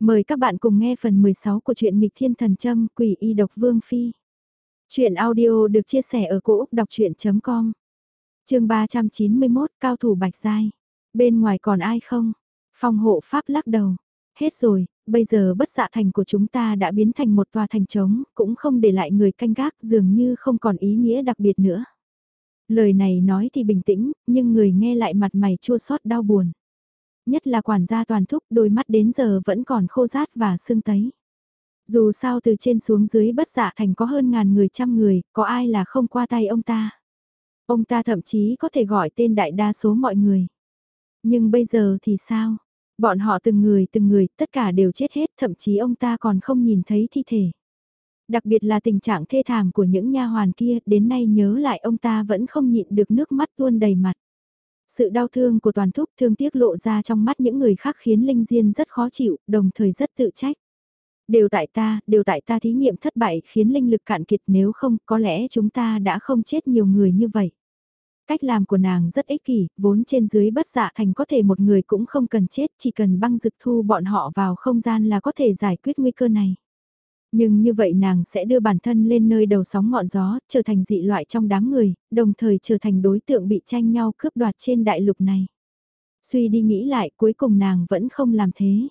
Mời các bạn cùng nghe phần 16 của truyện nghịch thiên thần châm quỷ y độc vương phi. Chuyện audio được chia sẻ ở cỗ đọc chuyện.com Trường 391 Cao thủ Bạch Giai. Bên ngoài còn ai không? Phòng hộ Pháp lắc đầu. Hết rồi, bây giờ bất dạ thành của chúng ta đã biến thành một tòa thành trống, cũng không để lại người canh gác dường như không còn ý nghĩa đặc biệt nữa. Lời này nói thì bình tĩnh, nhưng người nghe lại mặt mày chua xót đau buồn nhất là quản gia toàn thúc đôi mắt đến giờ vẫn còn khô rát và sưng tấy. Dù sao từ trên xuống dưới bất dạ thành có hơn ngàn người trăm người, có ai là không qua tay ông ta. Ông ta thậm chí có thể gọi tên đại đa số mọi người. Nhưng bây giờ thì sao? Bọn họ từng người từng người, tất cả đều chết hết, thậm chí ông ta còn không nhìn thấy thi thể. Đặc biệt là tình trạng thê thảm của những nha hoàn kia, đến nay nhớ lại ông ta vẫn không nhịn được nước mắt tuôn đầy mặt. Sự đau thương của toàn thúc thương tiếc lộ ra trong mắt những người khác khiến Linh Diên rất khó chịu, đồng thời rất tự trách. Đều tại ta, đều tại ta thí nghiệm thất bại khiến linh lực cạn kiệt nếu không có lẽ chúng ta đã không chết nhiều người như vậy. Cách làm của nàng rất ích kỷ, vốn trên dưới bất dạ thành có thể một người cũng không cần chết, chỉ cần băng dực thu bọn họ vào không gian là có thể giải quyết nguy cơ này. Nhưng như vậy nàng sẽ đưa bản thân lên nơi đầu sóng ngọn gió, trở thành dị loại trong đám người, đồng thời trở thành đối tượng bị tranh nhau cướp đoạt trên đại lục này. Suy đi nghĩ lại cuối cùng nàng vẫn không làm thế.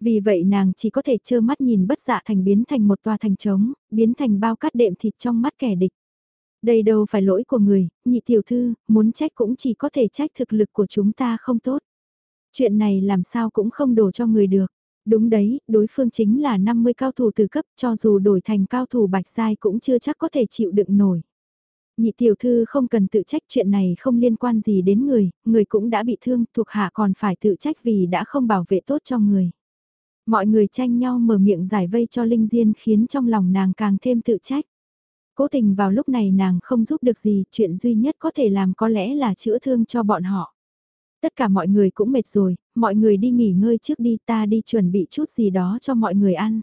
Vì vậy nàng chỉ có thể trơ mắt nhìn bất dạ thành biến thành một tòa thành trống, biến thành bao cát đệm thịt trong mắt kẻ địch. Đây đâu phải lỗi của người, nhị tiểu thư, muốn trách cũng chỉ có thể trách thực lực của chúng ta không tốt. Chuyện này làm sao cũng không đổ cho người được. Đúng đấy, đối phương chính là 50 cao thủ từ cấp cho dù đổi thành cao thủ bạch giai cũng chưa chắc có thể chịu đựng nổi. Nhị tiểu thư không cần tự trách chuyện này không liên quan gì đến người, người cũng đã bị thương, thuộc hạ còn phải tự trách vì đã không bảo vệ tốt cho người. Mọi người tranh nhau mở miệng giải vây cho Linh Diên khiến trong lòng nàng càng thêm tự trách. Cố tình vào lúc này nàng không giúp được gì, chuyện duy nhất có thể làm có lẽ là chữa thương cho bọn họ. Tất cả mọi người cũng mệt rồi, mọi người đi nghỉ ngơi trước đi ta đi chuẩn bị chút gì đó cho mọi người ăn.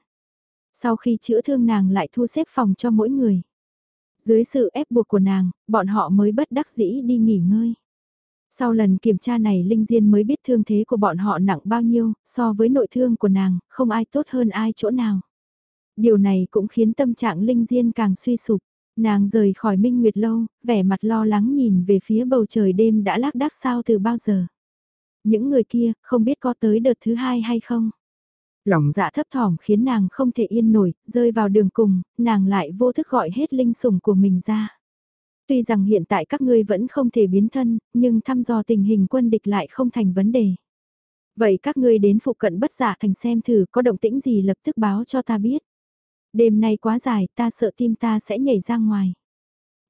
Sau khi chữa thương nàng lại thu xếp phòng cho mỗi người. Dưới sự ép buộc của nàng, bọn họ mới bất đắc dĩ đi nghỉ ngơi. Sau lần kiểm tra này Linh Diên mới biết thương thế của bọn họ nặng bao nhiêu, so với nội thương của nàng, không ai tốt hơn ai chỗ nào. Điều này cũng khiến tâm trạng Linh Diên càng suy sụp. Nàng rời khỏi Minh Nguyệt Lâu, vẻ mặt lo lắng nhìn về phía bầu trời đêm đã lác đác sao từ bao giờ. Những người kia không biết có tới đợt thứ hai hay không. Lòng dạ thấp thỏm khiến nàng không thể yên nổi, rơi vào đường cùng, nàng lại vô thức gọi hết linh sủng của mình ra. Tuy rằng hiện tại các ngươi vẫn không thể biến thân, nhưng thăm dò tình hình quân địch lại không thành vấn đề. Vậy các ngươi đến phụ cận bất giả thành xem thử có động tĩnh gì lập tức báo cho ta biết. Đêm nay quá dài, ta sợ tim ta sẽ nhảy ra ngoài.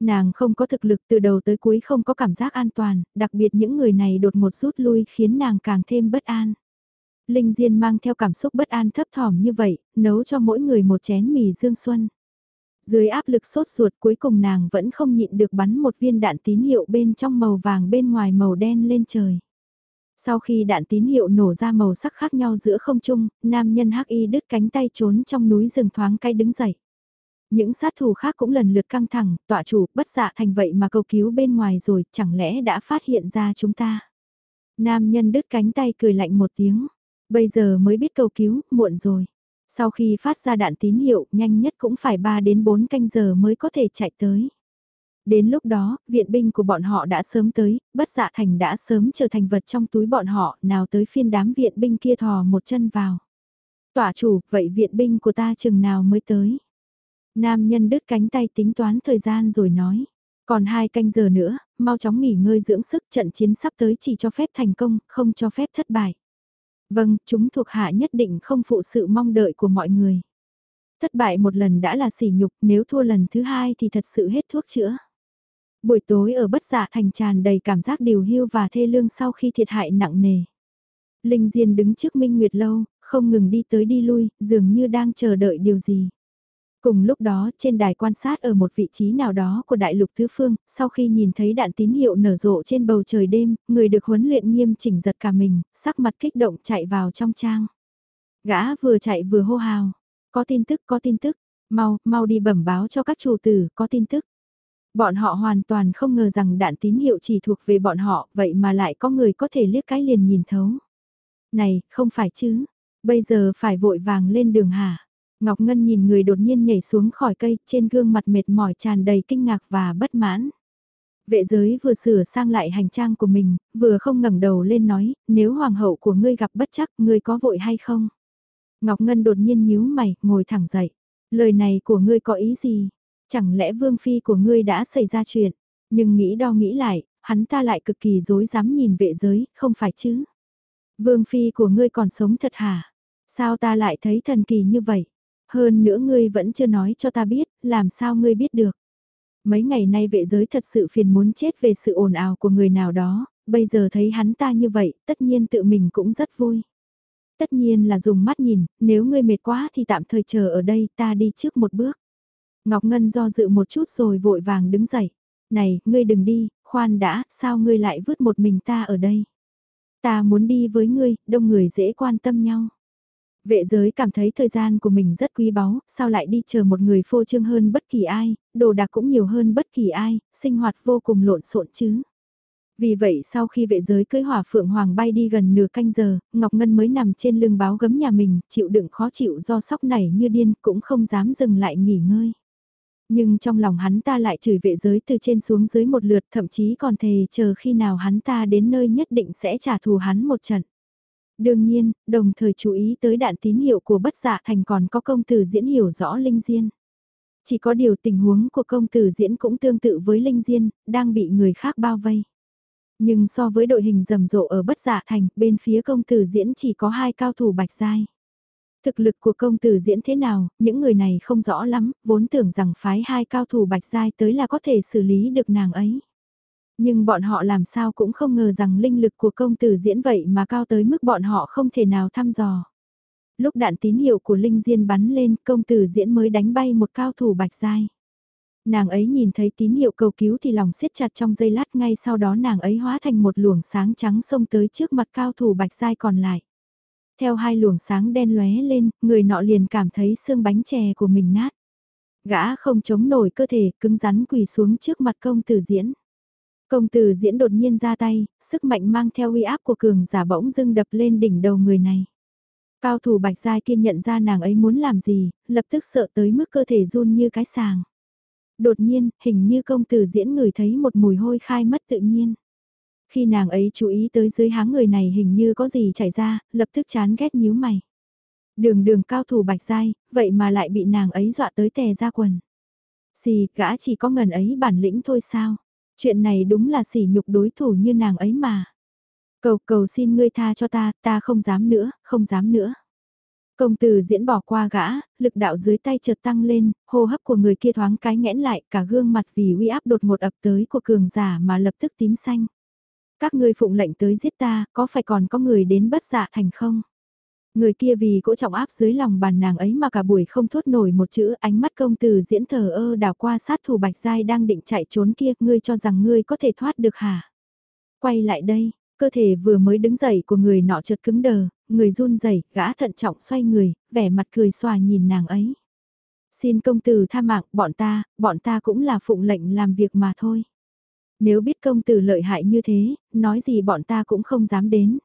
Nàng không có thực lực từ đầu tới cuối không có cảm giác an toàn, đặc biệt những người này đột một rút lui khiến nàng càng thêm bất an. Linh Diên mang theo cảm xúc bất an thấp thỏm như vậy, nấu cho mỗi người một chén mì dương xuân. Dưới áp lực sốt ruột cuối cùng nàng vẫn không nhịn được bắn một viên đạn tín hiệu bên trong màu vàng bên ngoài màu đen lên trời. Sau khi đạn tín hiệu nổ ra màu sắc khác nhau giữa không trung, nam nhân hắc y đứt cánh tay trốn trong núi rừng thoáng cái đứng dậy. Những sát thủ khác cũng lần lượt căng thẳng, tọa chủ, bất dạ thành vậy mà cầu cứu bên ngoài rồi, chẳng lẽ đã phát hiện ra chúng ta. Nam nhân đứt cánh tay cười lạnh một tiếng, bây giờ mới biết cầu cứu, muộn rồi. Sau khi phát ra đạn tín hiệu, nhanh nhất cũng phải 3 đến 4 canh giờ mới có thể chạy tới. Đến lúc đó, viện binh của bọn họ đã sớm tới, bất dạ thành đã sớm trở thành vật trong túi bọn họ, nào tới phiên đám viện binh kia thò một chân vào. Tỏa chủ, vậy viện binh của ta chừng nào mới tới? Nam nhân đứt cánh tay tính toán thời gian rồi nói. Còn hai canh giờ nữa, mau chóng nghỉ ngơi dưỡng sức trận chiến sắp tới chỉ cho phép thành công, không cho phép thất bại. Vâng, chúng thuộc hạ nhất định không phụ sự mong đợi của mọi người. Thất bại một lần đã là sỉ nhục, nếu thua lần thứ hai thì thật sự hết thuốc chữa. Buổi tối ở bất giả thành tràn đầy cảm giác điều hưu và thê lương sau khi thiệt hại nặng nề. Linh Diên đứng trước Minh Nguyệt Lâu, không ngừng đi tới đi lui, dường như đang chờ đợi điều gì. Cùng lúc đó trên đài quan sát ở một vị trí nào đó của đại lục tứ phương, sau khi nhìn thấy đạn tín hiệu nở rộ trên bầu trời đêm, người được huấn luyện nghiêm chỉnh giật cả mình, sắc mặt kích động chạy vào trong trang. Gã vừa chạy vừa hô hào, có tin tức có tin tức, mau, mau đi bẩm báo cho các chủ tử, có tin tức. Bọn họ hoàn toàn không ngờ rằng đạn tín hiệu chỉ thuộc về bọn họ, vậy mà lại có người có thể liếc cái liền nhìn thấu. Này, không phải chứ, Bây giờ phải vội vàng lên đường hả? Ngọc Ngân nhìn người đột nhiên nhảy xuống khỏi cây, trên gương mặt mệt mỏi tràn đầy kinh ngạc và bất mãn. Vệ giới vừa sửa sang lại hành trang của mình, vừa không ngẩng đầu lên nói, nếu hoàng hậu của ngươi gặp bất chắc, ngươi có vội hay không? Ngọc Ngân đột nhiên nhíu mày, ngồi thẳng dậy. Lời này của ngươi có ý gì? Chẳng lẽ vương phi của ngươi đã xảy ra chuyện? Nhưng nghĩ đo nghĩ lại, hắn ta lại cực kỳ dối dám nhìn vệ giới, không phải chứ? Vương phi của ngươi còn sống thật hả? Sao ta lại thấy thần kỳ như vậy? Hơn nữa ngươi vẫn chưa nói cho ta biết, làm sao ngươi biết được? Mấy ngày nay vệ giới thật sự phiền muốn chết về sự ồn ào của người nào đó, bây giờ thấy hắn ta như vậy, tất nhiên tự mình cũng rất vui. Tất nhiên là dùng mắt nhìn, nếu ngươi mệt quá thì tạm thời chờ ở đây, ta đi trước một bước. Ngọc Ngân do dự một chút rồi vội vàng đứng dậy. Này, ngươi đừng đi, khoan đã, sao ngươi lại vứt một mình ta ở đây? Ta muốn đi với ngươi, đông người dễ quan tâm nhau. Vệ giới cảm thấy thời gian của mình rất quý báu, sao lại đi chờ một người phô trương hơn bất kỳ ai, đồ đạc cũng nhiều hơn bất kỳ ai, sinh hoạt vô cùng lộn xộn chứ. Vì vậy sau khi vệ giới cưới hỏa phượng hoàng bay đi gần nửa canh giờ, Ngọc Ngân mới nằm trên lưng báo gấm nhà mình, chịu đựng khó chịu do sóc nảy như điên, cũng không dám dừng lại nghỉ ngơi. Nhưng trong lòng hắn ta lại chửi vệ giới từ trên xuống dưới một lượt thậm chí còn thề chờ khi nào hắn ta đến nơi nhất định sẽ trả thù hắn một trận. Đương nhiên, đồng thời chú ý tới đạn tín hiệu của bất dạ thành còn có công tử diễn hiểu rõ linh diên. Chỉ có điều tình huống của công tử diễn cũng tương tự với linh diên, đang bị người khác bao vây. Nhưng so với đội hình rầm rộ ở bất dạ thành, bên phía công tử diễn chỉ có hai cao thủ bạch giai. Thực lực của công tử diễn thế nào, những người này không rõ lắm, vốn tưởng rằng phái hai cao thủ bạch giai tới là có thể xử lý được nàng ấy. Nhưng bọn họ làm sao cũng không ngờ rằng linh lực của công tử diễn vậy mà cao tới mức bọn họ không thể nào thăm dò. Lúc đạn tín hiệu của Linh Diên bắn lên, công tử diễn mới đánh bay một cao thủ bạch giai. Nàng ấy nhìn thấy tín hiệu cầu cứu thì lòng siết chặt trong giây lát ngay sau đó nàng ấy hóa thành một luồng sáng trắng xông tới trước mặt cao thủ bạch giai còn lại. Theo hai luồng sáng đen lóe lên, người nọ liền cảm thấy xương bánh chè của mình nát. Gã không chống nổi cơ thể, cứng rắn quỳ xuống trước mặt công tử diễn. Công tử diễn đột nhiên ra tay, sức mạnh mang theo uy áp của cường giả bỗng dưng đập lên đỉnh đầu người này. Cao thủ bạch giai kiên nhận ra nàng ấy muốn làm gì, lập tức sợ tới mức cơ thể run như cái sàng. Đột nhiên, hình như công tử diễn người thấy một mùi hôi khai mất tự nhiên. Khi nàng ấy chú ý tới dưới háng người này hình như có gì chảy ra, lập tức chán ghét nhíu mày. Đường đường cao thủ bạch giai, vậy mà lại bị nàng ấy dọa tới tè ra quần. Xì, gã chỉ có ngần ấy bản lĩnh thôi sao? Chuyện này đúng là sỉ nhục đối thủ như nàng ấy mà. Cầu cầu xin ngươi tha cho ta, ta không dám nữa, không dám nữa. Công tử diễn bỏ qua gã, lực đạo dưới tay chợt tăng lên, hô hấp của người kia thoáng cái nghẽn lại, cả gương mặt vì uy áp đột ngột ập tới của cường giả mà lập tức tím xanh. Các ngươi phụng lệnh tới giết ta, có phải còn có người đến bất dạ thành không? Người kia vì cỗ trọng áp dưới lòng bàn nàng ấy mà cả buổi không thốt nổi một chữ ánh mắt công tử diễn thờ ơ đảo qua sát thủ bạch giai đang định chạy trốn kia, ngươi cho rằng ngươi có thể thoát được hả? Quay lại đây, cơ thể vừa mới đứng dậy của người nọ chợt cứng đờ, người run rẩy, gã thận trọng xoay người, vẻ mặt cười xòa nhìn nàng ấy. Xin công tử tha mạng, bọn ta, bọn ta cũng là phụng lệnh làm việc mà thôi. Nếu biết công tử lợi hại như thế, nói gì bọn ta cũng không dám đến.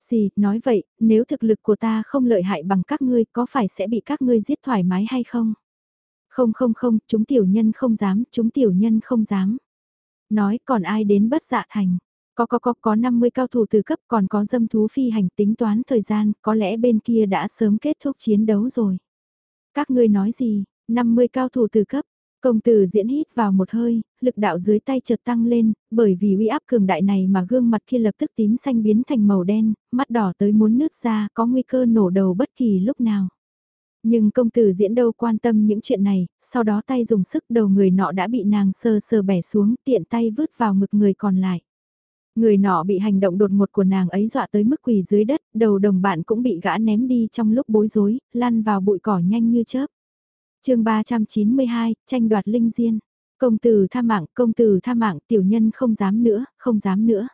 Gì, nói vậy, nếu thực lực của ta không lợi hại bằng các ngươi có phải sẽ bị các ngươi giết thoải mái hay không? Không không không, chúng tiểu nhân không dám, chúng tiểu nhân không dám. Nói còn ai đến bất dạ thành? Có có có có 50 cao thủ từ cấp còn có dâm thú phi hành tính toán thời gian, có lẽ bên kia đã sớm kết thúc chiến đấu rồi. Các ngươi nói gì, 50 cao thủ từ cấp, Công tử diễn hít vào một hơi, lực đạo dưới tay chợt tăng lên, bởi vì uy áp cường đại này mà gương mặt kia lập tức tím xanh biến thành màu đen, mắt đỏ tới muốn nứt ra, có nguy cơ nổ đầu bất kỳ lúc nào. Nhưng công tử diễn đâu quan tâm những chuyện này, sau đó tay dùng sức đầu người nọ đã bị nàng sờ sờ bẻ xuống, tiện tay vứt vào ngực người còn lại. Người nọ bị hành động đột ngột của nàng ấy dọa tới mức quỳ dưới đất, đầu đồng bạn cũng bị gã ném đi trong lúc bối rối, lăn vào bụi cỏ nhanh như chớp chương 392, tranh đoạt linh diên. Công tử tha mạng, công tử tha mạng, tiểu nhân không dám nữa, không dám nữa.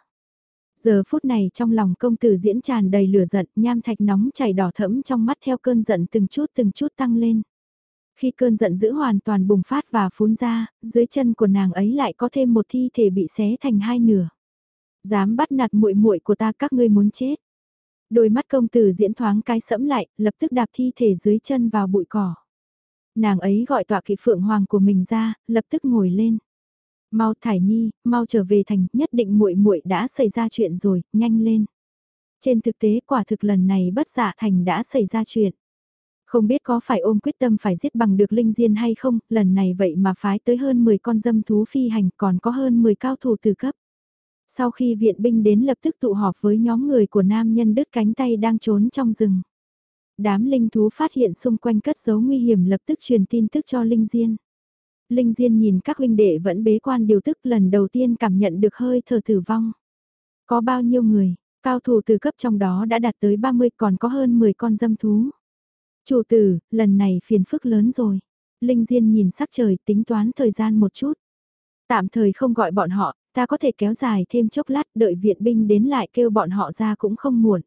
Giờ phút này trong lòng công tử diễn tràn đầy lửa giận, nham thạch nóng chảy đỏ thẫm trong mắt theo cơn giận từng chút từng chút tăng lên. Khi cơn giận dữ hoàn toàn bùng phát và phun ra, dưới chân của nàng ấy lại có thêm một thi thể bị xé thành hai nửa. Dám bắt nạt muội muội của ta các ngươi muốn chết. Đôi mắt công tử diễn thoáng cái sẫm lại, lập tức đạp thi thể dưới chân vào bụi cỏ. Nàng ấy gọi tọa kỵ phượng hoàng của mình ra, lập tức ngồi lên. Mau thải nhi, mau trở về thành, nhất định muội muội đã xảy ra chuyện rồi, nhanh lên. Trên thực tế quả thực lần này bất giả dạ thành đã xảy ra chuyện. Không biết có phải ôm quyết tâm phải giết bằng được linh diên hay không, lần này vậy mà phái tới hơn 10 con dâm thú phi hành còn có hơn 10 cao thủ từ cấp. Sau khi viện binh đến lập tức tụ họp với nhóm người của nam nhân đứt cánh tay đang trốn trong rừng. Đám linh thú phát hiện xung quanh cất dấu nguy hiểm lập tức truyền tin tức cho Linh Diên. Linh Diên nhìn các huynh đệ vẫn bế quan điều tức lần đầu tiên cảm nhận được hơi thở tử vong. Có bao nhiêu người, cao thủ từ cấp trong đó đã đạt tới 30 còn có hơn 10 con dâm thú. Chủ tử, lần này phiền phức lớn rồi. Linh Diên nhìn sắc trời tính toán thời gian một chút. Tạm thời không gọi bọn họ, ta có thể kéo dài thêm chốc lát đợi viện binh đến lại kêu bọn họ ra cũng không muộn.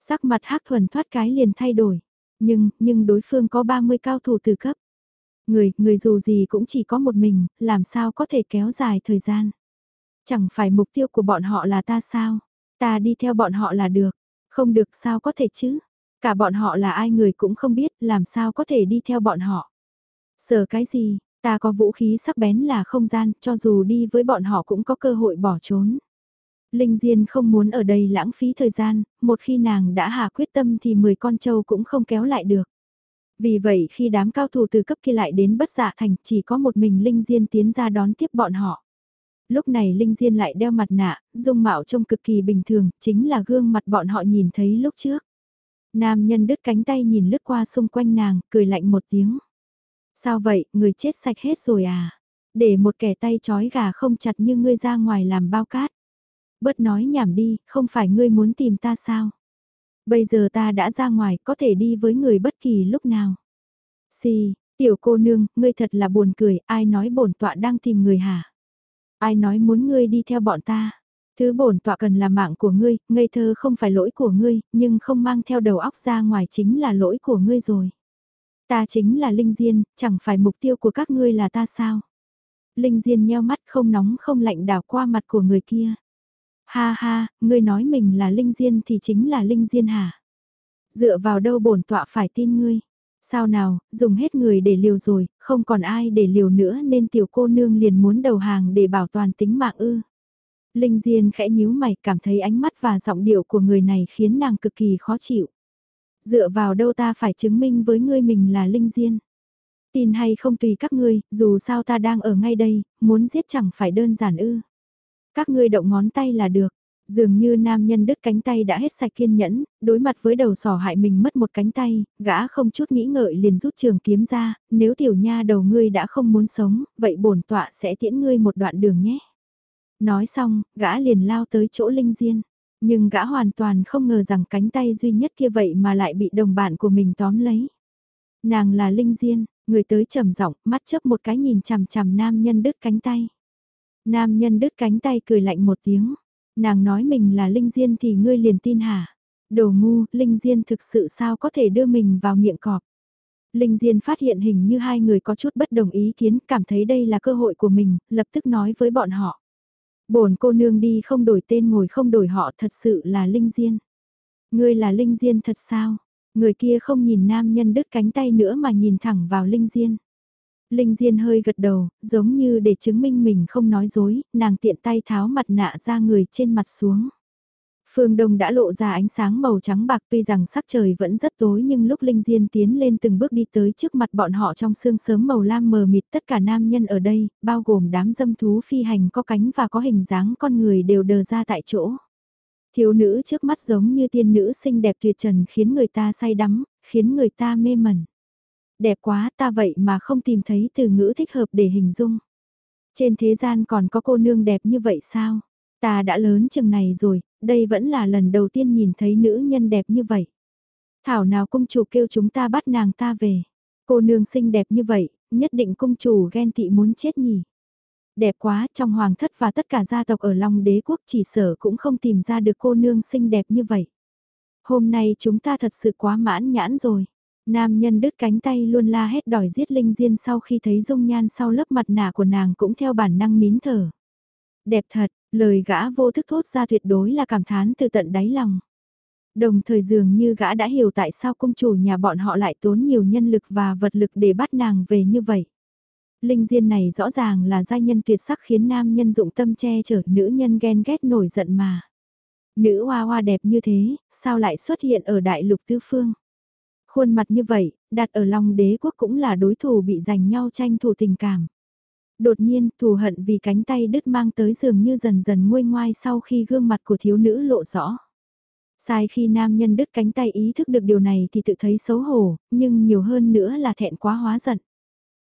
Sắc mặt hắc thuần thoát cái liền thay đổi. Nhưng, nhưng đối phương có 30 cao thủ từ cấp. Người, người dù gì cũng chỉ có một mình, làm sao có thể kéo dài thời gian. Chẳng phải mục tiêu của bọn họ là ta sao? Ta đi theo bọn họ là được. Không được sao có thể chứ? Cả bọn họ là ai người cũng không biết, làm sao có thể đi theo bọn họ. Sợ cái gì, ta có vũ khí sắc bén là không gian, cho dù đi với bọn họ cũng có cơ hội bỏ trốn. Linh Diên không muốn ở đây lãng phí thời gian, một khi nàng đã hạ quyết tâm thì 10 con trâu cũng không kéo lại được. Vì vậy khi đám cao thủ từ cấp kia lại đến bất giả thành chỉ có một mình Linh Diên tiến ra đón tiếp bọn họ. Lúc này Linh Diên lại đeo mặt nạ, dung mạo trông cực kỳ bình thường, chính là gương mặt bọn họ nhìn thấy lúc trước. Nam nhân đứt cánh tay nhìn lướt qua xung quanh nàng, cười lạnh một tiếng. Sao vậy, người chết sạch hết rồi à? Để một kẻ tay chói gà không chặt như ngươi ra ngoài làm bao cát. Bớt nói nhảm đi, không phải ngươi muốn tìm ta sao? Bây giờ ta đã ra ngoài, có thể đi với người bất kỳ lúc nào. Xì, tiểu cô nương, ngươi thật là buồn cười, ai nói bổn tọa đang tìm người hả? Ai nói muốn ngươi đi theo bọn ta? Thứ bổn tọa cần là mạng của ngươi, ngây thơ không phải lỗi của ngươi, nhưng không mang theo đầu óc ra ngoài chính là lỗi của ngươi rồi. Ta chính là Linh Diên, chẳng phải mục tiêu của các ngươi là ta sao? Linh Diên nheo mắt không nóng không lạnh đảo qua mặt của người kia. Ha ha, ngươi nói mình là Linh Diên thì chính là Linh Diên hả? Dựa vào đâu bổn tọa phải tin ngươi? Sao nào, dùng hết người để liều rồi, không còn ai để liều nữa nên tiểu cô nương liền muốn đầu hàng để bảo toàn tính mạng ư. Linh Diên khẽ nhíu mày cảm thấy ánh mắt và giọng điệu của người này khiến nàng cực kỳ khó chịu. Dựa vào đâu ta phải chứng minh với ngươi mình là Linh Diên. Tin hay không tùy các ngươi, dù sao ta đang ở ngay đây, muốn giết chẳng phải đơn giản ư. Các ngươi động ngón tay là được. Dường như nam nhân đứt cánh tay đã hết sạch kiên nhẫn, đối mặt với đầu sỏ hại mình mất một cánh tay, gã không chút nghĩ ngợi liền rút trường kiếm ra, nếu tiểu nha đầu ngươi đã không muốn sống, vậy bổn tọa sẽ tiễn ngươi một đoạn đường nhé. Nói xong, gã liền lao tới chỗ Linh Diên. Nhưng gã hoàn toàn không ngờ rằng cánh tay duy nhất kia vậy mà lại bị đồng bạn của mình tóm lấy. Nàng là Linh Diên, người tới trầm giọng, mắt chớp một cái nhìn chằm chằm nam nhân đứt cánh tay. Nam nhân đứt cánh tay cười lạnh một tiếng. Nàng nói mình là Linh Diên thì ngươi liền tin hả? Đồ ngu, Linh Diên thực sự sao có thể đưa mình vào miệng cọp? Linh Diên phát hiện hình như hai người có chút bất đồng ý kiến, cảm thấy đây là cơ hội của mình, lập tức nói với bọn họ bổn cô nương đi không đổi tên ngồi không đổi họ thật sự là Linh Diên. Ngươi là Linh Diên thật sao? Người kia không nhìn nam nhân đứt cánh tay nữa mà nhìn thẳng vào Linh Diên. Linh Diên hơi gật đầu, giống như để chứng minh mình không nói dối, nàng tiện tay tháo mặt nạ ra người trên mặt xuống. Phương Đông đã lộ ra ánh sáng màu trắng bạc tuy rằng sắc trời vẫn rất tối nhưng lúc Linh Diên tiến lên từng bước đi tới trước mặt bọn họ trong sương sớm màu lam mờ mịt tất cả nam nhân ở đây, bao gồm đám dâm thú phi hành có cánh và có hình dáng con người đều đờ ra tại chỗ. Thiếu nữ trước mắt giống như tiên nữ xinh đẹp tuyệt trần khiến người ta say đắm, khiến người ta mê mẩn. Đẹp quá ta vậy mà không tìm thấy từ ngữ thích hợp để hình dung. Trên thế gian còn có cô nương đẹp như vậy sao? Ta đã lớn chừng này rồi, đây vẫn là lần đầu tiên nhìn thấy nữ nhân đẹp như vậy. Thảo nào cung chủ kêu chúng ta bắt nàng ta về. Cô nương xinh đẹp như vậy, nhất định cung chủ ghen tị muốn chết nhỉ. Đẹp quá, trong hoàng thất và tất cả gia tộc ở Long đế quốc chỉ sở cũng không tìm ra được cô nương xinh đẹp như vậy. Hôm nay chúng ta thật sự quá mãn nhãn rồi. Nam nhân đứt cánh tay luôn la hét đòi giết Linh Diên sau khi thấy dung nhan sau lớp mặt nạ của nàng cũng theo bản năng nín thở. Đẹp thật, lời gã vô thức thốt ra tuyệt đối là cảm thán từ tận đáy lòng. Đồng thời dường như gã đã hiểu tại sao công chủ nhà bọn họ lại tốn nhiều nhân lực và vật lực để bắt nàng về như vậy. Linh Diên này rõ ràng là giai nhân tuyệt sắc khiến nam nhân dụng tâm che chở nữ nhân ghen ghét nổi giận mà. Nữ hoa hoa đẹp như thế, sao lại xuất hiện ở đại lục tứ phương? Khuôn mặt như vậy, đặt ở lòng đế quốc cũng là đối thủ bị giành nhau tranh thủ tình cảm. Đột nhiên, thù hận vì cánh tay đứt mang tới dường như dần dần nguôi ngoai sau khi gương mặt của thiếu nữ lộ rõ. Sai khi nam nhân đứt cánh tay ý thức được điều này thì tự thấy xấu hổ, nhưng nhiều hơn nữa là thẹn quá hóa giận.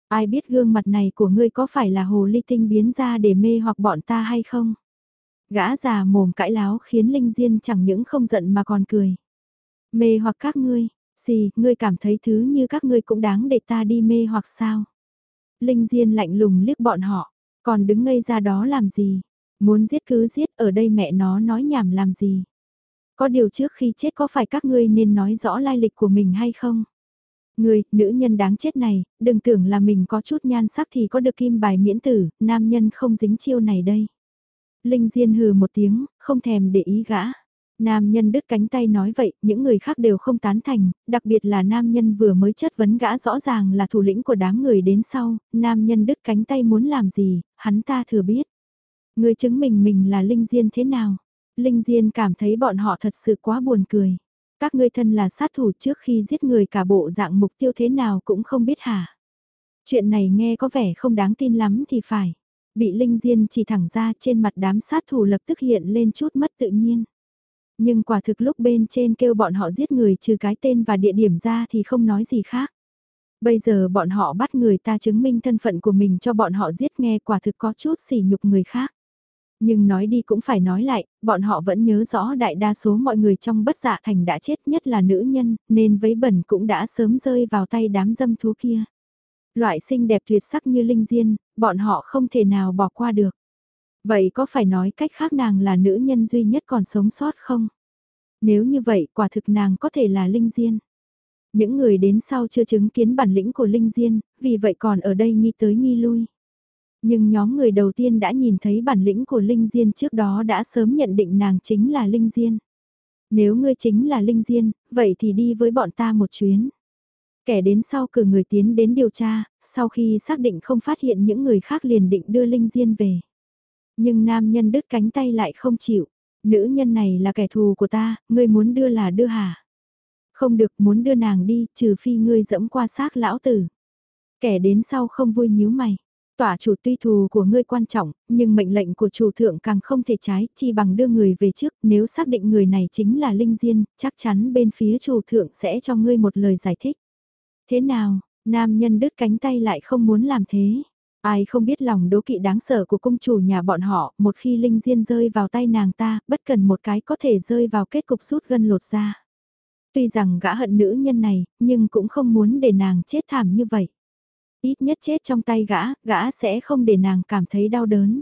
Ai biết gương mặt này của ngươi có phải là hồ ly tinh biến ra để mê hoặc bọn ta hay không? Gã già mồm cãi láo khiến Linh Diên chẳng những không giận mà còn cười. Mê hoặc các ngươi, gì, ngươi cảm thấy thứ như các ngươi cũng đáng để ta đi mê hoặc sao? Linh Diên lạnh lùng liếc bọn họ, còn đứng ngây ra đó làm gì? Muốn giết cứ giết, ở đây mẹ nó nói nhảm làm gì? Có điều trước khi chết có phải các ngươi nên nói rõ lai lịch của mình hay không? Ngươi, nữ nhân đáng chết này, đừng tưởng là mình có chút nhan sắc thì có được kim bài miễn tử, nam nhân không dính chiêu này đây. Linh Diên hừ một tiếng, không thèm để ý gã. Nam nhân đứt cánh tay nói vậy, những người khác đều không tán thành, đặc biệt là nam nhân vừa mới chất vấn gã rõ ràng là thủ lĩnh của đám người đến sau, nam nhân đứt cánh tay muốn làm gì, hắn ta thừa biết. Người chứng minh mình là Linh Diên thế nào? Linh Diên cảm thấy bọn họ thật sự quá buồn cười. Các ngươi thân là sát thủ trước khi giết người cả bộ dạng mục tiêu thế nào cũng không biết hả? Chuyện này nghe có vẻ không đáng tin lắm thì phải. Bị Linh Diên chỉ thẳng ra trên mặt đám sát thủ lập tức hiện lên chút mất tự nhiên. Nhưng quả thực lúc bên trên kêu bọn họ giết người trừ cái tên và địa điểm ra thì không nói gì khác. Bây giờ bọn họ bắt người ta chứng minh thân phận của mình cho bọn họ giết nghe quả thực có chút sỉ nhục người khác. Nhưng nói đi cũng phải nói lại, bọn họ vẫn nhớ rõ đại đa số mọi người trong bất dạ thành đã chết nhất là nữ nhân, nên vấy bẩn cũng đã sớm rơi vào tay đám dâm thú kia. Loại xinh đẹp tuyệt sắc như linh diên, bọn họ không thể nào bỏ qua được. Vậy có phải nói cách khác nàng là nữ nhân duy nhất còn sống sót không? Nếu như vậy quả thực nàng có thể là linh diên. Những người đến sau chưa chứng kiến bản lĩnh của linh diên, vì vậy còn ở đây nghi tới nghi lui. Nhưng nhóm người đầu tiên đã nhìn thấy bản lĩnh của Linh Diên trước đó đã sớm nhận định nàng chính là Linh Diên. Nếu ngươi chính là Linh Diên, vậy thì đi với bọn ta một chuyến. Kẻ đến sau cử người tiến đến điều tra, sau khi xác định không phát hiện những người khác liền định đưa Linh Diên về. Nhưng nam nhân đứt cánh tay lại không chịu. Nữ nhân này là kẻ thù của ta, ngươi muốn đưa là đưa hả? Không được muốn đưa nàng đi, trừ phi ngươi dẫm qua xác lão tử. Kẻ đến sau không vui nhíu mày. Tỏa chủ tuy thù của ngươi quan trọng, nhưng mệnh lệnh của chủ thượng càng không thể trái, chi bằng đưa người về trước, nếu xác định người này chính là Linh Diên, chắc chắn bên phía chủ thượng sẽ cho ngươi một lời giải thích. Thế nào, nam nhân đứt cánh tay lại không muốn làm thế. Ai không biết lòng đố kỵ đáng sợ của cung chủ nhà bọn họ, một khi Linh Diên rơi vào tay nàng ta, bất cần một cái có thể rơi vào kết cục rút gân lột ra. Tuy rằng gã hận nữ nhân này, nhưng cũng không muốn để nàng chết thảm như vậy. Ít nhất chết trong tay gã, gã sẽ không để nàng cảm thấy đau đớn.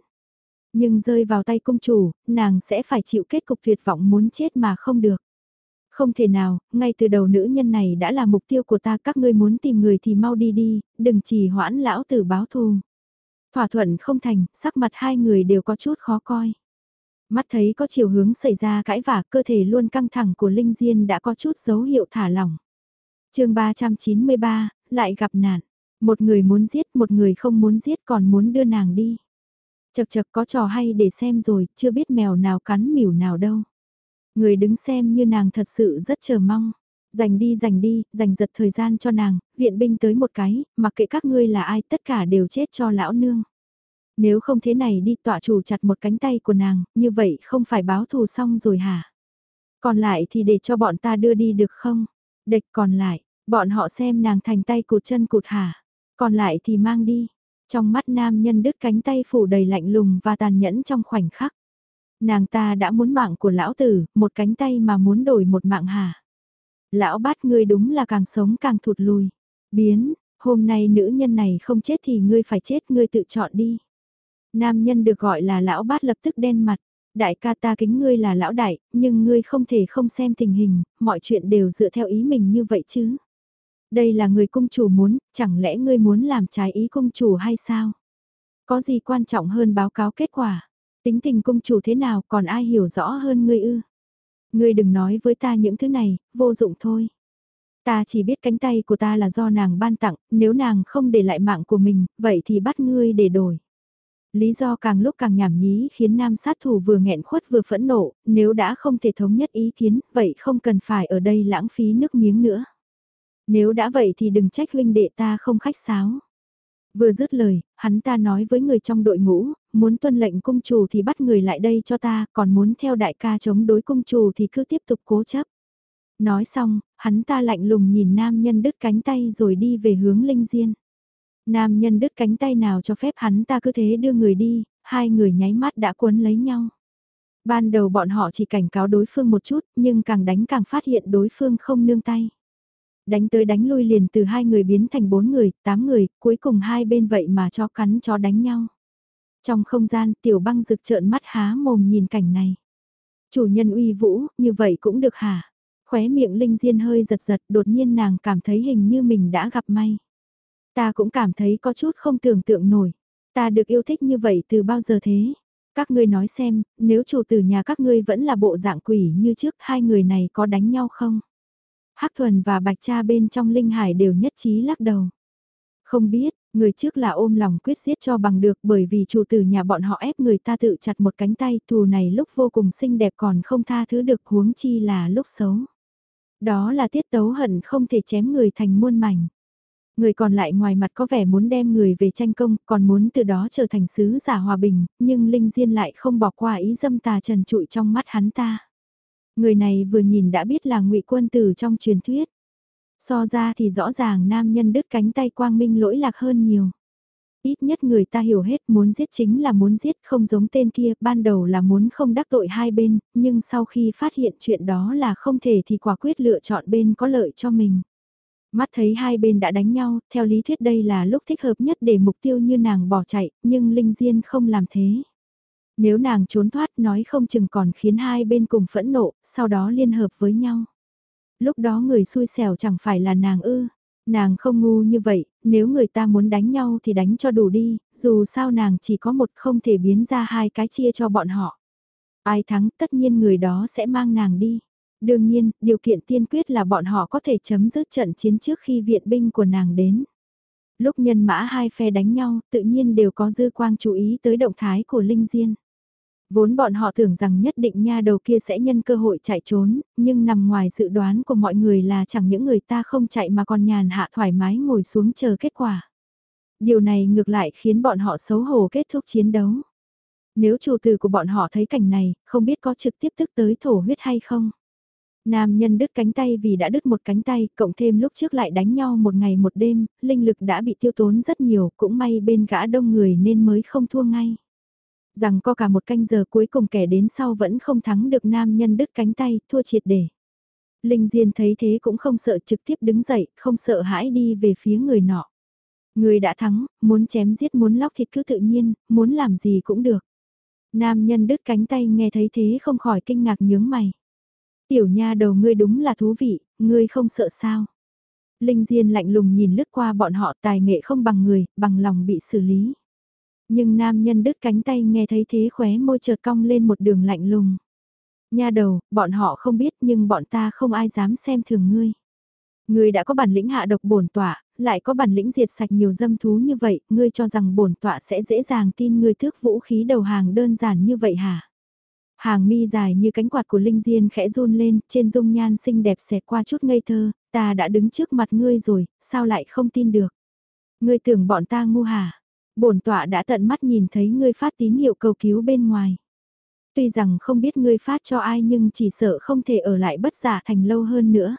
Nhưng rơi vào tay cung chủ, nàng sẽ phải chịu kết cục tuyệt vọng muốn chết mà không được. Không thể nào, ngay từ đầu nữ nhân này đã là mục tiêu của ta các ngươi muốn tìm người thì mau đi đi, đừng chỉ hoãn lão tử báo thù. Thỏa thuận không thành, sắc mặt hai người đều có chút khó coi. Mắt thấy có chiều hướng xảy ra cãi vả cơ thể luôn căng thẳng của Linh Diên đã có chút dấu hiệu thả lỏng. chương 393, lại gặp nạn. Một người muốn giết, một người không muốn giết còn muốn đưa nàng đi. Chật chật có trò hay để xem rồi, chưa biết mèo nào cắn mỉu nào đâu. Người đứng xem như nàng thật sự rất chờ mong. Dành đi dành đi, dành giật thời gian cho nàng, viện binh tới một cái, mặc kệ các ngươi là ai tất cả đều chết cho lão nương. Nếu không thế này đi tọa chủ chặt một cánh tay của nàng, như vậy không phải báo thù xong rồi hả? Còn lại thì để cho bọn ta đưa đi được không? Địch còn lại, bọn họ xem nàng thành tay cụt chân cụt hả? Còn lại thì mang đi. Trong mắt nam nhân đứt cánh tay phủ đầy lạnh lùng và tàn nhẫn trong khoảnh khắc. Nàng ta đã muốn mạng của lão tử, một cánh tay mà muốn đổi một mạng hả? Lão bát ngươi đúng là càng sống càng thụt lùi. Biến, hôm nay nữ nhân này không chết thì ngươi phải chết ngươi tự chọn đi. Nam nhân được gọi là lão bát lập tức đen mặt. Đại ca ta kính ngươi là lão đại, nhưng ngươi không thể không xem tình hình, mọi chuyện đều dựa theo ý mình như vậy chứ. Đây là người cung chủ muốn, chẳng lẽ ngươi muốn làm trái ý cung chủ hay sao? Có gì quan trọng hơn báo cáo kết quả? Tính tình cung chủ thế nào còn ai hiểu rõ hơn ngươi ư? Ngươi đừng nói với ta những thứ này, vô dụng thôi. Ta chỉ biết cánh tay của ta là do nàng ban tặng, nếu nàng không để lại mạng của mình, vậy thì bắt ngươi để đổi. Lý do càng lúc càng nhảm nhí khiến nam sát thủ vừa nghẹn khuất vừa phẫn nộ, nếu đã không thể thống nhất ý kiến, vậy không cần phải ở đây lãng phí nước miếng nữa. Nếu đã vậy thì đừng trách huynh đệ ta không khách sáo. Vừa dứt lời, hắn ta nói với người trong đội ngũ, muốn tuân lệnh cung chủ thì bắt người lại đây cho ta, còn muốn theo đại ca chống đối cung chủ thì cứ tiếp tục cố chấp. Nói xong, hắn ta lạnh lùng nhìn nam nhân đứt cánh tay rồi đi về hướng linh diên. Nam nhân đứt cánh tay nào cho phép hắn ta cứ thế đưa người đi, hai người nháy mắt đã cuốn lấy nhau. Ban đầu bọn họ chỉ cảnh cáo đối phương một chút, nhưng càng đánh càng phát hiện đối phương không nương tay. Đánh tới đánh lui liền từ hai người biến thành bốn người, tám người, cuối cùng hai bên vậy mà cho cắn cho đánh nhau. Trong không gian, tiểu băng rực trợn mắt há mồm nhìn cảnh này. Chủ nhân uy vũ, như vậy cũng được hả? Khóe miệng Linh Diên hơi giật giật, đột nhiên nàng cảm thấy hình như mình đã gặp may. Ta cũng cảm thấy có chút không tưởng tượng nổi. Ta được yêu thích như vậy từ bao giờ thế? Các ngươi nói xem, nếu chủ tử nhà các ngươi vẫn là bộ dạng quỷ như trước, hai người này có đánh nhau không? Hắc Thuần và Bạch Cha bên trong Linh Hải đều nhất trí lắc đầu. Không biết, người trước là ôm lòng quyết giết cho bằng được bởi vì chủ tử nhà bọn họ ép người ta tự chặt một cánh tay thù này lúc vô cùng xinh đẹp còn không tha thứ được huống chi là lúc xấu. Đó là tiết tấu hận không thể chém người thành muôn mảnh. Người còn lại ngoài mặt có vẻ muốn đem người về tranh công, còn muốn từ đó trở thành sứ giả hòa bình, nhưng Linh Diên lại không bỏ qua ý dâm tà trần trụi trong mắt hắn ta. Người này vừa nhìn đã biết là ngụy quân tử trong truyền thuyết. So ra thì rõ ràng nam nhân đứt cánh tay quang minh lỗi lạc hơn nhiều. Ít nhất người ta hiểu hết muốn giết chính là muốn giết không giống tên kia, ban đầu là muốn không đắc tội hai bên, nhưng sau khi phát hiện chuyện đó là không thể thì quả quyết lựa chọn bên có lợi cho mình. Mắt thấy hai bên đã đánh nhau, theo lý thuyết đây là lúc thích hợp nhất để mục tiêu như nàng bỏ chạy, nhưng Linh Diên không làm thế. Nếu nàng trốn thoát nói không chừng còn khiến hai bên cùng phẫn nộ, sau đó liên hợp với nhau. Lúc đó người xui xẻo chẳng phải là nàng ư. Nàng không ngu như vậy, nếu người ta muốn đánh nhau thì đánh cho đủ đi, dù sao nàng chỉ có một không thể biến ra hai cái chia cho bọn họ. Ai thắng tất nhiên người đó sẽ mang nàng đi. Đương nhiên, điều kiện tiên quyết là bọn họ có thể chấm dứt trận chiến trước khi viện binh của nàng đến. Lúc nhân mã hai phe đánh nhau, tự nhiên đều có dư quang chú ý tới động thái của Linh Diên. Vốn bọn họ tưởng rằng nhất định nha đầu kia sẽ nhân cơ hội chạy trốn, nhưng nằm ngoài dự đoán của mọi người là chẳng những người ta không chạy mà còn nhàn hạ thoải mái ngồi xuống chờ kết quả. Điều này ngược lại khiến bọn họ xấu hổ kết thúc chiến đấu. Nếu chủ tử của bọn họ thấy cảnh này, không biết có trực tiếp tức tới thổ huyết hay không. Nam nhân đứt cánh tay vì đã đứt một cánh tay, cộng thêm lúc trước lại đánh nhau một ngày một đêm, linh lực đã bị tiêu tốn rất nhiều, cũng may bên gã đông người nên mới không thua ngay. Rằng có cả một canh giờ cuối cùng kẻ đến sau vẫn không thắng được nam nhân đứt cánh tay, thua triệt để. Linh Diên thấy thế cũng không sợ trực tiếp đứng dậy, không sợ hãi đi về phía người nọ. Người đã thắng, muốn chém giết muốn lóc thịt cứ tự nhiên, muốn làm gì cũng được. Nam nhân đứt cánh tay nghe thấy thế không khỏi kinh ngạc nhướng mày. Tiểu nha đầu ngươi đúng là thú vị, ngươi không sợ sao. Linh Diên lạnh lùng nhìn lướt qua bọn họ tài nghệ không bằng người, bằng lòng bị xử lý. Nhưng nam nhân đứt cánh tay nghe thấy thế khóe môi chợt cong lên một đường lạnh lùng. Nha đầu, bọn họ không biết nhưng bọn ta không ai dám xem thường ngươi. Ngươi đã có bản lĩnh hạ độc bổn tọa, lại có bản lĩnh diệt sạch nhiều dâm thú như vậy, ngươi cho rằng bổn tọa sẽ dễ dàng tin ngươi thước vũ khí đầu hàng đơn giản như vậy hả? Hàng mi dài như cánh quạt của Linh Diên khẽ run lên, trên dung nhan xinh đẹp xẹt qua chút ngây thơ, ta đã đứng trước mặt ngươi rồi, sao lại không tin được? Ngươi tưởng bọn ta ngu hả? Bổn tọa đã tận mắt nhìn thấy ngươi phát tín hiệu cầu cứu bên ngoài. Tuy rằng không biết ngươi phát cho ai nhưng chỉ sợ không thể ở lại bất giả thành lâu hơn nữa.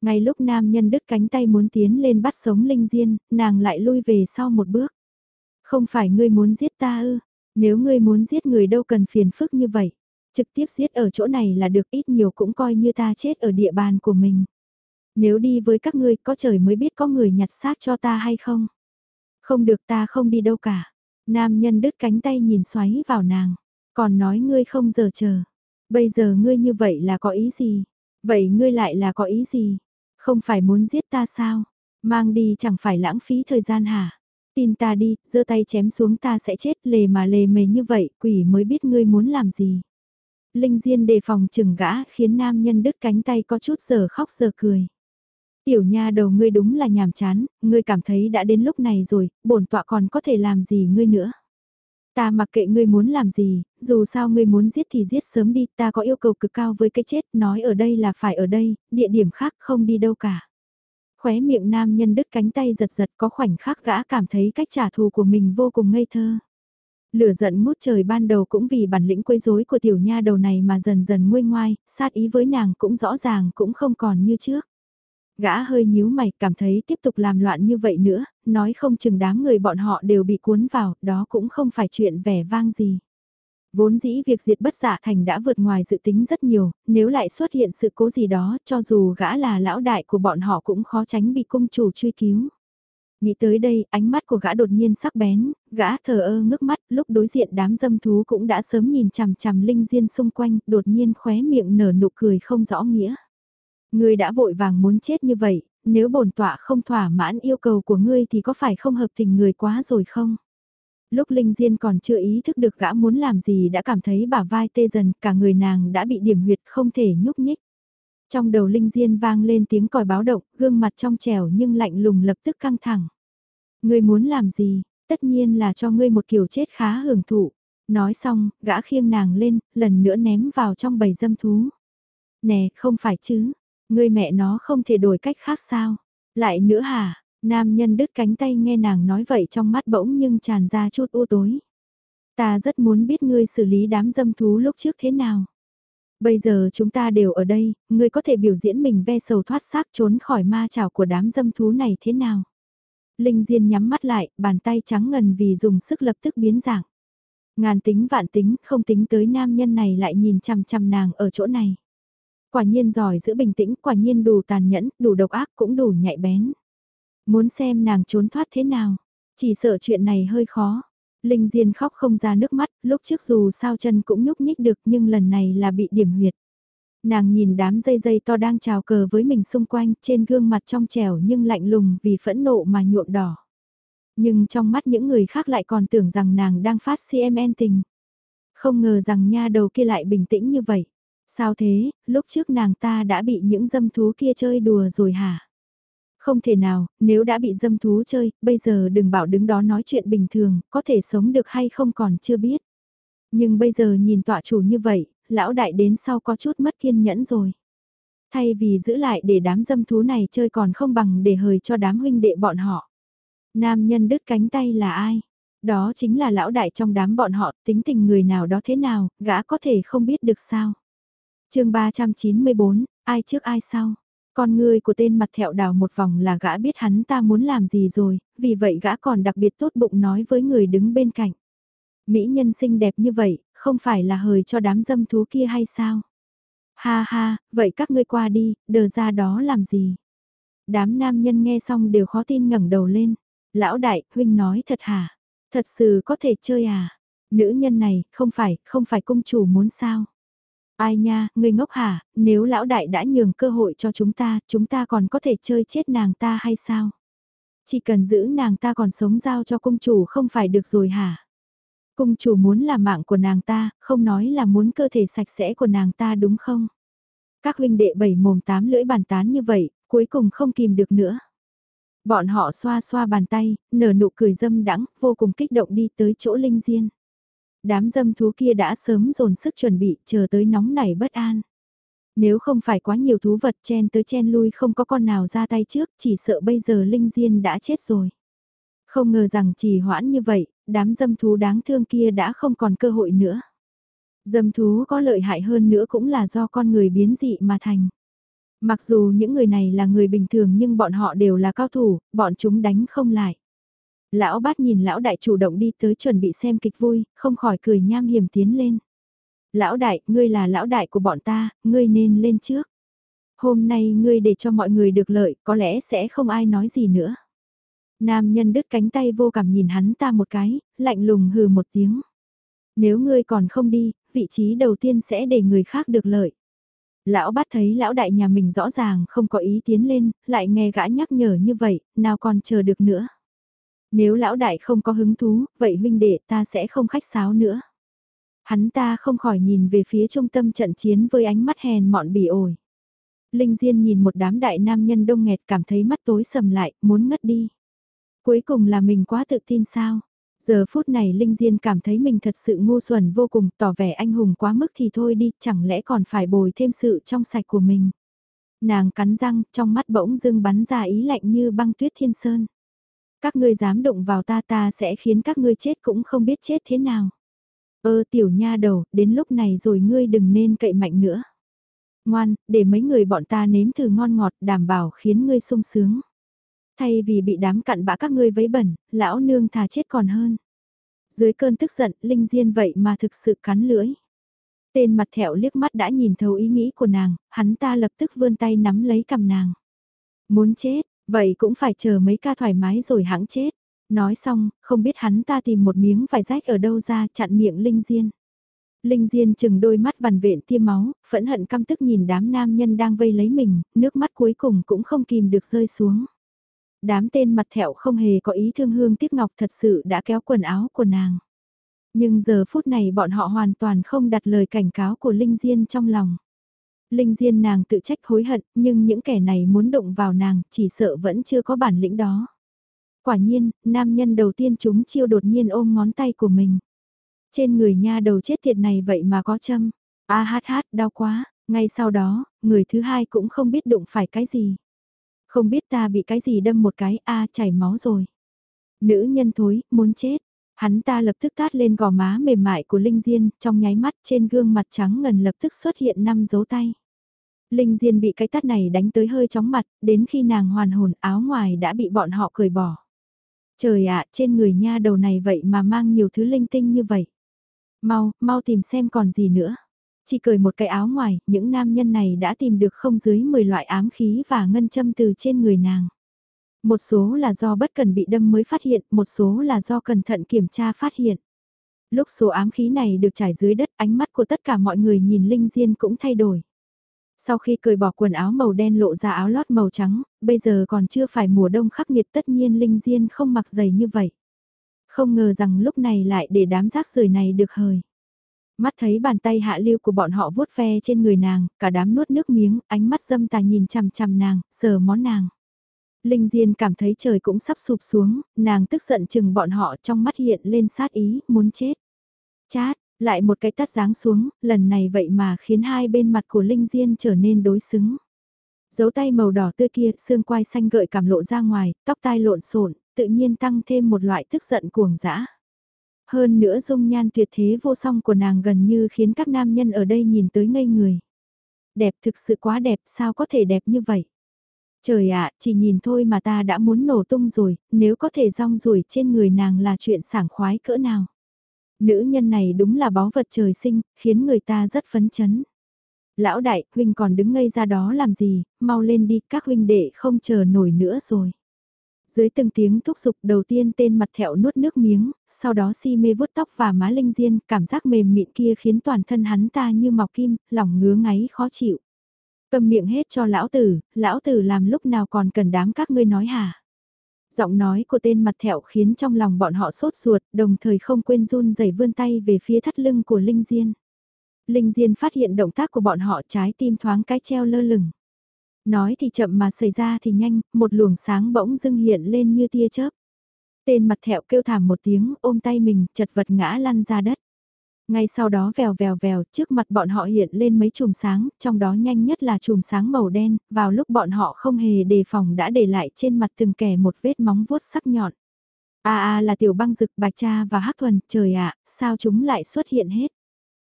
Ngay lúc nam nhân đứt cánh tay muốn tiến lên bắt sống Linh Diên, nàng lại lui về sau một bước. Không phải ngươi muốn giết ta ư, nếu ngươi muốn giết người đâu cần phiền phức như vậy. Trực tiếp giết ở chỗ này là được ít nhiều cũng coi như ta chết ở địa bàn của mình. Nếu đi với các ngươi có trời mới biết có người nhặt xác cho ta hay không. Không được ta không đi đâu cả. Nam nhân đứt cánh tay nhìn xoáy vào nàng. Còn nói ngươi không giờ chờ. Bây giờ ngươi như vậy là có ý gì? Vậy ngươi lại là có ý gì? Không phải muốn giết ta sao? Mang đi chẳng phải lãng phí thời gian hả? Tin ta đi, giơ tay chém xuống ta sẽ chết lề mà lề mề như vậy, quỷ mới biết ngươi muốn làm gì. Linh Diên đề phòng chừng gã khiến nam nhân đứt cánh tay có chút giờ khóc giờ cười. Tiểu nha đầu ngươi đúng là nhàm chán, ngươi cảm thấy đã đến lúc này rồi, bổn tọa còn có thể làm gì ngươi nữa. Ta mặc kệ ngươi muốn làm gì, dù sao ngươi muốn giết thì giết sớm đi, ta có yêu cầu cực cao với cái chết, nói ở đây là phải ở đây, địa điểm khác không đi đâu cả. Khóe miệng nam nhân đứt cánh tay giật giật có khoảnh khắc gã cảm thấy cách trả thù của mình vô cùng ngây thơ. Lửa giận mút trời ban đầu cũng vì bản lĩnh quấy rối của tiểu nha đầu này mà dần dần nguôi ngoai, sát ý với nàng cũng rõ ràng cũng không còn như trước. Gã hơi nhíu mày cảm thấy tiếp tục làm loạn như vậy nữa, nói không chừng đám người bọn họ đều bị cuốn vào, đó cũng không phải chuyện vẻ vang gì. Vốn dĩ việc diệt bất giả thành đã vượt ngoài dự tính rất nhiều, nếu lại xuất hiện sự cố gì đó cho dù gã là lão đại của bọn họ cũng khó tránh bị cung chủ truy cứu. Nghĩ tới đây, ánh mắt của gã đột nhiên sắc bén, gã thờ ơ ngước mắt, lúc đối diện đám dâm thú cũng đã sớm nhìn chằm chằm linh diên xung quanh, đột nhiên khóe miệng nở nụ cười không rõ nghĩa. Ngươi đã vội vàng muốn chết như vậy, nếu bổn tọa không thỏa mãn yêu cầu của ngươi thì có phải không hợp tình người quá rồi không? Lúc Linh Diên còn chưa ý thức được gã muốn làm gì đã cảm thấy bả vai tê dần, cả người nàng đã bị điểm huyệt không thể nhúc nhích. Trong đầu Linh Diên vang lên tiếng còi báo động, gương mặt trong trẻo nhưng lạnh lùng lập tức căng thẳng. Ngươi muốn làm gì, tất nhiên là cho ngươi một kiểu chết khá hưởng thụ. Nói xong, gã khiêng nàng lên, lần nữa ném vào trong bầy dâm thú. Nè, không phải chứ, ngươi mẹ nó không thể đổi cách khác sao? Lại nữa hả? Nam nhân đứt cánh tay nghe nàng nói vậy trong mắt bỗng nhưng tràn ra chút u tối. Ta rất muốn biết ngươi xử lý đám dâm thú lúc trước thế nào. Bây giờ chúng ta đều ở đây, ngươi có thể biểu diễn mình ve sầu thoát xác trốn khỏi ma chảo của đám dâm thú này thế nào? Linh Diên nhắm mắt lại, bàn tay trắng ngần vì dùng sức lập tức biến dạng. Ngàn tính vạn tính, không tính tới nam nhân này lại nhìn chằm chằm nàng ở chỗ này. Quả nhiên giỏi giữ bình tĩnh, quả nhiên đủ tàn nhẫn, đủ độc ác cũng đủ nhạy bén. Muốn xem nàng trốn thoát thế nào, chỉ sợ chuyện này hơi khó. Linh Diên khóc không ra nước mắt, lúc trước dù sao chân cũng nhúc nhích được nhưng lần này là bị điểm huyệt. Nàng nhìn đám dây dây to đang trào cờ với mình xung quanh trên gương mặt trong trẻo nhưng lạnh lùng vì phẫn nộ mà nhuộm đỏ. Nhưng trong mắt những người khác lại còn tưởng rằng nàng đang phát CMN tình. Không ngờ rằng nha đầu kia lại bình tĩnh như vậy. Sao thế, lúc trước nàng ta đã bị những dâm thú kia chơi đùa rồi hả? Không thể nào, nếu đã bị dâm thú chơi, bây giờ đừng bảo đứng đó nói chuyện bình thường, có thể sống được hay không còn chưa biết. Nhưng bây giờ nhìn tọa chủ như vậy, lão đại đến sau có chút mất kiên nhẫn rồi. Thay vì giữ lại để đám dâm thú này chơi còn không bằng để hời cho đám huynh đệ bọn họ. Nam nhân đứt cánh tay là ai? Đó chính là lão đại trong đám bọn họ, tính tình người nào đó thế nào, gã có thể không biết được sao chương 394, ai trước ai sau? Con người của tên mặt thẹo đào một vòng là gã biết hắn ta muốn làm gì rồi, vì vậy gã còn đặc biệt tốt bụng nói với người đứng bên cạnh. Mỹ nhân xinh đẹp như vậy, không phải là hời cho đám dâm thú kia hay sao? Ha ha, vậy các ngươi qua đi, đờ ra đó làm gì? Đám nam nhân nghe xong đều khó tin ngẩng đầu lên. Lão đại, huynh nói thật hả? Thật sự có thể chơi à? Nữ nhân này, không phải, không phải công chủ muốn sao? Ai nha, ngươi ngốc hả, nếu lão đại đã nhường cơ hội cho chúng ta, chúng ta còn có thể chơi chết nàng ta hay sao? Chỉ cần giữ nàng ta còn sống giao cho công chủ không phải được rồi hả? công chủ muốn là mạng của nàng ta, không nói là muốn cơ thể sạch sẽ của nàng ta đúng không? Các huynh đệ bảy mồm tám lưỡi bàn tán như vậy, cuối cùng không kìm được nữa. Bọn họ xoa xoa bàn tay, nở nụ cười dâm đắng, vô cùng kích động đi tới chỗ Linh Diên. Đám dâm thú kia đã sớm dồn sức chuẩn bị, chờ tới nóng nảy bất an. Nếu không phải quá nhiều thú vật chen tới chen lui không có con nào ra tay trước, chỉ sợ bây giờ Linh Diên đã chết rồi. Không ngờ rằng chỉ hoãn như vậy, đám dâm thú đáng thương kia đã không còn cơ hội nữa. Dâm thú có lợi hại hơn nữa cũng là do con người biến dị mà thành. Mặc dù những người này là người bình thường nhưng bọn họ đều là cao thủ, bọn chúng đánh không lại. Lão bát nhìn lão đại chủ động đi tới chuẩn bị xem kịch vui, không khỏi cười nham hiểm tiến lên. Lão đại, ngươi là lão đại của bọn ta, ngươi nên lên trước. Hôm nay ngươi để cho mọi người được lợi, có lẽ sẽ không ai nói gì nữa. Nam nhân đứt cánh tay vô cảm nhìn hắn ta một cái, lạnh lùng hừ một tiếng. Nếu ngươi còn không đi, vị trí đầu tiên sẽ để người khác được lợi. Lão bát thấy lão đại nhà mình rõ ràng không có ý tiến lên, lại nghe gã nhắc nhở như vậy, nào còn chờ được nữa. Nếu lão đại không có hứng thú, vậy huynh đệ ta sẽ không khách sáo nữa. Hắn ta không khỏi nhìn về phía trung tâm trận chiến với ánh mắt hèn mọn bỉ ổi. Linh Diên nhìn một đám đại nam nhân đông nghẹt cảm thấy mắt tối sầm lại, muốn ngất đi. Cuối cùng là mình quá tự tin sao? Giờ phút này Linh Diên cảm thấy mình thật sự ngu xuẩn vô cùng, tỏ vẻ anh hùng quá mức thì thôi đi, chẳng lẽ còn phải bồi thêm sự trong sạch của mình. Nàng cắn răng, trong mắt bỗng dưng bắn ra ý lạnh như băng tuyết thiên sơn. Các ngươi dám động vào ta ta sẽ khiến các ngươi chết cũng không biết chết thế nào. Ơ tiểu nha đầu, đến lúc này rồi ngươi đừng nên cậy mạnh nữa. Ngoan, để mấy người bọn ta nếm thử ngon ngọt đảm bảo khiến ngươi sung sướng. Thay vì bị đám cặn bã các ngươi vấy bẩn, lão nương thà chết còn hơn. Dưới cơn tức giận, Linh Diên vậy mà thực sự cắn lưỡi. Tên mặt thẹo liếc mắt đã nhìn thấu ý nghĩ của nàng, hắn ta lập tức vươn tay nắm lấy cầm nàng. Muốn chết, vậy cũng phải chờ mấy ca thoải mái rồi hãng chết. Nói xong, không biết hắn ta tìm một miếng vải rách ở đâu ra chặn miệng Linh Diên. Linh Diên chừng đôi mắt vằn vện tiêm máu, phẫn hận căm tức nhìn đám nam nhân đang vây lấy mình, nước mắt cuối cùng cũng không kìm được rơi xuống. Đám tên mặt thẹo không hề có ý thương hương tiếc ngọc thật sự đã kéo quần áo của nàng. Nhưng giờ phút này bọn họ hoàn toàn không đặt lời cảnh cáo của Linh Diên trong lòng. Linh Diên nàng tự trách hối hận, nhưng những kẻ này muốn động vào nàng, chỉ sợ vẫn chưa có bản lĩnh đó. Quả nhiên, nam nhân đầu tiên chúng chiêu đột nhiên ôm ngón tay của mình. Trên người nha đầu chết tiệt này vậy mà có châm. A hát hát, đau quá, ngay sau đó, người thứ hai cũng không biết đụng phải cái gì. Không biết ta bị cái gì đâm một cái, a chảy máu rồi. Nữ nhân thối, muốn chết. Hắn ta lập tức tát lên gò má mềm mại của Linh Diên, trong nháy mắt trên gương mặt trắng ngần lập tức xuất hiện năm dấu tay. Linh Diên bị cái tát này đánh tới hơi chóng mặt, đến khi nàng hoàn hồn áo ngoài đã bị bọn họ cởi bỏ. Trời ạ, trên người nha đầu này vậy mà mang nhiều thứ linh tinh như vậy. Mau, mau tìm xem còn gì nữa. Chỉ cởi một cái áo ngoài, những nam nhân này đã tìm được không dưới 10 loại ám khí và ngân châm từ trên người nàng. Một số là do bất cần bị đâm mới phát hiện, một số là do cẩn thận kiểm tra phát hiện. Lúc số ám khí này được trải dưới đất, ánh mắt của tất cả mọi người nhìn Linh Diên cũng thay đổi. Sau khi cởi bỏ quần áo màu đen lộ ra áo lót màu trắng, bây giờ còn chưa phải mùa đông khắc nghiệt tất nhiên Linh Diên không mặc giày như vậy. Không ngờ rằng lúc này lại để đám rác rưởi này được hời. Mắt thấy bàn tay hạ lưu của bọn họ vuốt ve trên người nàng, cả đám nuốt nước miếng, ánh mắt dâm tà nhìn chằm chằm nàng, sờ món nàng. Linh Diên cảm thấy trời cũng sắp sụp xuống, nàng tức giận chừng bọn họ trong mắt hiện lên sát ý, muốn chết. Chát, lại một cái tắt giáng xuống, lần này vậy mà khiến hai bên mặt của Linh Diên trở nên đối xứng. Dấu tay màu đỏ tươi kia, xương quai xanh gợi cảm lộ ra ngoài, tóc tai lộn xộn, tự nhiên tăng thêm một loại tức giận cuồng dã. Hơn nữa dung nhan tuyệt thế vô song của nàng gần như khiến các nam nhân ở đây nhìn tới ngây người. Đẹp thực sự quá đẹp, sao có thể đẹp như vậy? Trời ạ, chỉ nhìn thôi mà ta đã muốn nổ tung rồi, nếu có thể rong ruổi trên người nàng là chuyện sảng khoái cỡ nào. Nữ nhân này đúng là báu vật trời sinh, khiến người ta rất phấn chấn. Lão đại, huynh còn đứng ngây ra đó làm gì, mau lên đi, các huynh đệ không chờ nổi nữa rồi. Dưới từng tiếng thúc giục đầu tiên tên mặt thẹo nuốt nước miếng, sau đó si mê vuốt tóc và má linh diên, cảm giác mềm mịn kia khiến toàn thân hắn ta như mọc kim, lòng ngứa ngáy khó chịu. Cầm miệng hết cho lão tử, lão tử làm lúc nào còn cần đám các ngươi nói hả? Giọng nói của tên mặt thẹo khiến trong lòng bọn họ sốt ruột, đồng thời không quên run rẩy vươn tay về phía thắt lưng của Linh Diên. Linh Diên phát hiện động tác của bọn họ trái tim thoáng cái treo lơ lửng. Nói thì chậm mà xảy ra thì nhanh, một luồng sáng bỗng dưng hiện lên như tia chớp. Tên mặt thẹo kêu thảm một tiếng, ôm tay mình, chật vật ngã lăn ra đất. Ngay sau đó vèo vèo vèo, trước mặt bọn họ hiện lên mấy chùm sáng, trong đó nhanh nhất là chùm sáng màu đen, vào lúc bọn họ không hề đề phòng đã để lại trên mặt từng kẻ một vết móng vuốt sắc nhọn. A a là tiểu băng rực bạch cha và hắc thuần, trời ạ, sao chúng lại xuất hiện hết.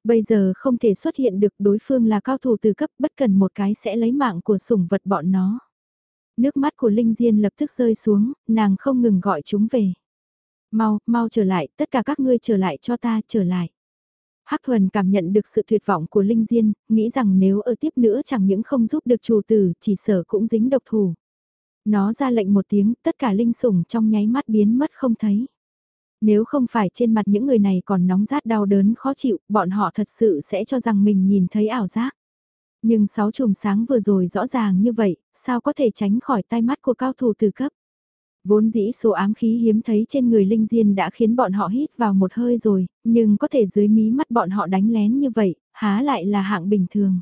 Bây giờ không thể xuất hiện được đối phương là cao thủ từ cấp bất cần một cái sẽ lấy mạng của sủng vật bọn nó. Nước mắt của Linh Diên lập tức rơi xuống, nàng không ngừng gọi chúng về. Mau, mau trở lại, tất cả các ngươi trở lại cho ta, trở lại. Hắc Thuần cảm nhận được sự tuyệt vọng của Linh Diên, nghĩ rằng nếu ở tiếp nữa chẳng những không giúp được chủ tử, chỉ sở cũng dính độc thủ. Nó ra lệnh một tiếng, tất cả linh sủng trong nháy mắt biến mất không thấy. Nếu không phải trên mặt những người này còn nóng rát đau đớn khó chịu, bọn họ thật sự sẽ cho rằng mình nhìn thấy ảo giác. Nhưng sáu chùm sáng vừa rồi rõ ràng như vậy, sao có thể tránh khỏi tai mắt của cao thủ từ cấp. Vốn dĩ số ám khí hiếm thấy trên người Linh Diên đã khiến bọn họ hít vào một hơi rồi, nhưng có thể dưới mí mắt bọn họ đánh lén như vậy, há lại là hạng bình thường.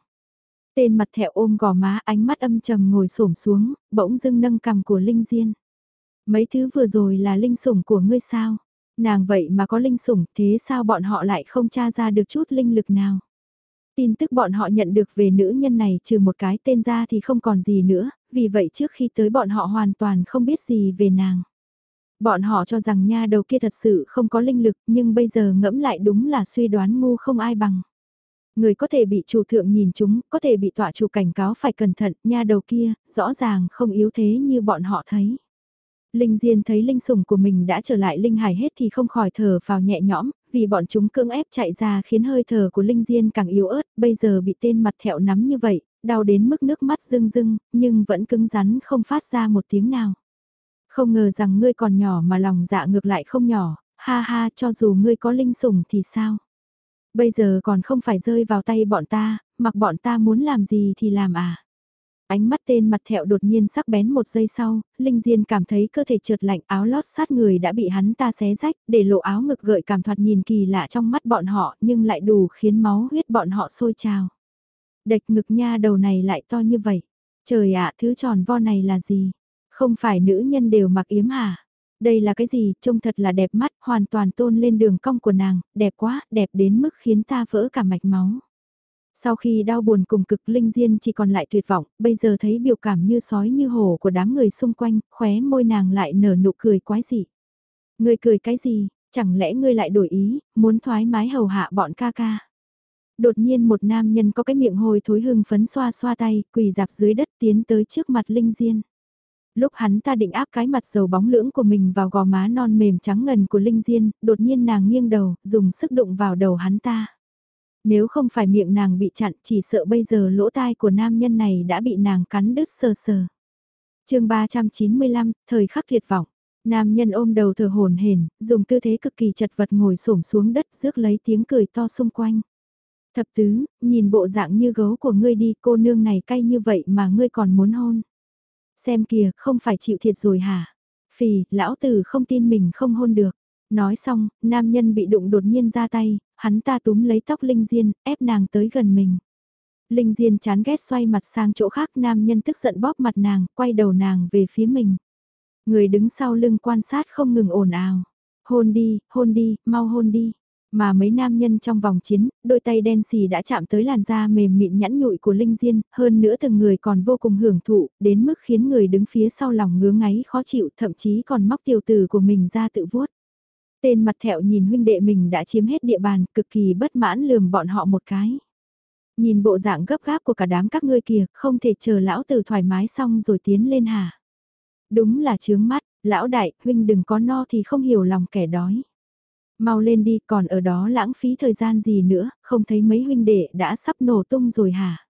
Tên mặt thẹo ôm gò má ánh mắt âm trầm ngồi xổm xuống, bỗng dưng nâng cằm của Linh Diên. Mấy thứ vừa rồi là linh sủng của ngươi sao? Nàng vậy mà có linh sủng, thế sao bọn họ lại không tra ra được chút linh lực nào? Tin tức bọn họ nhận được về nữ nhân này trừ một cái tên ra thì không còn gì nữa, vì vậy trước khi tới bọn họ hoàn toàn không biết gì về nàng. Bọn họ cho rằng nha đầu kia thật sự không có linh lực nhưng bây giờ ngẫm lại đúng là suy đoán ngu không ai bằng. Người có thể bị chủ thượng nhìn chúng, có thể bị tọa chủ cảnh cáo phải cẩn thận, nha đầu kia, rõ ràng không yếu thế như bọn họ thấy. Linh Diên thấy linh sủng của mình đã trở lại linh hải hết thì không khỏi thở vào nhẹ nhõm, vì bọn chúng cưỡng ép chạy ra khiến hơi thở của Linh Diên càng yếu ớt, bây giờ bị tên mặt thẹo nắm như vậy, đau đến mức nước mắt rưng rưng, nhưng vẫn cứng rắn không phát ra một tiếng nào. Không ngờ rằng ngươi còn nhỏ mà lòng dạ ngược lại không nhỏ, ha ha cho dù ngươi có linh sủng thì sao? Bây giờ còn không phải rơi vào tay bọn ta, mặc bọn ta muốn làm gì thì làm à? Ánh mắt tên mặt thẹo đột nhiên sắc bén một giây sau, Linh Diên cảm thấy cơ thể trượt lạnh áo lót sát người đã bị hắn ta xé rách, để lộ áo ngực gợi cảm thoạt nhìn kỳ lạ trong mắt bọn họ nhưng lại đủ khiến máu huyết bọn họ sôi trào. Đạch ngực nha đầu này lại to như vậy. Trời ạ, thứ tròn vo này là gì? Không phải nữ nhân đều mặc yếm hả? Đây là cái gì, trông thật là đẹp mắt, hoàn toàn tôn lên đường cong của nàng, đẹp quá, đẹp đến mức khiến ta vỡ cả mạch máu. Sau khi đau buồn cùng cực Linh Diên chỉ còn lại tuyệt vọng, bây giờ thấy biểu cảm như sói như hổ của đám người xung quanh, khóe môi nàng lại nở nụ cười quái dị. Ngươi cười cái gì, chẳng lẽ ngươi lại đổi ý, muốn thoải mái hầu hạ bọn ca ca. Đột nhiên một nam nhân có cái miệng hồi thối hưng phấn xoa xoa tay, quỳ dạp dưới đất tiến tới trước mặt Linh Diên. Lúc hắn ta định áp cái mặt dầu bóng lưỡng của mình vào gò má non mềm trắng ngần của Linh Diên, đột nhiên nàng nghiêng đầu, dùng sức đụng vào đầu hắn ta. Nếu không phải miệng nàng bị chặn chỉ sợ bây giờ lỗ tai của nam nhân này đã bị nàng cắn đứt sờ sờ. chương 395, thời khắc tuyệt vọng. Nam nhân ôm đầu thở hồn hển, dùng tư thế cực kỳ chật vật ngồi xổm xuống đất rước lấy tiếng cười to xung quanh. Thập tứ, nhìn bộ dạng như gấu của ngươi đi cô nương này cay như vậy mà ngươi còn muốn hôn. Xem kìa, không phải chịu thiệt rồi hả? Phì, lão tử không tin mình không hôn được. Nói xong, nam nhân bị đụng đột nhiên ra tay, hắn ta túm lấy tóc Linh Diên, ép nàng tới gần mình. Linh Diên chán ghét xoay mặt sang chỗ khác nam nhân tức giận bóp mặt nàng, quay đầu nàng về phía mình. Người đứng sau lưng quan sát không ngừng ồn ào. Hôn đi, hôn đi, mau hôn đi. Mà mấy nam nhân trong vòng chiến, đôi tay đen xì đã chạm tới làn da mềm mịn nhẵn nhụi của Linh Diên, hơn nữa từng người còn vô cùng hưởng thụ, đến mức khiến người đứng phía sau lòng ngứa ngáy khó chịu, thậm chí còn móc tiểu tử của mình ra tự vuốt. Tên mặt thẹo nhìn huynh đệ mình đã chiếm hết địa bàn, cực kỳ bất mãn lườm bọn họ một cái. Nhìn bộ dạng gấp gáp của cả đám các ngươi kìa, không thể chờ lão tử thoải mái xong rồi tiến lên hả? Đúng là chướng mắt, lão đại, huynh đừng có no thì không hiểu lòng kẻ đói. Mau lên đi, còn ở đó lãng phí thời gian gì nữa, không thấy mấy huynh đệ đã sắp nổ tung rồi hả?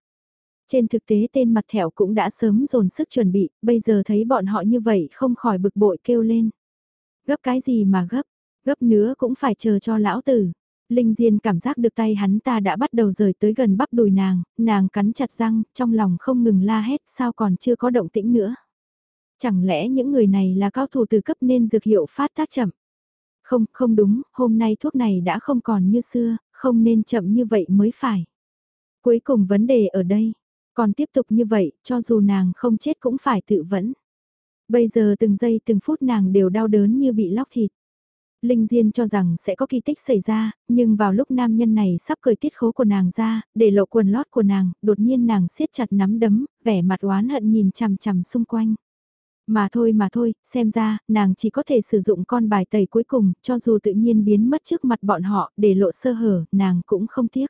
Trên thực tế tên mặt thẹo cũng đã sớm dồn sức chuẩn bị, bây giờ thấy bọn họ như vậy không khỏi bực bội kêu lên. Gấp cái gì mà gấp, Gấp nữa cũng phải chờ cho lão tử. Linh Diên cảm giác được tay hắn ta đã bắt đầu rời tới gần bắp đùi nàng, nàng cắn chặt răng, trong lòng không ngừng la hét sao còn chưa có động tĩnh nữa. Chẳng lẽ những người này là cao thủ từ cấp nên dược hiệu phát tác chậm? Không, không đúng, hôm nay thuốc này đã không còn như xưa, không nên chậm như vậy mới phải. Cuối cùng vấn đề ở đây, còn tiếp tục như vậy, cho dù nàng không chết cũng phải tự vẫn. Bây giờ từng giây từng phút nàng đều đau đớn như bị lóc thịt. Linh Diên cho rằng sẽ có kỳ tích xảy ra, nhưng vào lúc nam nhân này sắp cởi tiết khố của nàng ra, để lộ quần lót của nàng, đột nhiên nàng siết chặt nắm đấm, vẻ mặt oán hận nhìn chằm chằm xung quanh. Mà thôi mà thôi, xem ra, nàng chỉ có thể sử dụng con bài tẩy cuối cùng, cho dù tự nhiên biến mất trước mặt bọn họ, để lộ sơ hở, nàng cũng không tiếc.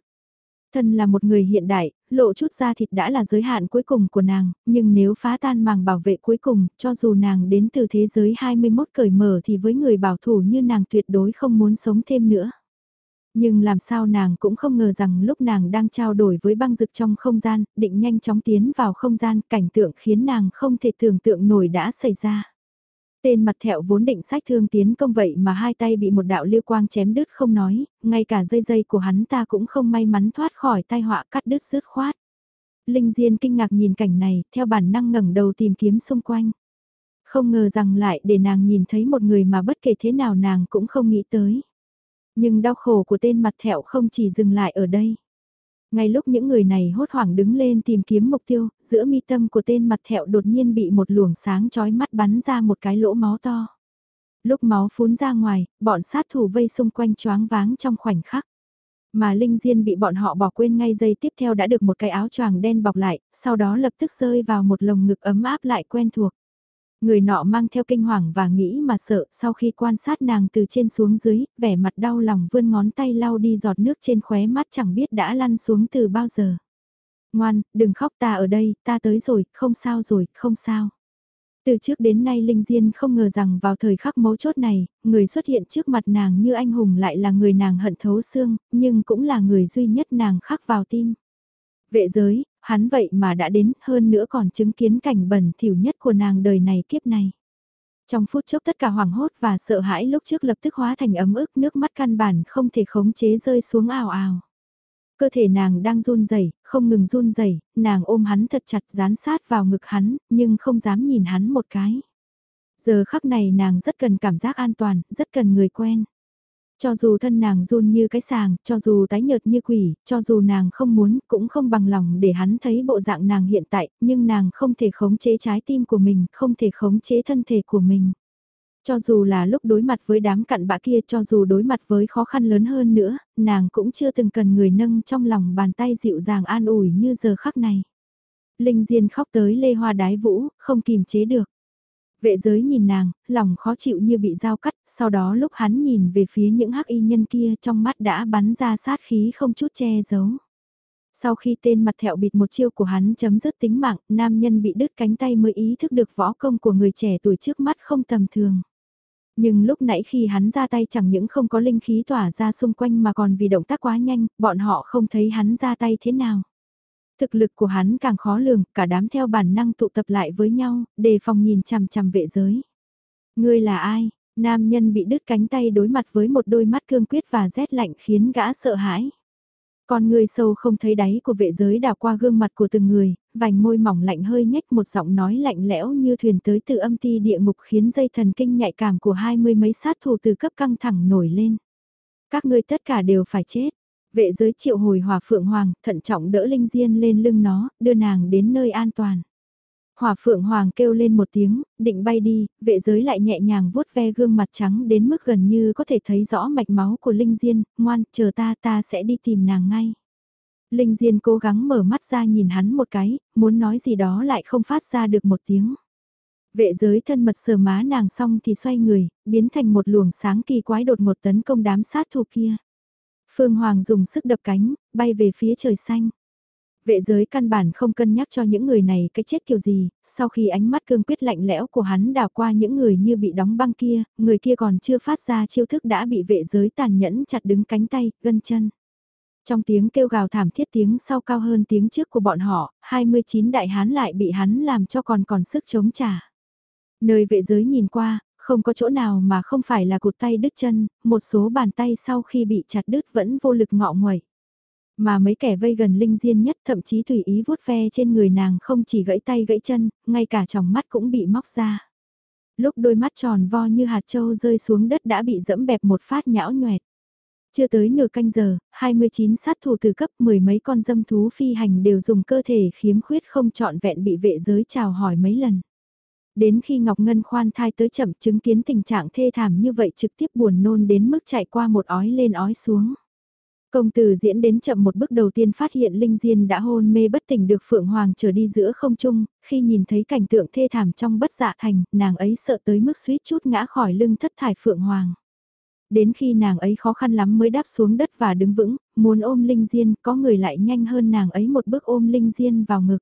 Thân là một người hiện đại, lộ chút da thịt đã là giới hạn cuối cùng của nàng, nhưng nếu phá tan màng bảo vệ cuối cùng, cho dù nàng đến từ thế giới 21 cởi mở thì với người bảo thủ như nàng tuyệt đối không muốn sống thêm nữa. Nhưng làm sao nàng cũng không ngờ rằng lúc nàng đang trao đổi với băng dực trong không gian, định nhanh chóng tiến vào không gian, cảnh tượng khiến nàng không thể tưởng tượng nổi đã xảy ra. Tên mặt thẹo vốn định sách thương tiến công vậy mà hai tay bị một đạo liêu quang chém đứt không nói, ngay cả dây dây của hắn ta cũng không may mắn thoát khỏi tai họa cắt đứt rứt khoát. Linh Diên kinh ngạc nhìn cảnh này, theo bản năng ngẩng đầu tìm kiếm xung quanh. Không ngờ rằng lại để nàng nhìn thấy một người mà bất kể thế nào nàng cũng không nghĩ tới. Nhưng đau khổ của tên mặt thẹo không chỉ dừng lại ở đây. Ngay lúc những người này hốt hoảng đứng lên tìm kiếm mục tiêu, giữa mi tâm của tên mặt thẹo đột nhiên bị một luồng sáng chói mắt bắn ra một cái lỗ máu to. Lúc máu phún ra ngoài, bọn sát thủ vây xung quanh choáng váng trong khoảnh khắc. Mà Linh Diên bị bọn họ bỏ quên ngay giây tiếp theo đã được một cái áo choàng đen bọc lại, sau đó lập tức rơi vào một lồng ngực ấm áp lại quen thuộc. Người nọ mang theo kinh hoàng và nghĩ mà sợ sau khi quan sát nàng từ trên xuống dưới, vẻ mặt đau lòng vươn ngón tay lau đi giọt nước trên khóe mắt chẳng biết đã lăn xuống từ bao giờ. Ngoan, đừng khóc ta ở đây, ta tới rồi, không sao rồi, không sao. Từ trước đến nay Linh Diên không ngờ rằng vào thời khắc mấu chốt này, người xuất hiện trước mặt nàng như anh hùng lại là người nàng hận thấu xương, nhưng cũng là người duy nhất nàng khắc vào tim. Vệ giới, hắn vậy mà đã đến hơn nữa còn chứng kiến cảnh bẩn thỉu nhất của nàng đời này kiếp này. Trong phút chốc tất cả hoảng hốt và sợ hãi lúc trước lập tức hóa thành ấm ức nước mắt căn bản không thể khống chế rơi xuống ào ào. Cơ thể nàng đang run rẩy, không ngừng run rẩy, nàng ôm hắn thật chặt dán sát vào ngực hắn, nhưng không dám nhìn hắn một cái. Giờ khắc này nàng rất cần cảm giác an toàn, rất cần người quen. Cho dù thân nàng run như cái sàng, cho dù tái nhợt như quỷ, cho dù nàng không muốn, cũng không bằng lòng để hắn thấy bộ dạng nàng hiện tại, nhưng nàng không thể khống chế trái tim của mình, không thể khống chế thân thể của mình. Cho dù là lúc đối mặt với đám cặn bã kia, cho dù đối mặt với khó khăn lớn hơn nữa, nàng cũng chưa từng cần người nâng trong lòng bàn tay dịu dàng an ủi như giờ khắc này. Linh Diên khóc tới lê hoa đái vũ, không kìm chế được. Vệ giới nhìn nàng, lòng khó chịu như bị dao cắt, sau đó lúc hắn nhìn về phía những hắc y nhân kia trong mắt đã bắn ra sát khí không chút che giấu. Sau khi tên mặt thẹo bịt một chiêu của hắn chấm dứt tính mạng, nam nhân bị đứt cánh tay mới ý thức được võ công của người trẻ tuổi trước mắt không tầm thường. Nhưng lúc nãy khi hắn ra tay chẳng những không có linh khí tỏa ra xung quanh mà còn vì động tác quá nhanh, bọn họ không thấy hắn ra tay thế nào. Thực lực của hắn càng khó lường, cả đám theo bản năng tụ tập lại với nhau, đề phòng nhìn chằm chằm vệ giới. Ngươi là ai? Nam nhân bị đứt cánh tay đối mặt với một đôi mắt cương quyết và rét lạnh khiến gã sợ hãi. Con người sâu không thấy đáy của vệ giới đào qua gương mặt của từng người, vành môi mỏng lạnh hơi nhếch một giọng nói lạnh lẽo như thuyền tới từ âm ti địa ngục khiến dây thần kinh nhạy cảm của hai mươi mấy sát thủ từ cấp căng thẳng nổi lên. Các ngươi tất cả đều phải chết. Vệ giới triệu hồi hòa phượng hoàng, thận trọng đỡ Linh Diên lên lưng nó, đưa nàng đến nơi an toàn. Hòa phượng hoàng kêu lên một tiếng, định bay đi, vệ giới lại nhẹ nhàng vuốt ve gương mặt trắng đến mức gần như có thể thấy rõ mạch máu của Linh Diên, ngoan, chờ ta ta sẽ đi tìm nàng ngay. Linh Diên cố gắng mở mắt ra nhìn hắn một cái, muốn nói gì đó lại không phát ra được một tiếng. Vệ giới thân mật sờ má nàng xong thì xoay người, biến thành một luồng sáng kỳ quái đột một tấn công đám sát thủ kia. Phương Hoàng dùng sức đập cánh, bay về phía trời xanh. Vệ giới căn bản không cân nhắc cho những người này cái chết kiểu gì, sau khi ánh mắt cương quyết lạnh lẽo của hắn đào qua những người như bị đóng băng kia, người kia còn chưa phát ra chiêu thức đã bị vệ giới tàn nhẫn chặt đứng cánh tay, gân chân. Trong tiếng kêu gào thảm thiết tiếng sau cao hơn tiếng trước của bọn họ, 29 đại hán lại bị hắn làm cho còn còn sức chống trả. Nơi vệ giới nhìn qua, không có chỗ nào mà không phải là cụt tay đứt chân, một số bàn tay sau khi bị chặt đứt vẫn vô lực ngọ nguậy. Mà mấy kẻ vây gần Linh Diên nhất thậm chí tùy ý vuốt ve trên người nàng không chỉ gãy tay gãy chân, ngay cả tròng mắt cũng bị móc ra. Lúc đôi mắt tròn vo như hạt trâu rơi xuống đất đã bị dẫm bẹp một phát nhão nhoẹt. Chưa tới nửa canh giờ, 29 sát thủ từ cấp mười mấy con dâm thú phi hành đều dùng cơ thể khiếm khuyết không trọn vẹn bị vệ giới chào hỏi mấy lần. Đến khi Ngọc Ngân khoan thai tới chậm chứng kiến tình trạng thê thảm như vậy trực tiếp buồn nôn đến mức chạy qua một ói lên ói xuống. Công tử diễn đến chậm một bước đầu tiên phát hiện Linh Diên đã hôn mê bất tỉnh được Phượng Hoàng trở đi giữa không trung, khi nhìn thấy cảnh tượng thê thảm trong bất dạ thành, nàng ấy sợ tới mức suýt chút ngã khỏi lưng thất thải Phượng Hoàng. Đến khi nàng ấy khó khăn lắm mới đáp xuống đất và đứng vững, muốn ôm Linh Diên, có người lại nhanh hơn nàng ấy một bước ôm Linh Diên vào ngực.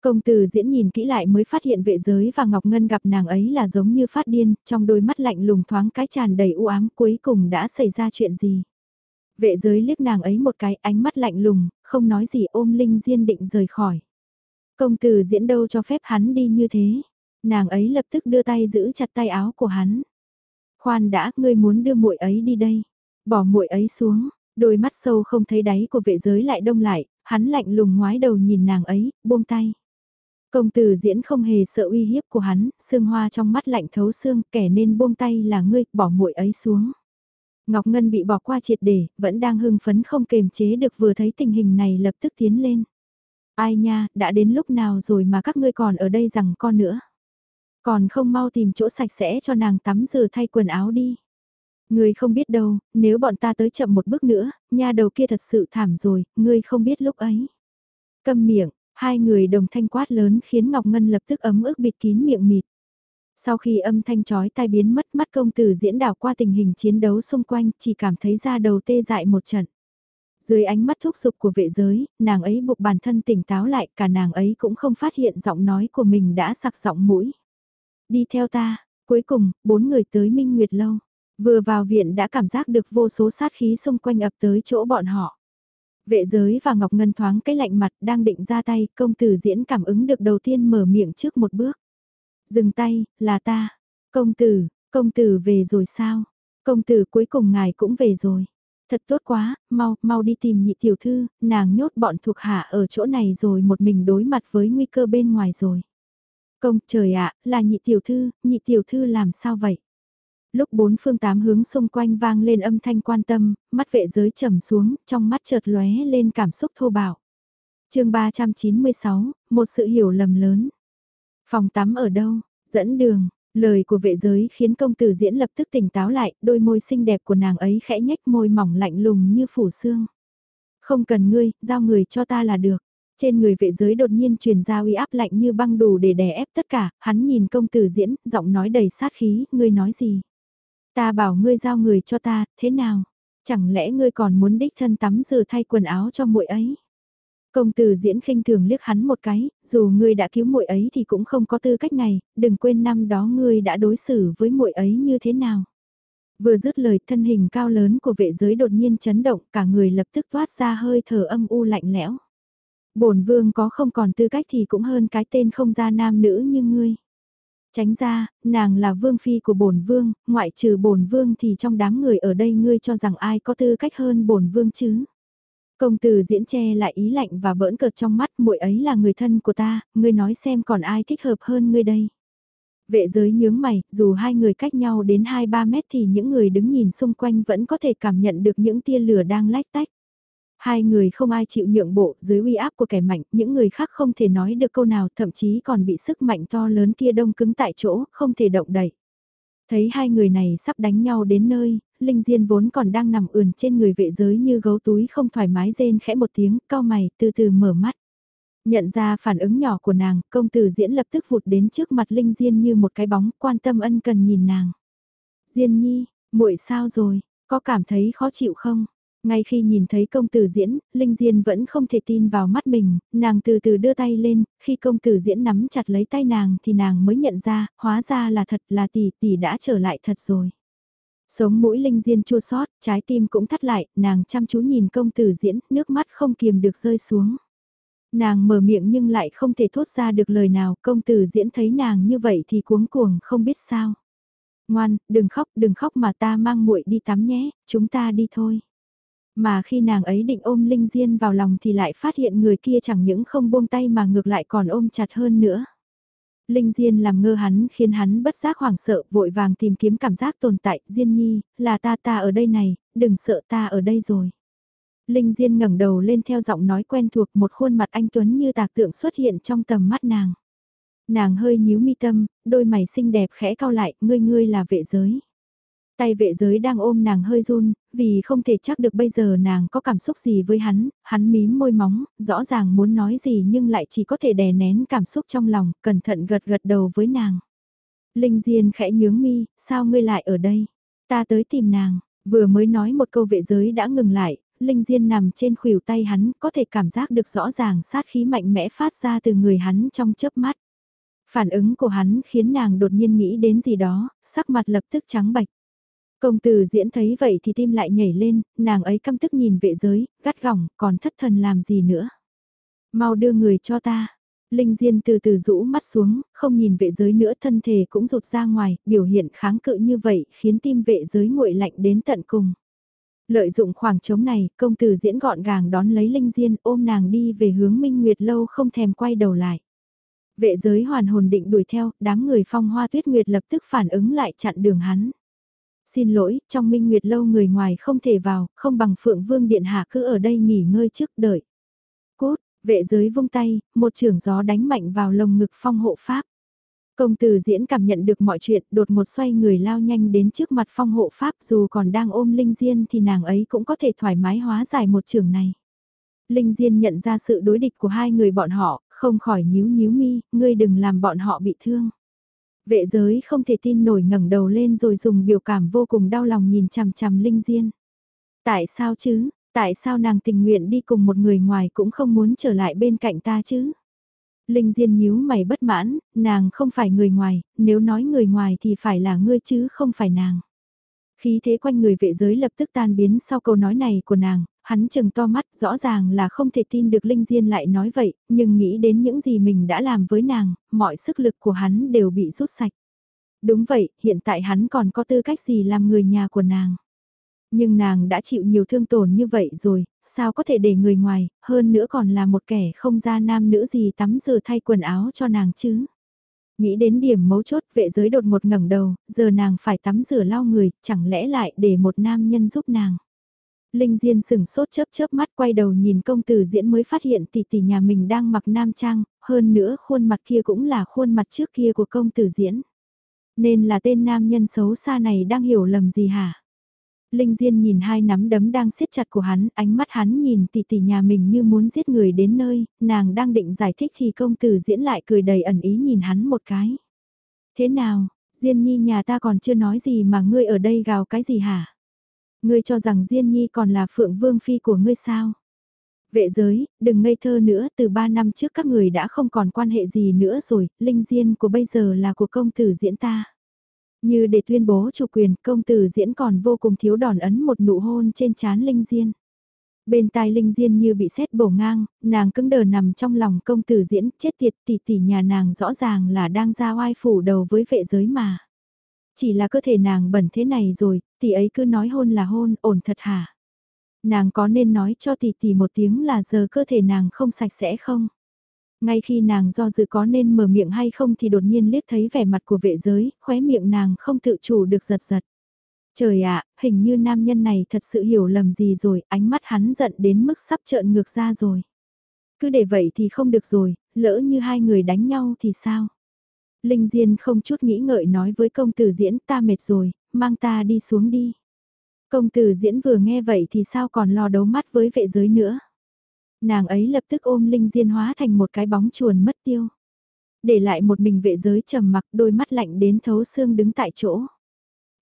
Công tử diễn nhìn kỹ lại mới phát hiện vệ giới và Ngọc Ngân gặp nàng ấy là giống như phát điên, trong đôi mắt lạnh lùng thoáng cái tràn đầy u ám cuối cùng đã xảy ra chuyện gì. Vệ giới liếc nàng ấy một cái ánh mắt lạnh lùng, không nói gì ôm Linh Diên định rời khỏi. Công tử diễn đâu cho phép hắn đi như thế. Nàng ấy lập tức đưa tay giữ chặt tay áo của hắn. Khoan đã, ngươi muốn đưa muội ấy đi đây. Bỏ muội ấy xuống, đôi mắt sâu không thấy đáy của vệ giới lại đông lại, hắn lạnh lùng ngoái đầu nhìn nàng ấy, buông tay. Công tử diễn không hề sợ uy hiếp của hắn, sương hoa trong mắt lạnh thấu xương, kẻ nên buông tay là ngươi, bỏ muội ấy xuống. Ngọc Ngân bị bỏ qua triệt để, vẫn đang hưng phấn không kềm chế được vừa thấy tình hình này lập tức tiến lên. Ai nha, đã đến lúc nào rồi mà các ngươi còn ở đây rằng con nữa. Còn không mau tìm chỗ sạch sẽ cho nàng tắm rửa thay quần áo đi. Ngươi không biết đâu, nếu bọn ta tới chậm một bước nữa, nha đầu kia thật sự thảm rồi, ngươi không biết lúc ấy. Câm miệng, hai người đồng thanh quát lớn khiến Ngọc Ngân lập tức ấm ức bịt kín miệng mịt. Sau khi âm thanh chói tai biến mất mắt công tử diễn đảo qua tình hình chiến đấu xung quanh chỉ cảm thấy ra đầu tê dại một trận. Dưới ánh mắt thúc giục của vệ giới, nàng ấy buộc bản thân tỉnh táo lại cả nàng ấy cũng không phát hiện giọng nói của mình đã sặc giọng mũi. Đi theo ta, cuối cùng, bốn người tới Minh Nguyệt Lâu. Vừa vào viện đã cảm giác được vô số sát khí xung quanh ập tới chỗ bọn họ. Vệ giới và Ngọc Ngân thoáng cái lạnh mặt đang định ra tay, công tử diễn cảm ứng được đầu tiên mở miệng trước một bước. Dừng tay, là ta. Công tử, công tử về rồi sao? Công tử cuối cùng ngài cũng về rồi. Thật tốt quá, mau, mau đi tìm nhị tiểu thư, nàng nhốt bọn thuộc hạ ở chỗ này rồi một mình đối mặt với nguy cơ bên ngoài rồi. Công, trời ạ, là nhị tiểu thư, nhị tiểu thư làm sao vậy? Lúc bốn phương tám hướng xung quanh vang lên âm thanh quan tâm, mắt vệ giới trầm xuống, trong mắt chợt lóe lên cảm xúc thô bạo. chương 396, một sự hiểu lầm lớn. Phòng tắm ở đâu? Dẫn đường. Lời của vệ giới khiến công tử diễn lập tức tỉnh táo lại, đôi môi xinh đẹp của nàng ấy khẽ nhếch môi mỏng lạnh lùng như phủ xương. Không cần ngươi, giao người cho ta là được. Trên người vệ giới đột nhiên truyền ra uy áp lạnh như băng đủ để đè ép tất cả, hắn nhìn công tử diễn, giọng nói đầy sát khí, ngươi nói gì? Ta bảo ngươi giao người cho ta, thế nào? Chẳng lẽ ngươi còn muốn đích thân tắm rửa thay quần áo cho muội ấy? Công tử diễn khinh thường liếc hắn một cái, dù ngươi đã cứu muội ấy thì cũng không có tư cách này, đừng quên năm đó ngươi đã đối xử với muội ấy như thế nào. Vừa dứt lời thân hình cao lớn của vệ giới đột nhiên chấn động, cả người lập tức thoát ra hơi thở âm u lạnh lẽo. Bổn vương có không còn tư cách thì cũng hơn cái tên không ra nam nữ như ngươi. Tránh ra, nàng là vương phi của bổn vương, ngoại trừ bổn vương thì trong đám người ở đây ngươi cho rằng ai có tư cách hơn bổn vương chứ? Công tử diễn che lại ý lạnh và bỡn cợt trong mắt muội ấy là người thân của ta, ngươi nói xem còn ai thích hợp hơn ngươi đây. Vệ giới nhướng mày, dù hai người cách nhau đến 2-3 mét thì những người đứng nhìn xung quanh vẫn có thể cảm nhận được những tia lửa đang lách tách. Hai người không ai chịu nhượng bộ dưới uy áp của kẻ mạnh, những người khác không thể nói được câu nào thậm chí còn bị sức mạnh to lớn kia đông cứng tại chỗ, không thể động đậy. Thấy hai người này sắp đánh nhau đến nơi, Linh Diên vốn còn đang nằm ườn trên người vệ giới như gấu túi không thoải mái rên khẽ một tiếng, cao mày, từ từ mở mắt. Nhận ra phản ứng nhỏ của nàng, công tử diễn lập tức vụt đến trước mặt Linh Diên như một cái bóng, quan tâm ân cần nhìn nàng. Diên nhi, muội sao rồi, có cảm thấy khó chịu không? Ngay khi nhìn thấy công tử diễn, Linh Diên vẫn không thể tin vào mắt mình, nàng từ từ đưa tay lên, khi công tử diễn nắm chặt lấy tay nàng thì nàng mới nhận ra, hóa ra là thật là tỷ tỷ đã trở lại thật rồi. Sống mũi Linh Diên chua xót, trái tim cũng thắt lại, nàng chăm chú nhìn công tử diễn, nước mắt không kiềm được rơi xuống. Nàng mở miệng nhưng lại không thể thốt ra được lời nào, công tử diễn thấy nàng như vậy thì cuống cuồng không biết sao. Ngoan, đừng khóc, đừng khóc mà ta mang muội đi tắm nhé, chúng ta đi thôi. Mà khi nàng ấy định ôm Linh Diên vào lòng thì lại phát hiện người kia chẳng những không buông tay mà ngược lại còn ôm chặt hơn nữa. Linh Diên làm ngơ hắn khiến hắn bất giác hoảng sợ vội vàng tìm kiếm cảm giác tồn tại. Diên nhi, là ta ta ở đây này, đừng sợ ta ở đây rồi. Linh Diên ngẩng đầu lên theo giọng nói quen thuộc một khuôn mặt anh Tuấn như tạc tượng xuất hiện trong tầm mắt nàng. Nàng hơi nhíu mi tâm, đôi mày xinh đẹp khẽ cao lại, ngươi ngươi là vệ giới. Tay vệ giới đang ôm nàng hơi run, vì không thể chắc được bây giờ nàng có cảm xúc gì với hắn, hắn mím môi móng, rõ ràng muốn nói gì nhưng lại chỉ có thể đè nén cảm xúc trong lòng, cẩn thận gật gật đầu với nàng. Linh Diên khẽ nhướng mi, sao ngươi lại ở đây? Ta tới tìm nàng, vừa mới nói một câu vệ giới đã ngừng lại, Linh Diên nằm trên khuỷu tay hắn, có thể cảm giác được rõ ràng sát khí mạnh mẽ phát ra từ người hắn trong chớp mắt. Phản ứng của hắn khiến nàng đột nhiên nghĩ đến gì đó, sắc mặt lập tức trắng bạch. Công tử diễn thấy vậy thì tim lại nhảy lên, nàng ấy căm tức nhìn vệ giới, gắt gỏng, còn thất thần làm gì nữa. Mau đưa người cho ta. Linh Diên từ từ rũ mắt xuống, không nhìn vệ giới nữa thân thể cũng rụt ra ngoài, biểu hiện kháng cự như vậy khiến tim vệ giới nguội lạnh đến tận cùng. Lợi dụng khoảng trống này, công tử diễn gọn gàng đón lấy Linh Diên ôm nàng đi về hướng Minh Nguyệt Lâu không thèm quay đầu lại. Vệ giới hoàn hồn định đuổi theo, đám người phong hoa tuyết nguyệt lập tức phản ứng lại chặn đường hắn. Xin lỗi, trong minh nguyệt lâu người ngoài không thể vào, không bằng phượng vương điện hạ cứ ở đây nghỉ ngơi trước đợi. Cốt, vệ giới vung tay, một trường gió đánh mạnh vào lồng ngực phong hộ pháp. Công tử diễn cảm nhận được mọi chuyện, đột một xoay người lao nhanh đến trước mặt phong hộ pháp dù còn đang ôm Linh Diên thì nàng ấy cũng có thể thoải mái hóa giải một trường này. Linh Diên nhận ra sự đối địch của hai người bọn họ, không khỏi nhíu nhíu mi, ngươi đừng làm bọn họ bị thương. Vệ giới không thể tin nổi ngẩng đầu lên rồi dùng biểu cảm vô cùng đau lòng nhìn chằm chằm Linh Diên. Tại sao chứ, tại sao nàng tình nguyện đi cùng một người ngoài cũng không muốn trở lại bên cạnh ta chứ? Linh Diên nhíu mày bất mãn, nàng không phải người ngoài, nếu nói người ngoài thì phải là ngươi chứ không phải nàng. Khí thế quanh người vệ giới lập tức tan biến sau câu nói này của nàng, hắn chừng to mắt rõ ràng là không thể tin được Linh Diên lại nói vậy, nhưng nghĩ đến những gì mình đã làm với nàng, mọi sức lực của hắn đều bị rút sạch. Đúng vậy, hiện tại hắn còn có tư cách gì làm người nhà của nàng. Nhưng nàng đã chịu nhiều thương tổn như vậy rồi, sao có thể để người ngoài, hơn nữa còn là một kẻ không ra nam nữ gì tắm rửa thay quần áo cho nàng chứ. Nghĩ đến điểm mấu chốt vệ giới đột một ngẩng đầu, giờ nàng phải tắm rửa lau người, chẳng lẽ lại để một nam nhân giúp nàng. Linh Diên sừng sốt chớp chớp mắt quay đầu nhìn công tử diễn mới phát hiện tỷ tỷ nhà mình đang mặc nam trang, hơn nữa khuôn mặt kia cũng là khuôn mặt trước kia của công tử diễn. Nên là tên nam nhân xấu xa này đang hiểu lầm gì hả? Linh Diên nhìn hai nắm đấm đang siết chặt của hắn, ánh mắt hắn nhìn tỷ tỷ nhà mình như muốn giết người đến nơi, nàng đang định giải thích thì công tử diễn lại cười đầy ẩn ý nhìn hắn một cái. Thế nào, Diên Nhi nhà ta còn chưa nói gì mà ngươi ở đây gào cái gì hả? Ngươi cho rằng Diên Nhi còn là phượng vương phi của ngươi sao? Vệ giới, đừng ngây thơ nữa, từ ba năm trước các người đã không còn quan hệ gì nữa rồi, Linh Diên của bây giờ là của công tử diễn ta. Như để tuyên bố chủ quyền, công tử diễn còn vô cùng thiếu đòn ấn một nụ hôn trên trán Linh Diên. Bên tai Linh Diên như bị xét bổ ngang, nàng cứng đờ nằm trong lòng công tử diễn, chết tiệt tỷ tỷ nhà nàng rõ ràng là đang ra oai phủ đầu với vệ giới mà. Chỉ là cơ thể nàng bẩn thế này rồi, tỷ ấy cứ nói hôn là hôn, ổn thật hả? Nàng có nên nói cho tỷ tỷ một tiếng là giờ cơ thể nàng không sạch sẽ không? Ngay khi nàng do dự có nên mở miệng hay không thì đột nhiên liếc thấy vẻ mặt của vệ giới, khóe miệng nàng không tự chủ được giật giật. Trời ạ, hình như nam nhân này thật sự hiểu lầm gì rồi, ánh mắt hắn giận đến mức sắp trợn ngược ra rồi. Cứ để vậy thì không được rồi, lỡ như hai người đánh nhau thì sao? Linh Diên không chút nghĩ ngợi nói với công tử diễn ta mệt rồi, mang ta đi xuống đi. Công tử diễn vừa nghe vậy thì sao còn lo đấu mắt với vệ giới nữa. Nàng ấy lập tức ôm Linh Diên hóa thành một cái bóng chuồn mất tiêu. Để lại một mình vệ giới trầm mặc đôi mắt lạnh đến thấu xương đứng tại chỗ.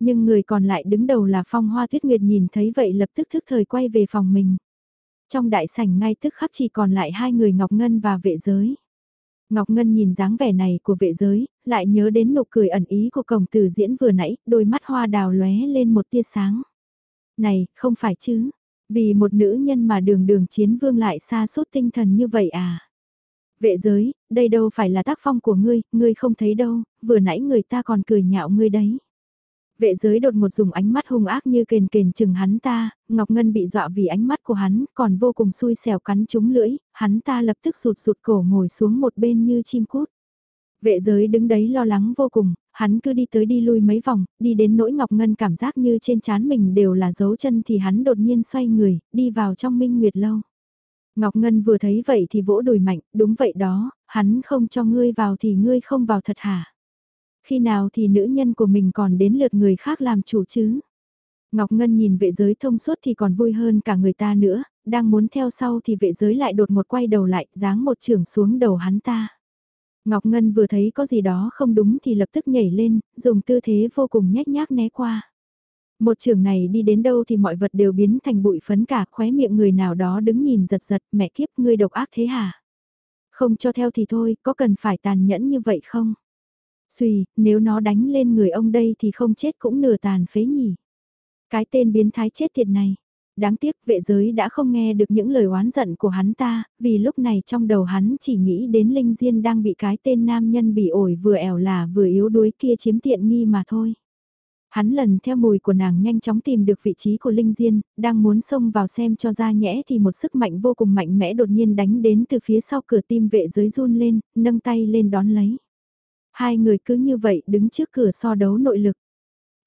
Nhưng người còn lại đứng đầu là phong hoa tuyết nguyệt nhìn thấy vậy lập tức thức thời quay về phòng mình. Trong đại sảnh ngay tức khắc chỉ còn lại hai người Ngọc Ngân và vệ giới. Ngọc Ngân nhìn dáng vẻ này của vệ giới, lại nhớ đến nụ cười ẩn ý của cổng tử diễn vừa nãy, đôi mắt hoa đào lóe lên một tia sáng. Này, không phải chứ, vì một nữ nhân mà đường đường chiến vương lại xa suốt tinh thần như vậy à? Vệ giới, đây đâu phải là tác phong của ngươi, ngươi không thấy đâu, vừa nãy người ta còn cười nhạo ngươi đấy. Vệ giới đột một dùng ánh mắt hung ác như kền kền chừng hắn ta, Ngọc Ngân bị dọa vì ánh mắt của hắn, còn vô cùng xui xẻo cắn trúng lưỡi, hắn ta lập tức sụt sụt cổ ngồi xuống một bên như chim cút. Vệ giới đứng đấy lo lắng vô cùng, hắn cứ đi tới đi lui mấy vòng, đi đến nỗi Ngọc Ngân cảm giác như trên trán mình đều là dấu chân thì hắn đột nhiên xoay người, đi vào trong minh nguyệt lâu. Ngọc Ngân vừa thấy vậy thì vỗ đùi mạnh, đúng vậy đó, hắn không cho ngươi vào thì ngươi không vào thật hả? Khi nào thì nữ nhân của mình còn đến lượt người khác làm chủ chứ? Ngọc Ngân nhìn vệ giới thông suốt thì còn vui hơn cả người ta nữa, đang muốn theo sau thì vệ giới lại đột một quay đầu lại, giáng một trường xuống đầu hắn ta. Ngọc Ngân vừa thấy có gì đó không đúng thì lập tức nhảy lên, dùng tư thế vô cùng nhét nhác né qua. Một trường này đi đến đâu thì mọi vật đều biến thành bụi phấn cả khóe miệng người nào đó đứng nhìn giật giật mẹ kiếp ngươi độc ác thế hả? Không cho theo thì thôi, có cần phải tàn nhẫn như vậy không? Xùi, nếu nó đánh lên người ông đây thì không chết cũng nửa tàn phế nhỉ. Cái tên biến thái chết tiệt này. Đáng tiếc vệ giới đã không nghe được những lời oán giận của hắn ta, vì lúc này trong đầu hắn chỉ nghĩ đến Linh Diên đang bị cái tên nam nhân bị ổi vừa ẻo là vừa yếu đuối kia chiếm tiện nghi mà thôi. Hắn lần theo mùi của nàng nhanh chóng tìm được vị trí của Linh Diên, đang muốn xông vào xem cho ra nhẽ thì một sức mạnh vô cùng mạnh mẽ đột nhiên đánh đến từ phía sau cửa tim vệ giới run lên, nâng tay lên đón lấy. Hai người cứ như vậy đứng trước cửa so đấu nội lực.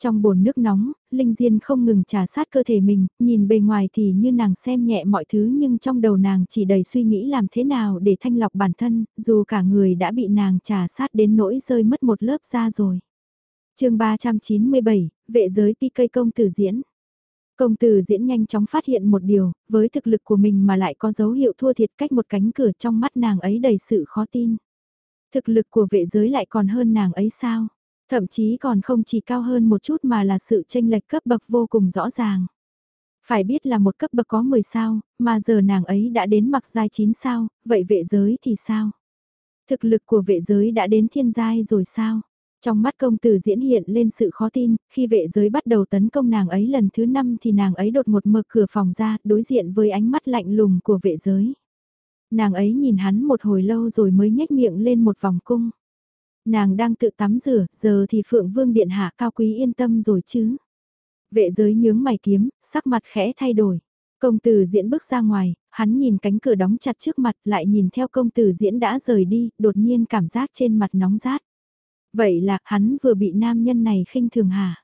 Trong bồn nước nóng, Linh Diên không ngừng trà sát cơ thể mình, nhìn bề ngoài thì như nàng xem nhẹ mọi thứ nhưng trong đầu nàng chỉ đầy suy nghĩ làm thế nào để thanh lọc bản thân, dù cả người đã bị nàng trà sát đến nỗi rơi mất một lớp da rồi. chương 397, vệ giới pi cây công tử diễn. Công tử diễn nhanh chóng phát hiện một điều, với thực lực của mình mà lại có dấu hiệu thua thiệt cách một cánh cửa trong mắt nàng ấy đầy sự khó tin. Thực lực của vệ giới lại còn hơn nàng ấy sao? Thậm chí còn không chỉ cao hơn một chút mà là sự tranh lệch cấp bậc vô cùng rõ ràng. Phải biết là một cấp bậc có 10 sao, mà giờ nàng ấy đã đến mặc giai 9 sao, vậy vệ giới thì sao? Thực lực của vệ giới đã đến thiên giai rồi sao? Trong mắt công tử diễn hiện lên sự khó tin, khi vệ giới bắt đầu tấn công nàng ấy lần thứ 5 thì nàng ấy đột một mở cửa phòng ra, đối diện với ánh mắt lạnh lùng của vệ giới. Nàng ấy nhìn hắn một hồi lâu rồi mới nhếch miệng lên một vòng cung. Nàng đang tự tắm rửa, giờ thì Phượng Vương Điện Hạ cao quý yên tâm rồi chứ. Vệ giới nhướng mày kiếm, sắc mặt khẽ thay đổi. Công tử diễn bước ra ngoài, hắn nhìn cánh cửa đóng chặt trước mặt lại nhìn theo công tử diễn đã rời đi, đột nhiên cảm giác trên mặt nóng rát. Vậy là hắn vừa bị nam nhân này khinh thường hả?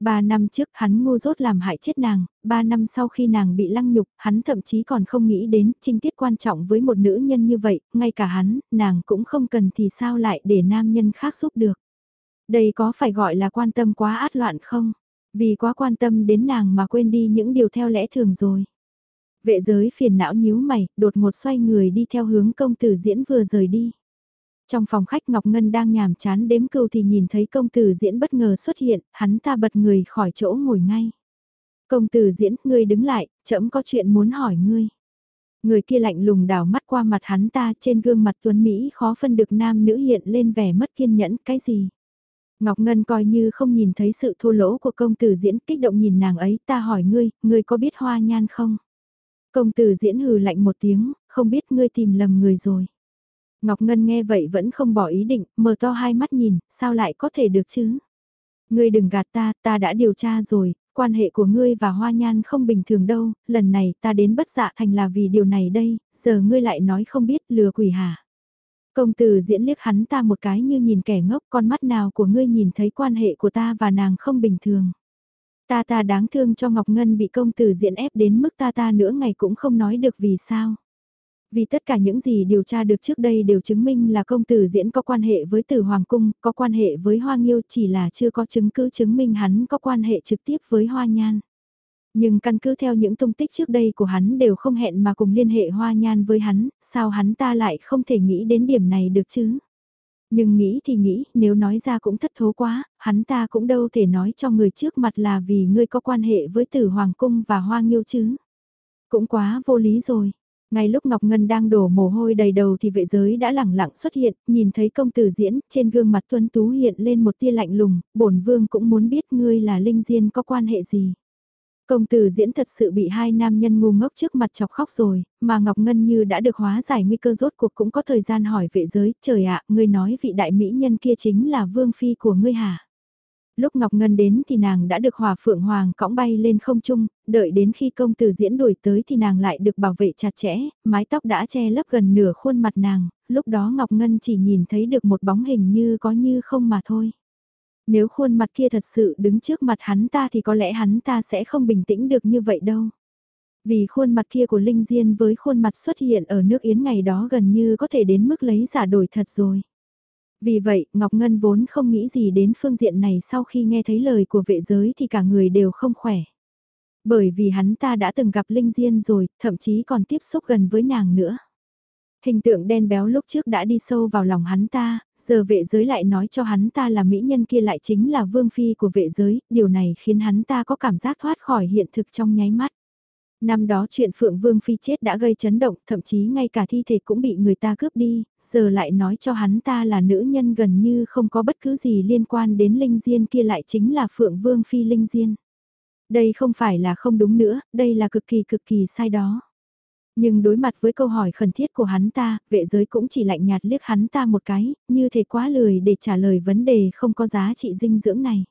Ba năm trước hắn ngu dốt làm hại chết nàng, ba năm sau khi nàng bị lăng nhục, hắn thậm chí còn không nghĩ đến trinh tiết quan trọng với một nữ nhân như vậy, ngay cả hắn, nàng cũng không cần thì sao lại để nam nhân khác giúp được. Đây có phải gọi là quan tâm quá át loạn không? Vì quá quan tâm đến nàng mà quên đi những điều theo lẽ thường rồi. Vệ giới phiền não nhíu mày, đột ngột xoay người đi theo hướng công tử diễn vừa rời đi. Trong phòng khách Ngọc Ngân đang nhàm chán đếm cừu thì nhìn thấy công tử diễn bất ngờ xuất hiện, hắn ta bật người khỏi chỗ ngồi ngay. Công tử diễn, ngươi đứng lại, trẫm có chuyện muốn hỏi ngươi. Người kia lạnh lùng đảo mắt qua mặt hắn ta trên gương mặt tuấn Mỹ khó phân được nam nữ hiện lên vẻ mất kiên nhẫn, cái gì? Ngọc Ngân coi như không nhìn thấy sự thô lỗ của công tử diễn kích động nhìn nàng ấy ta hỏi ngươi, ngươi có biết hoa nhan không? Công tử diễn hừ lạnh một tiếng, không biết ngươi tìm lầm người rồi. Ngọc Ngân nghe vậy vẫn không bỏ ý định, mở to hai mắt nhìn, sao lại có thể được chứ? Ngươi đừng gạt ta, ta đã điều tra rồi, quan hệ của ngươi và Hoa Nhan không bình thường đâu, lần này ta đến bất dạ thành là vì điều này đây, giờ ngươi lại nói không biết lừa quỷ hả? Công tử diễn liếc hắn ta một cái như nhìn kẻ ngốc con mắt nào của ngươi nhìn thấy quan hệ của ta và nàng không bình thường. Ta ta đáng thương cho Ngọc Ngân bị công tử diễn ép đến mức ta ta nữa ngày cũng không nói được vì sao. Vì tất cả những gì điều tra được trước đây đều chứng minh là công tử diễn có quan hệ với tử Hoàng Cung, có quan hệ với Hoa Nghiêu chỉ là chưa có chứng cứ chứng minh hắn có quan hệ trực tiếp với Hoa Nhan. Nhưng căn cứ theo những tung tích trước đây của hắn đều không hẹn mà cùng liên hệ Hoa Nhan với hắn, sao hắn ta lại không thể nghĩ đến điểm này được chứ? Nhưng nghĩ thì nghĩ, nếu nói ra cũng thất thố quá, hắn ta cũng đâu thể nói cho người trước mặt là vì ngươi có quan hệ với tử Hoàng Cung và Hoa Nghiêu chứ. Cũng quá vô lý rồi. Ngay lúc Ngọc Ngân đang đổ mồ hôi đầy đầu thì vệ giới đã lẳng lặng xuất hiện, nhìn thấy công tử diễn, trên gương mặt tuân tú hiện lên một tia lạnh lùng, bổn vương cũng muốn biết ngươi là linh diên có quan hệ gì. Công tử diễn thật sự bị hai nam nhân ngu ngốc trước mặt chọc khóc rồi, mà Ngọc Ngân như đã được hóa giải nguy cơ rốt cuộc cũng có thời gian hỏi vệ giới, trời ạ, ngươi nói vị đại mỹ nhân kia chính là vương phi của ngươi hả? Lúc Ngọc Ngân đến thì nàng đã được hòa phượng hoàng cõng bay lên không trung, đợi đến khi công tử diễn đuổi tới thì nàng lại được bảo vệ chặt chẽ, mái tóc đã che lấp gần nửa khuôn mặt nàng, lúc đó Ngọc Ngân chỉ nhìn thấy được một bóng hình như có như không mà thôi. Nếu khuôn mặt kia thật sự đứng trước mặt hắn ta thì có lẽ hắn ta sẽ không bình tĩnh được như vậy đâu. Vì khuôn mặt kia của Linh Diên với khuôn mặt xuất hiện ở nước Yến ngày đó gần như có thể đến mức lấy giả đổi thật rồi. Vì vậy, Ngọc Ngân vốn không nghĩ gì đến phương diện này sau khi nghe thấy lời của vệ giới thì cả người đều không khỏe. Bởi vì hắn ta đã từng gặp Linh Diên rồi, thậm chí còn tiếp xúc gần với nàng nữa. Hình tượng đen béo lúc trước đã đi sâu vào lòng hắn ta, giờ vệ giới lại nói cho hắn ta là mỹ nhân kia lại chính là vương phi của vệ giới, điều này khiến hắn ta có cảm giác thoát khỏi hiện thực trong nháy mắt. Năm đó chuyện Phượng Vương Phi chết đã gây chấn động, thậm chí ngay cả thi thể cũng bị người ta cướp đi, giờ lại nói cho hắn ta là nữ nhân gần như không có bất cứ gì liên quan đến Linh Diên kia lại chính là Phượng Vương Phi Linh Diên. Đây không phải là không đúng nữa, đây là cực kỳ cực kỳ sai đó. Nhưng đối mặt với câu hỏi khẩn thiết của hắn ta, vệ giới cũng chỉ lạnh nhạt liếc hắn ta một cái, như thể quá lười để trả lời vấn đề không có giá trị dinh dưỡng này.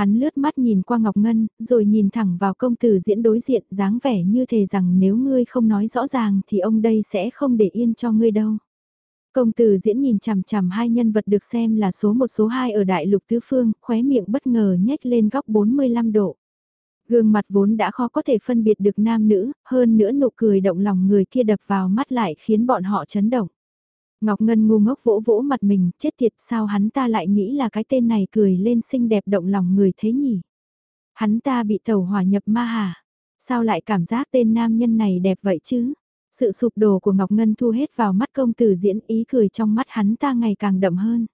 Hắn lướt mắt nhìn qua Ngọc Ngân, rồi nhìn thẳng vào công tử diễn đối diện dáng vẻ như thề rằng nếu ngươi không nói rõ ràng thì ông đây sẽ không để yên cho ngươi đâu. Công tử diễn nhìn chằm chằm hai nhân vật được xem là số một số hai ở đại lục tứ phương, khóe miệng bất ngờ nhếch lên góc 45 độ. Gương mặt vốn đã khó có thể phân biệt được nam nữ, hơn nữa nụ cười động lòng người kia đập vào mắt lại khiến bọn họ chấn động. Ngọc Ngân ngu ngốc vỗ vỗ mặt mình, chết tiệt sao hắn ta lại nghĩ là cái tên này cười lên xinh đẹp động lòng người thế nhỉ? Hắn ta bị tàu hỏa nhập ma hả? Sao lại cảm giác tên nam nhân này đẹp vậy chứ? Sự sụp đổ của Ngọc Ngân thu hết vào mắt công tử diễn ý cười trong mắt hắn ta ngày càng đậm hơn.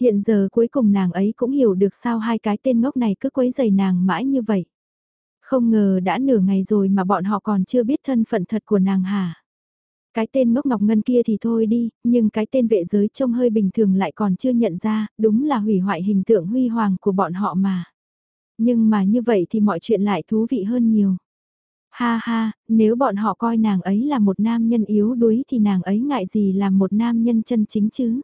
Hiện giờ cuối cùng nàng ấy cũng hiểu được sao hai cái tên ngốc này cứ quấy giày nàng mãi như vậy. Không ngờ đã nửa ngày rồi mà bọn họ còn chưa biết thân phận thật của nàng hả? Cái tên ngốc ngọc ngân kia thì thôi đi, nhưng cái tên vệ giới trông hơi bình thường lại còn chưa nhận ra, đúng là hủy hoại hình tượng huy hoàng của bọn họ mà. Nhưng mà như vậy thì mọi chuyện lại thú vị hơn nhiều. Ha ha, nếu bọn họ coi nàng ấy là một nam nhân yếu đuối thì nàng ấy ngại gì là một nam nhân chân chính chứ.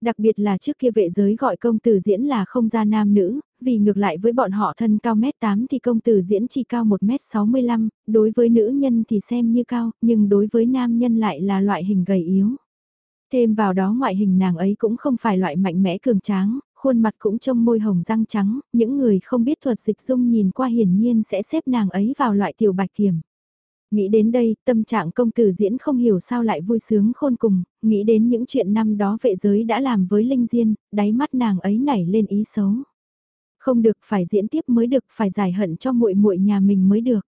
Đặc biệt là trước kia vệ giới gọi công tử diễn là không ra nam nữ, vì ngược lại với bọn họ thân cao mét 8 thì công tử diễn chỉ cao 1 mét 65, đối với nữ nhân thì xem như cao, nhưng đối với nam nhân lại là loại hình gầy yếu. Thêm vào đó ngoại hình nàng ấy cũng không phải loại mạnh mẽ cường tráng, khuôn mặt cũng trông môi hồng răng trắng, những người không biết thuật dịch dung nhìn qua hiển nhiên sẽ xếp nàng ấy vào loại tiểu bạch kiểm. Nghĩ đến đây, tâm trạng công tử diễn không hiểu sao lại vui sướng khôn cùng, nghĩ đến những chuyện năm đó vệ giới đã làm với Linh Diên, đáy mắt nàng ấy nảy lên ý xấu. Không được phải diễn tiếp mới được, phải giải hận cho muội muội nhà mình mới được.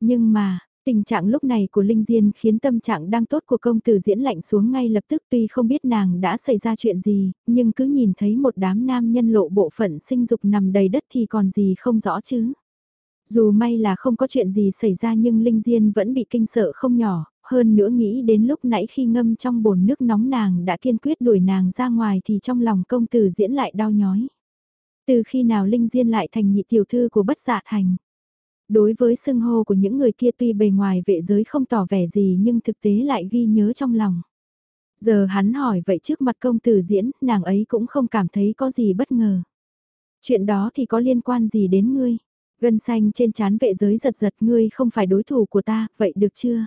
Nhưng mà, tình trạng lúc này của Linh Diên khiến tâm trạng đang tốt của công tử diễn lạnh xuống ngay lập tức tuy không biết nàng đã xảy ra chuyện gì, nhưng cứ nhìn thấy một đám nam nhân lộ bộ phận sinh dục nằm đầy đất thì còn gì không rõ chứ. Dù may là không có chuyện gì xảy ra nhưng Linh Diên vẫn bị kinh sợ không nhỏ, hơn nữa nghĩ đến lúc nãy khi ngâm trong bồn nước nóng nàng đã kiên quyết đuổi nàng ra ngoài thì trong lòng công tử diễn lại đau nhói. Từ khi nào Linh Diên lại thành nhị tiểu thư của bất dạ thành. Đối với sưng hô của những người kia tuy bề ngoài vệ giới không tỏ vẻ gì nhưng thực tế lại ghi nhớ trong lòng. Giờ hắn hỏi vậy trước mặt công tử diễn, nàng ấy cũng không cảm thấy có gì bất ngờ. Chuyện đó thì có liên quan gì đến ngươi? Gân xanh trên chán vệ giới giật giật ngươi không phải đối thủ của ta, vậy được chưa?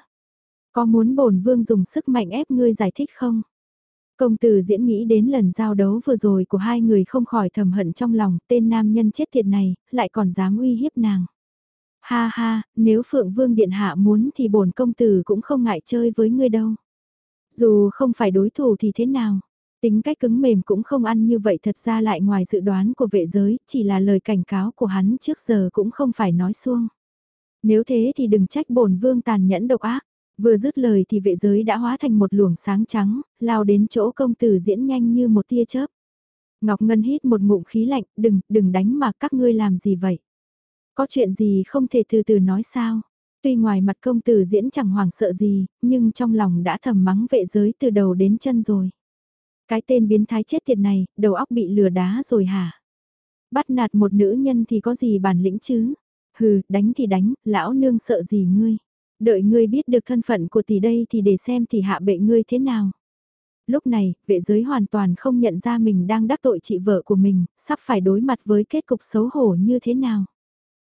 Có muốn bổn vương dùng sức mạnh ép ngươi giải thích không? Công tử diễn nghĩ đến lần giao đấu vừa rồi của hai người không khỏi thầm hận trong lòng, tên nam nhân chết tiệt này, lại còn dám uy hiếp nàng. Ha ha, nếu Phượng Vương Điện Hạ muốn thì bổn công tử cũng không ngại chơi với ngươi đâu. Dù không phải đối thủ thì thế nào, tính cách cứng mềm cũng không ăn như vậy thật ra lại ngoài dự đoán của vệ giới, chỉ là lời cảnh cáo của hắn trước giờ cũng không phải nói xuông. Nếu thế thì đừng trách bổn vương tàn nhẫn độc ác. Vừa dứt lời thì vệ giới đã hóa thành một luồng sáng trắng, lao đến chỗ công tử diễn nhanh như một tia chớp. Ngọc Ngân hít một ngụm khí lạnh, đừng, đừng đánh mà các ngươi làm gì vậy? Có chuyện gì không thể từ từ nói sao? Tuy ngoài mặt công tử diễn chẳng hoảng sợ gì, nhưng trong lòng đã thầm mắng vệ giới từ đầu đến chân rồi. Cái tên biến thái chết tiệt này, đầu óc bị lừa đá rồi hả? Bắt nạt một nữ nhân thì có gì bản lĩnh chứ? Hừ, đánh thì đánh, lão nương sợ gì ngươi? Đợi ngươi biết được thân phận của tỷ đây thì để xem tỷ hạ bệ ngươi thế nào. Lúc này, vệ giới hoàn toàn không nhận ra mình đang đắc tội chị vợ của mình, sắp phải đối mặt với kết cục xấu hổ như thế nào.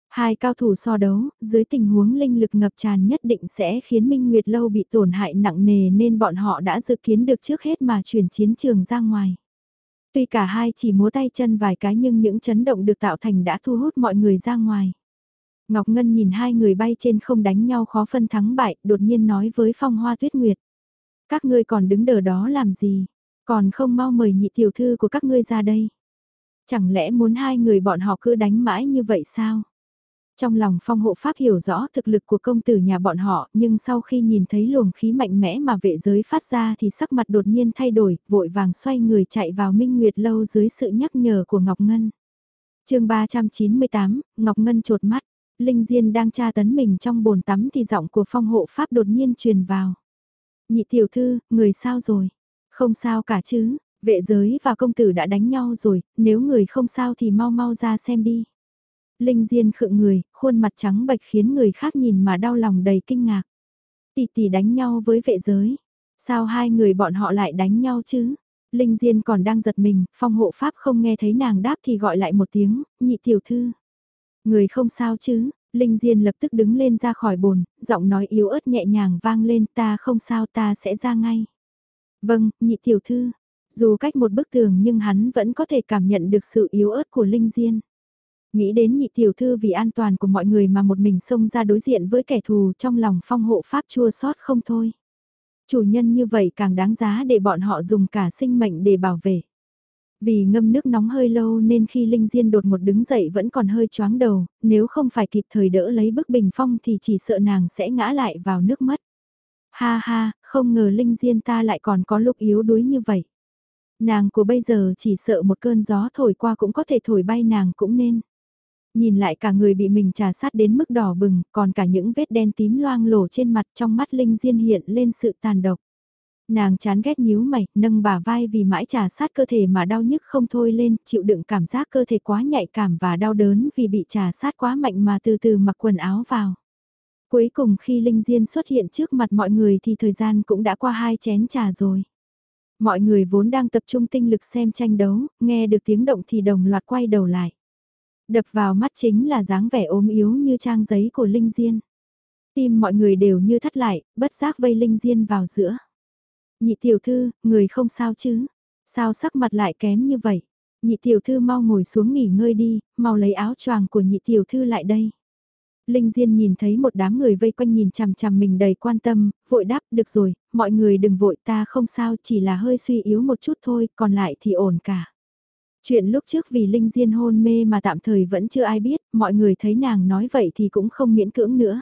Hai cao thủ so đấu, dưới tình huống linh lực ngập tràn nhất định sẽ khiến Minh Nguyệt Lâu bị tổn hại nặng nề nên bọn họ đã dự kiến được trước hết mà chuyển chiến trường ra ngoài. Tuy cả hai chỉ múa tay chân vài cái nhưng những chấn động được tạo thành đã thu hút mọi người ra ngoài. Ngọc Ngân nhìn hai người bay trên không đánh nhau khó phân thắng bại, đột nhiên nói với Phong Hoa Tuyết Nguyệt. Các ngươi còn đứng đờ đó làm gì? Còn không mau mời nhị tiểu thư của các ngươi ra đây. Chẳng lẽ muốn hai người bọn họ cứ đánh mãi như vậy sao? Trong lòng phong hộ pháp hiểu rõ thực lực của công tử nhà bọn họ, nhưng sau khi nhìn thấy luồng khí mạnh mẽ mà vệ giới phát ra thì sắc mặt đột nhiên thay đổi, vội vàng xoay người chạy vào Minh Nguyệt Lâu dưới sự nhắc nhở của Ngọc Ngân. chương 398, Ngọc Ngân trột mắt, Linh Diên đang tra tấn mình trong bồn tắm thì giọng của phong hộ pháp đột nhiên truyền vào. Nhị tiểu thư, người sao rồi? Không sao cả chứ, vệ giới và công tử đã đánh nhau rồi, nếu người không sao thì mau mau ra xem đi. Linh Diên khựng người, khuôn mặt trắng bệch khiến người khác nhìn mà đau lòng đầy kinh ngạc. Tỷ tỷ đánh nhau với vệ giới. Sao hai người bọn họ lại đánh nhau chứ? Linh Diên còn đang giật mình, phong hộ pháp không nghe thấy nàng đáp thì gọi lại một tiếng, nhị tiểu thư. Người không sao chứ, Linh Diên lập tức đứng lên ra khỏi bồn, giọng nói yếu ớt nhẹ nhàng vang lên ta không sao ta sẽ ra ngay. Vâng, nhị tiểu thư. Dù cách một bức tường nhưng hắn vẫn có thể cảm nhận được sự yếu ớt của Linh Diên. Nghĩ đến nhị tiểu thư vì an toàn của mọi người mà một mình xông ra đối diện với kẻ thù trong lòng phong hộ pháp chua xót không thôi. Chủ nhân như vậy càng đáng giá để bọn họ dùng cả sinh mệnh để bảo vệ. Vì ngâm nước nóng hơi lâu nên khi Linh Diên đột một đứng dậy vẫn còn hơi choáng đầu, nếu không phải kịp thời đỡ lấy bức bình phong thì chỉ sợ nàng sẽ ngã lại vào nước mất. Ha ha, không ngờ Linh Diên ta lại còn có lúc yếu đuối như vậy. Nàng của bây giờ chỉ sợ một cơn gió thổi qua cũng có thể thổi bay nàng cũng nên. Nhìn lại cả người bị mình trà sát đến mức đỏ bừng, còn cả những vết đen tím loang lổ trên mặt trong mắt Linh Diên hiện lên sự tàn độc. Nàng chán ghét nhíu mày, nâng bả vai vì mãi trà sát cơ thể mà đau nhức không thôi lên, chịu đựng cảm giác cơ thể quá nhạy cảm và đau đớn vì bị trà sát quá mạnh mà từ từ mặc quần áo vào. Cuối cùng khi Linh Diên xuất hiện trước mặt mọi người thì thời gian cũng đã qua hai chén trà rồi. Mọi người vốn đang tập trung tinh lực xem tranh đấu, nghe được tiếng động thì đồng loạt quay đầu lại. Đập vào mắt chính là dáng vẻ ốm yếu như trang giấy của Linh Diên. Tim mọi người đều như thắt lại, bất giác vây Linh Diên vào giữa. Nhị tiểu thư, người không sao chứ? Sao sắc mặt lại kém như vậy? Nhị tiểu thư mau ngồi xuống nghỉ ngơi đi, mau lấy áo choàng của nhị tiểu thư lại đây. Linh Diên nhìn thấy một đám người vây quanh nhìn chằm chằm mình đầy quan tâm, vội đáp, được rồi, mọi người đừng vội ta không sao, chỉ là hơi suy yếu một chút thôi, còn lại thì ổn cả. Chuyện lúc trước vì Linh Diên hôn mê mà tạm thời vẫn chưa ai biết, mọi người thấy nàng nói vậy thì cũng không miễn cưỡng nữa.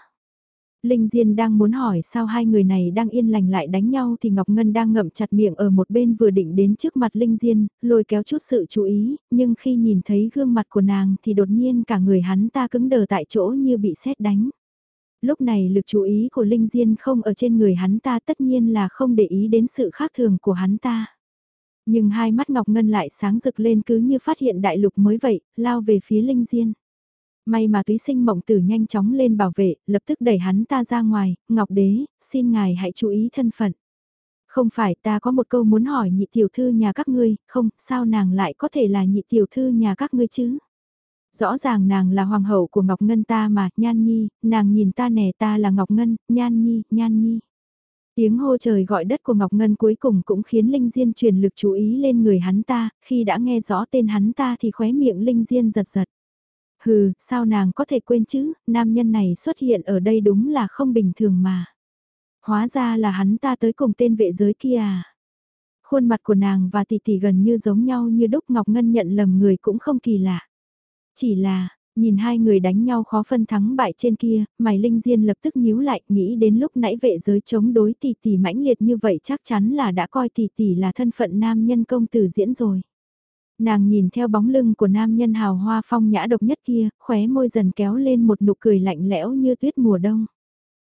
Linh Diên đang muốn hỏi sao hai người này đang yên lành lại đánh nhau thì Ngọc Ngân đang ngậm chặt miệng ở một bên vừa định đến trước mặt Linh Diên, lôi kéo chút sự chú ý, nhưng khi nhìn thấy gương mặt của nàng thì đột nhiên cả người hắn ta cứng đờ tại chỗ như bị sét đánh. Lúc này lực chú ý của Linh Diên không ở trên người hắn ta tất nhiên là không để ý đến sự khác thường của hắn ta. Nhưng hai mắt Ngọc Ngân lại sáng rực lên cứ như phát hiện đại lục mới vậy, lao về phía Linh Diên. May mà túy sinh mộng tử nhanh chóng lên bảo vệ, lập tức đẩy hắn ta ra ngoài, Ngọc Đế, xin ngài hãy chú ý thân phận. Không phải ta có một câu muốn hỏi nhị tiểu thư nhà các ngươi, không, sao nàng lại có thể là nhị tiểu thư nhà các ngươi chứ? Rõ ràng nàng là hoàng hậu của Ngọc Ngân ta mà, Nhan Nhi, nàng nhìn ta nè ta là Ngọc Ngân, Nhan Nhi, Nhan Nhi. Tiếng hô trời gọi đất của Ngọc Ngân cuối cùng cũng khiến Linh Diên truyền lực chú ý lên người hắn ta, khi đã nghe rõ tên hắn ta thì khóe miệng Linh Diên giật giật. Hừ, sao nàng có thể quên chứ, nam nhân này xuất hiện ở đây đúng là không bình thường mà. Hóa ra là hắn ta tới cùng tên vệ giới kia à. Khuôn mặt của nàng và tỷ tỷ gần như giống nhau như đúc Ngọc Ngân nhận lầm người cũng không kỳ lạ. Chỉ là, nhìn hai người đánh nhau khó phân thắng bại trên kia, mày Linh Diên lập tức nhíu lại, nghĩ đến lúc nãy vệ giới chống đối tỷ tỷ mãnh liệt như vậy chắc chắn là đã coi tỷ tỷ là thân phận nam nhân công tử diễn rồi. Nàng nhìn theo bóng lưng của nam nhân hào hoa phong nhã độc nhất kia, khóe môi dần kéo lên một nụ cười lạnh lẽo như tuyết mùa đông.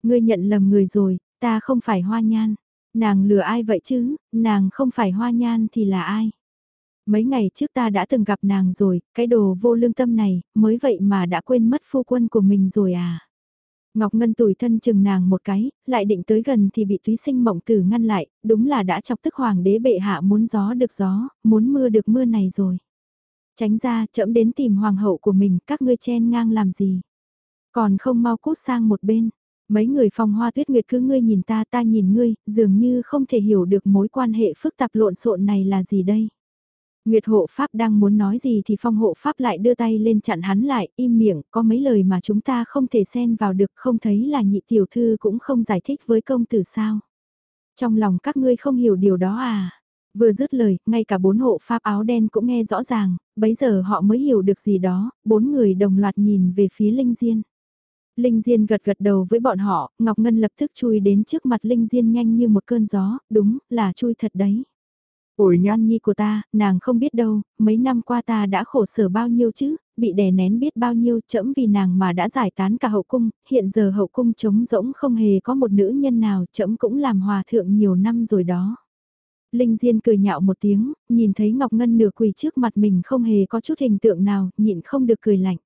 Ngươi nhận lầm người rồi, ta không phải hoa nhan. Nàng lừa ai vậy chứ, nàng không phải hoa nhan thì là ai? Mấy ngày trước ta đã từng gặp nàng rồi, cái đồ vô lương tâm này, mới vậy mà đã quên mất phu quân của mình rồi à? Ngọc Ngân tủi thân chừng nàng một cái, lại định tới gần thì bị túy sinh mộng tử ngăn lại, đúng là đã chọc tức hoàng đế bệ hạ muốn gió được gió, muốn mưa được mưa này rồi. Tránh ra, chậm đến tìm hoàng hậu của mình, các ngươi chen ngang làm gì. Còn không mau cút sang một bên, mấy người phong hoa tuyết nguyệt cứ ngươi nhìn ta ta nhìn ngươi, dường như không thể hiểu được mối quan hệ phức tạp lộn xộn này là gì đây. Nguyệt hộ pháp đang muốn nói gì thì phong hộ pháp lại đưa tay lên chặn hắn lại, im miệng, có mấy lời mà chúng ta không thể xen vào được, không thấy là nhị tiểu thư cũng không giải thích với công tử sao. Trong lòng các ngươi không hiểu điều đó à. Vừa dứt lời, ngay cả bốn hộ pháp áo đen cũng nghe rõ ràng, bấy giờ họ mới hiểu được gì đó, bốn người đồng loạt nhìn về phía Linh Diên. Linh Diên gật gật đầu với bọn họ, Ngọc Ngân lập tức chui đến trước mặt Linh Diên nhanh như một cơn gió, đúng, là chui thật đấy. Ủi nhoan nhi của ta, nàng không biết đâu, mấy năm qua ta đã khổ sở bao nhiêu chứ, bị đè nén biết bao nhiêu chẫm vì nàng mà đã giải tán cả hậu cung, hiện giờ hậu cung trống rỗng không hề có một nữ nhân nào chẫm cũng làm hòa thượng nhiều năm rồi đó. Linh Diên cười nhạo một tiếng, nhìn thấy Ngọc Ngân nửa quỳ trước mặt mình không hề có chút hình tượng nào, nhịn không được cười lạnh.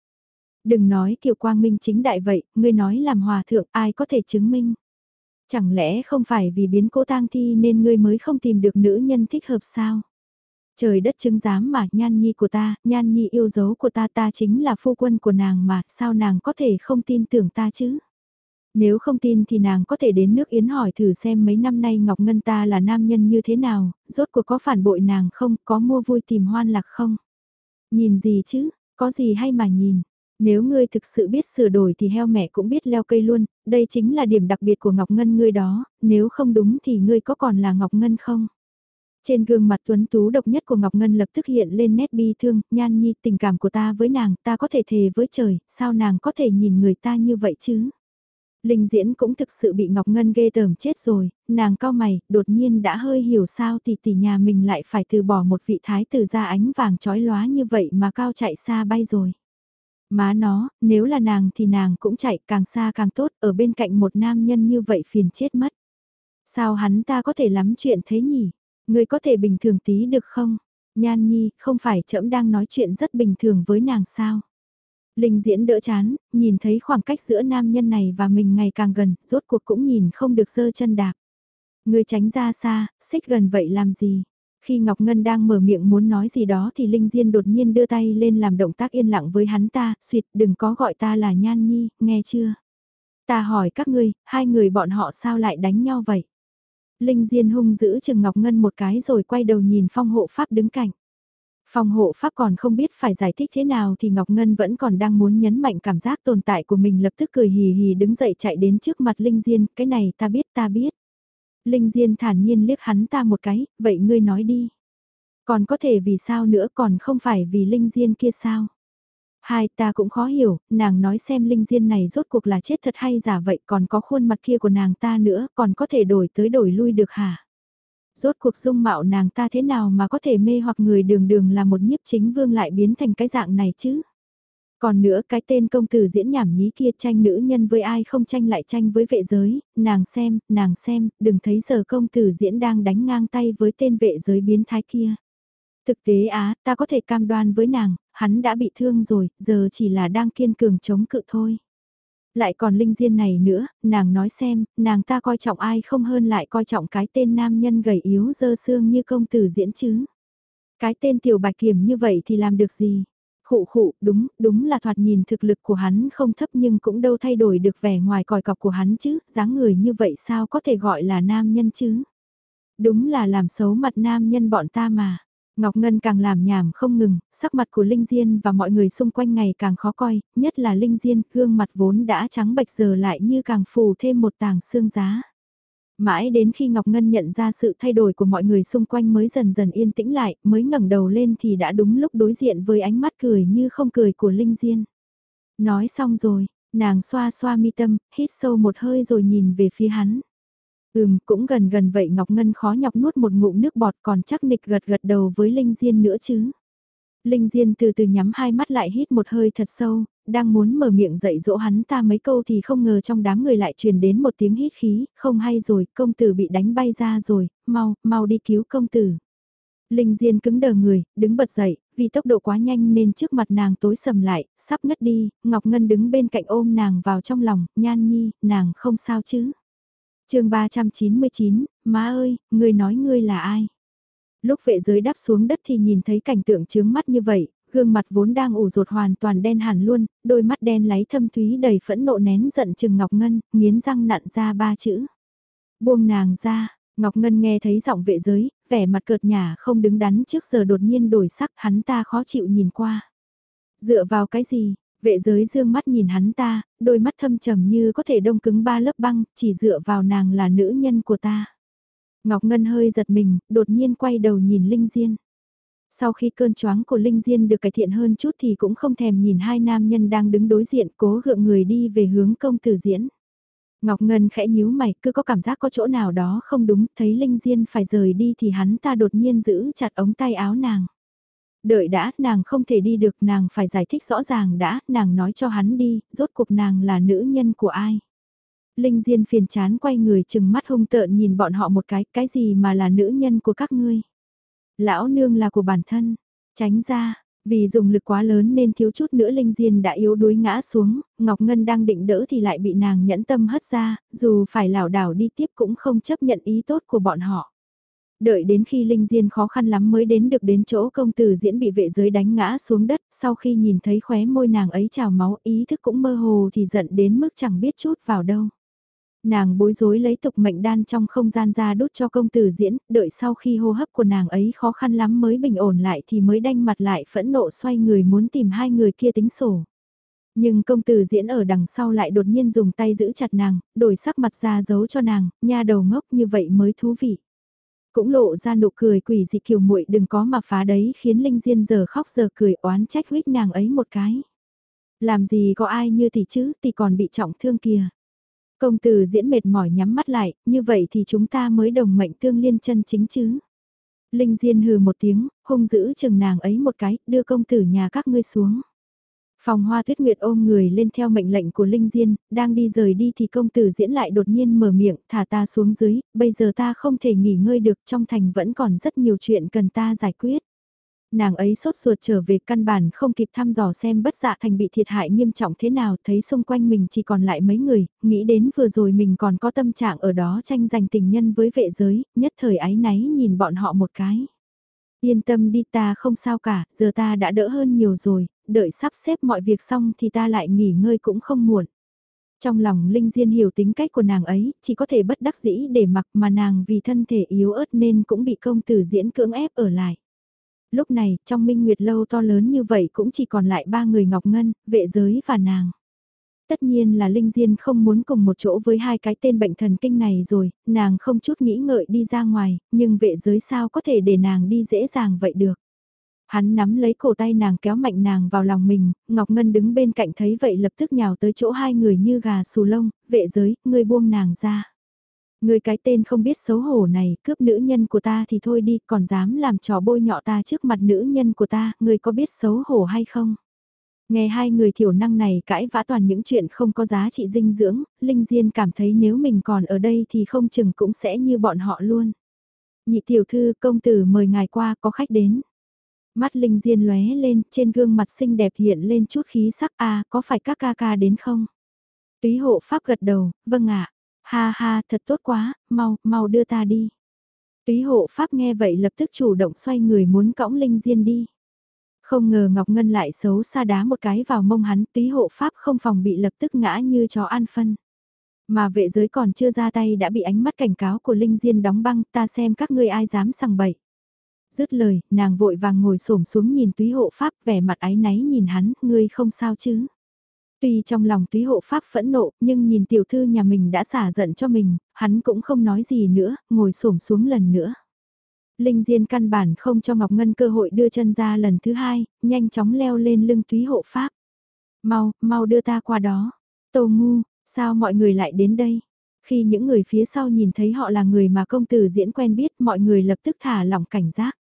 Đừng nói kiều quang minh chính đại vậy, ngươi nói làm hòa thượng ai có thể chứng minh. Chẳng lẽ không phải vì biến cố tang thi nên ngươi mới không tìm được nữ nhân thích hợp sao? Trời đất chứng giám mà, nhan nhi của ta, nhan nhi yêu dấu của ta ta chính là phu quân của nàng mà, sao nàng có thể không tin tưởng ta chứ? Nếu không tin thì nàng có thể đến nước Yến hỏi thử xem mấy năm nay Ngọc Ngân ta là nam nhân như thế nào, rốt cuộc có phản bội nàng không, có mua vui tìm hoan lạc không? Nhìn gì chứ, có gì hay mà nhìn, nếu ngươi thực sự biết sửa đổi thì heo mẹ cũng biết leo cây luôn, đây chính là điểm đặc biệt của Ngọc Ngân ngươi đó, nếu không đúng thì ngươi có còn là Ngọc Ngân không? Trên gương mặt tuấn tú độc nhất của Ngọc Ngân lập tức hiện lên nét bi thương, nhan nhi tình cảm của ta với nàng, ta có thể thề với trời, sao nàng có thể nhìn người ta như vậy chứ? Linh diễn cũng thực sự bị Ngọc Ngân ghê tởm chết rồi, nàng cao mày, đột nhiên đã hơi hiểu sao thì tỷ nhà mình lại phải từ bỏ một vị thái tử ra ánh vàng trói lóa như vậy mà cao chạy xa bay rồi. Má nó, nếu là nàng thì nàng cũng chạy càng xa càng tốt, ở bên cạnh một nam nhân như vậy phiền chết mất. Sao hắn ta có thể lắm chuyện thế nhỉ? Người có thể bình thường tí được không? Nhan Nhi, không phải trẫm đang nói chuyện rất bình thường với nàng sao? Linh diễn đỡ chán, nhìn thấy khoảng cách giữa nam nhân này và mình ngày càng gần, rốt cuộc cũng nhìn không được sơ chân đạp. Người tránh ra xa, xích gần vậy làm gì? Khi Ngọc Ngân đang mở miệng muốn nói gì đó thì Linh Diên đột nhiên đưa tay lên làm động tác yên lặng với hắn ta, suyệt đừng có gọi ta là Nhan Nhi, nghe chưa? Ta hỏi các ngươi, hai người bọn họ sao lại đánh nhau vậy? Linh Diên hung giữ chừng Ngọc Ngân một cái rồi quay đầu nhìn phong hộ pháp đứng cạnh. Phong hộ pháp còn không biết phải giải thích thế nào thì Ngọc Ngân vẫn còn đang muốn nhấn mạnh cảm giác tồn tại của mình lập tức cười hì hì đứng dậy chạy đến trước mặt Linh Diên, cái này ta biết ta biết. Linh Diên thản nhiên liếc hắn ta một cái, vậy ngươi nói đi. Còn có thể vì sao nữa còn không phải vì Linh Diên kia sao? Hai ta cũng khó hiểu, nàng nói xem Linh Diên này rốt cuộc là chết thật hay giả vậy còn có khuôn mặt kia của nàng ta nữa còn có thể đổi tới đổi lui được hả? Rốt cuộc dung mạo nàng ta thế nào mà có thể mê hoặc người đường đường là một nhiếp chính vương lại biến thành cái dạng này chứ? Còn nữa cái tên công tử diễn nhảm nhí kia tranh nữ nhân với ai không tranh lại tranh với vệ giới, nàng xem, nàng xem, đừng thấy giờ công tử diễn đang đánh ngang tay với tên vệ giới biến thái kia. Thực tế á, ta có thể cam đoan với nàng, hắn đã bị thương rồi, giờ chỉ là đang kiên cường chống cự thôi. Lại còn linh diên này nữa, nàng nói xem, nàng ta coi trọng ai không hơn lại coi trọng cái tên nam nhân gầy yếu dơ xương như công tử diễn chứ. Cái tên tiểu bạch kiểm như vậy thì làm được gì? Khụ khụ, đúng, đúng là thoạt nhìn thực lực của hắn không thấp nhưng cũng đâu thay đổi được vẻ ngoài còi cọc của hắn chứ, dáng người như vậy sao có thể gọi là nam nhân chứ? Đúng là làm xấu mặt nam nhân bọn ta mà. Ngọc Ngân càng làm nhảm không ngừng, sắc mặt của Linh Diên và mọi người xung quanh ngày càng khó coi, nhất là Linh Diên, gương mặt vốn đã trắng bệch giờ lại như càng phủ thêm một tàng xương giá. Mãi đến khi Ngọc Ngân nhận ra sự thay đổi của mọi người xung quanh mới dần dần yên tĩnh lại, mới ngẩng đầu lên thì đã đúng lúc đối diện với ánh mắt cười như không cười của Linh Diên. Nói xong rồi, nàng xoa xoa mi tâm, hít sâu một hơi rồi nhìn về phía hắn. Ừm, cũng gần gần vậy Ngọc Ngân khó nhọc nuốt một ngụm nước bọt còn chắc nịch gật gật đầu với Linh Diên nữa chứ. Linh Diên từ từ nhắm hai mắt lại hít một hơi thật sâu, đang muốn mở miệng dạy dỗ hắn ta mấy câu thì không ngờ trong đám người lại truyền đến một tiếng hít khí, không hay rồi, công tử bị đánh bay ra rồi, mau, mau đi cứu công tử. Linh Diên cứng đờ người, đứng bật dậy, vì tốc độ quá nhanh nên trước mặt nàng tối sầm lại, sắp ngất đi, Ngọc Ngân đứng bên cạnh ôm nàng vào trong lòng, nhan nhi, nàng không sao chứ. chương 399, má ơi, ngươi nói ngươi là ai? Lúc vệ giới đáp xuống đất thì nhìn thấy cảnh tượng chướng mắt như vậy, gương mặt vốn đang ủ rột hoàn toàn đen hẳn luôn, đôi mắt đen láy thâm thúy đầy phẫn nộ nén giận chừng Ngọc Ngân, nghiến răng nặn ra ba chữ. Buông nàng ra, Ngọc Ngân nghe thấy giọng vệ giới, vẻ mặt cợt nhả không đứng đắn trước giờ đột nhiên đổi sắc hắn ta khó chịu nhìn qua. Dựa vào cái gì, vệ giới dương mắt nhìn hắn ta, đôi mắt thâm trầm như có thể đông cứng ba lớp băng, chỉ dựa vào nàng là nữ nhân của ta. Ngọc Ngân hơi giật mình, đột nhiên quay đầu nhìn Linh Diên. Sau khi cơn choáng của Linh Diên được cải thiện hơn chút thì cũng không thèm nhìn hai nam nhân đang đứng đối diện cố gượng người đi về hướng công tử diễn. Ngọc Ngân khẽ nhíu mày cứ có cảm giác có chỗ nào đó không đúng thấy Linh Diên phải rời đi thì hắn ta đột nhiên giữ chặt ống tay áo nàng. Đợi đã, nàng không thể đi được, nàng phải giải thích rõ ràng đã, nàng nói cho hắn đi, rốt cuộc nàng là nữ nhân của ai. Linh Diên phiền chán quay người chừng mắt hung tợn nhìn bọn họ một cái, cái gì mà là nữ nhân của các ngươi. Lão nương là của bản thân, tránh ra, vì dùng lực quá lớn nên thiếu chút nữa Linh Diên đã yếu đuối ngã xuống, Ngọc Ngân đang định đỡ thì lại bị nàng nhẫn tâm hất ra, dù phải lảo đảo đi tiếp cũng không chấp nhận ý tốt của bọn họ. Đợi đến khi Linh Diên khó khăn lắm mới đến được đến chỗ công tử diễn bị vệ giới đánh ngã xuống đất, sau khi nhìn thấy khóe môi nàng ấy trào máu ý thức cũng mơ hồ thì giận đến mức chẳng biết chút vào đâu. Nàng bối rối lấy tục mệnh đan trong không gian ra đút cho công tử diễn, đợi sau khi hô hấp của nàng ấy khó khăn lắm mới bình ổn lại thì mới đanh mặt lại phẫn nộ xoay người muốn tìm hai người kia tính sổ. Nhưng công tử diễn ở đằng sau lại đột nhiên dùng tay giữ chặt nàng, đổi sắc mặt ra giấu cho nàng, nha đầu ngốc như vậy mới thú vị. Cũng lộ ra nụ cười quỷ dị kiều muội đừng có mà phá đấy khiến Linh Diên giờ khóc giờ cười oán trách huyết nàng ấy một cái. Làm gì có ai như tỷ chứ, tỷ còn bị trọng thương kìa. Công tử diễn mệt mỏi nhắm mắt lại, như vậy thì chúng ta mới đồng mệnh tương liên chân chính chứ. Linh Diên hừ một tiếng, hung giữ chừng nàng ấy một cái, đưa công tử nhà các ngươi xuống. Phòng hoa tuyết nguyệt ôm người lên theo mệnh lệnh của Linh Diên, đang đi rời đi thì công tử diễn lại đột nhiên mở miệng, thả ta xuống dưới, bây giờ ta không thể nghỉ ngơi được trong thành vẫn còn rất nhiều chuyện cần ta giải quyết. Nàng ấy sốt ruột trở về căn bản không kịp thăm dò xem bất dạ thành bị thiệt hại nghiêm trọng thế nào thấy xung quanh mình chỉ còn lại mấy người, nghĩ đến vừa rồi mình còn có tâm trạng ở đó tranh giành tình nhân với vệ giới, nhất thời ái náy nhìn bọn họ một cái. Yên tâm đi ta không sao cả, giờ ta đã đỡ hơn nhiều rồi, đợi sắp xếp mọi việc xong thì ta lại nghỉ ngơi cũng không muộn. Trong lòng Linh Diên hiểu tính cách của nàng ấy, chỉ có thể bất đắc dĩ để mặc mà nàng vì thân thể yếu ớt nên cũng bị công tử diễn cưỡng ép ở lại. Lúc này, trong minh nguyệt lâu to lớn như vậy cũng chỉ còn lại ba người Ngọc Ngân, vệ giới và nàng. Tất nhiên là Linh Diên không muốn cùng một chỗ với hai cái tên bệnh thần kinh này rồi, nàng không chút nghĩ ngợi đi ra ngoài, nhưng vệ giới sao có thể để nàng đi dễ dàng vậy được. Hắn nắm lấy cổ tay nàng kéo mạnh nàng vào lòng mình, Ngọc Ngân đứng bên cạnh thấy vậy lập tức nhào tới chỗ hai người như gà xù lông, vệ giới, ngươi buông nàng ra. Người cái tên không biết xấu hổ này, cướp nữ nhân của ta thì thôi đi, còn dám làm trò bôi nhọ ta trước mặt nữ nhân của ta, người có biết xấu hổ hay không? Nghe hai người thiểu năng này cãi vã toàn những chuyện không có giá trị dinh dưỡng, Linh Diên cảm thấy nếu mình còn ở đây thì không chừng cũng sẽ như bọn họ luôn. Nhị tiểu thư công tử mời ngài qua có khách đến. Mắt Linh Diên lóe lên, trên gương mặt xinh đẹp hiện lên chút khí sắc a có phải các ca ca đến không? Túy hộ pháp gật đầu, vâng ạ. Ha ha, thật tốt quá, mau, mau đưa ta đi. Túy hộ pháp nghe vậy lập tức chủ động xoay người muốn cõng Linh Diên đi. Không ngờ Ngọc Ngân lại xấu xa đá một cái vào mông hắn, túy hộ pháp không phòng bị lập tức ngã như chó ăn phân. Mà vệ giới còn chưa ra tay đã bị ánh mắt cảnh cáo của Linh Diên đóng băng ta xem các ngươi ai dám sằng bậy. Dứt lời, nàng vội vàng ngồi xổm xuống nhìn túy hộ pháp vẻ mặt áy náy nhìn hắn, ngươi không sao chứ. Tuy trong lòng túy hộ pháp phẫn nộ, nhưng nhìn tiểu thư nhà mình đã xả giận cho mình, hắn cũng không nói gì nữa, ngồi xổm xuống lần nữa. Linh Diên căn bản không cho Ngọc Ngân cơ hội đưa chân ra lần thứ hai, nhanh chóng leo lên lưng túy hộ pháp. Mau, mau đưa ta qua đó. Tô ngu, sao mọi người lại đến đây? Khi những người phía sau nhìn thấy họ là người mà công tử diễn quen biết mọi người lập tức thả lỏng cảnh giác.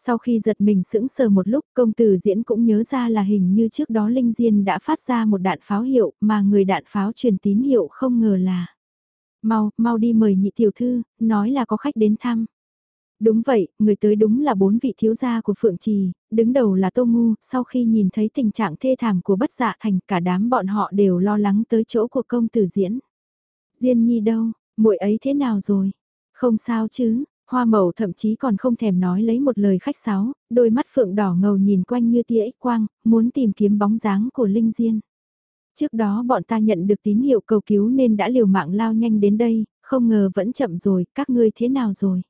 Sau khi giật mình sững sờ một lúc công tử diễn cũng nhớ ra là hình như trước đó Linh Diên đã phát ra một đạn pháo hiệu mà người đạn pháo truyền tín hiệu không ngờ là. Mau, mau đi mời nhị tiểu thư, nói là có khách đến thăm. Đúng vậy, người tới đúng là bốn vị thiếu gia của Phượng Trì, đứng đầu là Tô Ngu, sau khi nhìn thấy tình trạng thê thảm của bất dạ thành cả đám bọn họ đều lo lắng tới chỗ của công tử diễn. Diên nhi đâu, muội ấy thế nào rồi? Không sao chứ, hoa mậu thậm chí còn không thèm nói lấy một lời khách sáo, đôi mắt phượng đỏ ngầu nhìn quanh như tia ích quang, muốn tìm kiếm bóng dáng của Linh Diên. Trước đó bọn ta nhận được tín hiệu cầu cứu nên đã liều mạng lao nhanh đến đây, không ngờ vẫn chậm rồi, các ngươi thế nào rồi?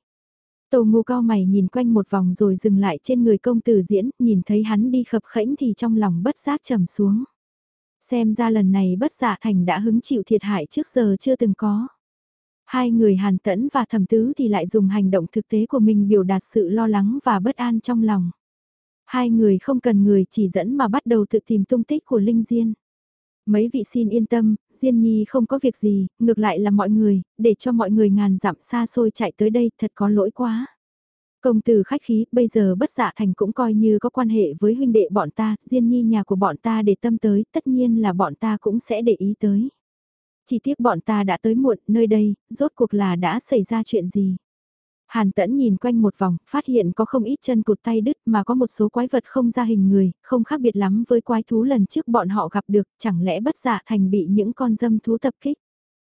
Tô ngu cao mày nhìn quanh một vòng rồi dừng lại trên người công tử diễn, nhìn thấy hắn đi khập khẽnh thì trong lòng bất giác trầm xuống. Xem ra lần này bất giả thành đã hứng chịu thiệt hại trước giờ chưa từng có. Hai người hàn tẫn và thẩm tứ thì lại dùng hành động thực tế của mình biểu đạt sự lo lắng và bất an trong lòng. Hai người không cần người chỉ dẫn mà bắt đầu tự tìm tung tích của Linh Diên. Mấy vị xin yên tâm, Diên Nhi không có việc gì, ngược lại là mọi người, để cho mọi người ngàn dặm xa xôi chạy tới đây thật có lỗi quá. Công tử khách khí, bây giờ bất dạ thành cũng coi như có quan hệ với huynh đệ bọn ta, Diên Nhi nhà của bọn ta để tâm tới, tất nhiên là bọn ta cũng sẽ để ý tới. Chỉ tiếc bọn ta đã tới muộn, nơi đây, rốt cuộc là đã xảy ra chuyện gì. Hàn tẫn nhìn quanh một vòng, phát hiện có không ít chân cụt tay đứt mà có một số quái vật không ra hình người, không khác biệt lắm với quái thú lần trước bọn họ gặp được, chẳng lẽ bất dạ thành bị những con dâm thú tập kích.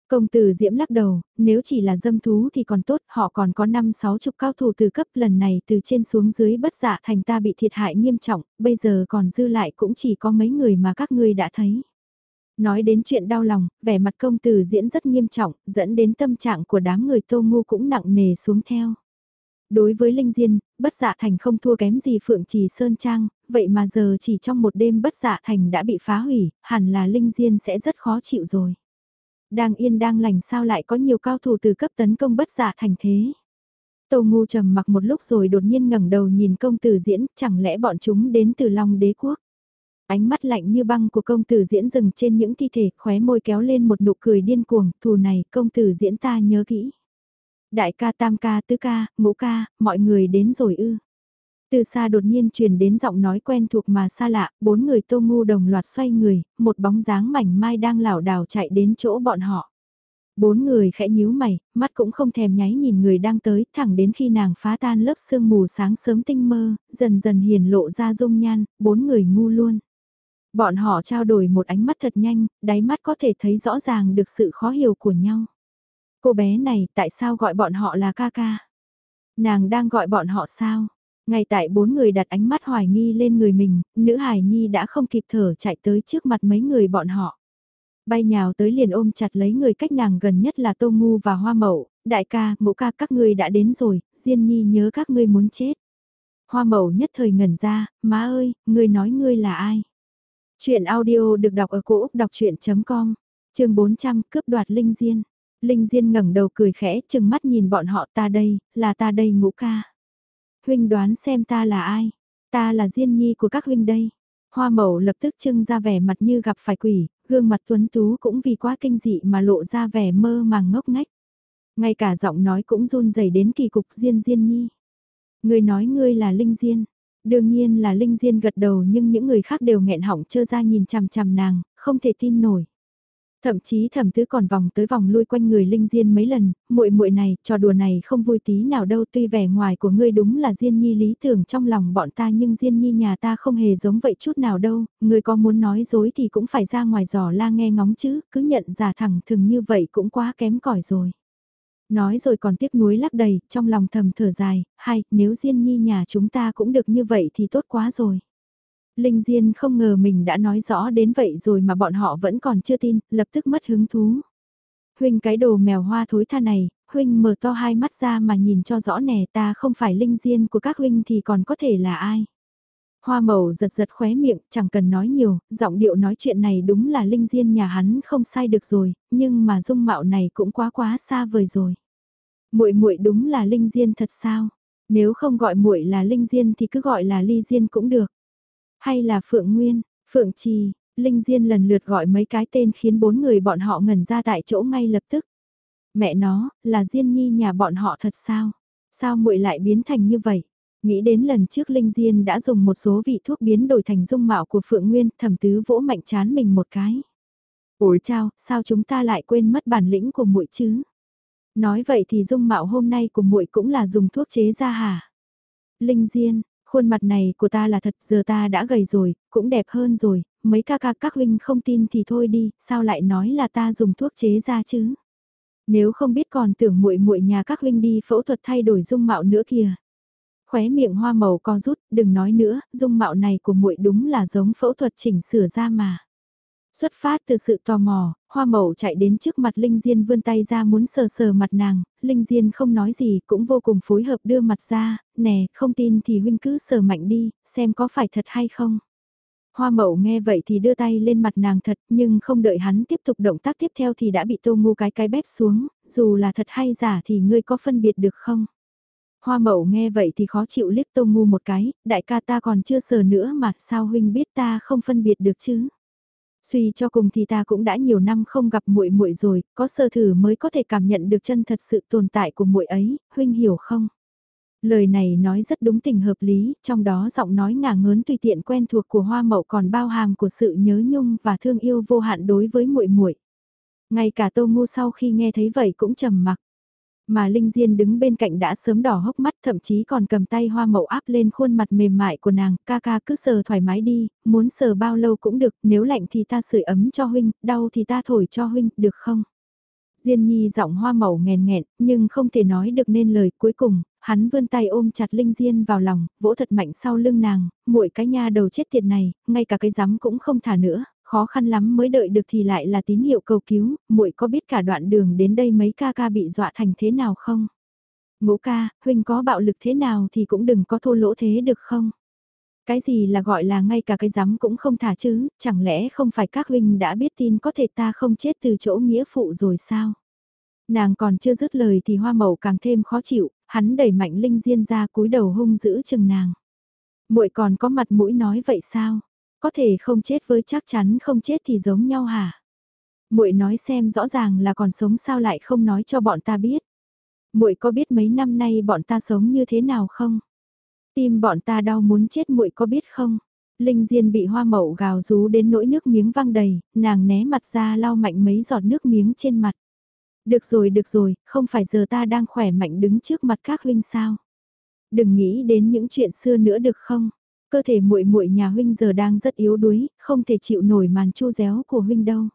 Công tử Diễm lắc đầu, nếu chỉ là dâm thú thì còn tốt, họ còn có 5-6 chục cao thủ từ cấp lần này từ trên xuống dưới bất dạ thành ta bị thiệt hại nghiêm trọng, bây giờ còn dư lại cũng chỉ có mấy người mà các ngươi đã thấy. Nói đến chuyện đau lòng, vẻ mặt công tử diễn rất nghiêm trọng, dẫn đến tâm trạng của đám người tô ngu cũng nặng nề xuống theo. Đối với Linh Diên, bất dạ thành không thua kém gì Phượng Trì Sơn Trang, vậy mà giờ chỉ trong một đêm bất dạ thành đã bị phá hủy, hẳn là Linh Diên sẽ rất khó chịu rồi. Đang yên đang lành sao lại có nhiều cao thủ từ cấp tấn công bất dạ thành thế. Tô Ngu trầm mặc một lúc rồi đột nhiên ngẩng đầu nhìn công tử diễn, chẳng lẽ bọn chúng đến từ Long đế quốc. Ánh mắt lạnh như băng của công tử diễn dừng trên những thi thể, khóe môi kéo lên một nụ cười điên cuồng, thù này công tử diễn ta nhớ kỹ. Đại ca tam ca tứ ca, ngũ ca, mọi người đến rồi ư. Từ xa đột nhiên truyền đến giọng nói quen thuộc mà xa lạ, bốn người tô ngu đồng loạt xoay người, một bóng dáng mảnh mai đang lảo đảo chạy đến chỗ bọn họ. Bốn người khẽ nhíu mày, mắt cũng không thèm nháy nhìn người đang tới, thẳng đến khi nàng phá tan lớp sương mù sáng sớm tinh mơ, dần dần hiền lộ ra dung nhan, bốn người ngu luôn. Bọn họ trao đổi một ánh mắt thật nhanh, đáy mắt có thể thấy rõ ràng được sự khó hiểu của nhau. Cô bé này tại sao gọi bọn họ là ca ca? Nàng đang gọi bọn họ sao? Ngay tại bốn người đặt ánh mắt hoài nghi lên người mình, nữ hải nhi đã không kịp thở chạy tới trước mặt mấy người bọn họ. Bay nhào tới liền ôm chặt lấy người cách nàng gần nhất là Tô Ngu và Hoa Mậu, đại ca, ngũ ca các ngươi đã đến rồi, Diên Nhi nhớ các ngươi muốn chết. Hoa Mậu nhất thời ngẩn ra, má ơi, ngươi nói ngươi là ai? Chuyện audio được đọc ở cổ Úc đọc chuyện.com, trường 400 cướp đoạt Linh Diên. Linh Diên ngẩng đầu cười khẽ chừng mắt nhìn bọn họ ta đây, là ta đây ngũ ca. Huynh đoán xem ta là ai? Ta là Diên Nhi của các huynh đây. Hoa mậu lập tức trưng ra vẻ mặt như gặp phải quỷ, gương mặt tuấn tú cũng vì quá kinh dị mà lộ ra vẻ mơ màng ngốc ngách. Ngay cả giọng nói cũng run rẩy đến kỳ cục Diên Diên Nhi. Người nói ngươi là Linh Diên. Đương nhiên là Linh Diên gật đầu nhưng những người khác đều nghẹn họng trơ ra nhìn chằm chằm nàng, không thể tin nổi. Thậm chí thẩm tứ còn vòng tới vòng lui quanh người Linh Diên mấy lần, muội muội này, trò đùa này không vui tí nào đâu tuy vẻ ngoài của ngươi đúng là Diên Nhi lý tưởng trong lòng bọn ta nhưng Diên Nhi nhà ta không hề giống vậy chút nào đâu, ngươi có muốn nói dối thì cũng phải ra ngoài giò la nghe ngóng chứ, cứ nhận giả thẳng thừng như vậy cũng quá kém cỏi rồi. Nói rồi còn tiếc nuối lắc đầy, trong lòng thầm thở dài, hay, nếu Diên Nhi nhà chúng ta cũng được như vậy thì tốt quá rồi. Linh Diên không ngờ mình đã nói rõ đến vậy rồi mà bọn họ vẫn còn chưa tin, lập tức mất hứng thú. Huynh cái đồ mèo hoa thối tha này, Huynh mở to hai mắt ra mà nhìn cho rõ nè ta không phải Linh Diên của các Huynh thì còn có thể là ai. Hoa màu giật giật khóe miệng, chẳng cần nói nhiều, giọng điệu nói chuyện này đúng là Linh Diên nhà hắn không sai được rồi, nhưng mà dung mạo này cũng quá quá xa vời rồi. Muội muội đúng là Linh Diên thật sao? Nếu không gọi muội là Linh Diên thì cứ gọi là Ly Diên cũng được. Hay là Phượng Nguyên, Phượng Trì, Linh Diên lần lượt gọi mấy cái tên khiến bốn người bọn họ ngẩn ra tại chỗ ngay lập tức. Mẹ nó, là Diên Nhi nhà bọn họ thật sao? Sao muội lại biến thành như vậy? Nghĩ đến lần trước Linh Diên đã dùng một số vị thuốc biến đổi thành dung mạo của Phượng Nguyên, thẩm tứ vỗ mạnh chán mình một cái. Ủi chao, sao chúng ta lại quên mất bản lĩnh của muội chứ? Nói vậy thì dung mạo hôm nay của muội cũng là dùng thuốc chế ra hả? Linh Diên, khuôn mặt này của ta là thật giờ ta đã gầy rồi, cũng đẹp hơn rồi, mấy ca ca các huynh không tin thì thôi đi, sao lại nói là ta dùng thuốc chế ra chứ? Nếu không biết còn tưởng muội muội nhà các huynh đi phẫu thuật thay đổi dung mạo nữa kìa. Khóe miệng hoa màu co rút, đừng nói nữa, dung mạo này của muội đúng là giống phẫu thuật chỉnh sửa ra mà. Xuất phát từ sự tò mò, hoa mậu chạy đến trước mặt Linh Diên vươn tay ra muốn sờ sờ mặt nàng, Linh Diên không nói gì cũng vô cùng phối hợp đưa mặt ra, nè, không tin thì huynh cứ sờ mạnh đi, xem có phải thật hay không. Hoa mậu nghe vậy thì đưa tay lên mặt nàng thật nhưng không đợi hắn tiếp tục động tác tiếp theo thì đã bị tô ngu cái cái bếp xuống, dù là thật hay giả thì ngươi có phân biệt được không? Hoa mậu nghe vậy thì khó chịu liếc tô ngu một cái, đại ca ta còn chưa sờ nữa mà sao huynh biết ta không phân biệt được chứ? Suy cho cùng thì ta cũng đã nhiều năm không gặp muội muội rồi, có sơ thử mới có thể cảm nhận được chân thật sự tồn tại của muội ấy, huynh hiểu không? Lời này nói rất đúng tình hợp lý, trong đó giọng nói ngả ngớn tùy tiện quen thuộc của Hoa Mậu còn bao hàm của sự nhớ nhung và thương yêu vô hạn đối với muội muội. Ngay cả Tô Ngu sau khi nghe thấy vậy cũng trầm mặc. Mà Linh Diên đứng bên cạnh đã sớm đỏ hốc mắt thậm chí còn cầm tay hoa mậu áp lên khuôn mặt mềm mại của nàng, ca ca cứ sờ thoải mái đi, muốn sờ bao lâu cũng được, nếu lạnh thì ta sưởi ấm cho huynh, đau thì ta thổi cho huynh, được không? Diên Nhi giọng hoa màu nghèn nghẹn, nhưng không thể nói được nên lời cuối cùng, hắn vươn tay ôm chặt Linh Diên vào lòng, vỗ thật mạnh sau lưng nàng, muội cái nha đầu chết tiệt này, ngay cả cái rắm cũng không thả nữa, khó khăn lắm mới đợi được thì lại là tín hiệu cầu cứu, muội có biết cả đoạn đường đến đây mấy ca ca bị dọa thành thế nào không? Ngũ ca, huynh có bạo lực thế nào thì cũng đừng có thô lỗ thế được không? Cái gì là gọi là ngay cả cái rắm cũng không thả chứ, chẳng lẽ không phải các huynh đã biết tin có thể ta không chết từ chỗ nghĩa phụ rồi sao? Nàng còn chưa dứt lời thì hoa mậu càng thêm khó chịu, hắn đẩy mạnh linh diên ra cúi đầu hung giữ chừng nàng. muội còn có mặt mũi nói vậy sao? Có thể không chết với chắc chắn không chết thì giống nhau hả? muội nói xem rõ ràng là còn sống sao lại không nói cho bọn ta biết. muội có biết mấy năm nay bọn ta sống như thế nào không? Tim bọn ta đau muốn chết muội có biết không? Linh Diên bị hoa mậu gào rú đến nỗi nước miếng văng đầy, nàng né mặt ra lau mạnh mấy giọt nước miếng trên mặt. Được rồi được rồi, không phải giờ ta đang khỏe mạnh đứng trước mặt các huynh sao? Đừng nghĩ đến những chuyện xưa nữa được không? Cơ thể muội muội nhà huynh giờ đang rất yếu đuối, không thể chịu nổi màn chu réo của huynh đâu.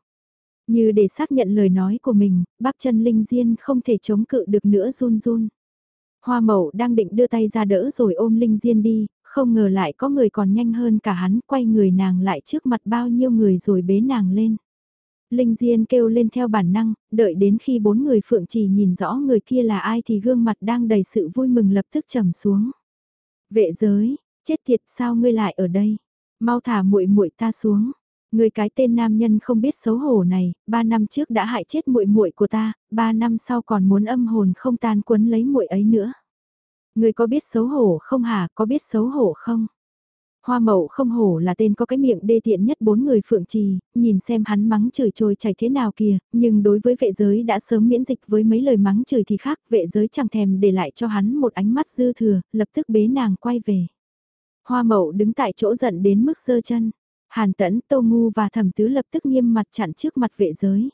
Như để xác nhận lời nói của mình, bắp chân Linh Diên không thể chống cự được nữa run run. Hoa mậu đang định đưa tay ra đỡ rồi ôm Linh Diên đi, không ngờ lại có người còn nhanh hơn cả hắn quay người nàng lại trước mặt bao nhiêu người rồi bế nàng lên. Linh Diên kêu lên theo bản năng, đợi đến khi bốn người phượng chỉ nhìn rõ người kia là ai thì gương mặt đang đầy sự vui mừng lập tức trầm xuống. Vệ giới, chết thiệt sao ngươi lại ở đây? Mau thả muội muội ta xuống. Người cái tên nam nhân không biết xấu hổ này, ba năm trước đã hại chết muội muội của ta, ba năm sau còn muốn âm hồn không tan quấn lấy muội ấy nữa. Người có biết xấu hổ không hả, có biết xấu hổ không? Hoa mậu không hổ là tên có cái miệng đê tiện nhất bốn người phượng trì, nhìn xem hắn mắng chửi trôi chảy thế nào kìa, nhưng đối với vệ giới đã sớm miễn dịch với mấy lời mắng chửi thì khác, vệ giới chẳng thèm để lại cho hắn một ánh mắt dư thừa, lập tức bế nàng quay về. Hoa mậu đứng tại chỗ giận đến mức sơ chân, hàn tẫn, tô ngu và thẩm tứ lập tức nghiêm mặt chặn trước mặt vệ giới.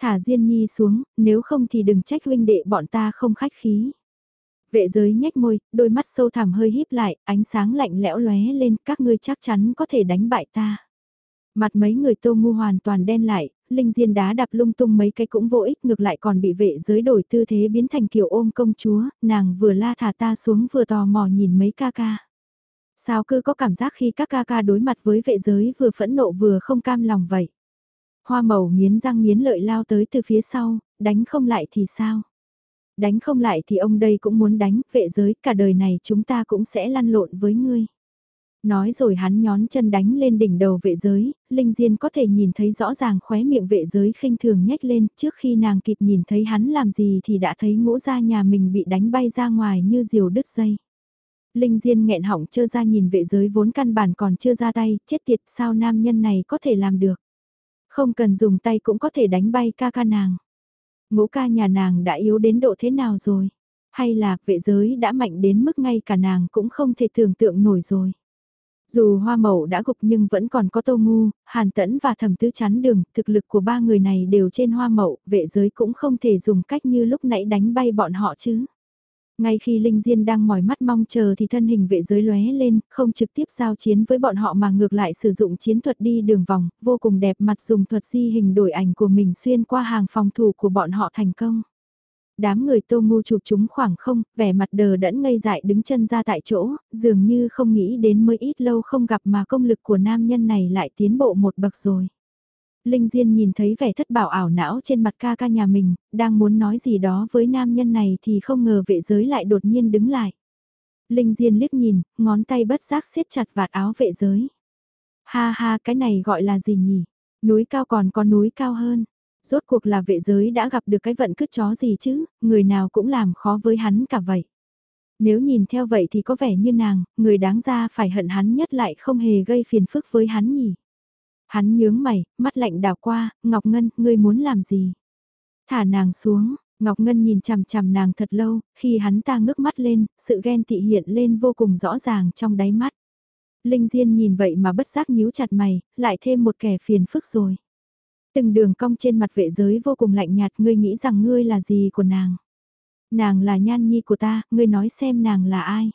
Thả Diên Nhi xuống, nếu không thì đừng trách huynh đệ bọn ta không khách khí. Vệ giới nhếch môi, đôi mắt sâu thẳm hơi híp lại, ánh sáng lạnh lẽo lóe lên, các ngươi chắc chắn có thể đánh bại ta. Mặt mấy người tô ngu hoàn toàn đen lại, linh diên đá đạp lung tung mấy cái cũng vô ích ngược lại còn bị vệ giới đổi tư thế biến thành kiểu ôm công chúa, nàng vừa la thả ta xuống vừa tò mò nhìn mấy ca ca. Sao cứ có cảm giác khi các ca ca đối mặt với vệ giới vừa phẫn nộ vừa không cam lòng vậy? Hoa màu nghiến răng nghiến lợi lao tới từ phía sau, đánh không lại thì sao? Đánh không lại thì ông đây cũng muốn đánh, vệ giới, cả đời này chúng ta cũng sẽ lăn lộn với ngươi. Nói rồi hắn nhón chân đánh lên đỉnh đầu vệ giới, Linh Diên có thể nhìn thấy rõ ràng khóe miệng vệ giới khinh thường nhếch lên, trước khi nàng kịp nhìn thấy hắn làm gì thì đã thấy ngũ ra nhà mình bị đánh bay ra ngoài như diều đứt dây. Linh Diên nghẹn họng chơ ra nhìn vệ giới vốn căn bản còn chưa ra tay, chết tiệt sao nam nhân này có thể làm được. Không cần dùng tay cũng có thể đánh bay ca ca nàng. Ngũ ca nhà nàng đã yếu đến độ thế nào rồi? Hay là vệ giới đã mạnh đến mức ngay cả nàng cũng không thể tưởng tượng nổi rồi? Dù hoa mậu đã gục nhưng vẫn còn có tô ngu, hàn tẫn và thẩm tứ chắn đường, thực lực của ba người này đều trên hoa mậu, vệ giới cũng không thể dùng cách như lúc nãy đánh bay bọn họ chứ. Ngay khi Linh Diên đang mỏi mắt mong chờ thì thân hình vệ giới lóe lên, không trực tiếp giao chiến với bọn họ mà ngược lại sử dụng chiến thuật đi đường vòng, vô cùng đẹp mặt dùng thuật di hình đổi ảnh của mình xuyên qua hàng phòng thủ của bọn họ thành công. Đám người tô ngu chụp chúng khoảng không, vẻ mặt đờ đẫn ngây dại đứng chân ra tại chỗ, dường như không nghĩ đến mới ít lâu không gặp mà công lực của nam nhân này lại tiến bộ một bậc rồi. Linh Diên nhìn thấy vẻ thất bảo ảo não trên mặt ca ca nhà mình, đang muốn nói gì đó với nam nhân này thì không ngờ vệ giới lại đột nhiên đứng lại. Linh Diên liếc nhìn, ngón tay bất giác siết chặt vạt áo vệ giới. Ha ha cái này gọi là gì nhỉ? Núi cao còn có núi cao hơn. Rốt cuộc là vệ giới đã gặp được cái vận cứt chó gì chứ, người nào cũng làm khó với hắn cả vậy. Nếu nhìn theo vậy thì có vẻ như nàng, người đáng ra phải hận hắn nhất lại không hề gây phiền phức với hắn nhỉ. Hắn nhướng mày, mắt lạnh đào qua, Ngọc Ngân, ngươi muốn làm gì? Thả nàng xuống, Ngọc Ngân nhìn chằm chằm nàng thật lâu, khi hắn ta ngước mắt lên, sự ghen tị hiện lên vô cùng rõ ràng trong đáy mắt. Linh Diên nhìn vậy mà bất giác nhíu chặt mày, lại thêm một kẻ phiền phức rồi. Từng đường cong trên mặt vệ giới vô cùng lạnh nhạt, ngươi nghĩ rằng ngươi là gì của nàng? Nàng là nhan nhi của ta, ngươi nói xem nàng là ai?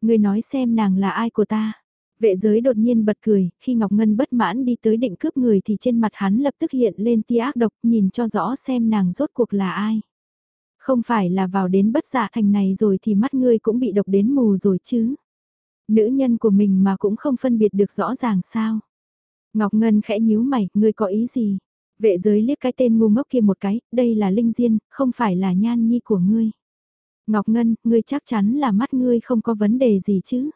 Ngươi nói xem nàng là ai của ta? Vệ giới đột nhiên bật cười, khi Ngọc Ngân bất mãn đi tới định cướp người thì trên mặt hắn lập tức hiện lên tia ác độc, nhìn cho rõ xem nàng rốt cuộc là ai. Không phải là vào đến bất dạ thành này rồi thì mắt ngươi cũng bị độc đến mù rồi chứ. Nữ nhân của mình mà cũng không phân biệt được rõ ràng sao. Ngọc Ngân khẽ nhíu mày, ngươi có ý gì? Vệ giới liếc cái tên ngu ngốc kia một cái, đây là Linh Diên, không phải là nhan nhi của ngươi. Ngọc Ngân, ngươi chắc chắn là mắt ngươi không có vấn đề gì chứ?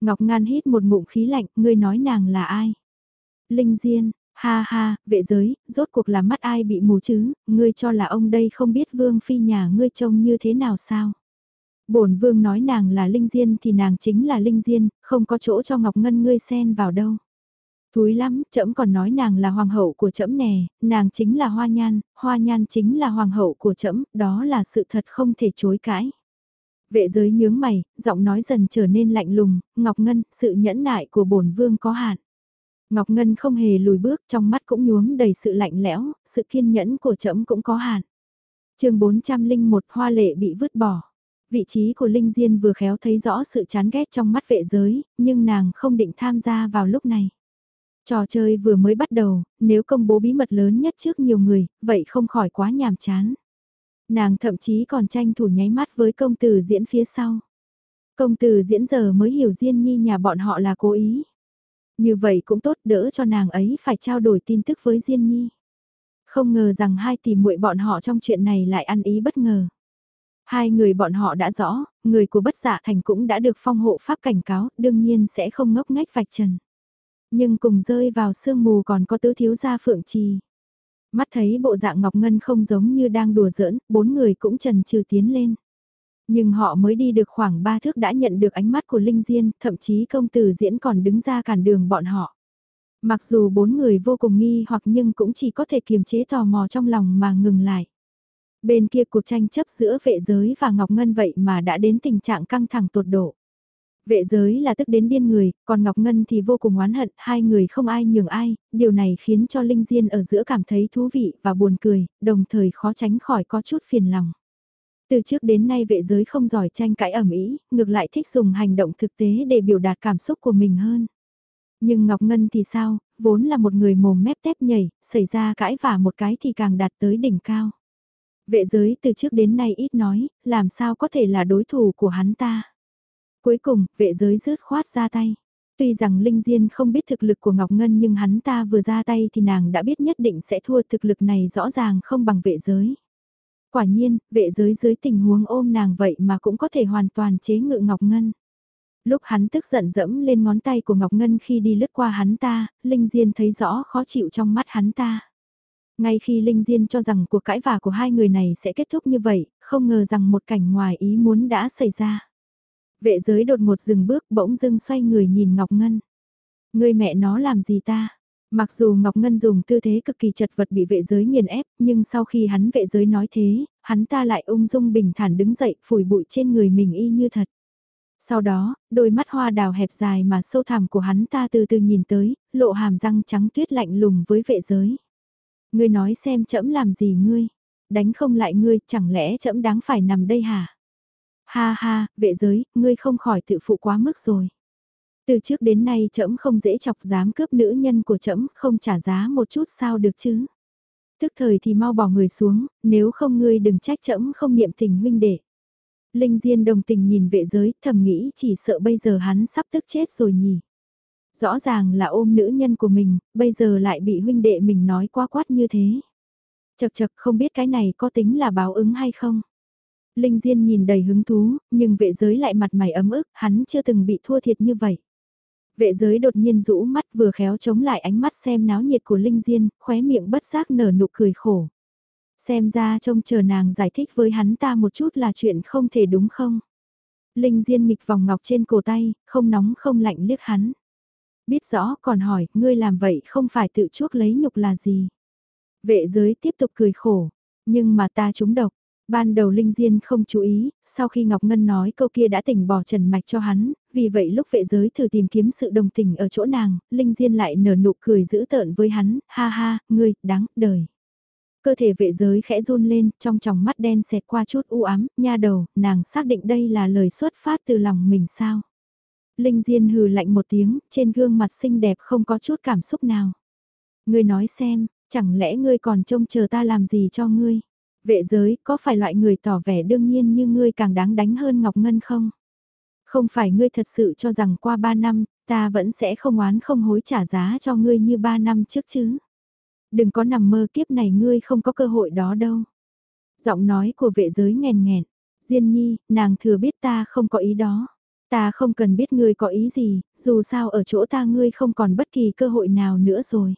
Ngọc Ngan hít một ngụm khí lạnh, ngươi nói nàng là ai? Linh Diên, ha ha, vệ giới, rốt cuộc là mắt ai bị mù chứ, ngươi cho là ông đây không biết vương phi nhà ngươi trông như thế nào sao? bổn vương nói nàng là Linh Diên thì nàng chính là Linh Diên, không có chỗ cho Ngọc Ngân ngươi xen vào đâu. Thúi lắm, trẫm còn nói nàng là hoàng hậu của trẫm nè, nàng chính là hoa nhan, hoa nhan chính là hoàng hậu của trẫm, đó là sự thật không thể chối cãi. Vệ giới nhướng mày, giọng nói dần trở nên lạnh lùng, Ngọc Ngân, sự nhẫn nại của bổn vương có hạn. Ngọc Ngân không hề lùi bước, trong mắt cũng nhuốm đầy sự lạnh lẽo, sự kiên nhẫn của trẫm cũng có hạn. chương 401 hoa lệ bị vứt bỏ. Vị trí của Linh Diên vừa khéo thấy rõ sự chán ghét trong mắt vệ giới, nhưng nàng không định tham gia vào lúc này. Trò chơi vừa mới bắt đầu, nếu công bố bí mật lớn nhất trước nhiều người, vậy không khỏi quá nhàm chán. Nàng thậm chí còn tranh thủ nháy mắt với công tử diễn phía sau. Công tử diễn giờ mới hiểu Diên Nhi nhà bọn họ là cố ý. Như vậy cũng tốt đỡ cho nàng ấy phải trao đổi tin tức với Diên Nhi. Không ngờ rằng hai tỷ muội bọn họ trong chuyện này lại ăn ý bất ngờ. Hai người bọn họ đã rõ, người của bất dạ thành cũng đã được phong hộ pháp cảnh cáo, đương nhiên sẽ không ngốc ngách vạch trần. Nhưng cùng rơi vào sương mù còn có tứ thiếu gia phượng trì. Mắt thấy bộ dạng Ngọc Ngân không giống như đang đùa giỡn, bốn người cũng trần trừ tiến lên. Nhưng họ mới đi được khoảng ba thước đã nhận được ánh mắt của Linh Diên, thậm chí công tử diễn còn đứng ra cản đường bọn họ. Mặc dù bốn người vô cùng nghi hoặc nhưng cũng chỉ có thể kiềm chế tò mò trong lòng mà ngừng lại. Bên kia cuộc tranh chấp giữa vệ giới và Ngọc Ngân vậy mà đã đến tình trạng căng thẳng tột độ. Vệ giới là tức đến điên người, còn Ngọc Ngân thì vô cùng oán hận, hai người không ai nhường ai, điều này khiến cho Linh Diên ở giữa cảm thấy thú vị và buồn cười, đồng thời khó tránh khỏi có chút phiền lòng. Từ trước đến nay vệ giới không giỏi tranh cãi ẩm ý, ngược lại thích dùng hành động thực tế để biểu đạt cảm xúc của mình hơn. Nhưng Ngọc Ngân thì sao, vốn là một người mồm mép tép nhảy, xảy ra cãi vả một cái thì càng đạt tới đỉnh cao. Vệ giới từ trước đến nay ít nói, làm sao có thể là đối thủ của hắn ta. Cuối cùng, vệ giới rớt khoát ra tay. Tuy rằng Linh Diên không biết thực lực của Ngọc Ngân nhưng hắn ta vừa ra tay thì nàng đã biết nhất định sẽ thua thực lực này rõ ràng không bằng vệ giới. Quả nhiên, vệ giới dưới tình huống ôm nàng vậy mà cũng có thể hoàn toàn chế ngự Ngọc Ngân. Lúc hắn tức giận dẫm lên ngón tay của Ngọc Ngân khi đi lướt qua hắn ta, Linh Diên thấy rõ khó chịu trong mắt hắn ta. Ngay khi Linh Diên cho rằng cuộc cãi vả của hai người này sẽ kết thúc như vậy, không ngờ rằng một cảnh ngoài ý muốn đã xảy ra. Vệ giới đột một dừng bước bỗng dưng xoay người nhìn Ngọc Ngân. Người mẹ nó làm gì ta? Mặc dù Ngọc Ngân dùng tư thế cực kỳ chật vật bị vệ giới nghiền ép, nhưng sau khi hắn vệ giới nói thế, hắn ta lại ung dung bình thản đứng dậy phủi bụi trên người mình y như thật. Sau đó, đôi mắt hoa đào hẹp dài mà sâu thẳm của hắn ta từ từ nhìn tới, lộ hàm răng trắng tuyết lạnh lùng với vệ giới. Ngươi nói xem trẫm làm gì ngươi? Đánh không lại ngươi, chẳng lẽ trẫm đáng phải nằm đây hả? Ha ha, vệ giới, ngươi không khỏi tự phụ quá mức rồi. Từ trước đến nay trẫm không dễ chọc dám cướp nữ nhân của trẫm, không trả giá một chút sao được chứ? Tức thời thì mau bỏ người xuống, nếu không ngươi đừng trách trẫm không niệm tình huynh đệ. Linh Diên đồng tình nhìn vệ giới, thầm nghĩ chỉ sợ bây giờ hắn sắp tức chết rồi nhỉ. Rõ ràng là ôm nữ nhân của mình, bây giờ lại bị huynh đệ mình nói quá quát như thế. Chật chật không biết cái này có tính là báo ứng hay không. Linh Diên nhìn đầy hứng thú, nhưng vệ giới lại mặt mày ấm ức, hắn chưa từng bị thua thiệt như vậy. Vệ giới đột nhiên rũ mắt vừa khéo chống lại ánh mắt xem náo nhiệt của Linh Diên, khóe miệng bất giác nở nụ cười khổ. Xem ra trông chờ nàng giải thích với hắn ta một chút là chuyện không thể đúng không? Linh Diên nghịch vòng ngọc trên cổ tay, không nóng không lạnh liếc hắn. Biết rõ còn hỏi, ngươi làm vậy không phải tự chuốc lấy nhục là gì? Vệ giới tiếp tục cười khổ, nhưng mà ta trúng độc. Ban đầu Linh Diên không chú ý, sau khi Ngọc Ngân nói câu kia đã tỉnh bỏ trần mạch cho hắn, vì vậy lúc vệ giới thử tìm kiếm sự đồng tình ở chỗ nàng, Linh Diên lại nở nụ cười dữ tợn với hắn, ha ha, ngươi, đáng, đời. Cơ thể vệ giới khẽ run lên, trong tròng mắt đen xẹt qua chút u ám, nha đầu, nàng xác định đây là lời xuất phát từ lòng mình sao. Linh Diên hừ lạnh một tiếng, trên gương mặt xinh đẹp không có chút cảm xúc nào. Ngươi nói xem, chẳng lẽ ngươi còn trông chờ ta làm gì cho ngươi? Vệ giới, có phải loại người tỏ vẻ đương nhiên như ngươi càng đáng đánh hơn Ngọc Ngân không? Không phải ngươi thật sự cho rằng qua ba năm, ta vẫn sẽ không oán không hối trả giá cho ngươi như ba năm trước chứ? Đừng có nằm mơ kiếp này ngươi không có cơ hội đó đâu. Giọng nói của vệ giới nghèn nghẹn, Diên nhi, nàng thừa biết ta không có ý đó. Ta không cần biết ngươi có ý gì, dù sao ở chỗ ta ngươi không còn bất kỳ cơ hội nào nữa rồi.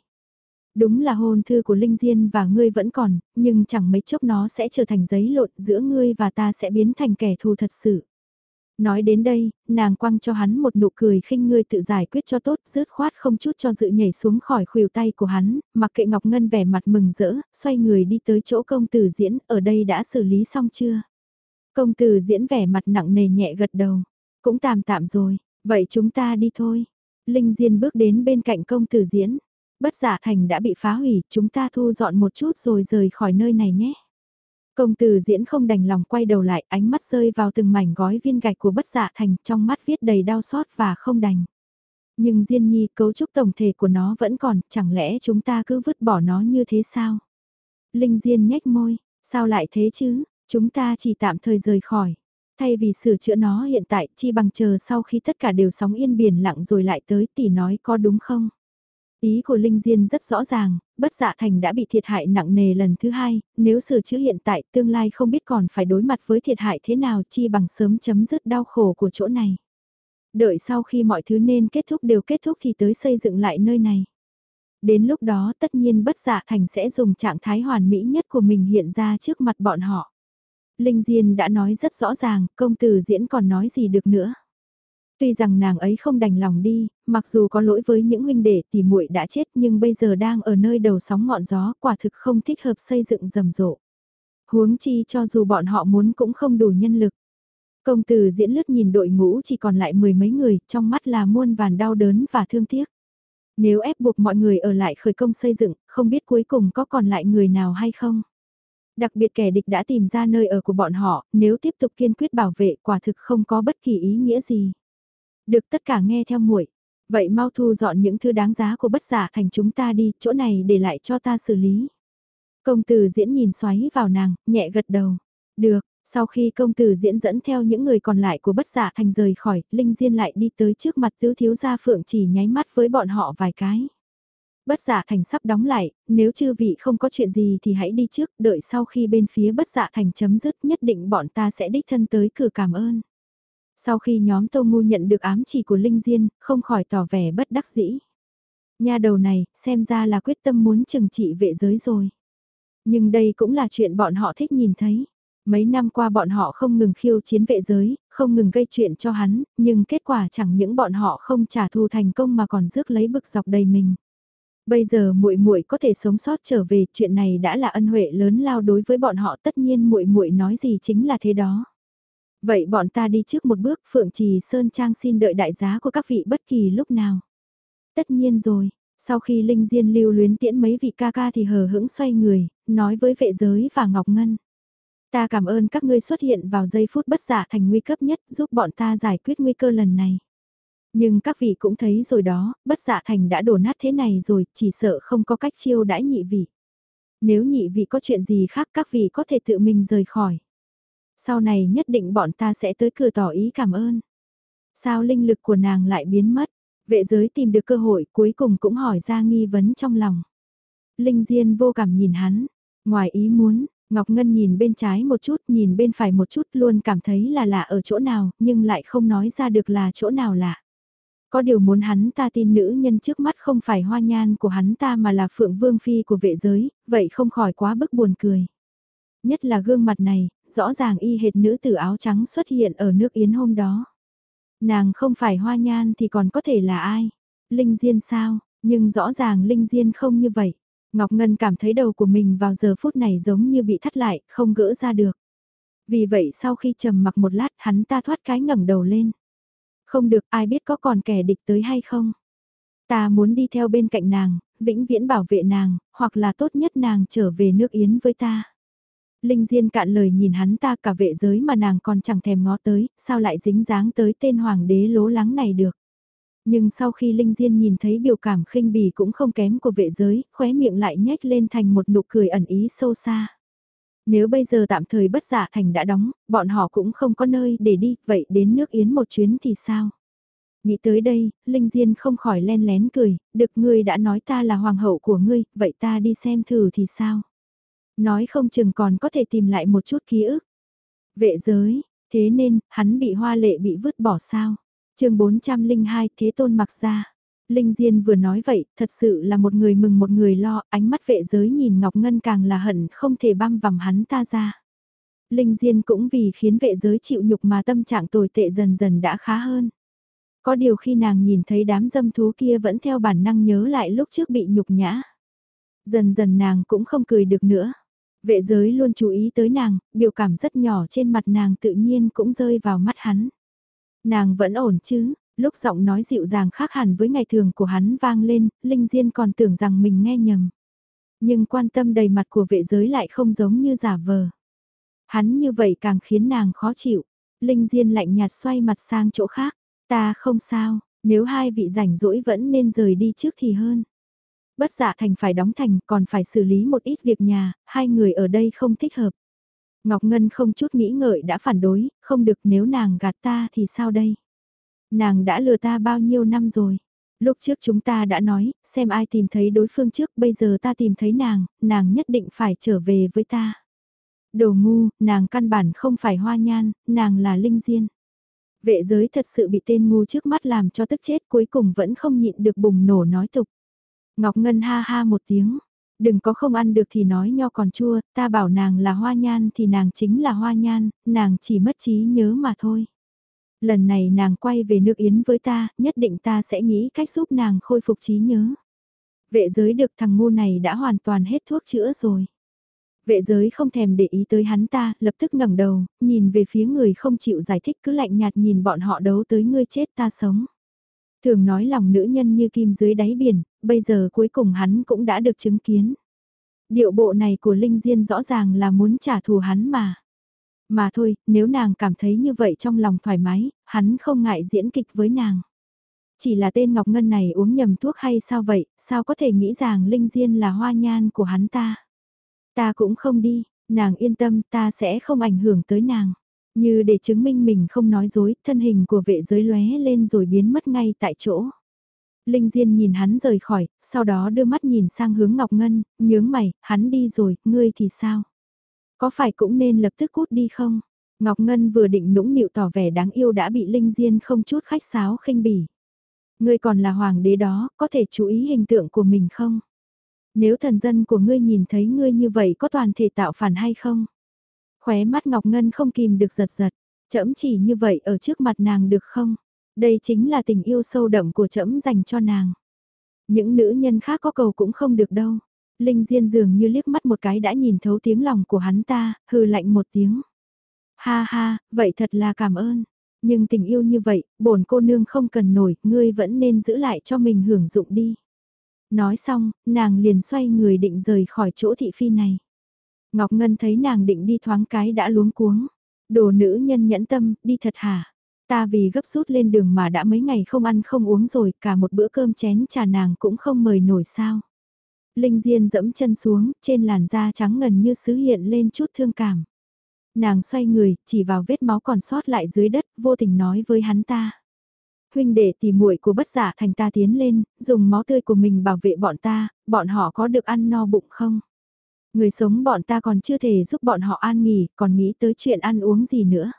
Đúng là hôn thư của Linh Diên và ngươi vẫn còn, nhưng chẳng mấy chốc nó sẽ trở thành giấy lộn giữa ngươi và ta sẽ biến thành kẻ thù thật sự. Nói đến đây, nàng quăng cho hắn một nụ cười khinh ngươi tự giải quyết cho tốt, rớt khoát không chút cho dự nhảy xuống khỏi khuỷu tay của hắn, mặc kệ Ngọc Ngân vẻ mặt mừng rỡ, xoay người đi tới chỗ công tử diễn, ở đây đã xử lý xong chưa? Công tử diễn vẻ mặt nặng nề nhẹ gật đầu, cũng tạm tạm rồi, vậy chúng ta đi thôi. Linh Diên bước đến bên cạnh công tử diễn, bất giả thành đã bị phá hủy, chúng ta thu dọn một chút rồi rời khỏi nơi này nhé. Công tử diễn không đành lòng quay đầu lại, ánh mắt rơi vào từng mảnh gói viên gạch của bất dạ thành, trong mắt viết đầy đau xót và không đành. Nhưng Diên Nhi cấu trúc tổng thể của nó vẫn còn, chẳng lẽ chúng ta cứ vứt bỏ nó như thế sao? Linh Diên nhếch môi, sao lại thế chứ, chúng ta chỉ tạm thời rời khỏi. Thay vì sửa chữa nó hiện tại, chi bằng chờ sau khi tất cả đều sóng yên biển lặng rồi lại tới tỷ nói có đúng không? Ý của Linh Diên rất rõ ràng, bất dạ thành đã bị thiệt hại nặng nề lần thứ hai, nếu sửa chữa hiện tại tương lai không biết còn phải đối mặt với thiệt hại thế nào chi bằng sớm chấm dứt đau khổ của chỗ này. Đợi sau khi mọi thứ nên kết thúc đều kết thúc thì tới xây dựng lại nơi này. Đến lúc đó tất nhiên bất dạ thành sẽ dùng trạng thái hoàn mỹ nhất của mình hiện ra trước mặt bọn họ. Linh Diên đã nói rất rõ ràng, công tử diễn còn nói gì được nữa. Tuy rằng nàng ấy không đành lòng đi, mặc dù có lỗi với những huynh đệ thì muội đã chết nhưng bây giờ đang ở nơi đầu sóng ngọn gió quả thực không thích hợp xây dựng rầm rộ. Huống chi cho dù bọn họ muốn cũng không đủ nhân lực. Công tử diễn lướt nhìn đội ngũ chỉ còn lại mười mấy người, trong mắt là muôn vàn đau đớn và thương tiếc. Nếu ép buộc mọi người ở lại khởi công xây dựng, không biết cuối cùng có còn lại người nào hay không. Đặc biệt kẻ địch đã tìm ra nơi ở của bọn họ, nếu tiếp tục kiên quyết bảo vệ quả thực không có bất kỳ ý nghĩa gì. Được tất cả nghe theo muội. Vậy mau thu dọn những thứ đáng giá của bất giả thành chúng ta đi, chỗ này để lại cho ta xử lý. Công tử diễn nhìn xoáy vào nàng, nhẹ gật đầu. Được, sau khi công tử diễn dẫn theo những người còn lại của bất giả thành rời khỏi, Linh Diên lại đi tới trước mặt tứ thiếu gia phượng chỉ nháy mắt với bọn họ vài cái. Bất giả thành sắp đóng lại, nếu chư vị không có chuyện gì thì hãy đi trước, đợi sau khi bên phía bất giả thành chấm dứt nhất định bọn ta sẽ đích thân tới cửa cảm ơn. Sau khi nhóm Tô Ngu nhận được ám chỉ của Linh Diên, không khỏi tỏ vẻ bất đắc dĩ. Nhà đầu này, xem ra là quyết tâm muốn trừng trị vệ giới rồi. Nhưng đây cũng là chuyện bọn họ thích nhìn thấy. Mấy năm qua bọn họ không ngừng khiêu chiến vệ giới, không ngừng gây chuyện cho hắn, nhưng kết quả chẳng những bọn họ không trả thù thành công mà còn rước lấy bực dọc đầy mình. Bây giờ muội muội có thể sống sót trở về, chuyện này đã là ân huệ lớn lao đối với bọn họ, tất nhiên muội muội nói gì chính là thế đó. Vậy bọn ta đi trước một bước Phượng Trì Sơn Trang xin đợi đại giá của các vị bất kỳ lúc nào. Tất nhiên rồi, sau khi Linh Diên lưu luyến tiễn mấy vị ca ca thì hờ hững xoay người, nói với vệ giới và Ngọc Ngân. Ta cảm ơn các ngươi xuất hiện vào giây phút bất giả thành nguy cấp nhất giúp bọn ta giải quyết nguy cơ lần này. Nhưng các vị cũng thấy rồi đó, bất giả thành đã đổ nát thế này rồi, chỉ sợ không có cách chiêu đãi nhị vị. Nếu nhị vị có chuyện gì khác các vị có thể tự mình rời khỏi. Sau này nhất định bọn ta sẽ tới cửa tỏ ý cảm ơn. Sao linh lực của nàng lại biến mất? Vệ giới tìm được cơ hội cuối cùng cũng hỏi ra nghi vấn trong lòng. Linh Diên vô cảm nhìn hắn. Ngoài ý muốn, Ngọc Ngân nhìn bên trái một chút, nhìn bên phải một chút luôn cảm thấy là lạ ở chỗ nào, nhưng lại không nói ra được là chỗ nào lạ. Có điều muốn hắn ta tin nữ nhân trước mắt không phải hoa nhan của hắn ta mà là phượng vương phi của vệ giới, vậy không khỏi quá bức buồn cười. Nhất là gương mặt này, rõ ràng y hệt nữ tử áo trắng xuất hiện ở nước Yến hôm đó. Nàng không phải hoa nhan thì còn có thể là ai? Linh Diên sao? Nhưng rõ ràng Linh Diên không như vậy. Ngọc Ngân cảm thấy đầu của mình vào giờ phút này giống như bị thắt lại, không gỡ ra được. Vì vậy sau khi trầm mặc một lát hắn ta thoát cái ngẩng đầu lên. Không được ai biết có còn kẻ địch tới hay không. Ta muốn đi theo bên cạnh nàng, vĩnh viễn bảo vệ nàng, hoặc là tốt nhất nàng trở về nước Yến với ta. Linh Diên cạn lời nhìn hắn ta cả vệ giới mà nàng còn chẳng thèm ngó tới, sao lại dính dáng tới tên hoàng đế lố lắng này được. Nhưng sau khi Linh Diên nhìn thấy biểu cảm khinh bỉ cũng không kém của vệ giới, khóe miệng lại nhếch lên thành một nụ cười ẩn ý sâu xa. Nếu bây giờ tạm thời bất giả thành đã đóng, bọn họ cũng không có nơi để đi, vậy đến nước Yến một chuyến thì sao? Nghĩ tới đây, Linh Diên không khỏi len lén cười, được ngươi đã nói ta là hoàng hậu của ngươi, vậy ta đi xem thử thì sao? Nói không chừng còn có thể tìm lại một chút ký ức. Vệ giới, thế nên, hắn bị hoa lệ bị vứt bỏ sao? chương 402 Thế Tôn mặc ra. Linh Diên vừa nói vậy, thật sự là một người mừng một người lo, ánh mắt vệ giới nhìn Ngọc Ngân càng là hận không thể băm vằm hắn ta ra. Linh Diên cũng vì khiến vệ giới chịu nhục mà tâm trạng tồi tệ dần dần đã khá hơn. Có điều khi nàng nhìn thấy đám dâm thú kia vẫn theo bản năng nhớ lại lúc trước bị nhục nhã. Dần dần nàng cũng không cười được nữa. Vệ giới luôn chú ý tới nàng, biểu cảm rất nhỏ trên mặt nàng tự nhiên cũng rơi vào mắt hắn. Nàng vẫn ổn chứ, lúc giọng nói dịu dàng khác hẳn với ngày thường của hắn vang lên, Linh Diên còn tưởng rằng mình nghe nhầm. Nhưng quan tâm đầy mặt của vệ giới lại không giống như giả vờ. Hắn như vậy càng khiến nàng khó chịu. Linh Diên lạnh nhạt xoay mặt sang chỗ khác. Ta không sao, nếu hai vị rảnh rỗi vẫn nên rời đi trước thì hơn. Bất giả thành phải đóng thành còn phải xử lý một ít việc nhà, hai người ở đây không thích hợp. Ngọc Ngân không chút nghĩ ngợi đã phản đối, không được nếu nàng gạt ta thì sao đây? Nàng đã lừa ta bao nhiêu năm rồi? Lúc trước chúng ta đã nói, xem ai tìm thấy đối phương trước, bây giờ ta tìm thấy nàng, nàng nhất định phải trở về với ta. Đồ ngu, nàng căn bản không phải hoa nhan, nàng là linh diên. Vệ giới thật sự bị tên ngu trước mắt làm cho tức chết cuối cùng vẫn không nhịn được bùng nổ nói tục. Ngọc Ngân ha ha một tiếng, đừng có không ăn được thì nói nho còn chua, ta bảo nàng là hoa nhan thì nàng chính là hoa nhan, nàng chỉ mất trí nhớ mà thôi. Lần này nàng quay về nước Yến với ta, nhất định ta sẽ nghĩ cách giúp nàng khôi phục trí nhớ. Vệ giới được thằng ngu này đã hoàn toàn hết thuốc chữa rồi. Vệ giới không thèm để ý tới hắn ta, lập tức ngẩng đầu, nhìn về phía người không chịu giải thích cứ lạnh nhạt nhìn bọn họ đấu tới ngươi chết ta sống. Thường nói lòng nữ nhân như kim dưới đáy biển, bây giờ cuối cùng hắn cũng đã được chứng kiến. Điệu bộ này của Linh Diên rõ ràng là muốn trả thù hắn mà. Mà thôi, nếu nàng cảm thấy như vậy trong lòng thoải mái, hắn không ngại diễn kịch với nàng. Chỉ là tên Ngọc Ngân này uống nhầm thuốc hay sao vậy, sao có thể nghĩ rằng Linh Diên là hoa nhan của hắn ta. Ta cũng không đi, nàng yên tâm ta sẽ không ảnh hưởng tới nàng. Như để chứng minh mình không nói dối, thân hình của vệ giới lóe lên rồi biến mất ngay tại chỗ. Linh Diên nhìn hắn rời khỏi, sau đó đưa mắt nhìn sang hướng Ngọc Ngân, nhướng mày, hắn đi rồi, ngươi thì sao? Có phải cũng nên lập tức cút đi không? Ngọc Ngân vừa định nũng nịu tỏ vẻ đáng yêu đã bị Linh Diên không chút khách sáo khinh bỉ. Ngươi còn là hoàng đế đó, có thể chú ý hình tượng của mình không? Nếu thần dân của ngươi nhìn thấy ngươi như vậy có toàn thể tạo phản hay không? Khóe mắt Ngọc Ngân không kìm được giật giật, chậm chỉ như vậy ở trước mặt nàng được không? Đây chính là tình yêu sâu đậm của trẫm dành cho nàng. Những nữ nhân khác có cầu cũng không được đâu. Linh Diên dường như liếc mắt một cái đã nhìn thấu tiếng lòng của hắn ta, hừ lạnh một tiếng. Ha ha, vậy thật là cảm ơn. Nhưng tình yêu như vậy, bổn cô nương không cần nổi, ngươi vẫn nên giữ lại cho mình hưởng dụng đi. Nói xong, nàng liền xoay người định rời khỏi chỗ thị phi này. Ngọc Ngân thấy nàng định đi thoáng cái đã luống cuống. Đồ nữ nhân nhẫn tâm, đi thật hả? Ta vì gấp rút lên đường mà đã mấy ngày không ăn không uống rồi, cả một bữa cơm chén trà nàng cũng không mời nổi sao. Linh Diên dẫm chân xuống, trên làn da trắng ngần như sứ hiện lên chút thương cảm. Nàng xoay người, chỉ vào vết máu còn sót lại dưới đất, vô tình nói với hắn ta. Huynh đệ tỉ muội của bất giả thành ta tiến lên, dùng máu tươi của mình bảo vệ bọn ta, bọn họ có được ăn no bụng không? Người sống bọn ta còn chưa thể giúp bọn họ an nghỉ, còn nghĩ tới chuyện ăn uống gì nữa.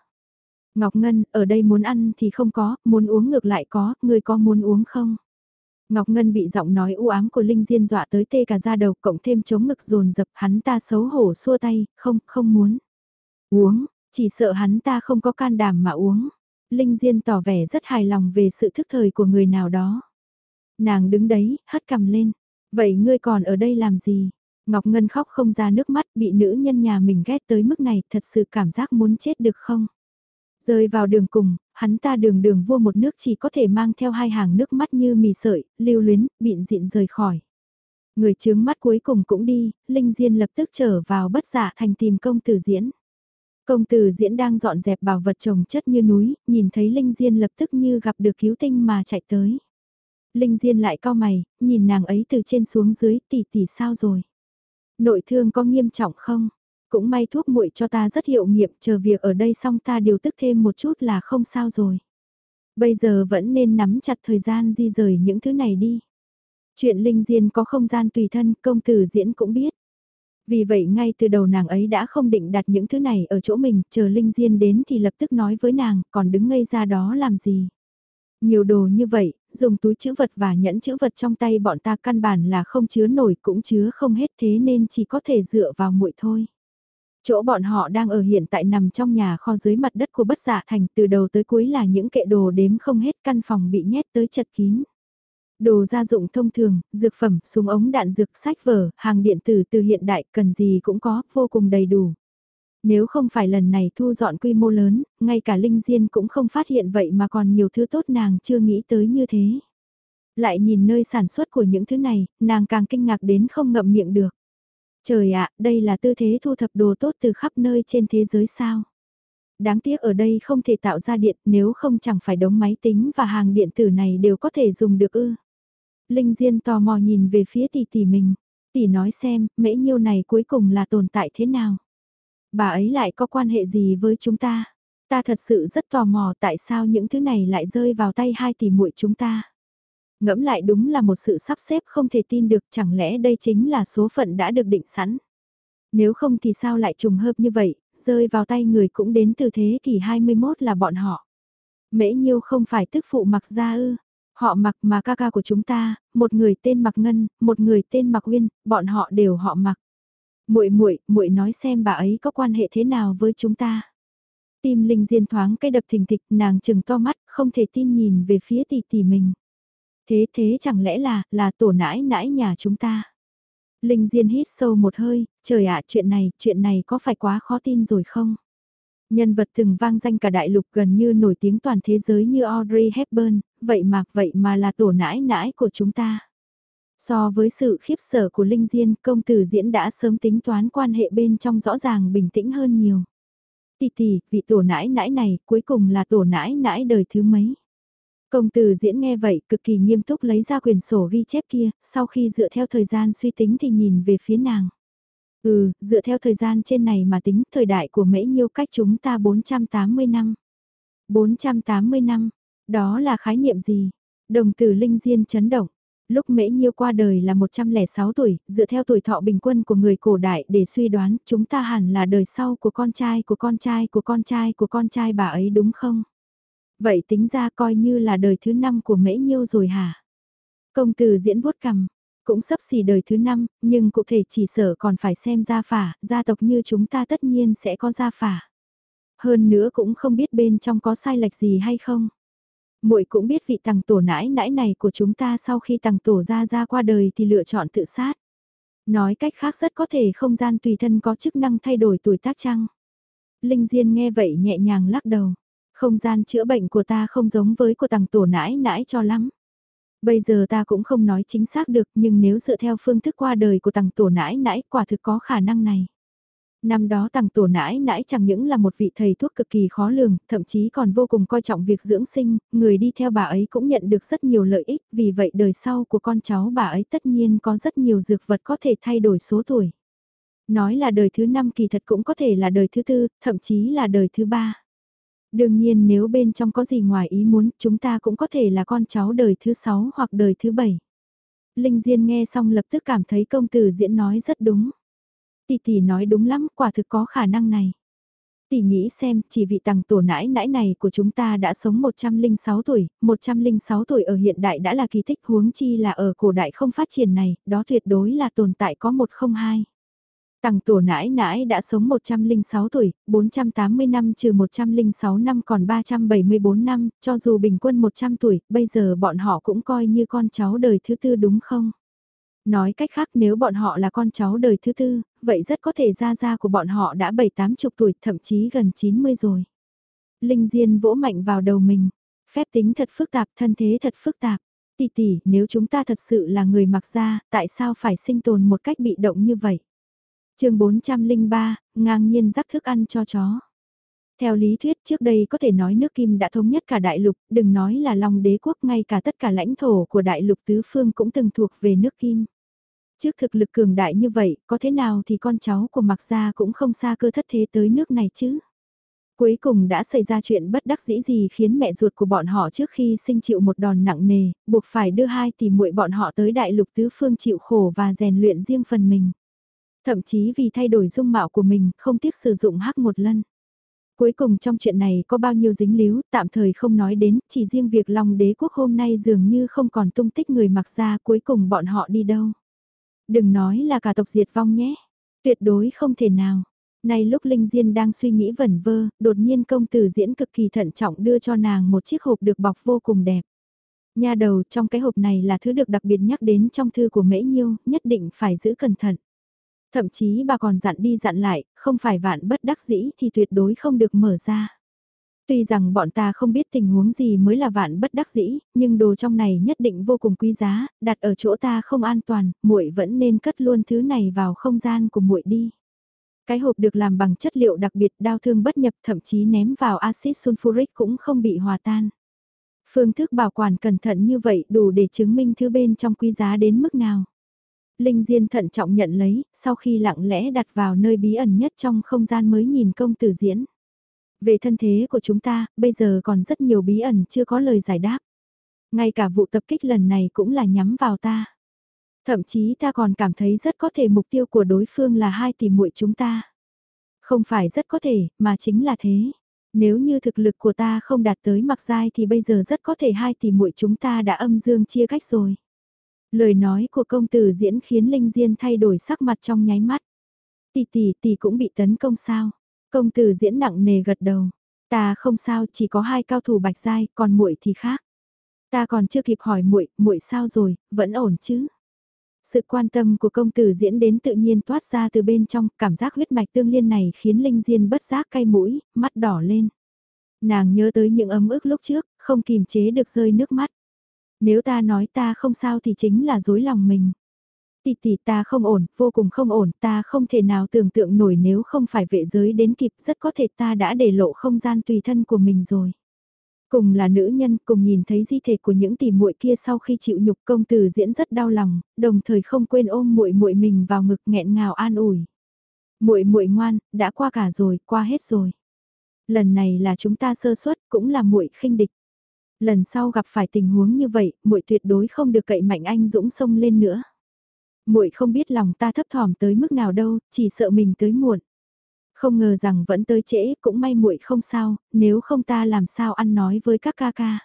Ngọc Ngân, ở đây muốn ăn thì không có, muốn uống ngược lại có, người có muốn uống không? Ngọc Ngân bị giọng nói u ám của Linh Diên dọa tới tê cả da đầu cộng thêm chống ngực dồn dập hắn ta xấu hổ xua tay, không, không muốn. Uống, chỉ sợ hắn ta không có can đảm mà uống. Linh Diên tỏ vẻ rất hài lòng về sự thức thời của người nào đó. Nàng đứng đấy, hất cầm lên. Vậy ngươi còn ở đây làm gì? Ngọc Ngân khóc không ra nước mắt bị nữ nhân nhà mình ghét tới mức này thật sự cảm giác muốn chết được không? Rơi vào đường cùng, hắn ta đường đường vua một nước chỉ có thể mang theo hai hàng nước mắt như mì sợi, lưu luyến, bịn dịn rời khỏi. Người chướng mắt cuối cùng cũng đi, Linh Diên lập tức trở vào bất giả thành tìm công tử diễn. Công tử diễn đang dọn dẹp bảo vật trồng chất như núi, nhìn thấy Linh Diên lập tức như gặp được cứu tinh mà chạy tới. Linh Diên lại cao mày, nhìn nàng ấy từ trên xuống dưới tỷ tỷ sao rồi. Nội thương có nghiêm trọng không? Cũng may thuốc muội cho ta rất hiệu nghiệm, chờ việc ở đây xong ta điều tức thêm một chút là không sao rồi. Bây giờ vẫn nên nắm chặt thời gian di rời những thứ này đi. Chuyện Linh Diên có không gian tùy thân, công tử diễn cũng biết. Vì vậy ngay từ đầu nàng ấy đã không định đặt những thứ này ở chỗ mình, chờ Linh Diên đến thì lập tức nói với nàng, còn đứng ngây ra đó làm gì. Nhiều đồ như vậy, dùng túi chữ vật và nhẫn chữ vật trong tay bọn ta căn bản là không chứa nổi cũng chứa không hết thế nên chỉ có thể dựa vào muội thôi. Chỗ bọn họ đang ở hiện tại nằm trong nhà kho dưới mặt đất của bất giả thành từ đầu tới cuối là những kệ đồ đếm không hết căn phòng bị nhét tới chật kín. Đồ gia dụng thông thường, dược phẩm, súng ống đạn dược, sách vở, hàng điện tử từ hiện đại cần gì cũng có, vô cùng đầy đủ. Nếu không phải lần này thu dọn quy mô lớn, ngay cả Linh Diên cũng không phát hiện vậy mà còn nhiều thứ tốt nàng chưa nghĩ tới như thế. Lại nhìn nơi sản xuất của những thứ này, nàng càng kinh ngạc đến không ngậm miệng được. Trời ạ, đây là tư thế thu thập đồ tốt từ khắp nơi trên thế giới sao. Đáng tiếc ở đây không thể tạo ra điện nếu không chẳng phải đống máy tính và hàng điện tử này đều có thể dùng được ư. Linh Diên tò mò nhìn về phía tỷ tỷ mình. Tỷ nói xem, mễ nhiêu này cuối cùng là tồn tại thế nào? Bà ấy lại có quan hệ gì với chúng ta? Ta thật sự rất tò mò tại sao những thứ này lại rơi vào tay hai tỷ muội chúng ta. Ngẫm lại đúng là một sự sắp xếp không thể tin được chẳng lẽ đây chính là số phận đã được định sẵn. Nếu không thì sao lại trùng hợp như vậy, rơi vào tay người cũng đến từ thế kỷ 21 là bọn họ. Mễ nhiêu không phải tức phụ mặc ra ư, Họ mặc mà ca ca của chúng ta, một người tên mặc ngân, một người tên mặc uyên, bọn họ đều họ mặc. Muội muội, muội nói xem bà ấy có quan hệ thế nào với chúng ta. Tim Linh Diên thoáng cái đập thình thịch, nàng chừng to mắt, không thể tin nhìn về phía tỷ tỷ mình. Thế thế chẳng lẽ là, là tổ nãi nãi nhà chúng ta. Linh Diên hít sâu một hơi, trời ạ chuyện này, chuyện này có phải quá khó tin rồi không? Nhân vật từng vang danh cả đại lục gần như nổi tiếng toàn thế giới như Audrey Hepburn, vậy mà, vậy mà là tổ nãi nãi của chúng ta. So với sự khiếp sợ của Linh Diên, công tử diễn đã sớm tính toán quan hệ bên trong rõ ràng bình tĩnh hơn nhiều. tì tì vị tổ nãi nãi này, cuối cùng là tổ nãi nãi đời thứ mấy. Công tử diễn nghe vậy cực kỳ nghiêm túc lấy ra quyền sổ ghi chép kia, sau khi dựa theo thời gian suy tính thì nhìn về phía nàng. Ừ, dựa theo thời gian trên này mà tính thời đại của mễ nhiêu cách chúng ta 480 năm. 480 năm, đó là khái niệm gì? Đồng tử linh diên chấn động. Lúc mễ nhiêu qua đời là 106 tuổi, dựa theo tuổi thọ bình quân của người cổ đại để suy đoán chúng ta hẳn là đời sau của con trai của con trai của con trai của con trai bà ấy đúng không? Vậy tính ra coi như là đời thứ năm của mễ nhiêu rồi hả? Công tử diễn vuốt cằm, cũng sắp xỉ đời thứ năm, nhưng cụ thể chỉ sở còn phải xem gia phả, gia tộc như chúng ta tất nhiên sẽ có gia phả. Hơn nữa cũng không biết bên trong có sai lệch gì hay không. muội cũng biết vị tàng tổ nãi nãi này của chúng ta sau khi tàng tổ ra ra qua đời thì lựa chọn tự sát. Nói cách khác rất có thể không gian tùy thân có chức năng thay đổi tuổi tác trăng. Linh Diên nghe vậy nhẹ nhàng lắc đầu. Không gian chữa bệnh của ta không giống với của tàng tổ nãi nãi cho lắm. Bây giờ ta cũng không nói chính xác được nhưng nếu dựa theo phương thức qua đời của tàng tổ nãi nãi quả thực có khả năng này. Năm đó tàng tổ nãi nãi chẳng những là một vị thầy thuốc cực kỳ khó lường, thậm chí còn vô cùng coi trọng việc dưỡng sinh, người đi theo bà ấy cũng nhận được rất nhiều lợi ích, vì vậy đời sau của con cháu bà ấy tất nhiên có rất nhiều dược vật có thể thay đổi số tuổi. Nói là đời thứ năm kỳ thật cũng có thể là đời thứ tư, thậm chí là đời thứ ba. Đương nhiên nếu bên trong có gì ngoài ý muốn, chúng ta cũng có thể là con cháu đời thứ sáu hoặc đời thứ bảy. Linh Diên nghe xong lập tức cảm thấy công tử diễn nói rất đúng. Tỷ tỷ nói đúng lắm, quả thực có khả năng này. Tỷ nghĩ xem, chỉ vị tàng tổ nãi nãi này của chúng ta đã sống 106 tuổi, 106 tuổi ở hiện đại đã là kỳ tích huống chi là ở cổ đại không phát triển này, đó tuyệt đối là tồn tại có 102. Tằng tổ nãi nãi đã sống 106 tuổi, 480 năm trừ 106 năm còn 374 năm, cho dù bình quân 100 tuổi, bây giờ bọn họ cũng coi như con cháu đời thứ tư đúng không? Nói cách khác nếu bọn họ là con cháu đời thứ tư, vậy rất có thể gia gia của bọn họ đã 7-80 tuổi, thậm chí gần 90 rồi. Linh Diên vỗ mạnh vào đầu mình, phép tính thật phức tạp, thân thế thật phức tạp. Tỷ tỷ, nếu chúng ta thật sự là người mặc gia, tại sao phải sinh tồn một cách bị động như vậy? Chương 403, ngang nhiên rắc thức ăn cho chó. Theo lý thuyết trước đây có thể nói nước Kim đã thống nhất cả đại lục, đừng nói là lòng đế quốc ngay cả tất cả lãnh thổ của đại lục tứ phương cũng từng thuộc về nước Kim. Trước thực lực cường đại như vậy, có thế nào thì con cháu của Mạc Gia cũng không xa cơ thất thế tới nước này chứ. Cuối cùng đã xảy ra chuyện bất đắc dĩ gì khiến mẹ ruột của bọn họ trước khi sinh chịu một đòn nặng nề, buộc phải đưa hai tỷ muội bọn họ tới đại lục tứ phương chịu khổ và rèn luyện riêng phần mình. Thậm chí vì thay đổi dung mạo của mình, không tiếc sử dụng hắc một lần. Cuối cùng trong chuyện này có bao nhiêu dính líu, tạm thời không nói đến, chỉ riêng việc Long đế quốc hôm nay dường như không còn tung tích người mặc ra cuối cùng bọn họ đi đâu. Đừng nói là cả tộc diệt vong nhé, tuyệt đối không thể nào. Nay lúc Linh Diên đang suy nghĩ vẩn vơ, đột nhiên công tử diễn cực kỳ thận trọng đưa cho nàng một chiếc hộp được bọc vô cùng đẹp. Nha đầu trong cái hộp này là thứ được đặc biệt nhắc đến trong thư của Mễ Nhiêu, nhất định phải giữ cẩn thận. Thậm chí bà còn dặn đi dặn lại, không phải vạn bất đắc dĩ thì tuyệt đối không được mở ra. Tuy rằng bọn ta không biết tình huống gì mới là vạn bất đắc dĩ, nhưng đồ trong này nhất định vô cùng quý giá, đặt ở chỗ ta không an toàn, muội vẫn nên cất luôn thứ này vào không gian của muội đi. Cái hộp được làm bằng chất liệu đặc biệt đau thương bất nhập thậm chí ném vào axit sulfuric cũng không bị hòa tan. Phương thức bảo quản cẩn thận như vậy đủ để chứng minh thứ bên trong quý giá đến mức nào. Linh Diên thận trọng nhận lấy, sau khi lặng lẽ đặt vào nơi bí ẩn nhất trong không gian mới nhìn công tử diễn. Về thân thế của chúng ta, bây giờ còn rất nhiều bí ẩn chưa có lời giải đáp. Ngay cả vụ tập kích lần này cũng là nhắm vào ta. Thậm chí ta còn cảm thấy rất có thể mục tiêu của đối phương là hai tỷ muội chúng ta. Không phải rất có thể, mà chính là thế. Nếu như thực lực của ta không đạt tới mặc giai thì bây giờ rất có thể hai tỷ muội chúng ta đã âm dương chia cách rồi. Lời nói của công tử diễn khiến Linh Diên thay đổi sắc mặt trong nháy mắt. Tỷ tỷ tỷ cũng bị tấn công sao? Công tử diễn nặng nề gật đầu. Ta không sao, chỉ có hai cao thủ bạch giai, còn muội thì khác. Ta còn chưa kịp hỏi muội, muội sao rồi, vẫn ổn chứ? Sự quan tâm của công tử diễn đến tự nhiên toát ra từ bên trong, cảm giác huyết mạch tương liên này khiến Linh Diên bất giác cay mũi, mắt đỏ lên. Nàng nhớ tới những ấm ức lúc trước, không kìm chế được rơi nước mắt. Nếu ta nói ta không sao thì chính là dối lòng mình. Tỷ tỷ ta không ổn, vô cùng không ổn, ta không thể nào tưởng tượng nổi nếu không phải vệ giới đến kịp, rất có thể ta đã để lộ không gian tùy thân của mình rồi. Cùng là nữ nhân, cùng nhìn thấy di thể của những tỷ muội kia sau khi chịu nhục công tử diễn rất đau lòng, đồng thời không quên ôm muội muội mình vào ngực nghẹn ngào an ủi. Muội muội ngoan, đã qua cả rồi, qua hết rồi. Lần này là chúng ta sơ suất, cũng là muội khinh địch. Lần sau gặp phải tình huống như vậy, muội tuyệt đối không được cậy mạnh anh dũng sông lên nữa. Muội không biết lòng ta thấp thỏm tới mức nào đâu, chỉ sợ mình tới muộn. Không ngờ rằng vẫn tới trễ, cũng may muội không sao, nếu không ta làm sao ăn nói với các ca ca.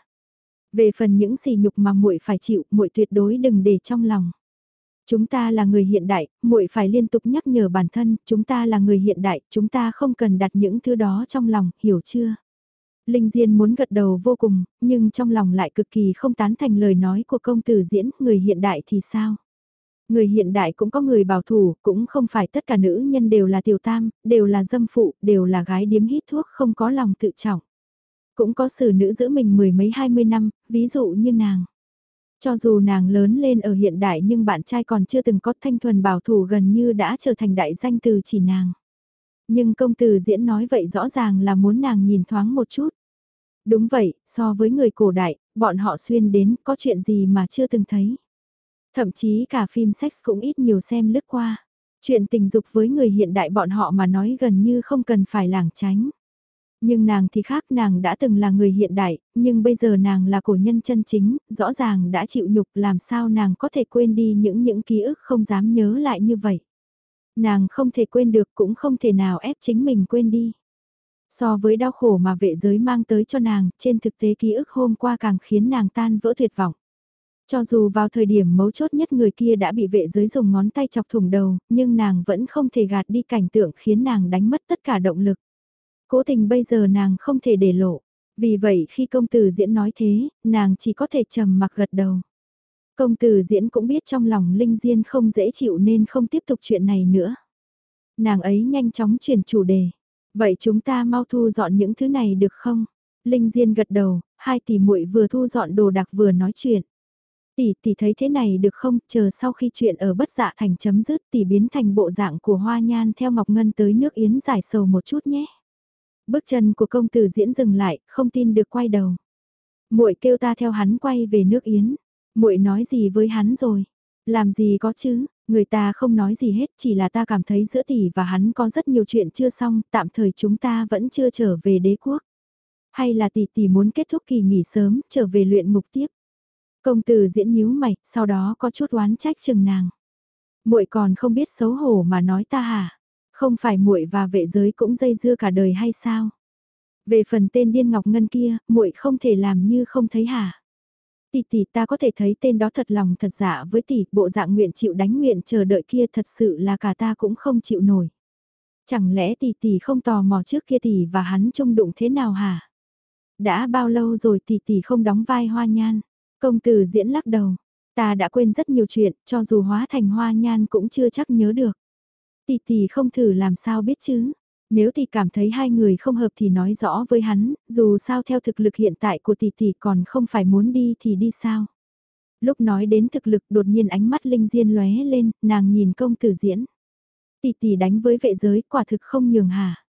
Về phần những sỉ nhục mà muội phải chịu, muội tuyệt đối đừng để trong lòng. Chúng ta là người hiện đại, muội phải liên tục nhắc nhở bản thân, chúng ta là người hiện đại, chúng ta không cần đặt những thứ đó trong lòng, hiểu chưa? Linh Diên muốn gật đầu vô cùng, nhưng trong lòng lại cực kỳ không tán thành lời nói của công tử diễn, người hiện đại thì sao? Người hiện đại cũng có người bảo thủ, cũng không phải tất cả nữ nhân đều là tiểu tam, đều là dâm phụ, đều là gái điếm hít thuốc không có lòng tự trọng. Cũng có xử nữ giữ mình mười mấy hai mươi năm, ví dụ như nàng. Cho dù nàng lớn lên ở hiện đại nhưng bạn trai còn chưa từng có thanh thuần bảo thủ gần như đã trở thành đại danh từ chỉ nàng. Nhưng công tử diễn nói vậy rõ ràng là muốn nàng nhìn thoáng một chút. Đúng vậy, so với người cổ đại, bọn họ xuyên đến có chuyện gì mà chưa từng thấy. Thậm chí cả phim sex cũng ít nhiều xem lướt qua. Chuyện tình dục với người hiện đại bọn họ mà nói gần như không cần phải lảng tránh. Nhưng nàng thì khác nàng đã từng là người hiện đại, nhưng bây giờ nàng là cổ nhân chân chính, rõ ràng đã chịu nhục làm sao nàng có thể quên đi những những ký ức không dám nhớ lại như vậy. Nàng không thể quên được cũng không thể nào ép chính mình quên đi. So với đau khổ mà vệ giới mang tới cho nàng, trên thực tế ký ức hôm qua càng khiến nàng tan vỡ tuyệt vọng. Cho dù vào thời điểm mấu chốt nhất người kia đã bị vệ giới dùng ngón tay chọc thủng đầu, nhưng nàng vẫn không thể gạt đi cảnh tượng khiến nàng đánh mất tất cả động lực. Cố tình bây giờ nàng không thể để lộ. Vì vậy khi công tử diễn nói thế, nàng chỉ có thể trầm mặc gật đầu. Công tử diễn cũng biết trong lòng Linh Diên không dễ chịu nên không tiếp tục chuyện này nữa. Nàng ấy nhanh chóng chuyển chủ đề. Vậy chúng ta mau thu dọn những thứ này được không? Linh Diên gật đầu, hai tỷ muội vừa thu dọn đồ đạc vừa nói chuyện. Tỷ tỷ thấy thế này được không, chờ sau khi chuyện ở bất dạ thành chấm dứt tỷ biến thành bộ dạng của hoa nhan theo Ngọc Ngân tới nước Yến giải sầu một chút nhé. Bước chân của công tử diễn dừng lại, không tin được quay đầu. muội kêu ta theo hắn quay về nước Yến muội nói gì với hắn rồi? Làm gì có chứ, người ta không nói gì hết, chỉ là ta cảm thấy giữa tỷ và hắn có rất nhiều chuyện chưa xong, tạm thời chúng ta vẫn chưa trở về đế quốc. Hay là tỷ tỷ muốn kết thúc kỳ nghỉ sớm, trở về luyện mục tiếp. Công tử diễn nhíu mày, sau đó có chút oán trách chừng nàng. Muội còn không biết xấu hổ mà nói ta hả? Không phải muội và vệ giới cũng dây dưa cả đời hay sao? Về phần tên điên ngọc ngân kia, muội không thể làm như không thấy hả? Tỷ tỷ ta có thể thấy tên đó thật lòng thật dạ với tỷ, bộ dạng nguyện chịu đánh nguyện chờ đợi kia thật sự là cả ta cũng không chịu nổi. Chẳng lẽ tỷ tỷ không tò mò trước kia tỷ và hắn chung đụng thế nào hả? Đã bao lâu rồi tỷ tỷ không đóng vai hoa nhan? Công tử diễn lắc đầu. Ta đã quên rất nhiều chuyện, cho dù hóa thành hoa nhan cũng chưa chắc nhớ được. Tỷ tỷ không thử làm sao biết chứ. Nếu thì cảm thấy hai người không hợp thì nói rõ với hắn, dù sao theo thực lực hiện tại của tỷ tỷ còn không phải muốn đi thì đi sao. Lúc nói đến thực lực đột nhiên ánh mắt Linh Diên lóe lên, nàng nhìn công tử diễn. Tỷ tỷ đánh với vệ giới quả thực không nhường hả.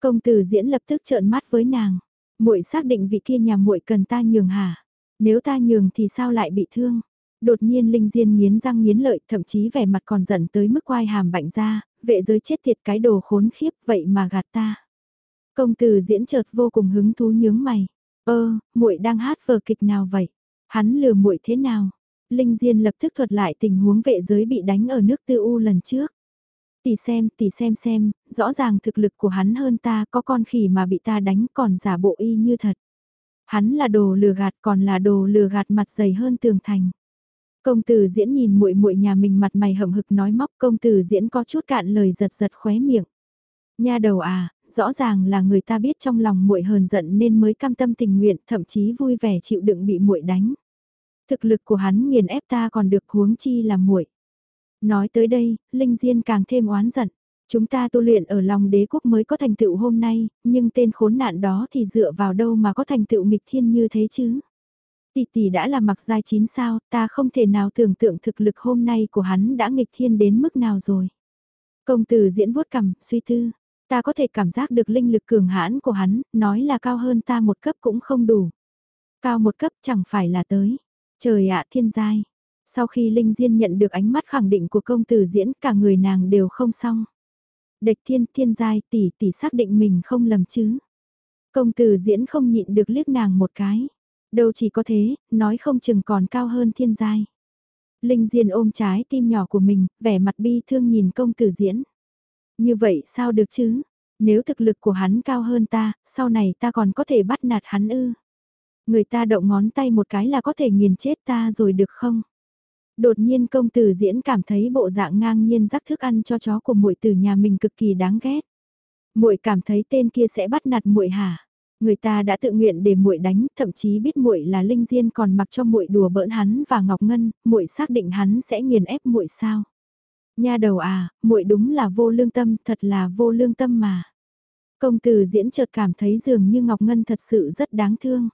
Công tử diễn lập tức trợn mắt với nàng. muội xác định vị kia nhà muội cần ta nhường hả. Nếu ta nhường thì sao lại bị thương? Đột nhiên Linh Diên nghiến răng nghiến lợi, thậm chí vẻ mặt còn giận tới mức quai hàm bạnh ra, vệ giới chết tiệt cái đồ khốn khiếp vậy mà gạt ta. Công tử diễn chợt vô cùng hứng thú nhướng mày. Ơ, muội đang hát vở kịch nào vậy? Hắn lừa muội thế nào? Linh Diên lập tức thuật lại tình huống vệ giới bị đánh ở nước tư u lần trước. Tỷ xem, tỷ xem xem, rõ ràng thực lực của hắn hơn ta, có con khỉ mà bị ta đánh còn giả bộ y như thật. Hắn là đồ lừa gạt còn là đồ lừa gạt mặt dày hơn tường thành. Công tử diễn nhìn muội muội nhà mình mặt mày hậm hực nói móc công tử diễn có chút cạn lời giật giật khóe miệng. Nha đầu à, rõ ràng là người ta biết trong lòng muội hờn giận nên mới cam tâm tình nguyện, thậm chí vui vẻ chịu đựng bị muội đánh. Thực lực của hắn nghiền ép ta còn được huống chi là muội. Nói tới đây, Linh Diên càng thêm oán giận. Chúng ta tu luyện ở lòng đế quốc mới có thành tựu hôm nay, nhưng tên khốn nạn đó thì dựa vào đâu mà có thành tựu nghịch thiên như thế chứ? Tỷ tỷ đã là mặc giai chín sao, ta không thể nào tưởng tượng thực lực hôm nay của hắn đã nghịch thiên đến mức nào rồi. Công tử diễn vuốt cằm, suy tư, ta có thể cảm giác được linh lực cường hãn của hắn, nói là cao hơn ta một cấp cũng không đủ. Cao một cấp chẳng phải là tới. Trời ạ thiên giai. Sau khi Linh Diên nhận được ánh mắt khẳng định của công tử diễn cả người nàng đều không xong. Địch thiên thiên giai tỷ tỷ xác định mình không lầm chứ. Công tử diễn không nhịn được liếc nàng một cái. Đâu chỉ có thế, nói không chừng còn cao hơn thiên giai. Linh Diên ôm trái tim nhỏ của mình, vẻ mặt bi thương nhìn công tử diễn. Như vậy sao được chứ? Nếu thực lực của hắn cao hơn ta, sau này ta còn có thể bắt nạt hắn ư? Người ta động ngón tay một cái là có thể nghiền chết ta rồi được không? Đột nhiên công tử diễn cảm thấy bộ dạng ngang nhiên rắc thức ăn cho chó của muội tử nhà mình cực kỳ đáng ghét. Muội cảm thấy tên kia sẽ bắt nạt muội hả? Người ta đã tự nguyện để muội đánh, thậm chí biết muội là linh diên còn mặc cho muội đùa bỡn hắn và Ngọc Ngân, muội xác định hắn sẽ nghiền ép muội sao? Nha đầu à, muội đúng là vô lương tâm, thật là vô lương tâm mà. Công tử diễn chợt cảm thấy dường như Ngọc Ngân thật sự rất đáng thương.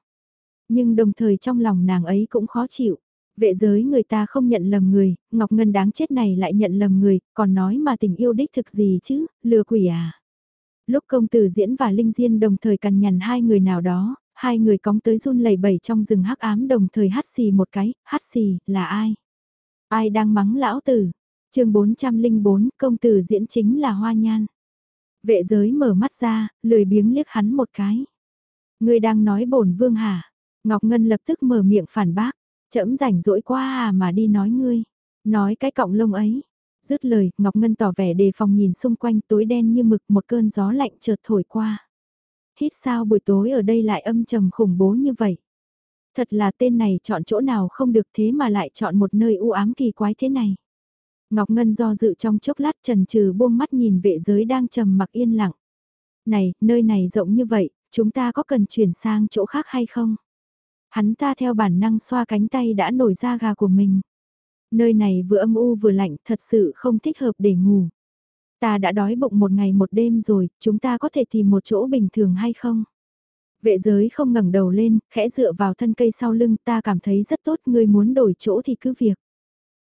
Nhưng đồng thời trong lòng nàng ấy cũng khó chịu. Vệ giới người ta không nhận lầm người, Ngọc Ngân đáng chết này lại nhận lầm người, còn nói mà tình yêu đích thực gì chứ, lừa quỷ à. Lúc công tử diễn và Linh Diên đồng thời cằn nhằn hai người nào đó, hai người cóng tới run lẩy bẩy trong rừng hắc ám đồng thời hắt xì một cái, hắt xì, là ai? Ai đang mắng lão tử? chương 404, công tử diễn chính là Hoa Nhan. Vệ giới mở mắt ra, lười biếng liếc hắn một cái. Người đang nói bổn vương hả? Ngọc Ngân lập tức mở miệng phản bác. Chậm rảnh rỗi quá à mà đi nói ngươi. Nói cái cọng lông ấy. Dứt lời, Ngọc Ngân tỏ vẻ đề phòng nhìn xung quanh tối đen như mực một cơn gió lạnh chợt thổi qua. Hít sao buổi tối ở đây lại âm trầm khủng bố như vậy. Thật là tên này chọn chỗ nào không được thế mà lại chọn một nơi u ám kỳ quái thế này. Ngọc Ngân do dự trong chốc lát trần trừ buông mắt nhìn vệ giới đang trầm mặc yên lặng. Này, nơi này rộng như vậy, chúng ta có cần chuyển sang chỗ khác hay không? Hắn ta theo bản năng xoa cánh tay đã nổi ra gà của mình. Nơi này vừa âm u vừa lạnh thật sự không thích hợp để ngủ. Ta đã đói bụng một ngày một đêm rồi, chúng ta có thể tìm một chỗ bình thường hay không? Vệ giới không ngẩng đầu lên, khẽ dựa vào thân cây sau lưng ta cảm thấy rất tốt, ngươi muốn đổi chỗ thì cứ việc.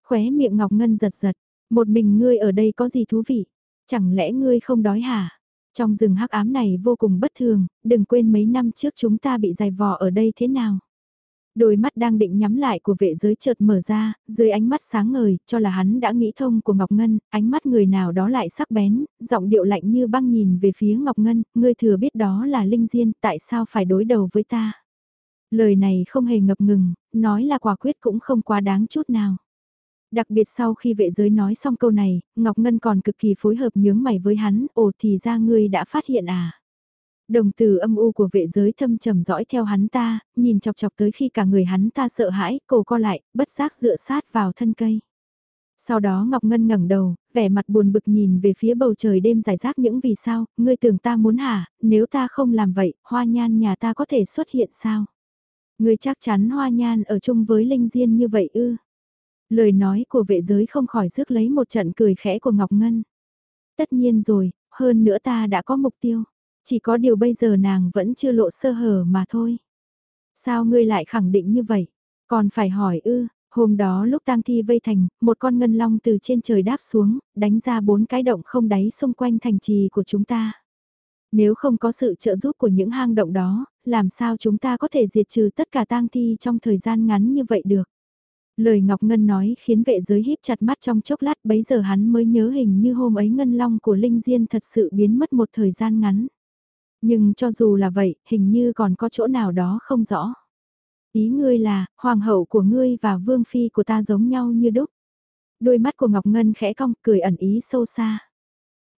Khóe miệng Ngọc Ngân giật giật, một mình ngươi ở đây có gì thú vị? Chẳng lẽ ngươi không đói hả? Trong rừng hắc ám này vô cùng bất thường, đừng quên mấy năm trước chúng ta bị dài vò ở đây thế nào? Đôi mắt đang định nhắm lại của vệ giới chợt mở ra, dưới ánh mắt sáng ngời, cho là hắn đã nghĩ thông của Ngọc Ngân, ánh mắt người nào đó lại sắc bén, giọng điệu lạnh như băng nhìn về phía Ngọc Ngân, ngươi thừa biết đó là Linh Diên, tại sao phải đối đầu với ta? Lời này không hề ngập ngừng, nói là quả quyết cũng không quá đáng chút nào. Đặc biệt sau khi vệ giới nói xong câu này, Ngọc Ngân còn cực kỳ phối hợp nhướng mày với hắn, ồ thì ra ngươi đã phát hiện à. Đồng từ âm u của vệ giới thâm trầm dõi theo hắn ta, nhìn chọc chọc tới khi cả người hắn ta sợ hãi, cổ co lại, bất giác dựa sát vào thân cây. Sau đó Ngọc Ngân ngẩng đầu, vẻ mặt buồn bực nhìn về phía bầu trời đêm giải rác những vì sao, ngươi tưởng ta muốn hả, nếu ta không làm vậy, hoa nhan nhà ta có thể xuất hiện sao? Ngươi chắc chắn hoa nhan ở chung với Linh Diên như vậy ư? Lời nói của vệ giới không khỏi rước lấy một trận cười khẽ của Ngọc Ngân. Tất nhiên rồi, hơn nữa ta đã có mục tiêu. Chỉ có điều bây giờ nàng vẫn chưa lộ sơ hở mà thôi. Sao ngươi lại khẳng định như vậy? Còn phải hỏi ư, hôm đó lúc tang thi vây thành, một con ngân long từ trên trời đáp xuống, đánh ra bốn cái động không đáy xung quanh thành trì của chúng ta. Nếu không có sự trợ giúp của những hang động đó, làm sao chúng ta có thể diệt trừ tất cả tang thi trong thời gian ngắn như vậy được? Lời Ngọc Ngân nói khiến vệ giới híp chặt mắt trong chốc lát bấy giờ hắn mới nhớ hình như hôm ấy ngân long của Linh Diên thật sự biến mất một thời gian ngắn. Nhưng cho dù là vậy, hình như còn có chỗ nào đó không rõ. Ý ngươi là, hoàng hậu của ngươi và vương phi của ta giống nhau như đúc. Đôi mắt của Ngọc Ngân khẽ cong, cười ẩn ý sâu xa.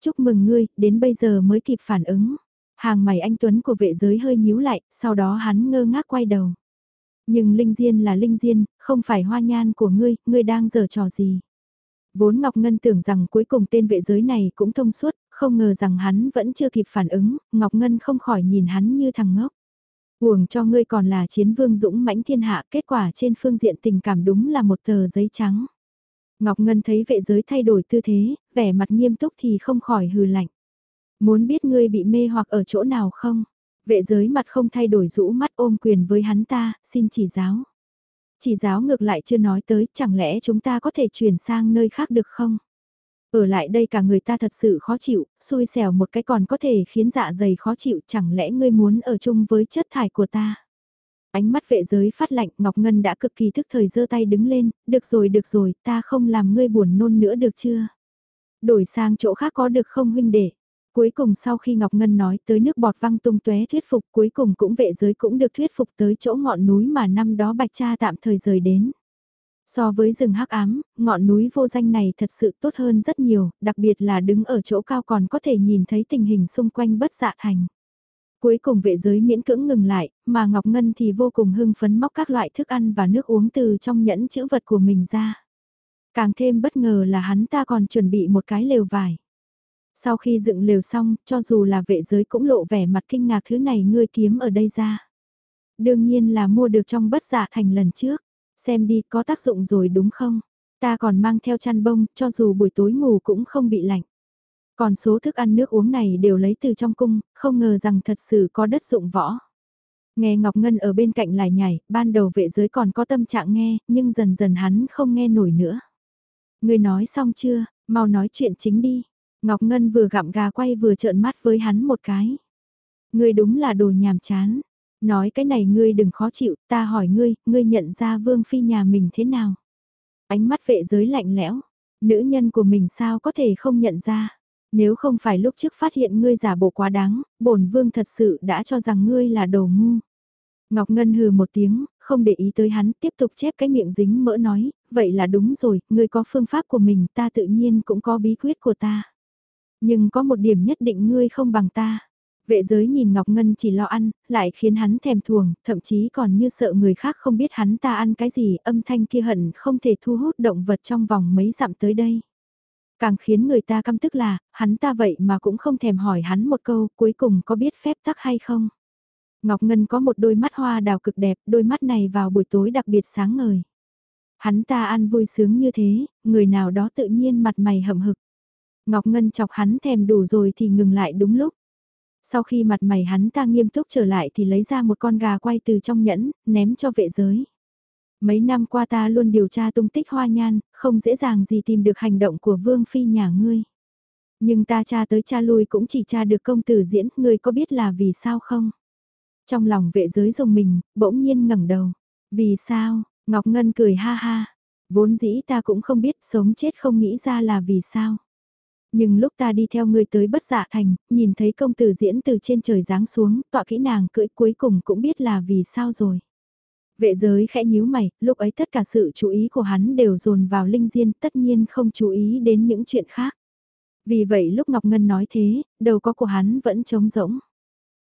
Chúc mừng ngươi, đến bây giờ mới kịp phản ứng. Hàng mày anh Tuấn của vệ giới hơi nhíu lại, sau đó hắn ngơ ngác quay đầu. Nhưng Linh Diên là Linh Diên, không phải hoa nhan của ngươi, ngươi đang giở trò gì. Vốn Ngọc Ngân tưởng rằng cuối cùng tên vệ giới này cũng thông suốt, không ngờ rằng hắn vẫn chưa kịp phản ứng, Ngọc Ngân không khỏi nhìn hắn như thằng ngốc. Huồng cho ngươi còn là chiến vương dũng mãnh thiên hạ, kết quả trên phương diện tình cảm đúng là một tờ giấy trắng. Ngọc Ngân thấy vệ giới thay đổi tư thế, vẻ mặt nghiêm túc thì không khỏi hừ lạnh. Muốn biết ngươi bị mê hoặc ở chỗ nào không? Vệ giới mặt không thay đổi rũ mắt ôm quyền với hắn ta, xin chỉ giáo. Chỉ giáo ngược lại chưa nói tới, chẳng lẽ chúng ta có thể chuyển sang nơi khác được không? Ở lại đây cả người ta thật sự khó chịu, xui xẻo một cái còn có thể khiến dạ dày khó chịu, chẳng lẽ ngươi muốn ở chung với chất thải của ta? Ánh mắt vệ giới phát lạnh, Ngọc Ngân đã cực kỳ thức thời giơ tay đứng lên, được rồi được rồi, ta không làm ngươi buồn nôn nữa được chưa? Đổi sang chỗ khác có được không huynh đệ? Cuối cùng sau khi Ngọc Ngân nói tới nước bọt văng tung tóe thuyết phục cuối cùng cũng vệ giới cũng được thuyết phục tới chỗ ngọn núi mà năm đó Bạch Cha tạm thời rời đến. So với rừng hắc ám, ngọn núi vô danh này thật sự tốt hơn rất nhiều, đặc biệt là đứng ở chỗ cao còn có thể nhìn thấy tình hình xung quanh bất dạ thành. Cuối cùng vệ giới miễn cưỡng ngừng lại, mà Ngọc Ngân thì vô cùng hưng phấn móc các loại thức ăn và nước uống từ trong nhẫn chữ vật của mình ra. Càng thêm bất ngờ là hắn ta còn chuẩn bị một cái lều vải. Sau khi dựng lều xong, cho dù là vệ giới cũng lộ vẻ mặt kinh ngạc thứ này ngươi kiếm ở đây ra. Đương nhiên là mua được trong bất giả thành lần trước. Xem đi có tác dụng rồi đúng không? Ta còn mang theo chăn bông, cho dù buổi tối ngủ cũng không bị lạnh. Còn số thức ăn nước uống này đều lấy từ trong cung, không ngờ rằng thật sự có đất dụng võ. Nghe Ngọc Ngân ở bên cạnh lại nhảy, ban đầu vệ giới còn có tâm trạng nghe, nhưng dần dần hắn không nghe nổi nữa. Người nói xong chưa, mau nói chuyện chính đi. Ngọc Ngân vừa gặm gà quay vừa trợn mắt với hắn một cái. Ngươi đúng là đồ nhàm chán. Nói cái này ngươi đừng khó chịu, ta hỏi ngươi, ngươi nhận ra vương phi nhà mình thế nào? Ánh mắt vệ giới lạnh lẽo, nữ nhân của mình sao có thể không nhận ra? Nếu không phải lúc trước phát hiện ngươi giả bộ quá đáng, bổn vương thật sự đã cho rằng ngươi là đồ ngu. Ngọc Ngân hừ một tiếng, không để ý tới hắn, tiếp tục chép cái miệng dính mỡ nói, vậy là đúng rồi, ngươi có phương pháp của mình, ta tự nhiên cũng có bí quyết của ta. Nhưng có một điểm nhất định ngươi không bằng ta. Vệ giới nhìn Ngọc Ngân chỉ lo ăn, lại khiến hắn thèm thuồng, thậm chí còn như sợ người khác không biết hắn ta ăn cái gì, âm thanh kia hận không thể thu hút động vật trong vòng mấy dặm tới đây. Càng khiến người ta căm tức là, hắn ta vậy mà cũng không thèm hỏi hắn một câu, cuối cùng có biết phép tắc hay không. Ngọc Ngân có một đôi mắt hoa đào cực đẹp, đôi mắt này vào buổi tối đặc biệt sáng ngời. Hắn ta ăn vui sướng như thế, người nào đó tự nhiên mặt mày hậm hực. Ngọc Ngân chọc hắn thèm đủ rồi thì ngừng lại đúng lúc. Sau khi mặt mày hắn ta nghiêm túc trở lại thì lấy ra một con gà quay từ trong nhẫn, ném cho vệ giới. Mấy năm qua ta luôn điều tra tung tích hoa nhan, không dễ dàng gì tìm được hành động của Vương Phi nhà ngươi. Nhưng ta tra tới cha lui cũng chỉ tra được công tử diễn, ngươi có biết là vì sao không? Trong lòng vệ giới dùng mình, bỗng nhiên ngẩng đầu. Vì sao? Ngọc Ngân cười ha ha. Vốn dĩ ta cũng không biết sống chết không nghĩ ra là vì sao. Nhưng lúc ta đi theo ngươi tới bất dạ thành, nhìn thấy công tử diễn từ trên trời giáng xuống, tọa kỹ nàng cưỡi cuối cùng cũng biết là vì sao rồi. Vệ giới khẽ nhíu mày, lúc ấy tất cả sự chú ý của hắn đều dồn vào linh diên, tất nhiên không chú ý đến những chuyện khác. Vì vậy lúc Ngọc Ngân nói thế, đầu có của hắn vẫn trống rỗng.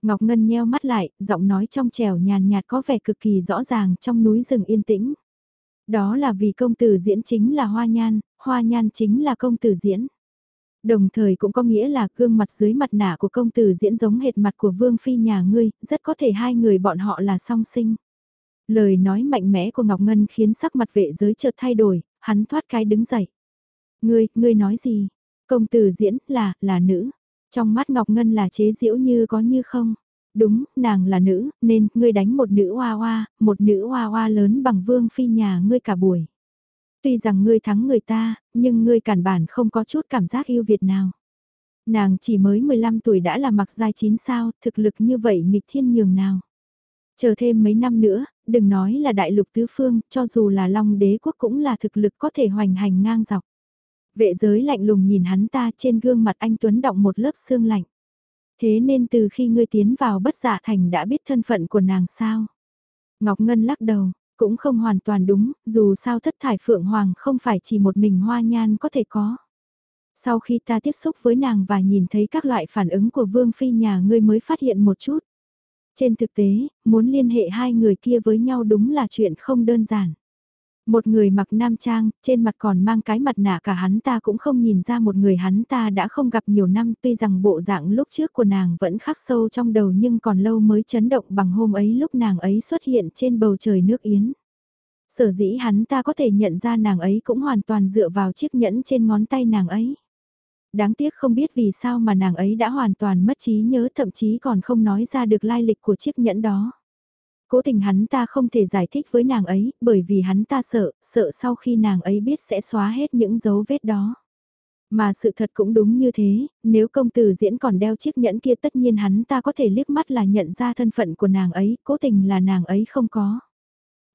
Ngọc Ngân nheo mắt lại, giọng nói trong trẻo nhàn nhạt có vẻ cực kỳ rõ ràng trong núi rừng yên tĩnh. Đó là vì công tử diễn chính là hoa nhan, hoa nhan chính là công tử diễn. Đồng thời cũng có nghĩa là gương mặt dưới mặt nạ của công tử diễn giống hệt mặt của vương phi nhà ngươi, rất có thể hai người bọn họ là song sinh. Lời nói mạnh mẽ của Ngọc Ngân khiến sắc mặt vệ giới chợt thay đổi, hắn thoát cái đứng dậy. Ngươi, ngươi nói gì? Công tử diễn là, là nữ. Trong mắt Ngọc Ngân là chế diễu như có như không. Đúng, nàng là nữ, nên ngươi đánh một nữ hoa hoa, một nữ hoa hoa lớn bằng vương phi nhà ngươi cả buổi. Tuy rằng ngươi thắng người ta, nhưng ngươi cản bản không có chút cảm giác yêu Việt nào. Nàng chỉ mới 15 tuổi đã là mặc giai chín sao, thực lực như vậy nghịch thiên nhường nào. Chờ thêm mấy năm nữa, đừng nói là đại lục tứ phương, cho dù là long đế quốc cũng là thực lực có thể hoành hành ngang dọc. Vệ giới lạnh lùng nhìn hắn ta trên gương mặt anh Tuấn động một lớp xương lạnh. Thế nên từ khi ngươi tiến vào bất giả thành đã biết thân phận của nàng sao? Ngọc Ngân lắc đầu, cũng không hoàn toàn đúng, dù sao thất thải phượng hoàng không phải chỉ một mình hoa nhan có thể có. Sau khi ta tiếp xúc với nàng và nhìn thấy các loại phản ứng của vương phi nhà ngươi mới phát hiện một chút. Trên thực tế, muốn liên hệ hai người kia với nhau đúng là chuyện không đơn giản. Một người mặc nam trang, trên mặt còn mang cái mặt nạ cả hắn ta cũng không nhìn ra một người hắn ta đã không gặp nhiều năm tuy rằng bộ dạng lúc trước của nàng vẫn khắc sâu trong đầu nhưng còn lâu mới chấn động bằng hôm ấy lúc nàng ấy xuất hiện trên bầu trời nước Yến. Sở dĩ hắn ta có thể nhận ra nàng ấy cũng hoàn toàn dựa vào chiếc nhẫn trên ngón tay nàng ấy. Đáng tiếc không biết vì sao mà nàng ấy đã hoàn toàn mất trí nhớ thậm chí còn không nói ra được lai lịch của chiếc nhẫn đó. Cố tình hắn ta không thể giải thích với nàng ấy, bởi vì hắn ta sợ, sợ sau khi nàng ấy biết sẽ xóa hết những dấu vết đó. Mà sự thật cũng đúng như thế, nếu công tử diễn còn đeo chiếc nhẫn kia tất nhiên hắn ta có thể liếc mắt là nhận ra thân phận của nàng ấy, cố tình là nàng ấy không có.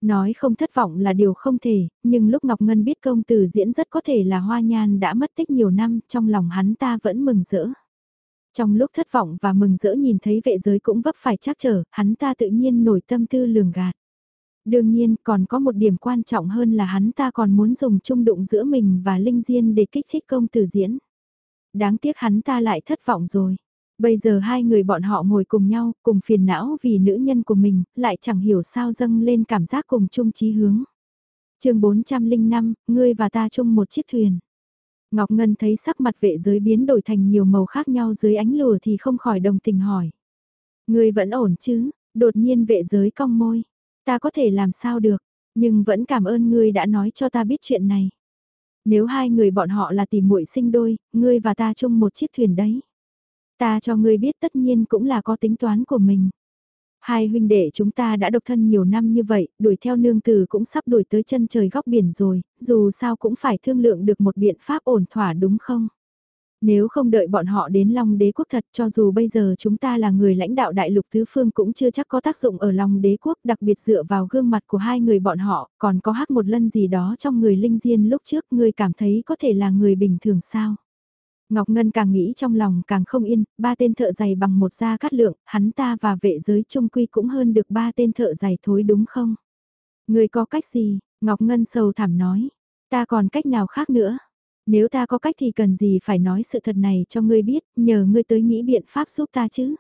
Nói không thất vọng là điều không thể, nhưng lúc Ngọc Ngân biết công tử diễn rất có thể là hoa nhan đã mất tích nhiều năm, trong lòng hắn ta vẫn mừng rỡ. Trong lúc thất vọng và mừng rỡ nhìn thấy vệ giới cũng vấp phải trắc trở, hắn ta tự nhiên nổi tâm tư lường gạt. Đương nhiên còn có một điểm quan trọng hơn là hắn ta còn muốn dùng chung đụng giữa mình và Linh Diên để kích thích công tử diễn. Đáng tiếc hắn ta lại thất vọng rồi. Bây giờ hai người bọn họ ngồi cùng nhau, cùng phiền não vì nữ nhân của mình, lại chẳng hiểu sao dâng lên cảm giác cùng chung chí hướng. chương 405, ngươi và ta chung một chiếc thuyền. Ngọc Ngân thấy sắc mặt vệ giới biến đổi thành nhiều màu khác nhau dưới ánh lùa thì không khỏi đồng tình hỏi. Ngươi vẫn ổn chứ, đột nhiên vệ giới cong môi. Ta có thể làm sao được, nhưng vẫn cảm ơn ngươi đã nói cho ta biết chuyện này. Nếu hai người bọn họ là tìm muội sinh đôi, ngươi và ta chung một chiếc thuyền đấy. Ta cho ngươi biết tất nhiên cũng là có tính toán của mình. Hai huynh đệ chúng ta đã độc thân nhiều năm như vậy, đuổi theo nương tử cũng sắp đuổi tới chân trời góc biển rồi, dù sao cũng phải thương lượng được một biện pháp ổn thỏa đúng không? Nếu không đợi bọn họ đến Long đế quốc thật cho dù bây giờ chúng ta là người lãnh đạo đại lục tứ phương cũng chưa chắc có tác dụng ở Long đế quốc đặc biệt dựa vào gương mặt của hai người bọn họ, còn có hắc một lần gì đó trong người linh diên lúc trước người cảm thấy có thể là người bình thường sao? Ngọc Ngân càng nghĩ trong lòng càng không yên, ba tên thợ giày bằng một da cắt lượng, hắn ta và vệ giới trung quy cũng hơn được ba tên thợ giày thối đúng không? Người có cách gì? Ngọc Ngân sầu thảm nói. Ta còn cách nào khác nữa? Nếu ta có cách thì cần gì phải nói sự thật này cho ngươi biết, nhờ ngươi tới nghĩ biện pháp giúp ta chứ?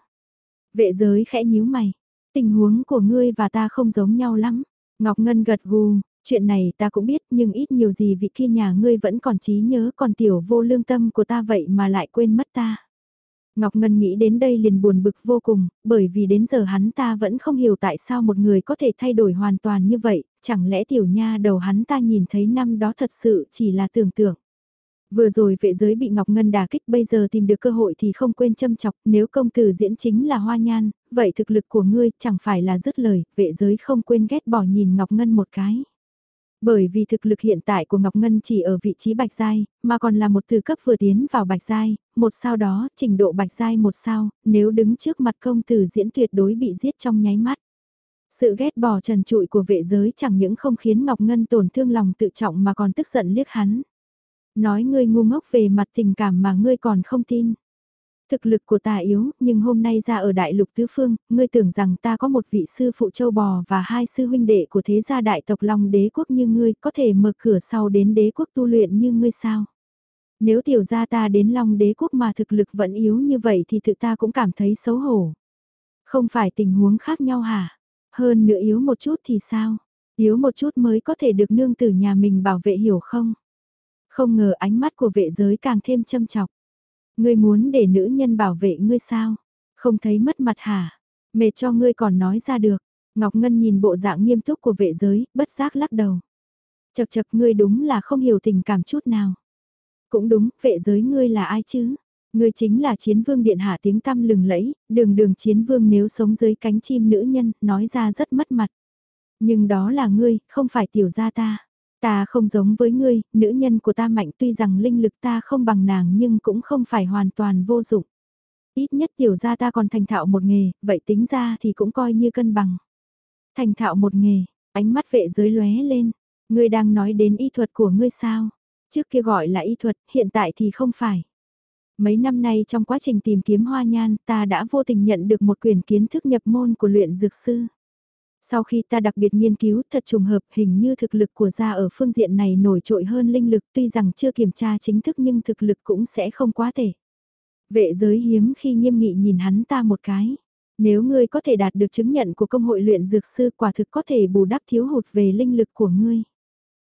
Vệ giới khẽ nhíu mày. Tình huống của ngươi và ta không giống nhau lắm. Ngọc Ngân gật gù, Chuyện này ta cũng biết nhưng ít nhiều gì vị kia nhà ngươi vẫn còn trí nhớ còn tiểu vô lương tâm của ta vậy mà lại quên mất ta. Ngọc Ngân nghĩ đến đây liền buồn bực vô cùng, bởi vì đến giờ hắn ta vẫn không hiểu tại sao một người có thể thay đổi hoàn toàn như vậy, chẳng lẽ tiểu nha đầu hắn ta nhìn thấy năm đó thật sự chỉ là tưởng tượng. Vừa rồi vệ giới bị Ngọc Ngân đả kích bây giờ tìm được cơ hội thì không quên châm chọc, nếu công tử diễn chính là hoa nhan, vậy thực lực của ngươi chẳng phải là dứt lời, vệ giới không quên ghét bỏ nhìn Ngọc Ngân một cái. Bởi vì thực lực hiện tại của Ngọc Ngân chỉ ở vị trí bạch giai, mà còn là một từ cấp vừa tiến vào bạch giai, một sao đó, trình độ bạch giai một sao, nếu đứng trước mặt công tử diễn tuyệt đối bị giết trong nháy mắt. Sự ghét bỏ trần trụi của vệ giới chẳng những không khiến Ngọc Ngân tổn thương lòng tự trọng mà còn tức giận liếc hắn. Nói ngươi ngu ngốc về mặt tình cảm mà ngươi còn không tin. Thực lực của ta yếu, nhưng hôm nay ra ở đại lục tứ phương, ngươi tưởng rằng ta có một vị sư phụ châu bò và hai sư huynh đệ của thế gia đại tộc Long đế quốc như ngươi có thể mở cửa sau đến đế quốc tu luyện như ngươi sao? Nếu tiểu gia ta đến Long đế quốc mà thực lực vẫn yếu như vậy thì tự ta cũng cảm thấy xấu hổ. Không phải tình huống khác nhau hả? Hơn nữa yếu một chút thì sao? Yếu một chút mới có thể được nương tử nhà mình bảo vệ hiểu không? Không ngờ ánh mắt của vệ giới càng thêm châm chọc. Ngươi muốn để nữ nhân bảo vệ ngươi sao? Không thấy mất mặt hả? Mệt cho ngươi còn nói ra được. Ngọc Ngân nhìn bộ dạng nghiêm túc của vệ giới, bất giác lắc đầu. Chật chật ngươi đúng là không hiểu tình cảm chút nào. Cũng đúng, vệ giới ngươi là ai chứ? Ngươi chính là chiến vương điện hạ tiếng tăm lừng lẫy, đường đường chiến vương nếu sống dưới cánh chim nữ nhân, nói ra rất mất mặt. Nhưng đó là ngươi, không phải tiểu gia ta. Ta không giống với ngươi, nữ nhân của ta mạnh tuy rằng linh lực ta không bằng nàng nhưng cũng không phải hoàn toàn vô dụng. Ít nhất tiểu gia ta còn thành thạo một nghề, vậy tính ra thì cũng coi như cân bằng. Thành thạo một nghề, ánh mắt vệ giới lóe lên, ngươi đang nói đến y thuật của ngươi sao? Trước kia gọi là y thuật, hiện tại thì không phải. Mấy năm nay trong quá trình tìm kiếm hoa nhan ta đã vô tình nhận được một quyển kiến thức nhập môn của luyện dược sư. Sau khi ta đặc biệt nghiên cứu, thật trùng hợp, hình như thực lực của gia ở phương diện này nổi trội hơn linh lực, tuy rằng chưa kiểm tra chính thức nhưng thực lực cũng sẽ không quá thể. Vệ giới hiếm khi nghiêm nghị nhìn hắn ta một cái. Nếu ngươi có thể đạt được chứng nhận của công hội luyện dược sư, quả thực có thể bù đắp thiếu hụt về linh lực của ngươi.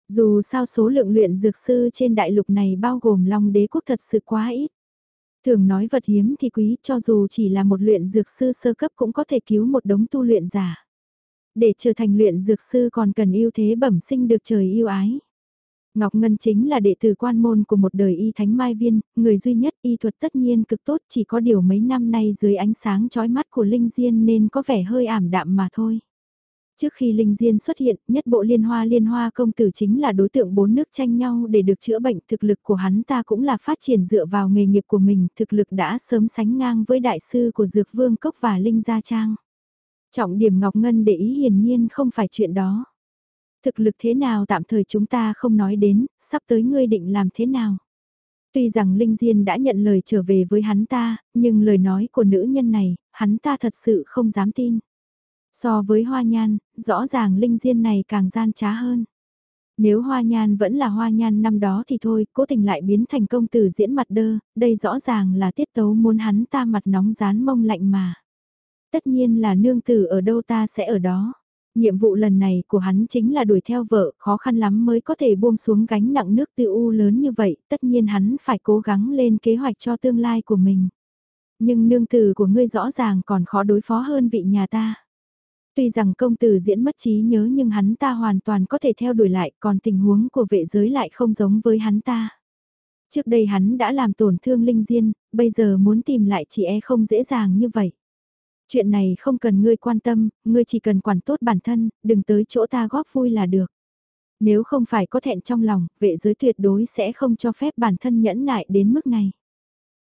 Dù sao số lượng luyện dược sư trên đại lục này bao gồm Long đế quốc thật sự quá ít. Thường nói vật hiếm thì quý, cho dù chỉ là một luyện dược sư sơ cấp cũng có thể cứu một đống tu luyện giả. Để trở thành luyện dược sư còn cần yêu thế bẩm sinh được trời yêu ái. Ngọc Ngân chính là đệ tử quan môn của một đời y thánh mai viên, người duy nhất y thuật tất nhiên cực tốt chỉ có điều mấy năm nay dưới ánh sáng chói mắt của Linh Diên nên có vẻ hơi ảm đạm mà thôi. Trước khi Linh Diên xuất hiện, nhất bộ liên hoa liên hoa công tử chính là đối tượng bốn nước tranh nhau để được chữa bệnh. Thực lực của hắn ta cũng là phát triển dựa vào nghề nghiệp của mình, thực lực đã sớm sánh ngang với đại sư của Dược Vương Cốc và Linh Gia Trang. Trọng điểm Ngọc Ngân để ý hiển nhiên không phải chuyện đó. Thực lực thế nào tạm thời chúng ta không nói đến, sắp tới ngươi định làm thế nào. Tuy rằng Linh Diên đã nhận lời trở về với hắn ta, nhưng lời nói của nữ nhân này, hắn ta thật sự không dám tin. So với hoa nhan, rõ ràng Linh Diên này càng gian trá hơn. Nếu hoa nhan vẫn là hoa nhan năm đó thì thôi, cố tình lại biến thành công tử diễn mặt đơ, đây rõ ràng là tiết tấu muốn hắn ta mặt nóng rán mông lạnh mà. Tất nhiên là nương tử ở đâu ta sẽ ở đó. Nhiệm vụ lần này của hắn chính là đuổi theo vợ, khó khăn lắm mới có thể buông xuống gánh nặng nước tư u lớn như vậy, tất nhiên hắn phải cố gắng lên kế hoạch cho tương lai của mình. Nhưng nương tử của ngươi rõ ràng còn khó đối phó hơn vị nhà ta. Tuy rằng công tử diễn mất trí nhớ nhưng hắn ta hoàn toàn có thể theo đuổi lại, còn tình huống của vệ giới lại không giống với hắn ta. Trước đây hắn đã làm tổn thương linh diên, bây giờ muốn tìm lại chị e không dễ dàng như vậy. Chuyện này không cần ngươi quan tâm, ngươi chỉ cần quản tốt bản thân, đừng tới chỗ ta góp vui là được. Nếu không phải có thẹn trong lòng, vệ giới tuyệt đối sẽ không cho phép bản thân nhẫn nại đến mức này.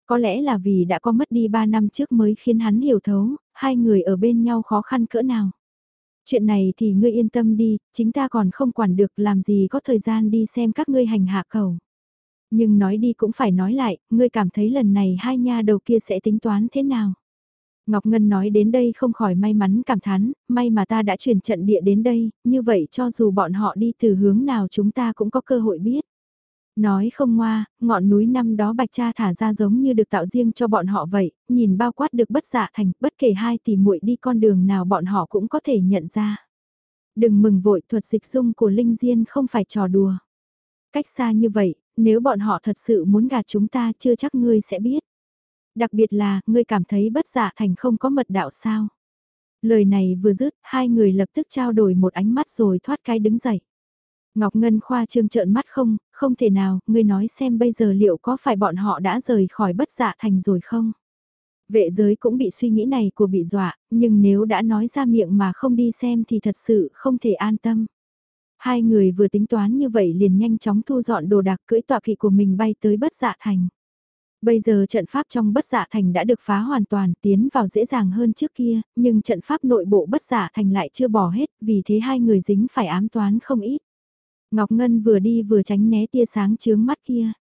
Có lẽ là vì đã có mất đi 3 năm trước mới khiến hắn hiểu thấu, hai người ở bên nhau khó khăn cỡ nào. Chuyện này thì ngươi yên tâm đi, chính ta còn không quản được làm gì có thời gian đi xem các ngươi hành hạ cầu. Nhưng nói đi cũng phải nói lại, ngươi cảm thấy lần này hai nha đầu kia sẽ tính toán thế nào? Ngọc Ngân nói đến đây không khỏi may mắn cảm thán, may mà ta đã chuyển trận địa đến đây, như vậy cho dù bọn họ đi từ hướng nào chúng ta cũng có cơ hội biết. Nói không ngoa, ngọn núi năm đó bạch cha thả ra giống như được tạo riêng cho bọn họ vậy, nhìn bao quát được bất dạ thành, bất kể hai tỷ muội đi con đường nào bọn họ cũng có thể nhận ra. Đừng mừng vội thuật dịch dung của Linh Diên không phải trò đùa. Cách xa như vậy, nếu bọn họ thật sự muốn gạt chúng ta chưa chắc ngươi sẽ biết. Đặc biệt là, ngươi cảm thấy bất dạ thành không có mật đạo sao. Lời này vừa dứt, hai người lập tức trao đổi một ánh mắt rồi thoát cái đứng dậy. Ngọc Ngân khoa trương trợn mắt không, không thể nào, ngươi nói xem bây giờ liệu có phải bọn họ đã rời khỏi bất dạ thành rồi không? Vệ giới cũng bị suy nghĩ này của bị dọa, nhưng nếu đã nói ra miệng mà không đi xem thì thật sự không thể an tâm. Hai người vừa tính toán như vậy liền nhanh chóng thu dọn đồ đạc cưỡi tọa kỵ của mình bay tới bất dạ thành. Bây giờ trận pháp trong bất giả thành đã được phá hoàn toàn tiến vào dễ dàng hơn trước kia, nhưng trận pháp nội bộ bất giả thành lại chưa bỏ hết, vì thế hai người dính phải ám toán không ít. Ngọc Ngân vừa đi vừa tránh né tia sáng chướng mắt kia.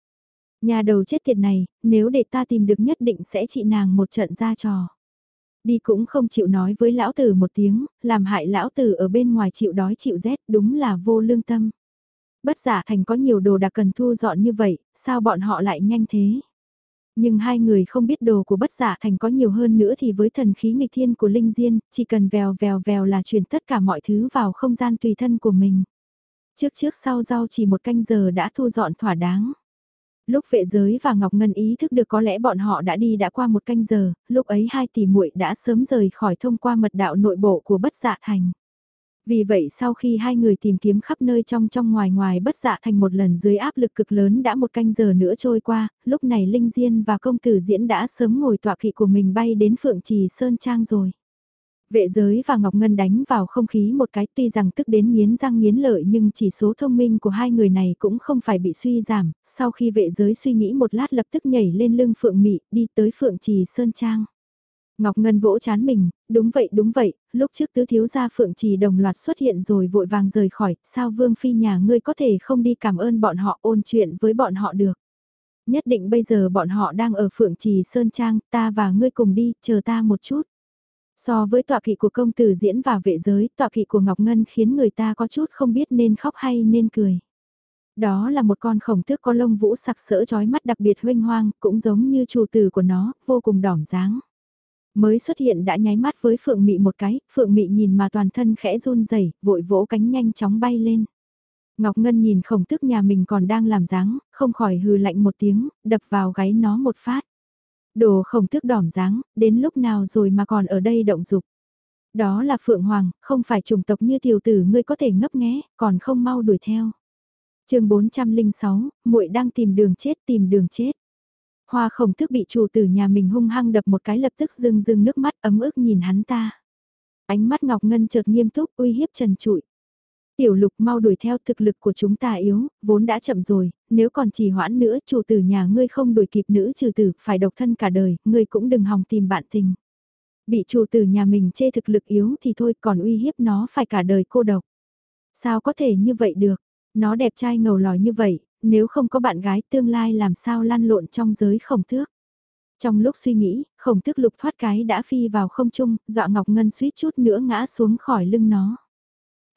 Nhà đầu chết tiệt này, nếu để ta tìm được nhất định sẽ trị nàng một trận ra trò. Đi cũng không chịu nói với lão tử một tiếng, làm hại lão tử ở bên ngoài chịu đói chịu rét đúng là vô lương tâm. Bất giả thành có nhiều đồ đặc cần thu dọn như vậy, sao bọn họ lại nhanh thế? Nhưng hai người không biết đồ của bất giả thành có nhiều hơn nữa thì với thần khí nghịch thiên của Linh Diên, chỉ cần vèo vèo vèo là truyền tất cả mọi thứ vào không gian tùy thân của mình. Trước trước sau sau chỉ một canh giờ đã thu dọn thỏa đáng. Lúc vệ giới và Ngọc Ngân ý thức được có lẽ bọn họ đã đi đã qua một canh giờ, lúc ấy hai tỷ muội đã sớm rời khỏi thông qua mật đạo nội bộ của bất dạ thành. Vì vậy sau khi hai người tìm kiếm khắp nơi trong trong ngoài ngoài bất dạ thành một lần dưới áp lực cực lớn đã một canh giờ nữa trôi qua, lúc này Linh Diên và công tử diễn đã sớm ngồi tọa kỵ của mình bay đến Phượng Trì Sơn Trang rồi. Vệ giới và Ngọc Ngân đánh vào không khí một cái tuy rằng tức đến miến răng miến lợi nhưng chỉ số thông minh của hai người này cũng không phải bị suy giảm, sau khi vệ giới suy nghĩ một lát lập tức nhảy lên lưng Phượng Mị đi tới Phượng Trì Sơn Trang. Ngọc Ngân vỗ chán mình, đúng vậy đúng vậy, lúc trước tứ thiếu gia Phượng Trì đồng loạt xuất hiện rồi vội vàng rời khỏi, sao Vương Phi nhà ngươi có thể không đi cảm ơn bọn họ ôn chuyện với bọn họ được. Nhất định bây giờ bọn họ đang ở Phượng Trì Sơn Trang, ta và ngươi cùng đi, chờ ta một chút. So với tọa kỵ của công tử diễn và vệ giới, tọa kỵ của Ngọc Ngân khiến người ta có chút không biết nên khóc hay nên cười. Đó là một con khổng tước có lông vũ sặc sỡ chói mắt đặc biệt huynh hoang, cũng giống như chủ tử của nó, vô cùng đỏm dáng. Mới xuất hiện đã nháy mắt với Phượng Mị một cái, Phượng Mị nhìn mà toàn thân khẽ run rẩy, vội vỗ cánh nhanh chóng bay lên. Ngọc Ngân nhìn khổng tước nhà mình còn đang làm dáng, không khỏi hừ lạnh một tiếng, đập vào gáy nó một phát. Đồ khổng tước đỏm dáng, đến lúc nào rồi mà còn ở đây động dục. Đó là Phượng Hoàng, không phải chủng tộc như tiểu tử ngươi có thể ngấp nghé, còn không mau đuổi theo. chương 406, muội đang tìm đường chết tìm đường chết. Hoa khổng thức bị chủ tử nhà mình hung hăng đập một cái lập tức rưng rưng nước mắt ấm ức nhìn hắn ta. Ánh mắt Ngọc Ngân chợt nghiêm túc uy hiếp trần trụi. Tiểu lục mau đuổi theo thực lực của chúng ta yếu, vốn đã chậm rồi, nếu còn trì hoãn nữa chủ tử nhà ngươi không đuổi kịp nữ trừ tử, phải độc thân cả đời, ngươi cũng đừng hòng tìm bạn tình. Bị chủ tử nhà mình chê thực lực yếu thì thôi còn uy hiếp nó phải cả đời cô độc. Sao có thể như vậy được? Nó đẹp trai ngầu lòi như vậy, nếu không có bạn gái tương lai làm sao lăn lộn trong giới khổng thước. Trong lúc suy nghĩ, khổng tước lục thoát cái đã phi vào không trung, dọa Ngọc Ngân suýt chút nữa ngã xuống khỏi lưng nó.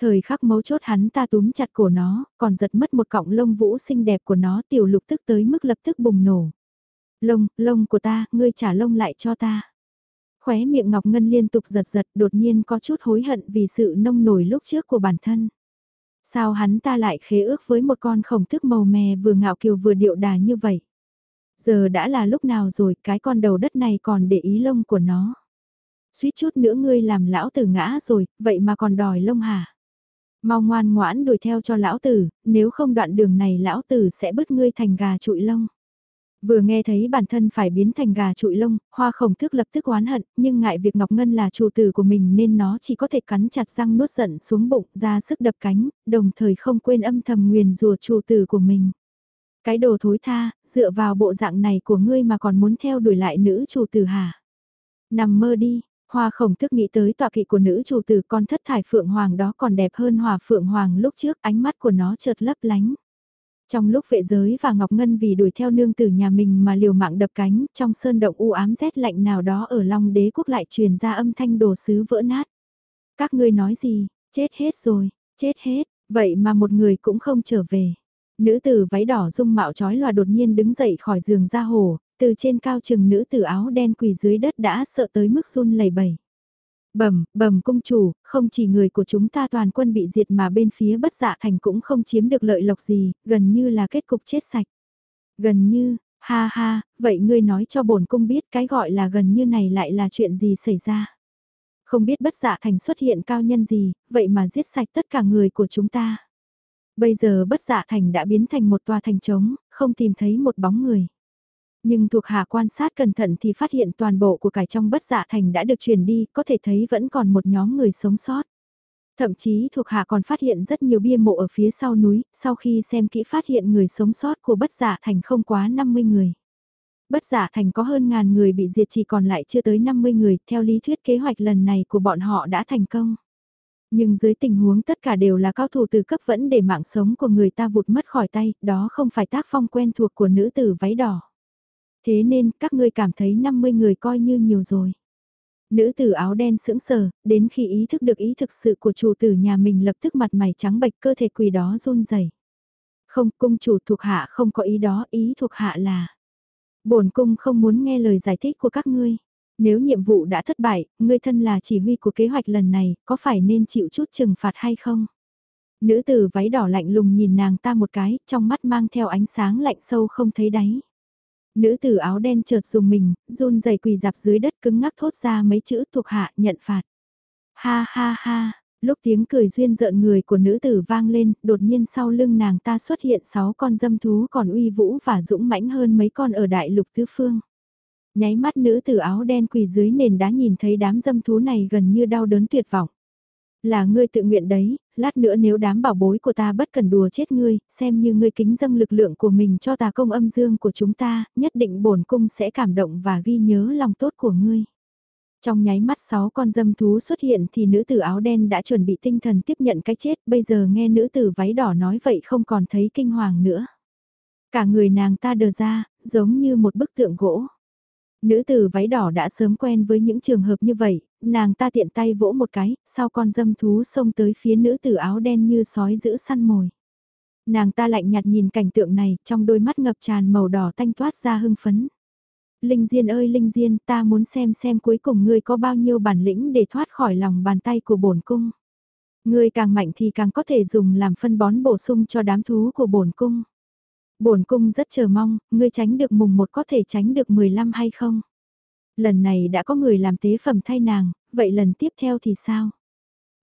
Thời khắc mấu chốt hắn ta túm chặt cổ nó, còn giật mất một cọng lông vũ xinh đẹp của nó tiểu lục tức tới mức lập tức bùng nổ. Lông, lông của ta, ngươi trả lông lại cho ta. Khóe miệng Ngọc Ngân liên tục giật giật đột nhiên có chút hối hận vì sự nông nổi lúc trước của bản thân. Sao hắn ta lại khế ước với một con khổng thức màu mè vừa ngạo kiều vừa điệu đà như vậy? Giờ đã là lúc nào rồi cái con đầu đất này còn để ý lông của nó. Suýt chút nữa ngươi làm lão tử ngã rồi, vậy mà còn đòi lông hả? Mau ngoan ngoãn đuổi theo cho lão tử, nếu không đoạn đường này lão tử sẽ bứt ngươi thành gà trụi lông. Vừa nghe thấy bản thân phải biến thành gà trụi lông, hoa khổng thức lập tức oán hận, nhưng ngại việc Ngọc Ngân là chủ tử của mình nên nó chỉ có thể cắn chặt răng nuốt giận xuống bụng ra sức đập cánh, đồng thời không quên âm thầm nguyền rùa chủ tử của mình. Cái đồ thối tha, dựa vào bộ dạng này của ngươi mà còn muốn theo đuổi lại nữ chủ tử hả? Nằm mơ đi, Hoa khổng thức nghĩ tới tọa kỵ của nữ chủ tử con thất thải phượng hoàng đó còn đẹp hơn hòa phượng hoàng lúc trước ánh mắt của nó chợt lấp lánh. Trong lúc vệ giới và Ngọc Ngân vì đuổi theo nương tử nhà mình mà liều mạng đập cánh, trong sơn động u ám rét lạnh nào đó ở Long đế quốc lại truyền ra âm thanh đồ sứ vỡ nát. Các ngươi nói gì, chết hết rồi, chết hết, vậy mà một người cũng không trở về. Nữ tử váy đỏ dung mạo trói lòa đột nhiên đứng dậy khỏi giường ra hồ, từ trên cao chừng nữ tử áo đen quỳ dưới đất đã sợ tới mức run lẩy bẩy. Bẩm, bẩm cung chủ, không chỉ người của chúng ta toàn quân bị diệt mà bên phía bất dạ thành cũng không chiếm được lợi lộc gì, gần như là kết cục chết sạch. Gần như, ha ha, vậy ngươi nói cho bổn cung biết cái gọi là gần như này lại là chuyện gì xảy ra. Không biết bất dạ thành xuất hiện cao nhân gì, vậy mà giết sạch tất cả người của chúng ta. Bây giờ bất dạ thành đã biến thành một tòa thành trống, không tìm thấy một bóng người. Nhưng thuộc hạ quan sát cẩn thận thì phát hiện toàn bộ của cải trong bất dạ thành đã được chuyển đi, có thể thấy vẫn còn một nhóm người sống sót. Thậm chí thuộc hạ còn phát hiện rất nhiều bia mộ ở phía sau núi, sau khi xem kỹ phát hiện người sống sót của bất giả thành không quá 50 người. Bất giả thành có hơn ngàn người bị diệt chỉ còn lại chưa tới 50 người, theo lý thuyết kế hoạch lần này của bọn họ đã thành công. Nhưng dưới tình huống tất cả đều là cao thủ từ cấp vẫn để mạng sống của người ta vụt mất khỏi tay, đó không phải tác phong quen thuộc của nữ tử váy đỏ. Thế nên các ngươi cảm thấy 50 người coi như nhiều rồi. Nữ tử áo đen sững sờ, đến khi ý thức được ý thực sự của chủ tử nhà mình lập tức mặt mày trắng bệch cơ thể quỳ đó run rẩy. Không, cung chủ thuộc hạ không có ý đó, ý thuộc hạ là. bổn cung không muốn nghe lời giải thích của các ngươi. Nếu nhiệm vụ đã thất bại, ngươi thân là chỉ huy của kế hoạch lần này, có phải nên chịu chút trừng phạt hay không? Nữ tử váy đỏ lạnh lùng nhìn nàng ta một cái, trong mắt mang theo ánh sáng lạnh sâu không thấy đáy. Nữ tử áo đen chợt dùng mình, run rẩy quỳ dạp dưới đất cứng ngắc thốt ra mấy chữ thuộc hạ nhận phạt. Ha ha ha, lúc tiếng cười duyên rợn người của nữ tử vang lên, đột nhiên sau lưng nàng ta xuất hiện sáu con dâm thú còn uy vũ và dũng mãnh hơn mấy con ở đại lục tứ phương. Nháy mắt nữ tử áo đen quỳ dưới nền đá nhìn thấy đám dâm thú này gần như đau đớn tuyệt vọng. Là ngươi tự nguyện đấy, lát nữa nếu đám bảo bối của ta bất cần đùa chết ngươi, xem như ngươi kính dâng lực lượng của mình cho tà công âm dương của chúng ta, nhất định bổn cung sẽ cảm động và ghi nhớ lòng tốt của ngươi. Trong nháy mắt sáu con dâm thú xuất hiện thì nữ tử áo đen đã chuẩn bị tinh thần tiếp nhận cái chết, bây giờ nghe nữ tử váy đỏ nói vậy không còn thấy kinh hoàng nữa. Cả người nàng ta đờ ra, giống như một bức tượng gỗ. Nữ tử váy đỏ đã sớm quen với những trường hợp như vậy, nàng ta tiện tay vỗ một cái, sau con dâm thú xông tới phía nữ tử áo đen như sói giữ săn mồi. Nàng ta lạnh nhạt nhìn cảnh tượng này, trong đôi mắt ngập tràn màu đỏ tanh toát ra hưng phấn. Linh Diên ơi Linh Diên, ta muốn xem xem cuối cùng ngươi có bao nhiêu bản lĩnh để thoát khỏi lòng bàn tay của bổn cung. Ngươi càng mạnh thì càng có thể dùng làm phân bón bổ sung cho đám thú của bổn cung. Bổn cung rất chờ mong, ngươi tránh được mùng một có thể tránh được 15 hay không? Lần này đã có người làm tế phẩm thay nàng, vậy lần tiếp theo thì sao?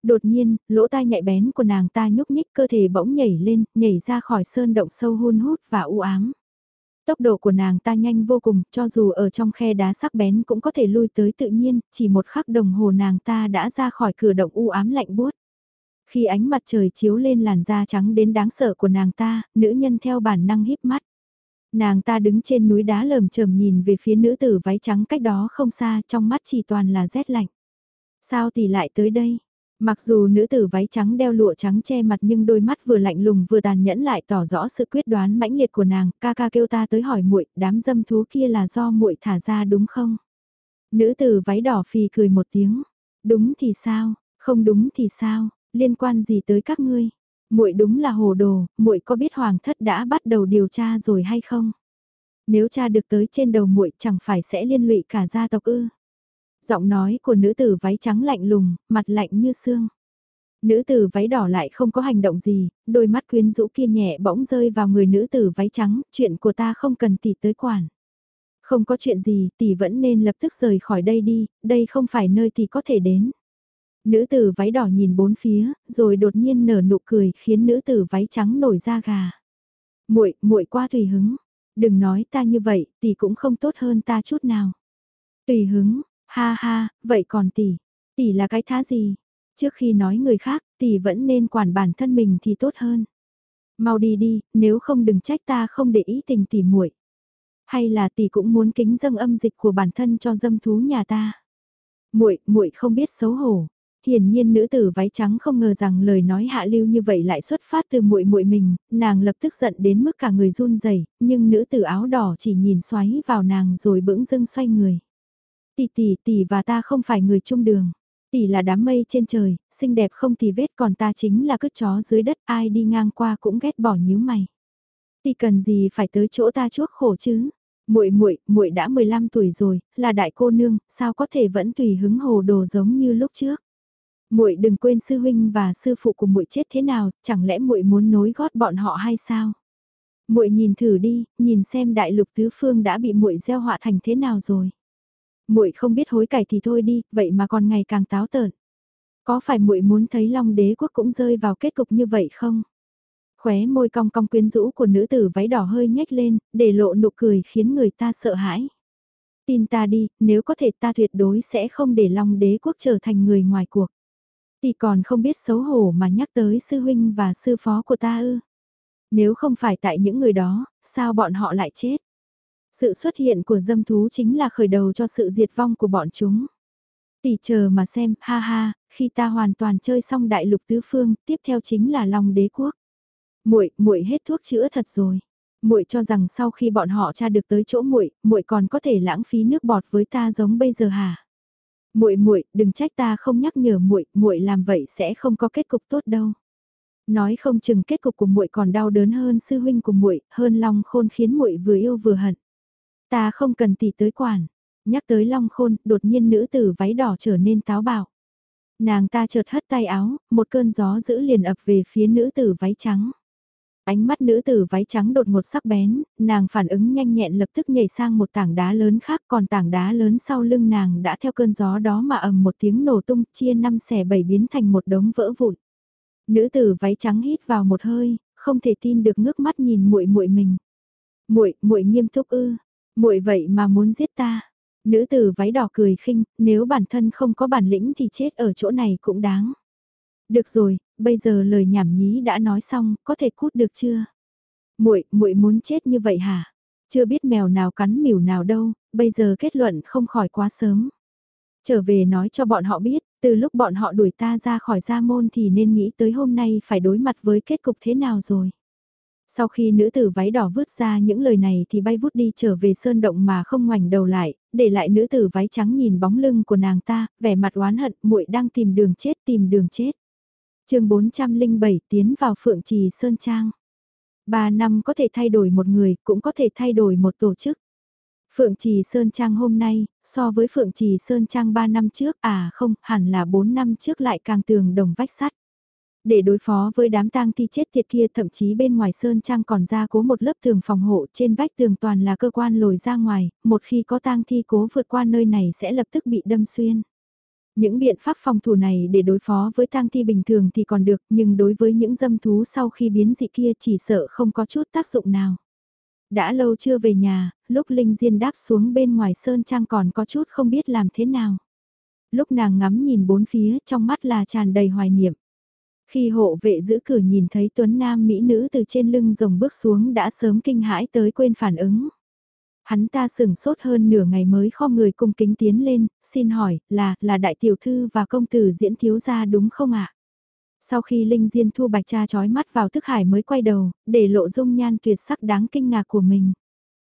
Đột nhiên, lỗ tai nhạy bén của nàng ta nhúc nhích cơ thể bỗng nhảy lên, nhảy ra khỏi sơn động sâu hun hút và u ám. Tốc độ của nàng ta nhanh vô cùng, cho dù ở trong khe đá sắc bén cũng có thể lui tới tự nhiên, chỉ một khắc đồng hồ nàng ta đã ra khỏi cửa động u ám lạnh buốt. Khi ánh mặt trời chiếu lên làn da trắng đến đáng sợ của nàng ta, nữ nhân theo bản năng híp mắt. Nàng ta đứng trên núi đá lởm chởm nhìn về phía nữ tử váy trắng cách đó không xa trong mắt chỉ toàn là rét lạnh. Sao tỷ lại tới đây? Mặc dù nữ tử váy trắng đeo lụa trắng che mặt nhưng đôi mắt vừa lạnh lùng vừa tàn nhẫn lại tỏ rõ sự quyết đoán mãnh liệt của nàng, ca ca kêu ta tới hỏi muội, đám dâm thú kia là do muội thả ra đúng không? Nữ tử váy đỏ phì cười một tiếng, đúng thì sao, không đúng thì sao, liên quan gì tới các ngươi? muội đúng là hồ đồ, muội có biết hoàng thất đã bắt đầu điều tra rồi hay không? Nếu cha được tới trên đầu muội chẳng phải sẽ liên lụy cả gia tộc ư? Giọng nói của nữ tử váy trắng lạnh lùng, mặt lạnh như xương. Nữ tử váy đỏ lại không có hành động gì, đôi mắt quyến rũ kia nhẹ bỗng rơi vào người nữ tử váy trắng, chuyện của ta không cần tỷ tới quản. Không có chuyện gì, tỷ vẫn nên lập tức rời khỏi đây đi, đây không phải nơi tỷ có thể đến. Nữ tử váy đỏ nhìn bốn phía, rồi đột nhiên nở nụ cười khiến nữ tử váy trắng nổi da gà. Muội, muội qua tùy hứng. Đừng nói ta như vậy, tỷ cũng không tốt hơn ta chút nào. Tùy hứng, ha ha, vậy còn tỷ, tỷ là cái thá gì? Trước khi nói người khác, tỷ vẫn nên quản bản thân mình thì tốt hơn. Mau đi đi, nếu không đừng trách ta không để ý tình tỷ muội. Hay là tỷ cũng muốn kính dâng âm dịch của bản thân cho dâm thú nhà ta? Muội, muội không biết xấu hổ, hiển nhiên nữ tử váy trắng không ngờ rằng lời nói hạ lưu như vậy lại xuất phát từ muội muội mình, nàng lập tức giận đến mức cả người run rẩy, nhưng nữ tử áo đỏ chỉ nhìn xoáy vào nàng rồi bỗng dưng xoay người. Tỷ tỷ tỷ và ta không phải người chung đường. Tỷ là đám mây trên trời, xinh đẹp không tì vết còn ta chính là cứt chó dưới đất ai đi ngang qua cũng ghét bỏ nhíu mày. Tỷ cần gì phải tới chỗ ta chuốc khổ chứ? Muội muội, muội đã 15 tuổi rồi, là đại cô nương, sao có thể vẫn tùy hứng hồ đồ giống như lúc trước? Muội đừng quên sư huynh và sư phụ của muội chết thế nào, chẳng lẽ muội muốn nối gót bọn họ hay sao? Muội nhìn thử đi, nhìn xem đại lục tứ phương đã bị muội gieo họa thành thế nào rồi. Muội không biết hối cải thì thôi đi, vậy mà còn ngày càng táo tợn. Có phải muội muốn thấy Long Đế quốc cũng rơi vào kết cục như vậy không? Khóe môi cong cong quyến rũ của nữ tử váy đỏ hơi nhếch lên, để lộ nụ cười khiến người ta sợ hãi. Tin ta đi, nếu có thể ta tuyệt đối sẽ không để Long đế quốc trở thành người ngoài cuộc. Tỷ còn không biết xấu hổ mà nhắc tới sư huynh và sư phó của ta ư. Nếu không phải tại những người đó, sao bọn họ lại chết? Sự xuất hiện của dâm thú chính là khởi đầu cho sự diệt vong của bọn chúng. Tỷ chờ mà xem, ha ha, khi ta hoàn toàn chơi xong đại lục tứ phương, tiếp theo chính là Long đế quốc. Muội, muội hết thuốc chữa thật rồi. Muội cho rằng sau khi bọn họ tra được tới chỗ muội, muội còn có thể lãng phí nước bọt với ta giống bây giờ hả? Muội muội, đừng trách ta không nhắc nhở muội, muội làm vậy sẽ không có kết cục tốt đâu. Nói không chừng kết cục của muội còn đau đớn hơn sư huynh của muội, hơn Long Khôn khiến muội vừa yêu vừa hận. Ta không cần tỷ tới quản. Nhắc tới Long Khôn, đột nhiên nữ tử váy đỏ trở nên táo bạo. Nàng ta chợt hất tay áo, một cơn gió dữ liền ập về phía nữ tử váy trắng. Ánh mắt nữ tử váy trắng đột ngột sắc bén, nàng phản ứng nhanh nhẹn lập tức nhảy sang một tảng đá lớn khác còn tảng đá lớn sau lưng nàng đã theo cơn gió đó mà ầm một tiếng nổ tung chia năm xẻ bảy biến thành một đống vỡ vụn. Nữ tử váy trắng hít vào một hơi, không thể tin được ngước mắt nhìn muội muội mình. Muội, muội nghiêm túc ư? Muội vậy mà muốn giết ta? Nữ tử váy đỏ cười khinh, nếu bản thân không có bản lĩnh thì chết ở chỗ này cũng đáng. Được rồi, bây giờ lời nhảm nhí đã nói xong, có thể cút được chưa? Muội, muội muốn chết như vậy hả? Chưa biết mèo nào cắn mỉu nào đâu, bây giờ kết luận không khỏi quá sớm. Trở về nói cho bọn họ biết, từ lúc bọn họ đuổi ta ra khỏi gia môn thì nên nghĩ tới hôm nay phải đối mặt với kết cục thế nào rồi. Sau khi nữ tử váy đỏ vứt ra những lời này thì bay vút đi trở về sơn động mà không ngoảnh đầu lại, để lại nữ tử váy trắng nhìn bóng lưng của nàng ta, vẻ mặt oán hận, muội đang tìm đường chết tìm đường chết chương 407 tiến vào Phượng Trì Sơn Trang. Ba năm có thể thay đổi một người, cũng có thể thay đổi một tổ chức. Phượng Trì Sơn Trang hôm nay, so với Phượng Trì Sơn Trang 3 năm trước, à không, hẳn là 4 năm trước lại càng tường đồng vách sắt. Để đối phó với đám tang thi chết tiệt kia thậm chí bên ngoài Sơn Trang còn ra cố một lớp tường phòng hộ trên vách tường toàn là cơ quan lồi ra ngoài, một khi có tang thi cố vượt qua nơi này sẽ lập tức bị đâm xuyên. Những biện pháp phòng thủ này để đối phó với tang thi bình thường thì còn được, nhưng đối với những dâm thú sau khi biến dị kia chỉ sợ không có chút tác dụng nào. Đã lâu chưa về nhà, lúc Linh Diên đáp xuống bên ngoài Sơn Trang còn có chút không biết làm thế nào. Lúc nàng ngắm nhìn bốn phía trong mắt là tràn đầy hoài niệm. Khi hộ vệ giữ cửa nhìn thấy tuấn nam mỹ nữ từ trên lưng rồng bước xuống đã sớm kinh hãi tới quên phản ứng. Hắn ta sừng sốt hơn nửa ngày mới kho người cung kính tiến lên, xin hỏi, là, là đại tiểu thư và công tử diễn thiếu gia đúng không ạ? Sau khi Linh Diên thu bạch cha trói mắt vào thức hải mới quay đầu, để lộ dung nhan tuyệt sắc đáng kinh ngạc của mình.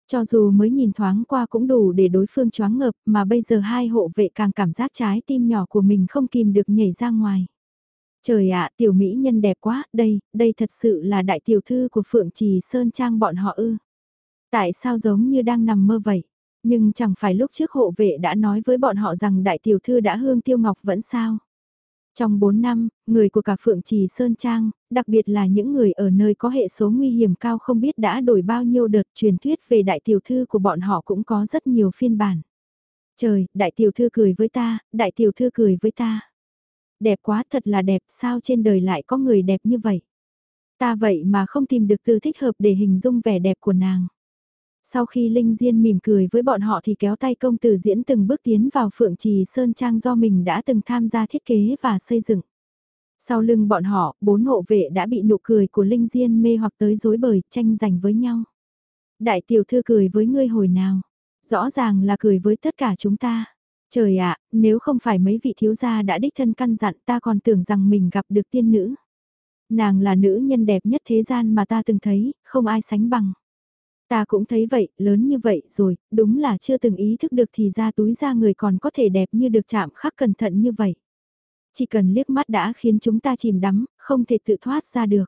Cho dù mới nhìn thoáng qua cũng đủ để đối phương choáng ngợp mà bây giờ hai hộ vệ càng cảm giác trái tim nhỏ của mình không kìm được nhảy ra ngoài. Trời ạ, tiểu mỹ nhân đẹp quá, đây, đây thật sự là đại tiểu thư của Phượng Trì Sơn Trang bọn họ ư. Tại sao giống như đang nằm mơ vậy? Nhưng chẳng phải lúc trước hộ vệ đã nói với bọn họ rằng đại tiểu thư đã hương tiêu ngọc vẫn sao? Trong 4 năm, người của cả Phượng Trì Sơn Trang, đặc biệt là những người ở nơi có hệ số nguy hiểm cao không biết đã đổi bao nhiêu đợt truyền thuyết về đại tiểu thư của bọn họ cũng có rất nhiều phiên bản. Trời, đại tiểu thư cười với ta, đại tiểu thư cười với ta. Đẹp quá thật là đẹp sao trên đời lại có người đẹp như vậy. Ta vậy mà không tìm được từ thích hợp để hình dung vẻ đẹp của nàng. Sau khi Linh Diên mỉm cười với bọn họ thì kéo tay công tử diễn từng bước tiến vào Phượng Trì Sơn Trang do mình đã từng tham gia thiết kế và xây dựng. Sau lưng bọn họ, bốn hộ vệ đã bị nụ cười của Linh Diên mê hoặc tới dối bời, tranh giành với nhau. Đại tiểu thư cười với ngươi hồi nào? Rõ ràng là cười với tất cả chúng ta. Trời ạ, nếu không phải mấy vị thiếu gia đã đích thân căn dặn ta còn tưởng rằng mình gặp được tiên nữ. Nàng là nữ nhân đẹp nhất thế gian mà ta từng thấy, không ai sánh bằng. Ta cũng thấy vậy, lớn như vậy rồi, đúng là chưa từng ý thức được thì ra túi ra người còn có thể đẹp như được chạm khắc cẩn thận như vậy. Chỉ cần liếc mắt đã khiến chúng ta chìm đắm, không thể tự thoát ra được.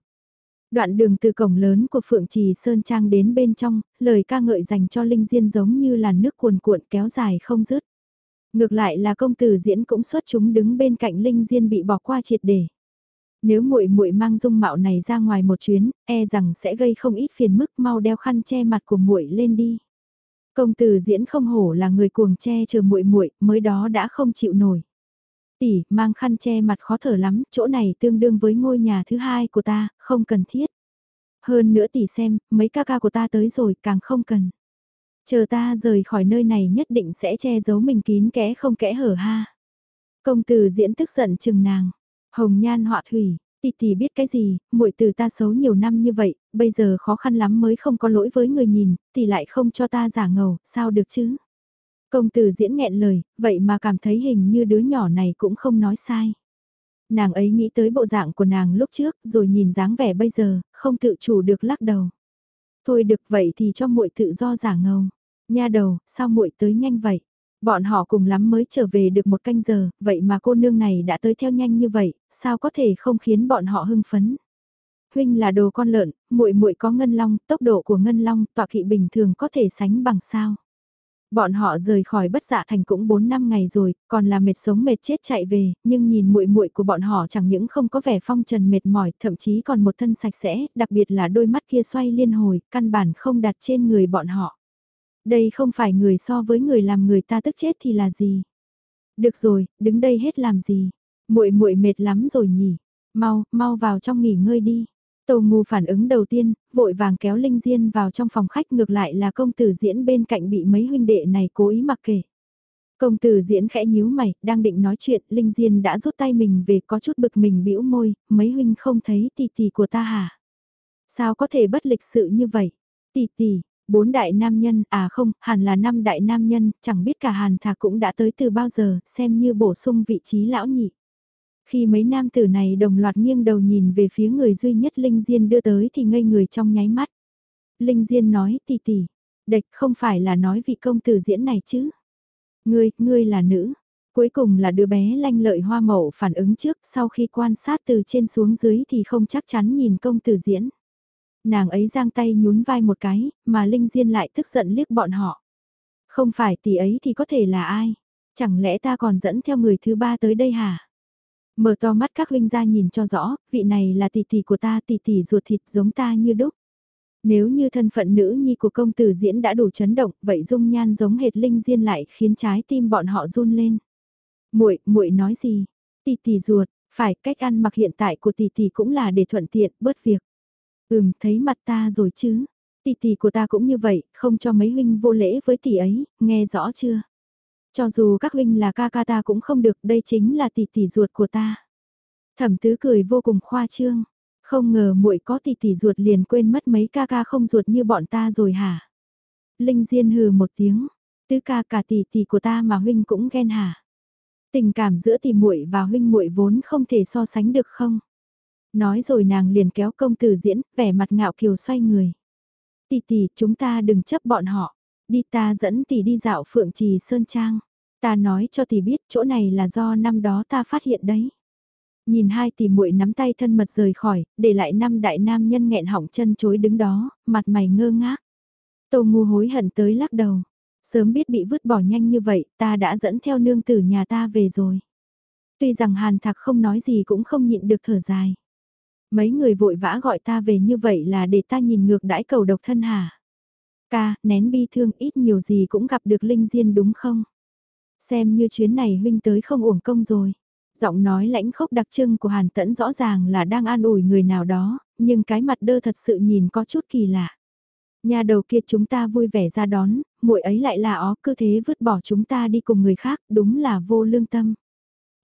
Đoạn đường từ cổng lớn của Phượng Trì Sơn Trang đến bên trong, lời ca ngợi dành cho Linh Diên giống như là nước cuồn cuộn kéo dài không dứt. Ngược lại là công tử diễn cũng xuất chúng đứng bên cạnh Linh Diên bị bỏ qua triệt để. Nếu muội muội mang dung mạo này ra ngoài một chuyến, e rằng sẽ gây không ít phiền mức mau đeo khăn che mặt của muội lên đi. Công tử diễn không hổ là người cuồng che chờ muội muội, mới đó đã không chịu nổi. Tỷ, mang khăn che mặt khó thở lắm, chỗ này tương đương với ngôi nhà thứ hai của ta, không cần thiết. Hơn nữa tỷ xem, mấy ca ca của ta tới rồi càng không cần. Chờ ta rời khỏi nơi này nhất định sẽ che giấu mình kín kẽ không kẽ hở ha. Công tử diễn tức giận chừng nàng. Hồng nhan họa thủy, tỷ tỷ biết cái gì, muội từ ta xấu nhiều năm như vậy, bây giờ khó khăn lắm mới không có lỗi với người nhìn, tỷ lại không cho ta giả ngầu, sao được chứ? Công tử diễn nghẹn lời, vậy mà cảm thấy hình như đứa nhỏ này cũng không nói sai. Nàng ấy nghĩ tới bộ dạng của nàng lúc trước, rồi nhìn dáng vẻ bây giờ, không tự chủ được lắc đầu. Thôi được vậy thì cho muội tự do giả ngầu. Nha đầu, sao muội tới nhanh vậy? Bọn họ cùng lắm mới trở về được một canh giờ, vậy mà cô nương này đã tới theo nhanh như vậy, sao có thể không khiến bọn họ hưng phấn? Huynh là đồ con lợn, muội muội có ngân long, tốc độ của ngân long, tọa kỵ bình thường có thể sánh bằng sao? Bọn họ rời khỏi bất dạ thành cũng 4 năm ngày rồi, còn là mệt sống mệt chết chạy về, nhưng nhìn muội muội của bọn họ chẳng những không có vẻ phong trần mệt mỏi, thậm chí còn một thân sạch sẽ, đặc biệt là đôi mắt kia xoay liên hồi, căn bản không đặt trên người bọn họ. Đây không phải người so với người làm người ta tức chết thì là gì? Được rồi, đứng đây hết làm gì? Muội muội mệt lắm rồi nhỉ? Mau, mau vào trong nghỉ ngơi đi. Tô ngu phản ứng đầu tiên, vội vàng kéo Linh Diên vào trong phòng khách ngược lại là công tử diễn bên cạnh bị mấy huynh đệ này cố ý mặc kể. Công tử diễn khẽ nhíu mày, đang định nói chuyện, Linh Diên đã rút tay mình về có chút bực mình bĩu môi, mấy huynh không thấy tỷ tỷ của ta hả? Sao có thể bất lịch sự như vậy? Tỷ tỷ, bốn đại nam nhân, à không, hẳn là năm đại nam nhân, chẳng biết cả hàn thà cũng đã tới từ bao giờ, xem như bổ sung vị trí lão nhị. Khi mấy nam tử này đồng loạt nghiêng đầu nhìn về phía người duy nhất Linh Diên đưa tới thì ngây người trong nháy mắt. Linh Diên nói tỷ tỷ, địch không phải là nói vị công tử diễn này chứ. Ngươi, ngươi là nữ. Cuối cùng là đứa bé lanh lợi hoa mậu phản ứng trước sau khi quan sát từ trên xuống dưới thì không chắc chắn nhìn công tử diễn. Nàng ấy giang tay nhún vai một cái, mà Linh Diên lại tức giận liếc bọn họ. Không phải tỷ ấy thì có thể là ai? Chẳng lẽ ta còn dẫn theo người thứ ba tới đây hả? Mở to mắt các huynh ra nhìn cho rõ, vị này là tỷ tỷ của ta, tỷ tỷ ruột thịt giống ta như đúc. Nếu như thân phận nữ nhi của công tử diễn đã đủ chấn động, vậy dung nhan giống hệt linh diên lại khiến trái tim bọn họ run lên. Muội, muội nói gì? Tỷ tỷ ruột, phải cách ăn mặc hiện tại của tỷ tỷ cũng là để thuận tiện, bớt việc. Ừm, thấy mặt ta rồi chứ. Tỷ tỷ của ta cũng như vậy, không cho mấy huynh vô lễ với tỷ ấy, nghe rõ chưa? Cho dù các huynh là ca ca ta cũng không được, đây chính là tỷ tỷ ruột của ta. Thẩm tứ cười vô cùng khoa trương. Không ngờ muội có tỷ tỷ ruột liền quên mất mấy ca ca không ruột như bọn ta rồi hả? Linh Diên hừ một tiếng. Tứ ca cả tỷ tỷ của ta mà huynh cũng ghen hả? Tình cảm giữa tỷ muội và huynh muội vốn không thể so sánh được không? Nói rồi nàng liền kéo công tử diễn, vẻ mặt ngạo kiều xoay người. Tỷ tỷ, chúng ta đừng chấp bọn họ. Đi ta dẫn tỷ đi dạo phượng trì sơn trang. Ta nói cho tỷ biết chỗ này là do năm đó ta phát hiện đấy. Nhìn hai tỷ muội nắm tay thân mật rời khỏi, để lại năm đại nam nhân nghẹn họng chân chối đứng đó, mặt mày ngơ ngác. Tô ngu hối hận tới lắc đầu. Sớm biết bị vứt bỏ nhanh như vậy, ta đã dẫn theo nương tử nhà ta về rồi. Tuy rằng hàn thạc không nói gì cũng không nhịn được thở dài. Mấy người vội vã gọi ta về như vậy là để ta nhìn ngược đãi cầu độc thân hả? Ca, nén bi thương ít nhiều gì cũng gặp được Linh Diên đúng không? Xem như chuyến này huynh tới không uổng công rồi. Giọng nói lãnh khốc đặc trưng của Hàn Tẫn rõ ràng là đang an ủi người nào đó, nhưng cái mặt đơ thật sự nhìn có chút kỳ lạ. Nhà đầu kia chúng ta vui vẻ ra đón, muội ấy lại là ó cứ thế vứt bỏ chúng ta đi cùng người khác, đúng là vô lương tâm.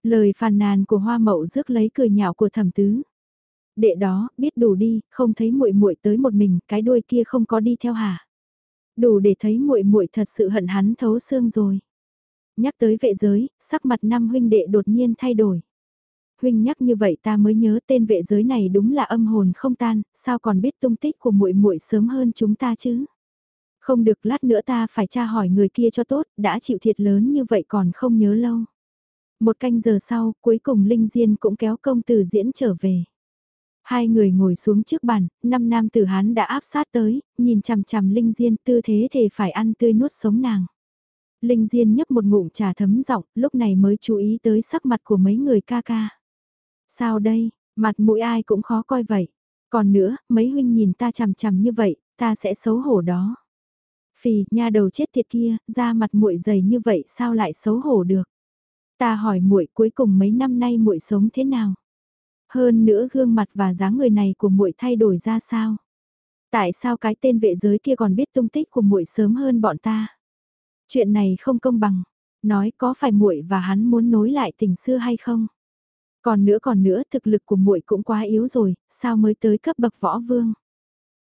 Lời phàn nàn của hoa mậu rước lấy cười nhạo của thẩm tứ. Đệ đó, biết đủ đi, không thấy muội muội tới một mình, cái đuôi kia không có đi theo hả? Đủ để thấy muội muội thật sự hận hắn thấu xương rồi. Nhắc tới vệ giới, sắc mặt năm huynh đệ đột nhiên thay đổi. Huynh nhắc như vậy ta mới nhớ tên vệ giới này đúng là âm hồn không tan, sao còn biết tung tích của muội muội sớm hơn chúng ta chứ? Không được lát nữa ta phải tra hỏi người kia cho tốt, đã chịu thiệt lớn như vậy còn không nhớ lâu. Một canh giờ sau, cuối cùng Linh Diên cũng kéo công tử diễn trở về. Hai người ngồi xuống trước bàn, năm nam tử hán đã áp sát tới, nhìn chằm chằm Linh Diên tư thế thề phải ăn tươi nuốt sống nàng. Linh Diên nhấp một ngụm trà thấm giọng, lúc này mới chú ý tới sắc mặt của mấy người ca ca. Sao đây, mặt mũi ai cũng khó coi vậy. Còn nữa, mấy huynh nhìn ta chằm chằm như vậy, ta sẽ xấu hổ đó. Phì, nha đầu chết tiệt kia, da mặt muội dày như vậy sao lại xấu hổ được? Ta hỏi muội cuối cùng mấy năm nay muội sống thế nào? Hơn nữa gương mặt và dáng người này của muội thay đổi ra sao? Tại sao cái tên vệ giới kia còn biết tung tích của muội sớm hơn bọn ta? Chuyện này không công bằng. Nói có phải muội và hắn muốn nối lại tình xưa hay không? Còn nữa còn nữa, thực lực của muội cũng quá yếu rồi, sao mới tới cấp bậc võ vương?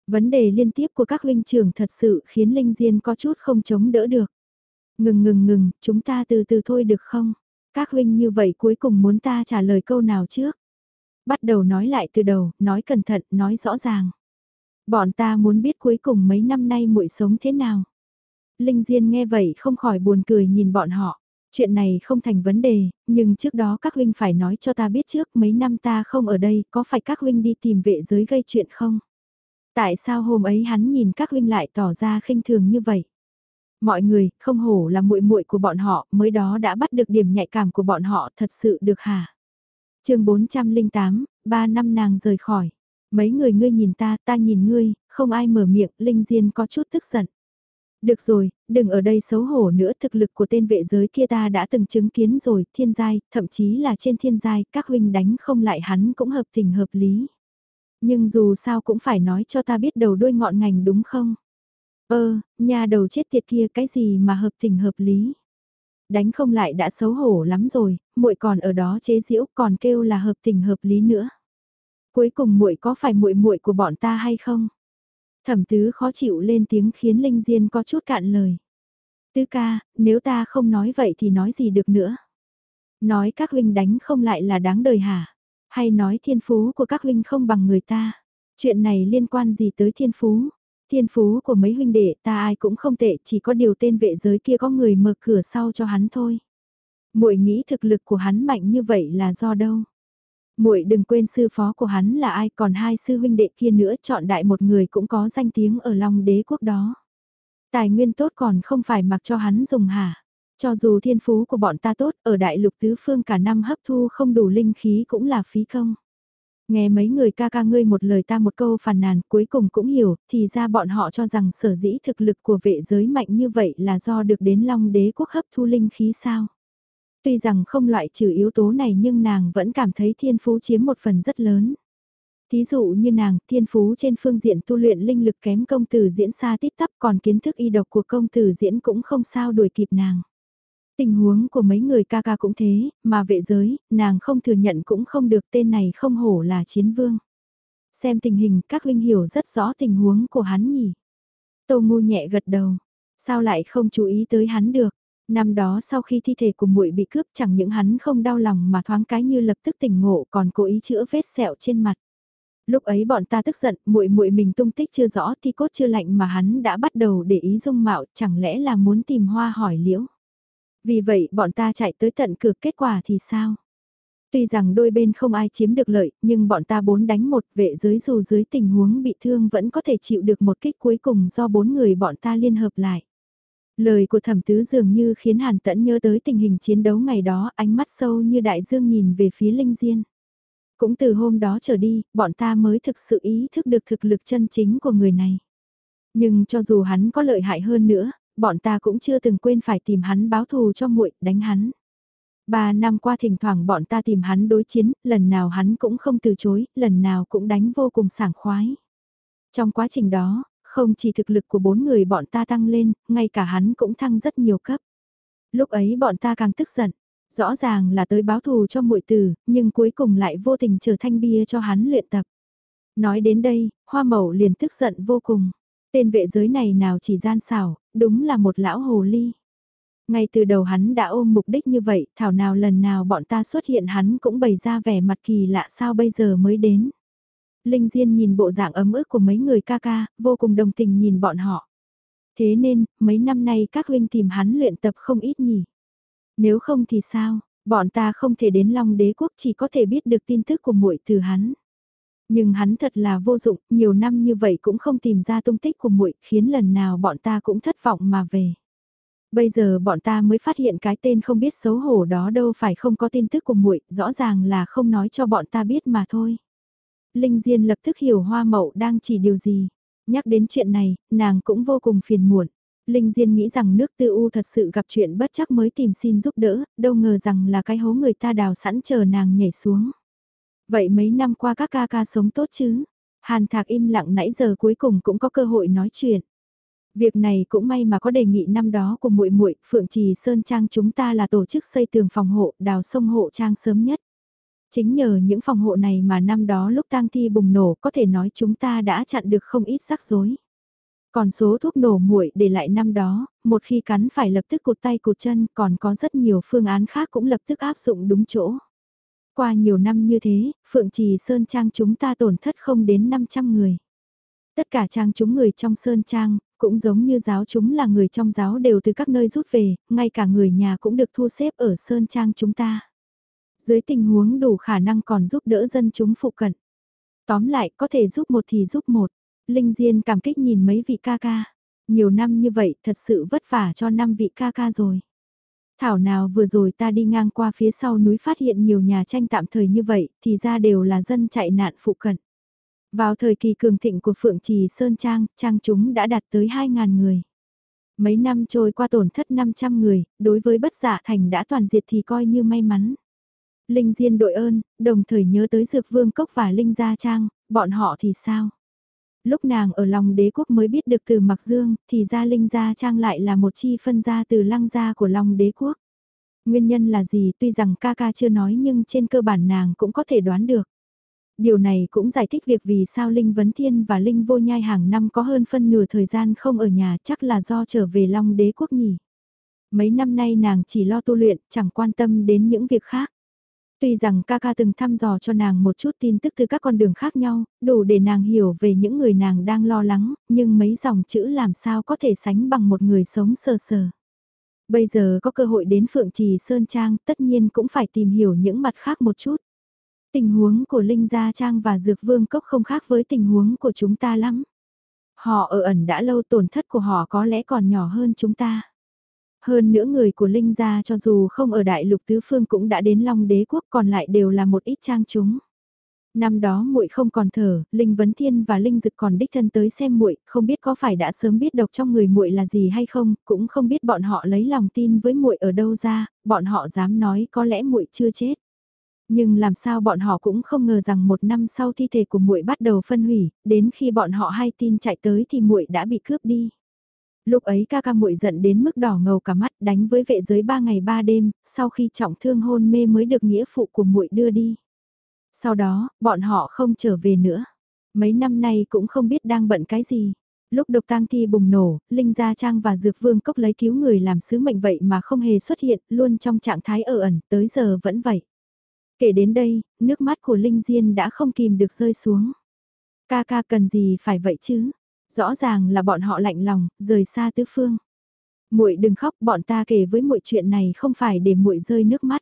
Vấn đề liên tiếp của các huynh trưởng thật sự khiến Linh Diên có chút không chống đỡ được. Ngừng ngừng ngừng, chúng ta từ từ thôi được không? Các huynh như vậy cuối cùng muốn ta trả lời câu nào trước? Bắt đầu nói lại từ đầu, nói cẩn thận, nói rõ ràng. Bọn ta muốn biết cuối cùng mấy năm nay muội sống thế nào. Linh Diên nghe vậy không khỏi buồn cười nhìn bọn họ. Chuyện này không thành vấn đề, nhưng trước đó các huynh phải nói cho ta biết trước mấy năm ta không ở đây, có phải các huynh đi tìm vệ giới gây chuyện không? Tại sao hôm ấy hắn nhìn các huynh lại tỏ ra khinh thường như vậy? Mọi người, không hổ là muội muội của bọn họ, mới đó đã bắt được điểm nhạy cảm của bọn họ, thật sự được hả? chương 408, 3 năm nàng rời khỏi. Mấy người ngươi nhìn ta, ta nhìn ngươi, không ai mở miệng, Linh Diên có chút tức giận. Được rồi, đừng ở đây xấu hổ nữa, thực lực của tên vệ giới kia ta đã từng chứng kiến rồi, thiên giai, thậm chí là trên thiên giai, các huynh đánh không lại hắn cũng hợp tình hợp lý. Nhưng dù sao cũng phải nói cho ta biết đầu đuôi ngọn ngành đúng không? Ơ, nhà đầu chết tiệt kia cái gì mà hợp tình hợp lý? Đánh không lại đã xấu hổ lắm rồi, muội còn ở đó chế giễu còn kêu là hợp tình hợp lý nữa. Cuối cùng muội có phải muội muội của bọn ta hay không? Thẩm tứ khó chịu lên tiếng khiến Linh Diên có chút cạn lời. Tứ ca, nếu ta không nói vậy thì nói gì được nữa? Nói các huynh đánh không lại là đáng đời hả? Hay nói thiên phú của các huynh không bằng người ta? Chuyện này liên quan gì tới thiên phú? Thiên phú của mấy huynh đệ ta ai cũng không tệ, chỉ có điều tên vệ giới kia có người mở cửa sau cho hắn thôi. Muội nghĩ thực lực của hắn mạnh như vậy là do đâu? Muội đừng quên sư phó của hắn là ai, còn hai sư huynh đệ kia nữa chọn đại một người cũng có danh tiếng ở Long Đế quốc đó. Tài nguyên tốt còn không phải mặc cho hắn dùng hả? Cho dù thiên phú của bọn ta tốt, ở đại lục tứ phương cả năm hấp thu không đủ linh khí cũng là phí công. Nghe mấy người ca ca ngươi một lời ta một câu phàn nàn cuối cùng cũng hiểu, thì ra bọn họ cho rằng sở dĩ thực lực của vệ giới mạnh như vậy là do được đến long đế quốc hấp thu linh khí sao. Tuy rằng không loại trừ yếu tố này nhưng nàng vẫn cảm thấy thiên phú chiếm một phần rất lớn. Thí dụ như nàng, thiên phú trên phương diện tu luyện linh lực kém công tử diễn xa tít tắp còn kiến thức y độc của công tử diễn cũng không sao đuổi kịp nàng. Tình huống của mấy người ca ca cũng thế, mà vệ giới, nàng không thừa nhận cũng không được tên này không hổ là chiến vương. Xem tình hình các huynh hiểu rất rõ tình huống của hắn nhỉ. Tô ngu nhẹ gật đầu, sao lại không chú ý tới hắn được. Năm đó sau khi thi thể của muội bị cướp chẳng những hắn không đau lòng mà thoáng cái như lập tức tỉnh ngộ còn cố ý chữa vết sẹo trên mặt. Lúc ấy bọn ta tức giận, muội muội mình tung tích chưa rõ thì cốt chưa lạnh mà hắn đã bắt đầu để ý dung mạo, chẳng lẽ là muốn tìm hoa hỏi liễu. Vì vậy bọn ta chạy tới tận cửa kết quả thì sao? Tuy rằng đôi bên không ai chiếm được lợi, nhưng bọn ta bốn đánh một vệ giới dù dưới tình huống bị thương vẫn có thể chịu được một kích cuối cùng do bốn người bọn ta liên hợp lại. Lời của thẩm tứ dường như khiến Hàn Tẫn nhớ tới tình hình chiến đấu ngày đó, ánh mắt sâu như đại dương nhìn về phía Linh Diên. Cũng từ hôm đó trở đi, bọn ta mới thực sự ý thức được thực lực chân chính của người này. Nhưng cho dù hắn có lợi hại hơn nữa, bọn ta cũng chưa từng quên phải tìm hắn báo thù cho muội, đánh hắn. Ba năm qua thỉnh thoảng bọn ta tìm hắn đối chiến, lần nào hắn cũng không từ chối, lần nào cũng đánh vô cùng sảng khoái. Trong quá trình đó, không chỉ thực lực của bốn người bọn ta tăng lên, ngay cả hắn cũng thăng rất nhiều cấp. Lúc ấy bọn ta càng tức giận, rõ ràng là tới báo thù cho muội tử, nhưng cuối cùng lại vô tình trở thành bia cho hắn luyện tập. Nói đến đây, hoa mậu liền tức giận vô cùng. Tên vệ giới này nào chỉ gian xảo, đúng là một lão hồ ly. Ngay từ đầu hắn đã ôm mục đích như vậy, thảo nào lần nào bọn ta xuất hiện hắn cũng bày ra vẻ mặt kỳ lạ sao bây giờ mới đến. Linh Diên nhìn bộ dạng ấm ức của mấy người ca ca, vô cùng đồng tình nhìn bọn họ. Thế nên, mấy năm nay các huynh tìm hắn luyện tập không ít nhỉ. Nếu không thì sao, bọn ta không thể đến Long Đế Quốc chỉ có thể biết được tin tức của muội từ hắn. Nhưng hắn thật là vô dụng, nhiều năm như vậy cũng không tìm ra tung tích của muội, khiến lần nào bọn ta cũng thất vọng mà về. Bây giờ bọn ta mới phát hiện cái tên không biết xấu hổ đó đâu phải không có tin tức của muội, rõ ràng là không nói cho bọn ta biết mà thôi. Linh Diên lập tức hiểu Hoa Mậu đang chỉ điều gì. Nhắc đến chuyện này, nàng cũng vô cùng phiền muộn. Linh Diên nghĩ rằng nước tư u thật sự gặp chuyện bất chắc mới tìm xin giúp đỡ, đâu ngờ rằng là cái hố người ta đào sẵn chờ nàng nhảy xuống. Vậy mấy năm qua các ca ca sống tốt chứ? Hàn Thạc im lặng nãy giờ cuối cùng cũng có cơ hội nói chuyện. Việc này cũng may mà có đề nghị năm đó của muội muội, Phượng Trì Sơn Trang chúng ta là tổ chức xây tường phòng hộ, đào sông hộ trang sớm nhất. Chính nhờ những phòng hộ này mà năm đó lúc tang thi bùng nổ có thể nói chúng ta đã chặn được không ít rắc rối. Còn số thuốc nổ muội để lại năm đó, một khi cắn phải lập tức cụt tay cụt chân, còn có rất nhiều phương án khác cũng lập tức áp dụng đúng chỗ. Qua nhiều năm như thế, Phượng Trì Sơn Trang chúng ta tổn thất không đến 500 người. Tất cả trang chúng người trong Sơn Trang, cũng giống như giáo chúng là người trong giáo đều từ các nơi rút về, ngay cả người nhà cũng được thu xếp ở Sơn Trang chúng ta. Dưới tình huống đủ khả năng còn giúp đỡ dân chúng phụ cận. Tóm lại, có thể giúp một thì giúp một. Linh Diên cảm kích nhìn mấy vị ca ca. Nhiều năm như vậy, thật sự vất vả cho năm vị ca ca rồi. Thảo nào vừa rồi ta đi ngang qua phía sau núi phát hiện nhiều nhà tranh tạm thời như vậy, thì ra đều là dân chạy nạn phụ cận. Vào thời kỳ cường thịnh của Phượng Trì Sơn Trang, trang chúng đã đạt tới 2.000 người. Mấy năm trôi qua tổn thất 500 người, đối với bất giả thành đã toàn diệt thì coi như may mắn. Linh Diên đội ơn, đồng thời nhớ tới Dược Vương Cốc và Linh Gia Trang, bọn họ thì sao? Lúc nàng ở lòng đế quốc mới biết được từ Mặc Dương, thì ra Linh Gia Trang lại là một chi phân gia từ lăng gia của lòng đế quốc. Nguyên nhân là gì tuy rằng ca ca chưa nói nhưng trên cơ bản nàng cũng có thể đoán được. Điều này cũng giải thích việc vì sao Linh Vấn Thiên và Linh Vô Nhai hàng năm có hơn phân nửa thời gian không ở nhà chắc là do trở về Long Đế Quốc nhỉ. Mấy năm nay nàng chỉ lo tu luyện, chẳng quan tâm đến những việc khác. Tuy rằng ca ca từng thăm dò cho nàng một chút tin tức từ các con đường khác nhau, đủ để nàng hiểu về những người nàng đang lo lắng, nhưng mấy dòng chữ làm sao có thể sánh bằng một người sống sờ sờ. Bây giờ có cơ hội đến Phượng Trì Sơn Trang, tất nhiên cũng phải tìm hiểu những mặt khác một chút. Tình huống của Linh Gia Trang và Dược Vương Cốc không khác với tình huống của chúng ta lắm. Họ ở ẩn đã lâu tổn thất của họ có lẽ còn nhỏ hơn chúng ta. Hơn nữa người của Linh Gia cho dù không ở Đại Lục Tứ Phương cũng đã đến Long Đế Quốc còn lại đều là một ít trang chúng. Năm đó muội không còn thở, Linh Vấn Thiên và Linh Dực còn đích thân tới xem muội, không biết có phải đã sớm biết độc trong người muội là gì hay không, cũng không biết bọn họ lấy lòng tin với muội ở đâu ra, bọn họ dám nói có lẽ muội chưa chết. Nhưng làm sao bọn họ cũng không ngờ rằng một năm sau thi thể của muội bắt đầu phân hủy, đến khi bọn họ hay tin chạy tới thì muội đã bị cướp đi. Lúc ấy ca ca muội giận đến mức đỏ ngầu cả mắt đánh với vệ giới ba ngày ba đêm, sau khi trọng thương hôn mê mới được nghĩa phụ của muội đưa đi. Sau đó, bọn họ không trở về nữa. Mấy năm nay cũng không biết đang bận cái gì. Lúc độc tang thi bùng nổ, Linh Gia Trang và Dược Vương Cốc lấy cứu người làm sứ mệnh vậy mà không hề xuất hiện, luôn trong trạng thái ở ẩn, tới giờ vẫn vậy. Kể đến đây, nước mắt của Linh Diên đã không kìm được rơi xuống. Ca ca cần gì phải vậy chứ? Rõ ràng là bọn họ lạnh lòng, rời xa tứ phương. Muội đừng khóc, bọn ta kể với muội chuyện này không phải để muội rơi nước mắt.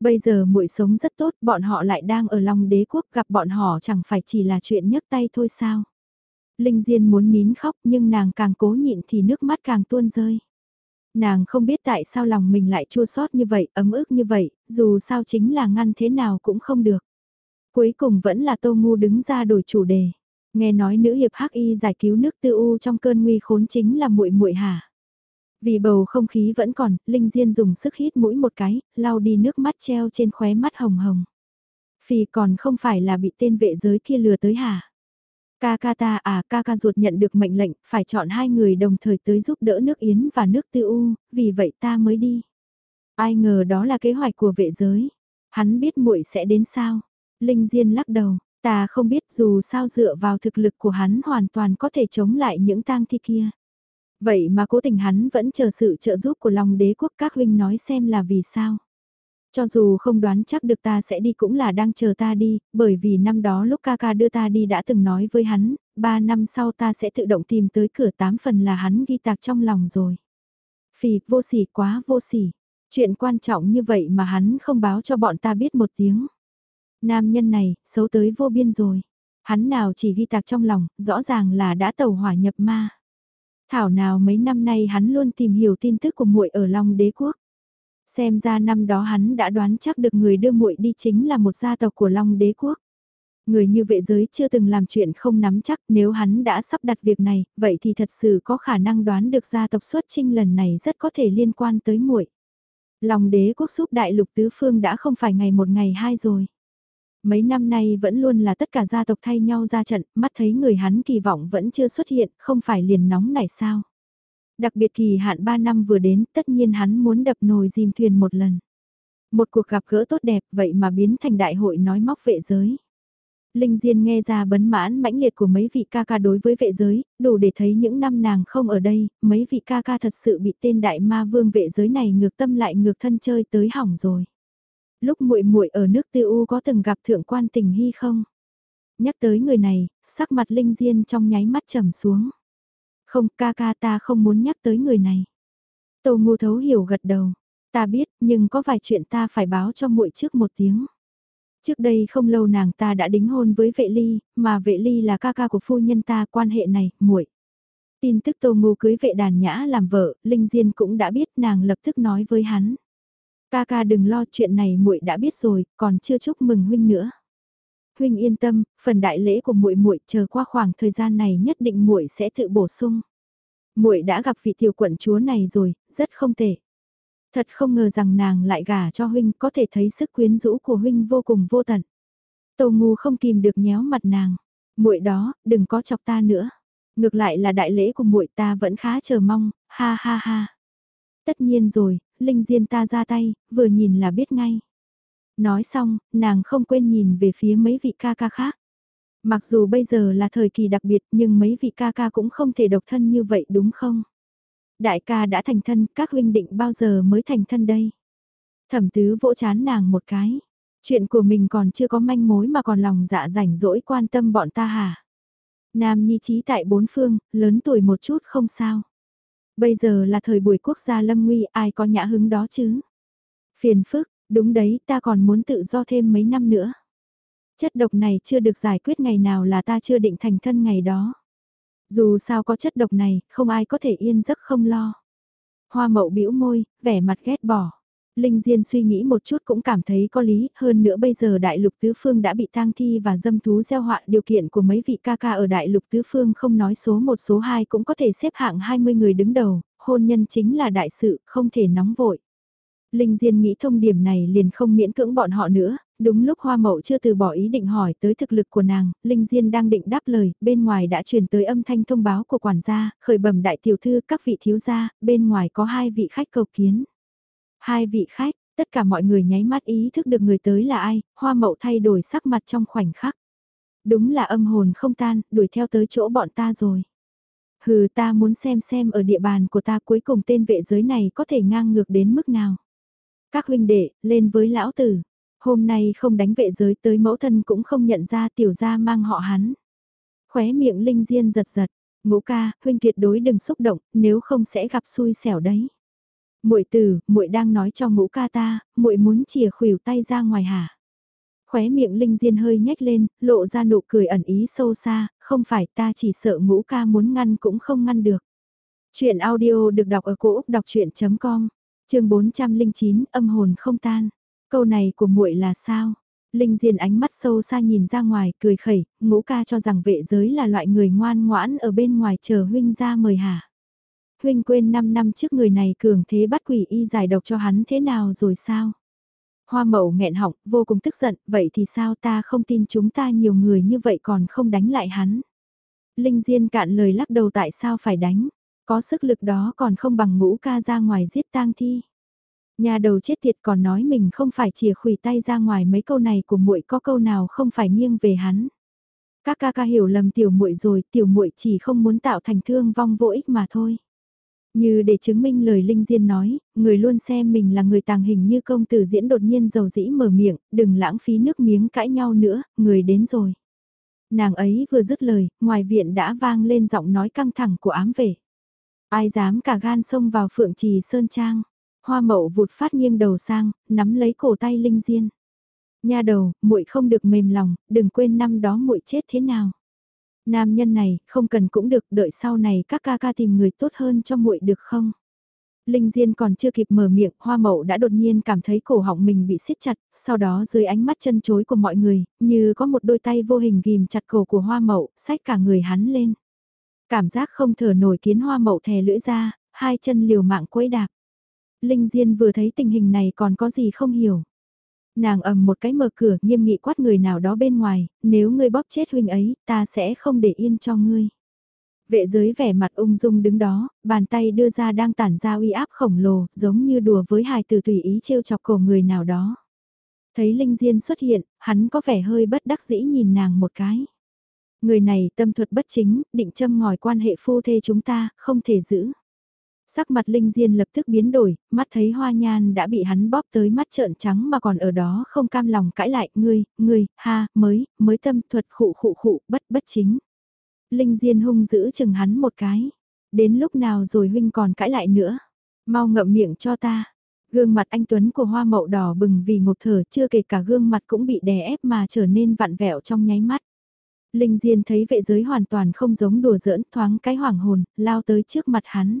Bây giờ muội sống rất tốt, bọn họ lại đang ở lòng đế quốc, gặp bọn họ chẳng phải chỉ là chuyện nhấc tay thôi sao? Linh Diên muốn nín khóc nhưng nàng càng cố nhịn thì nước mắt càng tuôn rơi. Nàng không biết tại sao lòng mình lại chua xót như vậy, ấm ức như vậy, dù sao chính là ngăn thế nào cũng không được. Cuối cùng vẫn là Tô Ngu đứng ra đổi chủ đề. Nghe nói nữ hiệp hắc y giải cứu nước tư u trong cơn nguy khốn chính là muội muội hả? Vì bầu không khí vẫn còn, Linh Diên dùng sức hít mũi một cái, lau đi nước mắt treo trên khóe mắt hồng hồng. Phì còn không phải là bị tên vệ giới kia lừa tới hả? Ca ca ta à ca ca ruột nhận được mệnh lệnh, phải chọn hai người đồng thời tới giúp đỡ nước Yến và nước Tư U, vì vậy ta mới đi. Ai ngờ đó là kế hoạch của vệ giới. Hắn biết muội sẽ đến sao? Linh Diên lắc đầu, ta không biết dù sao dựa vào thực lực của hắn hoàn toàn có thể chống lại những tang thi kia. Vậy mà cố tình hắn vẫn chờ sự trợ giúp của lòng đế quốc các huynh nói xem là vì sao. Cho dù không đoán chắc được ta sẽ đi cũng là đang chờ ta đi, bởi vì năm đó lúc ca ca đưa ta đi đã từng nói với hắn, ba năm sau ta sẽ tự động tìm tới cửa tám phần là hắn ghi tạc trong lòng rồi. Phì, vô sỉ quá vô sỉ. Chuyện quan trọng như vậy mà hắn không báo cho bọn ta biết một tiếng. Nam nhân này, xấu tới vô biên rồi. Hắn nào chỉ ghi tạc trong lòng, rõ ràng là đã tàu hỏa nhập ma. Thảo nào mấy năm nay hắn luôn tìm hiểu tin tức của muội ở Long Đế Quốc. Xem ra năm đó hắn đã đoán chắc được người đưa muội đi chính là một gia tộc của Long Đế Quốc. Người như vệ giới chưa từng làm chuyện không nắm chắc nếu hắn đã sắp đặt việc này, vậy thì thật sự có khả năng đoán được gia tộc xuất trinh lần này rất có thể liên quan tới muội. Long đế quốc giúp đại lục tứ phương đã không phải ngày một ngày hai rồi. Mấy năm nay vẫn luôn là tất cả gia tộc thay nhau ra trận, mắt thấy người hắn kỳ vọng vẫn chưa xuất hiện, không phải liền nóng này sao. Đặc biệt kỳ hạn 3 năm vừa đến, tất nhiên hắn muốn đập nồi dìm thuyền một lần. Một cuộc gặp gỡ tốt đẹp vậy mà biến thành đại hội nói móc vệ giới. Linh Diên nghe ra bấn mãn mãnh liệt của mấy vị ca ca đối với vệ giới, đủ để thấy những năm nàng không ở đây, mấy vị ca ca thật sự bị tên đại ma vương vệ giới này ngược tâm lại ngược thân chơi tới hỏng rồi. Lúc muội muội ở nước tư u có từng gặp thượng quan tình hy không? Nhắc tới người này, sắc mặt Linh Diên trong nháy mắt trầm xuống. Không ca ca ta không muốn nhắc tới người này. Tô ngu thấu hiểu gật đầu. Ta biết nhưng có vài chuyện ta phải báo cho muội trước một tiếng. Trước đây không lâu nàng ta đã đính hôn với vệ ly, mà vệ ly là ca ca của phu nhân ta quan hệ này, muội. Tin tức Tô Ngô cưới vệ đàn nhã làm vợ, Linh Diên cũng đã biết nàng lập tức nói với hắn. Ca ca đừng lo chuyện này muội đã biết rồi, còn chưa chúc mừng huynh nữa. Huynh yên tâm, phần đại lễ của muội muội chờ qua khoảng thời gian này nhất định muội sẽ tự bổ sung. Muội đã gặp vị tiểu quận chúa này rồi, rất không tệ. Thật không ngờ rằng nàng lại gả cho huynh có thể thấy sức quyến rũ của huynh vô cùng vô tận. Tô ngu không kìm được nhéo mặt nàng. muội đó, đừng có chọc ta nữa. Ngược lại là đại lễ của muội ta vẫn khá chờ mong, ha ha ha. Tất nhiên rồi, Linh Diên ta ra tay, vừa nhìn là biết ngay. Nói xong, nàng không quên nhìn về phía mấy vị ca ca khác. Mặc dù bây giờ là thời kỳ đặc biệt nhưng mấy vị ca ca cũng không thể độc thân như vậy đúng không? Đại ca đã thành thân, các huynh định bao giờ mới thành thân đây? Thẩm tứ vỗ chán nàng một cái. Chuyện của mình còn chưa có manh mối mà còn lòng dạ rảnh rỗi quan tâm bọn ta hả? Nam nhi trí tại bốn phương, lớn tuổi một chút không sao. Bây giờ là thời buổi quốc gia lâm nguy ai có nhã hứng đó chứ? Phiền phức, đúng đấy ta còn muốn tự do thêm mấy năm nữa. Chất độc này chưa được giải quyết ngày nào là ta chưa định thành thân ngày đó. Dù sao có chất độc này, không ai có thể yên giấc không lo. Hoa mậu bĩu môi, vẻ mặt ghét bỏ. Linh Diên suy nghĩ một chút cũng cảm thấy có lý, hơn nữa bây giờ đại lục tứ phương đã bị tang thi và dâm thú gieo họa điều kiện của mấy vị ca ca ở đại lục tứ phương không nói số một số hai cũng có thể xếp hạng 20 người đứng đầu, hôn nhân chính là đại sự, không thể nóng vội. Linh Diên nghĩ thông điểm này liền không miễn cưỡng bọn họ nữa, đúng lúc Hoa Mậu chưa từ bỏ ý định hỏi tới thực lực của nàng, Linh Diên đang định đáp lời, bên ngoài đã truyền tới âm thanh thông báo của quản gia, khởi bẩm đại tiểu thư các vị thiếu gia, bên ngoài có hai vị khách cầu kiến. Hai vị khách, tất cả mọi người nháy mắt ý thức được người tới là ai, Hoa Mậu thay đổi sắc mặt trong khoảnh khắc. Đúng là âm hồn không tan, đuổi theo tới chỗ bọn ta rồi. Hừ ta muốn xem xem ở địa bàn của ta cuối cùng tên vệ giới này có thể ngang ngược đến mức nào. Các huynh đệ, lên với lão tử. Hôm nay không đánh vệ giới tới mẫu thân cũng không nhận ra tiểu gia mang họ hắn. Khóe miệng Linh Diên giật giật, ngũ ca, huynh tuyệt đối đừng xúc động, nếu không sẽ gặp xui xẻo đấy. Muội tử, muội đang nói cho ngũ ca ta, muội muốn chìa khuỷu tay ra ngoài hả? Khóe miệng Linh Diên hơi nhếch lên, lộ ra nụ cười ẩn ý sâu xa, không phải ta chỉ sợ ngũ ca muốn ngăn cũng không ngăn được. Chuyện audio được đọc ở cổ Úc đọc chuyện.com chương 409 âm hồn không tan. Câu này của muội là sao? Linh Diên ánh mắt sâu xa nhìn ra ngoài, cười khẩy, ngũ ca cho rằng vệ giới là loại người ngoan ngoãn ở bên ngoài chờ huynh ra mời hả. Huynh quên 5 năm trước người này cường thế bắt quỷ y giải độc cho hắn thế nào rồi sao? Hoa mậu nghẹn họng, vô cùng tức giận, vậy thì sao ta không tin chúng ta nhiều người như vậy còn không đánh lại hắn? Linh Diên cạn lời lắc đầu tại sao phải đánh? Có sức lực đó còn không bằng ngũ ca ra ngoài giết tang thi. Nhà đầu chết tiệt còn nói mình không phải chìa khủy tay ra ngoài mấy câu này của muội có câu nào không phải nghiêng về hắn. Các ca ca hiểu lầm tiểu muội rồi, tiểu muội chỉ không muốn tạo thành thương vong vô ích mà thôi. Như để chứng minh lời Linh Diên nói, người luôn xem mình là người tàng hình như công tử diễn đột nhiên giàu dĩ mở miệng, đừng lãng phí nước miếng cãi nhau nữa, người đến rồi. Nàng ấy vừa dứt lời, ngoài viện đã vang lên giọng nói căng thẳng của ám vệ. Ai dám cả gan xông vào phượng trì sơn trang. Hoa mậu vụt phát nghiêng đầu sang, nắm lấy cổ tay Linh Diên. Nha đầu, muội không được mềm lòng, đừng quên năm đó muội chết thế nào. Nam nhân này, không cần cũng được, đợi sau này các ca ca tìm người tốt hơn cho muội được không? Linh Diên còn chưa kịp mở miệng, hoa mậu đã đột nhiên cảm thấy cổ họng mình bị siết chặt, sau đó dưới ánh mắt chân chối của mọi người, như có một đôi tay vô hình ghim chặt cổ của hoa mậu, xách cả người hắn lên. Cảm giác không thở nổi kiến hoa mậu thè lưỡi ra, hai chân liều mạng quấy đạp. Linh Diên vừa thấy tình hình này còn có gì không hiểu. Nàng ầm một cái mở cửa nghiêm nghị quát người nào đó bên ngoài, nếu ngươi bóp chết huynh ấy, ta sẽ không để yên cho ngươi. Vệ giới vẻ mặt ung dung đứng đó, bàn tay đưa ra đang tản ra uy áp khổng lồ, giống như đùa với hài từ tùy ý trêu chọc cổ người nào đó. Thấy Linh Diên xuất hiện, hắn có vẻ hơi bất đắc dĩ nhìn nàng một cái. Người này tâm thuật bất chính, định châm ngòi quan hệ phu thê chúng ta, không thể giữ. Sắc mặt Linh Diên lập tức biến đổi, mắt thấy hoa nhan đã bị hắn bóp tới mắt trợn trắng mà còn ở đó không cam lòng cãi lại, ngươi, ngươi, ha, mới, mới tâm thuật khụ khụ khụ, bất bất chính. Linh Diên hung giữ chừng hắn một cái. Đến lúc nào rồi huynh còn cãi lại nữa. Mau ngậm miệng cho ta. Gương mặt anh Tuấn của hoa mậu đỏ bừng vì ngộp thở chưa kể cả gương mặt cũng bị đè ép mà trở nên vặn vẹo trong nháy mắt. Linh Diên thấy vệ giới hoàn toàn không giống đùa giỡn thoáng cái hoảng hồn, lao tới trước mặt hắn.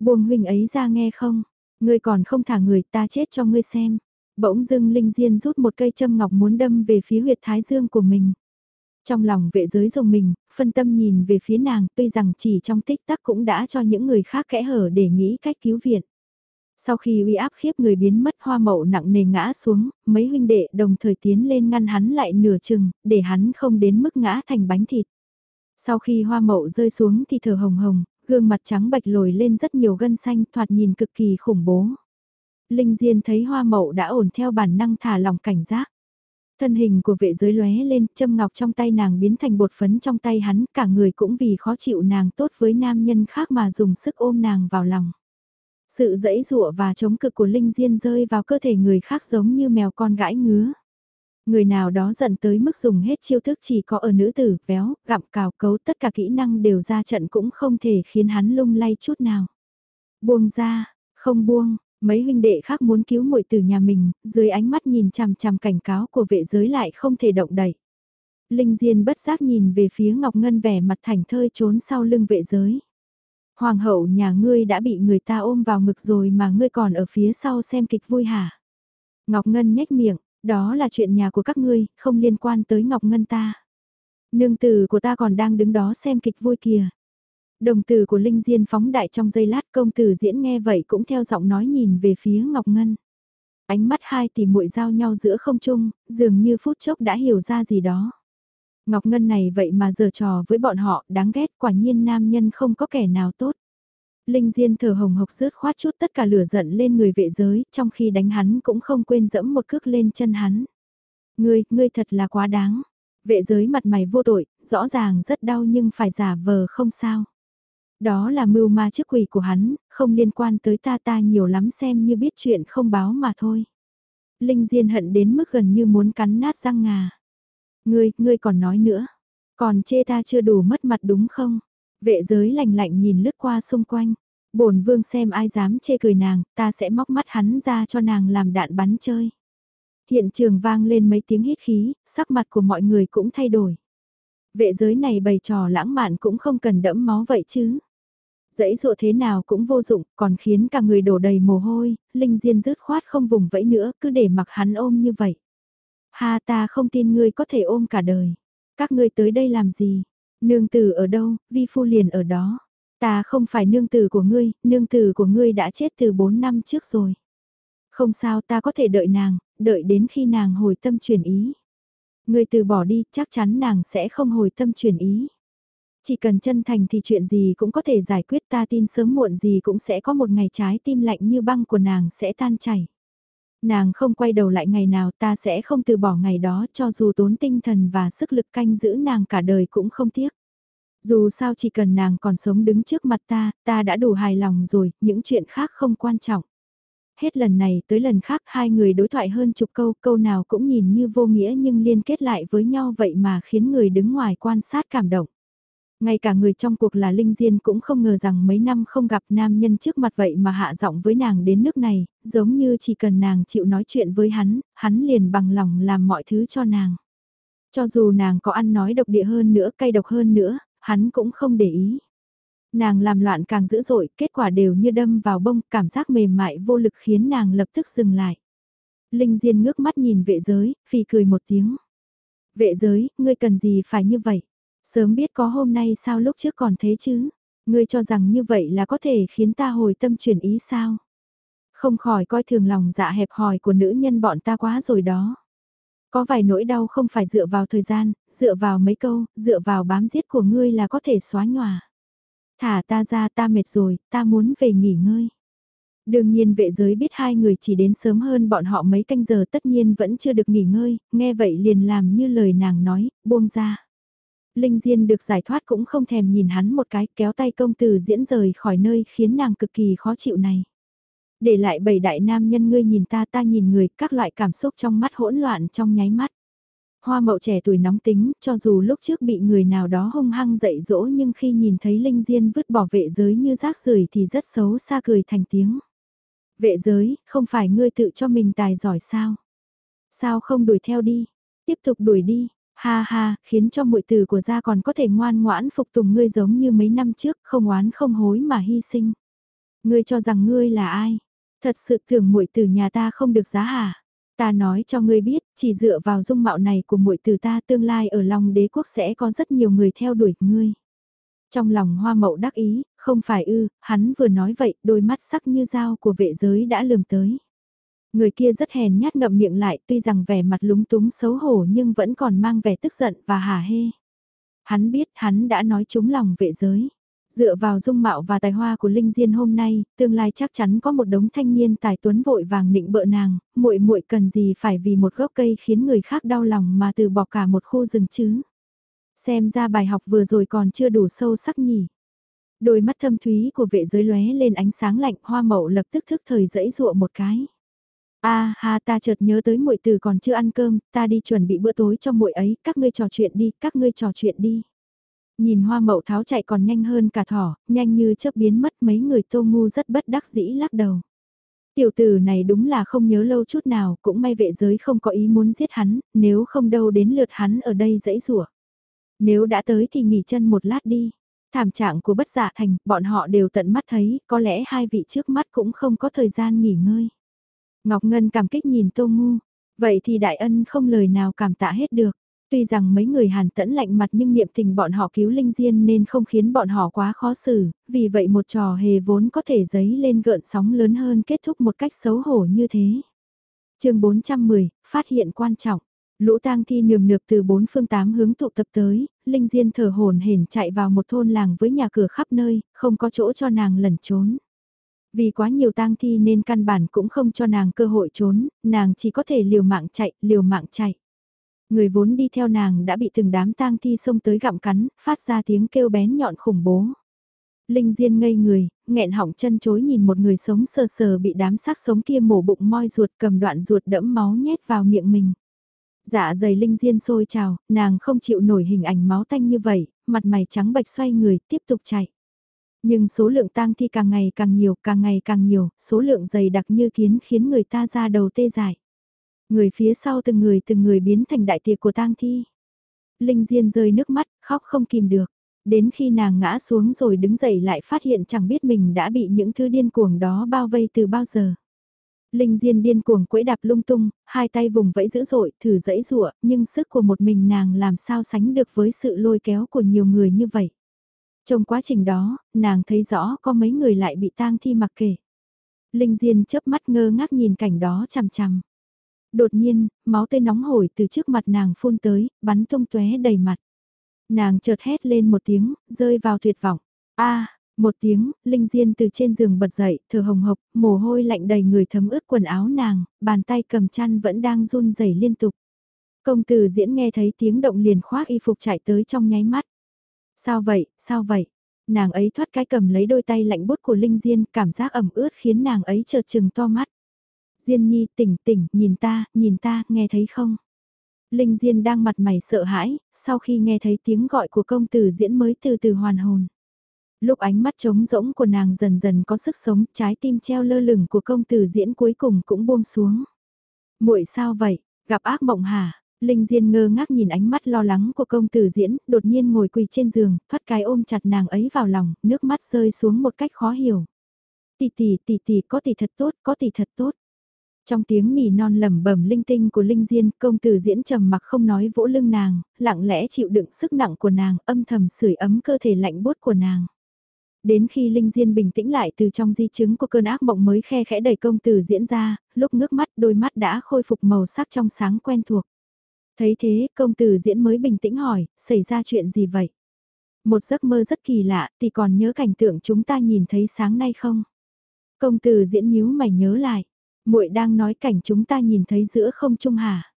Buông huynh ấy ra nghe không? Ngươi còn không thả người ta chết cho ngươi xem. Bỗng dưng Linh Diên rút một cây châm ngọc muốn đâm về phía huyệt thái dương của mình. Trong lòng vệ giới dùng mình, phân tâm nhìn về phía nàng tuy rằng chỉ trong tích tắc cũng đã cho những người khác kẽ hở để nghĩ cách cứu viện. Sau khi uy áp khiếp người biến mất hoa mậu nặng nề ngã xuống, mấy huynh đệ đồng thời tiến lên ngăn hắn lại nửa chừng, để hắn không đến mức ngã thành bánh thịt. Sau khi hoa mậu rơi xuống thì thở hồng hồng, gương mặt trắng bạch lồi lên rất nhiều gân xanh thoạt nhìn cực kỳ khủng bố. Linh Diên thấy hoa mậu đã ổn theo bản năng thả lòng cảnh giác. Thân hình của vệ giới lóe lên, châm ngọc trong tay nàng biến thành bột phấn trong tay hắn, cả người cũng vì khó chịu nàng tốt với nam nhân khác mà dùng sức ôm nàng vào lòng. Sự dẫy dụa và chống cực của Linh Diên rơi vào cơ thể người khác giống như mèo con gãi ngứa. Người nào đó giận tới mức dùng hết chiêu thức chỉ có ở nữ tử, véo, gặm cào cấu tất cả kỹ năng đều ra trận cũng không thể khiến hắn lung lay chút nào. Buông ra, không buông, mấy huynh đệ khác muốn cứu muội từ nhà mình, dưới ánh mắt nhìn chằm chằm cảnh cáo của vệ giới lại không thể động đậy. Linh Diên bất giác nhìn về phía Ngọc Ngân vẻ mặt thành thơi trốn sau lưng vệ giới. Hoàng hậu nhà ngươi đã bị người ta ôm vào ngực rồi mà ngươi còn ở phía sau xem kịch vui hả? Ngọc Ngân nhếch miệng, đó là chuyện nhà của các ngươi, không liên quan tới Ngọc Ngân ta. Nương tử của ta còn đang đứng đó xem kịch vui kìa. Đồng tử của Linh Diên phóng đại trong giây lát công tử diễn nghe vậy cũng theo giọng nói nhìn về phía Ngọc Ngân. Ánh mắt hai tỷ muội giao nhau giữa không trung, dường như phút chốc đã hiểu ra gì đó. Ngọc Ngân này vậy mà giờ trò với bọn họ đáng ghét quả nhiên nam nhân không có kẻ nào tốt. Linh Diên thở hồng hộc rớt khoát chút tất cả lửa giận lên người vệ giới, trong khi đánh hắn cũng không quên dẫm một cước lên chân hắn. Ngươi, ngươi thật là quá đáng. Vệ giới mặt mày vô tội, rõ ràng rất đau nhưng phải giả vờ không sao. Đó là mưu ma chức quỷ của hắn, không liên quan tới ta ta nhiều lắm xem như biết chuyện không báo mà thôi. Linh Diên hận đến mức gần như muốn cắn nát răng ngà. Ngươi, ngươi còn nói nữa. Còn chê ta chưa đủ mất mặt đúng không? Vệ giới lạnh lạnh nhìn lướt qua xung quanh. bổn vương xem ai dám chê cười nàng, ta sẽ móc mắt hắn ra cho nàng làm đạn bắn chơi. Hiện trường vang lên mấy tiếng hít khí, sắc mặt của mọi người cũng thay đổi. Vệ giới này bày trò lãng mạn cũng không cần đẫm máu vậy chứ. Dẫy dụa thế nào cũng vô dụng, còn khiến cả người đổ đầy mồ hôi, Linh Diên rứt khoát không vùng vẫy nữa, cứ để mặc hắn ôm như vậy. Ha ta không tin ngươi có thể ôm cả đời. Các ngươi tới đây làm gì? Nương tử ở đâu, vi phu liền ở đó. Ta không phải nương tử của ngươi, nương tử của ngươi đã chết từ 4 năm trước rồi. Không sao ta có thể đợi nàng, đợi đến khi nàng hồi tâm chuyển ý. Ngươi từ bỏ đi, chắc chắn nàng sẽ không hồi tâm chuyển ý. Chỉ cần chân thành thì chuyện gì cũng có thể giải quyết ta tin sớm muộn gì cũng sẽ có một ngày trái tim lạnh như băng của nàng sẽ tan chảy nàng không quay đầu lại ngày nào ta sẽ không từ bỏ ngày đó cho dù tốn tinh thần và sức lực canh giữ nàng cả đời cũng không tiếc. Dù sao chỉ cần nàng còn sống đứng trước mặt ta, ta đã đủ hài lòng rồi, những chuyện khác không quan trọng. Hết lần này tới lần khác hai người đối thoại hơn chục câu, câu nào cũng nhìn như vô nghĩa nhưng liên kết lại với nhau vậy mà khiến người đứng ngoài quan sát cảm động. Ngay cả người trong cuộc là Linh Diên cũng không ngờ rằng mấy năm không gặp nam nhân trước mặt vậy mà hạ giọng với nàng đến nước này, giống như chỉ cần nàng chịu nói chuyện với hắn, hắn liền bằng lòng làm mọi thứ cho nàng. Cho dù nàng có ăn nói độc địa hơn nữa, cay độc hơn nữa, hắn cũng không để ý. Nàng làm loạn càng dữ dội, kết quả đều như đâm vào bông, cảm giác mềm mại vô lực khiến nàng lập tức dừng lại. Linh Diên ngước mắt nhìn vệ giới, phi cười một tiếng. Vệ giới, ngươi cần gì phải như vậy? Sớm biết có hôm nay sao lúc trước còn thế chứ? Ngươi cho rằng như vậy là có thể khiến ta hồi tâm chuyển ý sao? Không khỏi coi thường lòng dạ hẹp hòi của nữ nhân bọn ta quá rồi đó. Có vài nỗi đau không phải dựa vào thời gian, dựa vào mấy câu, dựa vào bám giết của ngươi là có thể xóa nhòa. Thả ta ra ta mệt rồi, ta muốn về nghỉ ngơi. Đương nhiên vệ giới biết hai người chỉ đến sớm hơn bọn họ mấy canh giờ tất nhiên vẫn chưa được nghỉ ngơi, nghe vậy liền làm như lời nàng nói, buông ra. Linh Diên được giải thoát cũng không thèm nhìn hắn một cái kéo tay công tử diễn rời khỏi nơi khiến nàng cực kỳ khó chịu này. Để lại bảy đại nam nhân ngươi nhìn ta ta nhìn người các loại cảm xúc trong mắt hỗn loạn trong nháy mắt. Hoa mậu trẻ tuổi nóng tính, cho dù lúc trước bị người nào đó hung hăng dạy dỗ nhưng khi nhìn thấy Linh Diên vứt bỏ vệ giới như rác rưởi thì rất xấu xa cười thành tiếng. Vệ giới, không phải ngươi tự cho mình tài giỏi sao? Sao không đuổi theo đi? Tiếp tục đuổi đi, ha ha, khiến cho muội tử của gia còn có thể ngoan ngoãn phục tùng ngươi giống như mấy năm trước, không oán không hối mà hy sinh. Ngươi cho rằng ngươi là ai? Thật sự tưởng muội tử nhà ta không được giá hả? Ta nói cho ngươi biết, chỉ dựa vào dung mạo này của muội tử ta tương lai ở lòng đế quốc sẽ có rất nhiều người theo đuổi ngươi. Trong lòng hoa mậu đắc ý, không phải ư, hắn vừa nói vậy, đôi mắt sắc như dao của vệ giới đã lườm tới. Người kia rất hèn nhát ngậm miệng lại tuy rằng vẻ mặt lúng túng xấu hổ nhưng vẫn còn mang vẻ tức giận và hả hê. Hắn biết hắn đã nói trúng lòng vệ giới. Dựa vào dung mạo và tài hoa của Linh Diên hôm nay, tương lai chắc chắn có một đống thanh niên tài tuấn vội vàng nịnh bợ nàng, muội muội cần gì phải vì một gốc cây khiến người khác đau lòng mà từ bỏ cả một khu rừng chứ. Xem ra bài học vừa rồi còn chưa đủ sâu sắc nhỉ. Đôi mắt thâm thúy của vệ giới lóe lên ánh sáng lạnh hoa mậu lập tức thức thời dẫy dụa một cái. A ha ta chợt nhớ tới muội từ còn chưa ăn cơm, ta đi chuẩn bị bữa tối cho muội ấy, các ngươi trò chuyện đi, các ngươi trò chuyện đi. Nhìn hoa mậu tháo chạy còn nhanh hơn cả thỏ, nhanh như chớp biến mất mấy người tô ngu rất bất đắc dĩ lắc đầu. Tiểu tử này đúng là không nhớ lâu chút nào, cũng may vệ giới không có ý muốn giết hắn, nếu không đâu đến lượt hắn ở đây dãy rủa. Nếu đã tới thì nghỉ chân một lát đi. Thảm trạng của bất giả thành, bọn họ đều tận mắt thấy, có lẽ hai vị trước mắt cũng không có thời gian nghỉ ngơi. Ngọc Ngân cảm kích nhìn Tô Ngu, vậy thì đại ân không lời nào cảm tạ hết được. Tuy rằng mấy người hàn tẫn lạnh mặt nhưng niệm tình bọn họ cứu Linh Diên nên không khiến bọn họ quá khó xử, vì vậy một trò hề vốn có thể giấy lên gợn sóng lớn hơn kết thúc một cách xấu hổ như thế. chương 410, phát hiện quan trọng. Lũ tang thi nườm nượp từ bốn phương tám hướng tụ tập tới, Linh Diên thở hồn hển chạy vào một thôn làng với nhà cửa khắp nơi, không có chỗ cho nàng lẩn trốn. Vì quá nhiều tang thi nên căn bản cũng không cho nàng cơ hội trốn, nàng chỉ có thể liều mạng chạy, liều mạng chạy. Người vốn đi theo nàng đã bị từng đám tang thi xông tới gặm cắn, phát ra tiếng kêu bén nhọn khủng bố. Linh Diên ngây người, nghẹn họng chân chối nhìn một người sống sờ sờ bị đám xác sống kia mổ bụng moi ruột cầm đoạn ruột đẫm máu nhét vào miệng mình. Dạ dày Linh Diên sôi trào, nàng không chịu nổi hình ảnh máu tanh như vậy, mặt mày trắng bạch xoay người tiếp tục chạy. Nhưng số lượng tang thi càng ngày càng nhiều, càng ngày càng nhiều, số lượng dày đặc như kiến khiến người ta ra đầu tê dại. Người phía sau từng người từng người biến thành đại tiệc của tang thi. Linh Diên rơi nước mắt, khóc không kìm được. Đến khi nàng ngã xuống rồi đứng dậy lại phát hiện chẳng biết mình đã bị những thứ điên cuồng đó bao vây từ bao giờ. Linh Diên điên cuồng quẫy đạp lung tung, hai tay vùng vẫy dữ dội, thử dẫy rụa, nhưng sức của một mình nàng làm sao sánh được với sự lôi kéo của nhiều người như vậy. Trong quá trình đó, nàng thấy rõ có mấy người lại bị tang thi mặc kệ. Linh Diên chớp mắt ngơ ngác nhìn cảnh đó chằm chằm. Đột nhiên, máu tươi nóng hổi từ trước mặt nàng phun tới, bắn tung tóe đầy mặt. Nàng chợt hét lên một tiếng, rơi vào tuyệt vọng. A, một tiếng, Linh Diên từ trên giường bật dậy, thở hồng hộc, mồ hôi lạnh đầy người thấm ướt quần áo nàng, bàn tay cầm chăn vẫn đang run rẩy liên tục. Công tử diễn nghe thấy tiếng động liền khoác y phục chạy tới trong nháy mắt. Sao vậy, sao vậy? Nàng ấy thoát cái cầm lấy đôi tay lạnh bút của Linh Diên, cảm giác ẩm ướt khiến nàng ấy chợt chừng to mắt. Diên Nhi tỉnh tỉnh, nhìn ta, nhìn ta, nghe thấy không? Linh Diên đang mặt mày sợ hãi, sau khi nghe thấy tiếng gọi của công tử diễn mới từ từ hoàn hồn. Lúc ánh mắt trống rỗng của nàng dần dần có sức sống, trái tim treo lơ lửng của công tử diễn cuối cùng cũng buông xuống. muội sao vậy, gặp ác mộng hả? Linh Diên ngơ ngác nhìn ánh mắt lo lắng của công tử diễn, đột nhiên ngồi quỳ trên giường, thoát cái ôm chặt nàng ấy vào lòng, nước mắt rơi xuống một cách khó hiểu. Tỷ tỷ tỷ tỷ có tỷ thật tốt, có tỷ thật tốt. Trong tiếng nỉ non lẩm bẩm linh tinh của Linh Diên, công tử diễn trầm mặc không nói vỗ lưng nàng, lặng lẽ chịu đựng sức nặng của nàng, âm thầm sưởi ấm cơ thể lạnh bốt của nàng. Đến khi Linh Diên bình tĩnh lại từ trong di chứng của cơn ác mộng mới khe khẽ đẩy công tử diễn ra, lúc ngước mắt đôi mắt đã khôi phục màu sắc trong sáng quen thuộc. Thấy thế, công tử diễn mới bình tĩnh hỏi, xảy ra chuyện gì vậy? Một giấc mơ rất kỳ lạ, thì còn nhớ cảnh tượng chúng ta nhìn thấy sáng nay không? Công tử diễn nhíu mày nhớ lại, muội đang nói cảnh chúng ta nhìn thấy giữa không trung hả?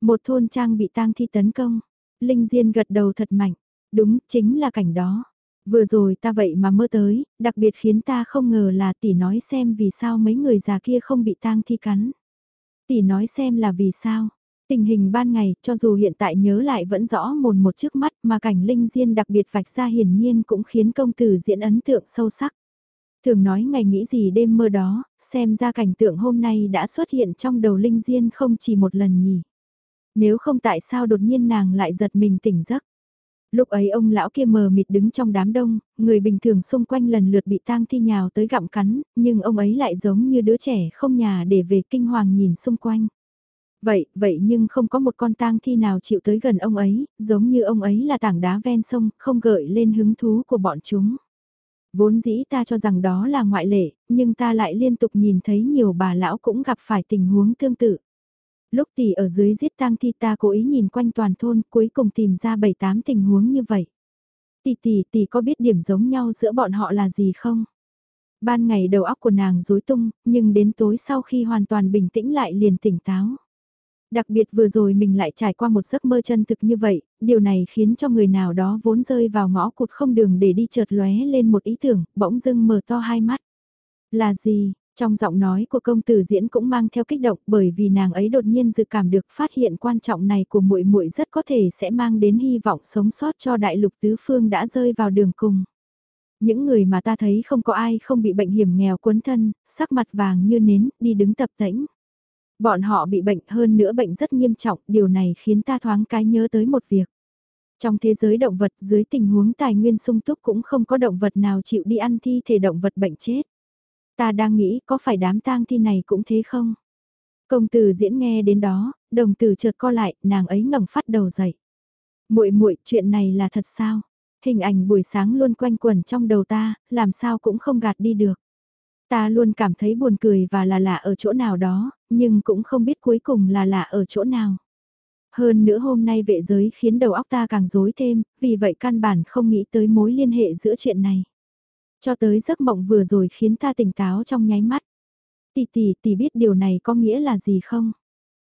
Một thôn trang bị tang thi tấn công, Linh Diên gật đầu thật mạnh, đúng, chính là cảnh đó. Vừa rồi ta vậy mà mơ tới, đặc biệt khiến ta không ngờ là tỷ nói xem vì sao mấy người già kia không bị tang thi cắn. Tỷ nói xem là vì sao. Tình hình ban ngày, cho dù hiện tại nhớ lại vẫn rõ mồn một trước mắt mà cảnh linh diên đặc biệt vạch ra hiển nhiên cũng khiến công tử diễn ấn tượng sâu sắc. Thường nói ngày nghĩ gì đêm mơ đó, xem ra cảnh tượng hôm nay đã xuất hiện trong đầu linh diên không chỉ một lần nhỉ. Nếu không tại sao đột nhiên nàng lại giật mình tỉnh giấc. Lúc ấy ông lão kia mờ mịt đứng trong đám đông, người bình thường xung quanh lần lượt bị tang thi nhào tới gặm cắn, nhưng ông ấy lại giống như đứa trẻ không nhà để về kinh hoàng nhìn xung quanh. Vậy, vậy nhưng không có một con tang thi nào chịu tới gần ông ấy, giống như ông ấy là tảng đá ven sông, không gợi lên hứng thú của bọn chúng. Vốn dĩ ta cho rằng đó là ngoại lệ, nhưng ta lại liên tục nhìn thấy nhiều bà lão cũng gặp phải tình huống tương tự. Lúc tỷ ở dưới giết tang thi ta cố ý nhìn quanh toàn thôn cuối cùng tìm ra 7-8 tình huống như vậy. Tỷ tỷ tỷ có biết điểm giống nhau giữa bọn họ là gì không? Ban ngày đầu óc của nàng rối tung, nhưng đến tối sau khi hoàn toàn bình tĩnh lại liền tỉnh táo. Đặc biệt vừa rồi mình lại trải qua một giấc mơ chân thực như vậy, điều này khiến cho người nào đó vốn rơi vào ngõ cụt không đường để đi chợt lóe lên một ý tưởng, bỗng dưng mở to hai mắt. Là gì, trong giọng nói của công tử diễn cũng mang theo kích động bởi vì nàng ấy đột nhiên dự cảm được phát hiện quan trọng này của muội muội rất có thể sẽ mang đến hy vọng sống sót cho đại lục tứ phương đã rơi vào đường cùng. Những người mà ta thấy không có ai không bị bệnh hiểm nghèo cuốn thân, sắc mặt vàng như nến, đi đứng tập tễnh. Bọn họ bị bệnh hơn nữa bệnh rất nghiêm trọng, điều này khiến ta thoáng cái nhớ tới một việc. Trong thế giới động vật dưới tình huống tài nguyên sung túc cũng không có động vật nào chịu đi ăn thi thể động vật bệnh chết. Ta đang nghĩ có phải đám tang thi này cũng thế không? Công tử diễn nghe đến đó, đồng tử chợt co lại, nàng ấy ngẩng phát đầu dậy. Muội muội, chuyện này là thật sao? Hình ảnh buổi sáng luôn quanh quẩn trong đầu ta, làm sao cũng không gạt đi được. Ta luôn cảm thấy buồn cười và là lạ ở chỗ nào đó, nhưng cũng không biết cuối cùng là lạ ở chỗ nào. Hơn nữa hôm nay vệ giới khiến đầu óc ta càng rối thêm, vì vậy căn bản không nghĩ tới mối liên hệ giữa chuyện này. Cho tới giấc mộng vừa rồi khiến ta tỉnh táo trong nháy mắt. Tỷ tỷ tỷ biết điều này có nghĩa là gì không?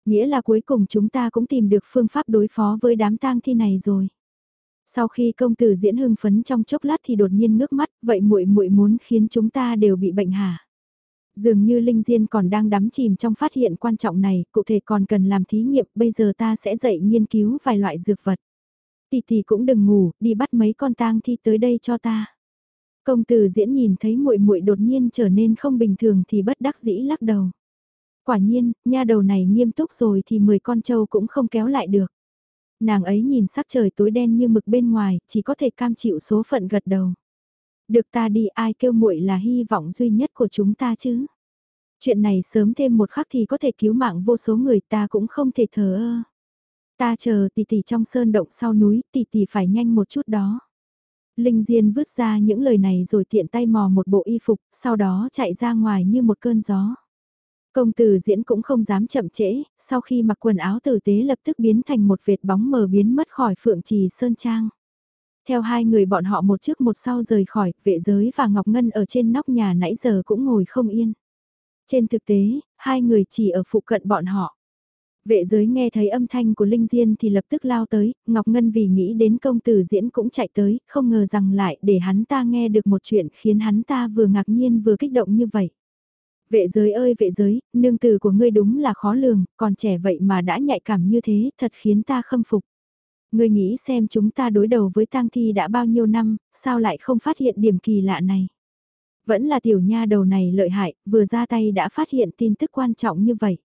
Nghĩa là cuối cùng chúng ta cũng tìm được phương pháp đối phó với đám tang thi này rồi. Sau khi công tử diễn hưng phấn trong chốc lát thì đột nhiên ngước mắt, vậy muội muội muốn khiến chúng ta đều bị bệnh hả? Dường như Linh Diên còn đang đắm chìm trong phát hiện quan trọng này, cụ thể còn cần làm thí nghiệm, bây giờ ta sẽ dậy nghiên cứu vài loại dược vật. Tỷ tỷ cũng đừng ngủ, đi bắt mấy con tang thi tới đây cho ta. Công tử diễn nhìn thấy muội muội đột nhiên trở nên không bình thường thì bất đắc dĩ lắc đầu. Quả nhiên, nha đầu này nghiêm túc rồi thì 10 con trâu cũng không kéo lại được. Nàng ấy nhìn sắc trời tối đen như mực bên ngoài, chỉ có thể cam chịu số phận gật đầu. Được ta đi ai kêu muội là hy vọng duy nhất của chúng ta chứ. Chuyện này sớm thêm một khắc thì có thể cứu mạng vô số người ta cũng không thể thờ ơ. Ta chờ tỷ tỷ trong sơn động sau núi, tỷ tỷ phải nhanh một chút đó. Linh Diên vứt ra những lời này rồi tiện tay mò một bộ y phục, sau đó chạy ra ngoài như một cơn gió. Công tử diễn cũng không dám chậm trễ, sau khi mặc quần áo tử tế lập tức biến thành một vệt bóng mờ biến mất khỏi phượng trì sơn trang. Theo hai người bọn họ một trước một sau rời khỏi, vệ giới và Ngọc Ngân ở trên nóc nhà nãy giờ cũng ngồi không yên. Trên thực tế, hai người chỉ ở phụ cận bọn họ. Vệ giới nghe thấy âm thanh của Linh Diên thì lập tức lao tới, Ngọc Ngân vì nghĩ đến công tử diễn cũng chạy tới, không ngờ rằng lại để hắn ta nghe được một chuyện khiến hắn ta vừa ngạc nhiên vừa kích động như vậy. Vệ giới ơi vệ giới, nương tử của ngươi đúng là khó lường, còn trẻ vậy mà đã nhạy cảm như thế, thật khiến ta khâm phục. Ngươi nghĩ xem chúng ta đối đầu với tang thi đã bao nhiêu năm, sao lại không phát hiện điểm kỳ lạ này. Vẫn là tiểu nha đầu này lợi hại, vừa ra tay đã phát hiện tin tức quan trọng như vậy.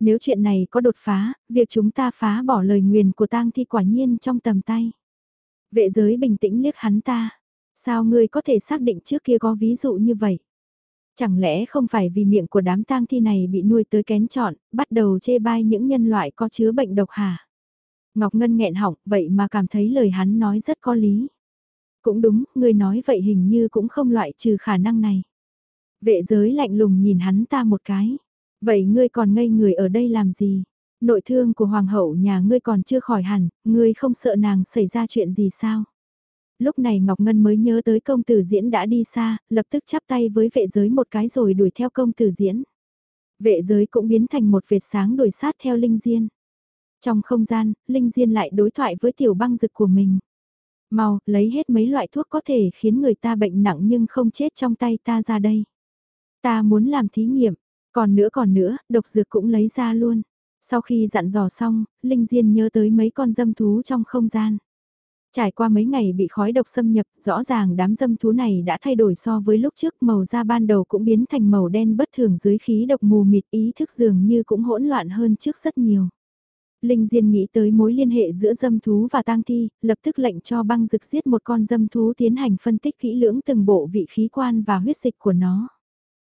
Nếu chuyện này có đột phá, việc chúng ta phá bỏ lời nguyền của tang thi quả nhiên trong tầm tay. Vệ giới bình tĩnh liếc hắn ta. Sao ngươi có thể xác định trước kia có ví dụ như vậy? Chẳng lẽ không phải vì miệng của đám tang thi này bị nuôi tới kén chọn, bắt đầu chê bai những nhân loại có chứa bệnh độc hả? Ngọc Ngân nghẹn họng, vậy mà cảm thấy lời hắn nói rất có lý. Cũng đúng, người nói vậy hình như cũng không loại trừ khả năng này. Vệ giới lạnh lùng nhìn hắn ta một cái. Vậy ngươi còn ngây người ở đây làm gì? Nội thương của hoàng hậu nhà ngươi còn chưa khỏi hẳn, ngươi không sợ nàng xảy ra chuyện gì sao? Lúc này Ngọc Ngân mới nhớ tới công tử diễn đã đi xa, lập tức chắp tay với vệ giới một cái rồi đuổi theo công tử diễn. Vệ giới cũng biến thành một vệt sáng đuổi sát theo Linh Diên. Trong không gian, Linh Diên lại đối thoại với tiểu băng dực của mình. Mau, lấy hết mấy loại thuốc có thể khiến người ta bệnh nặng nhưng không chết trong tay ta ra đây. Ta muốn làm thí nghiệm, còn nữa còn nữa, độc dược cũng lấy ra luôn. Sau khi dặn dò xong, Linh Diên nhớ tới mấy con dâm thú trong không gian. Trải qua mấy ngày bị khói độc xâm nhập, rõ ràng đám dâm thú này đã thay đổi so với lúc trước màu da ban đầu cũng biến thành màu đen bất thường dưới khí độc mù mịt ý thức dường như cũng hỗn loạn hơn trước rất nhiều. Linh Diên nghĩ tới mối liên hệ giữa dâm thú và tang thi, lập tức lệnh cho băng dực giết một con dâm thú tiến hành phân tích kỹ lưỡng từng bộ vị khí quan và huyết dịch của nó.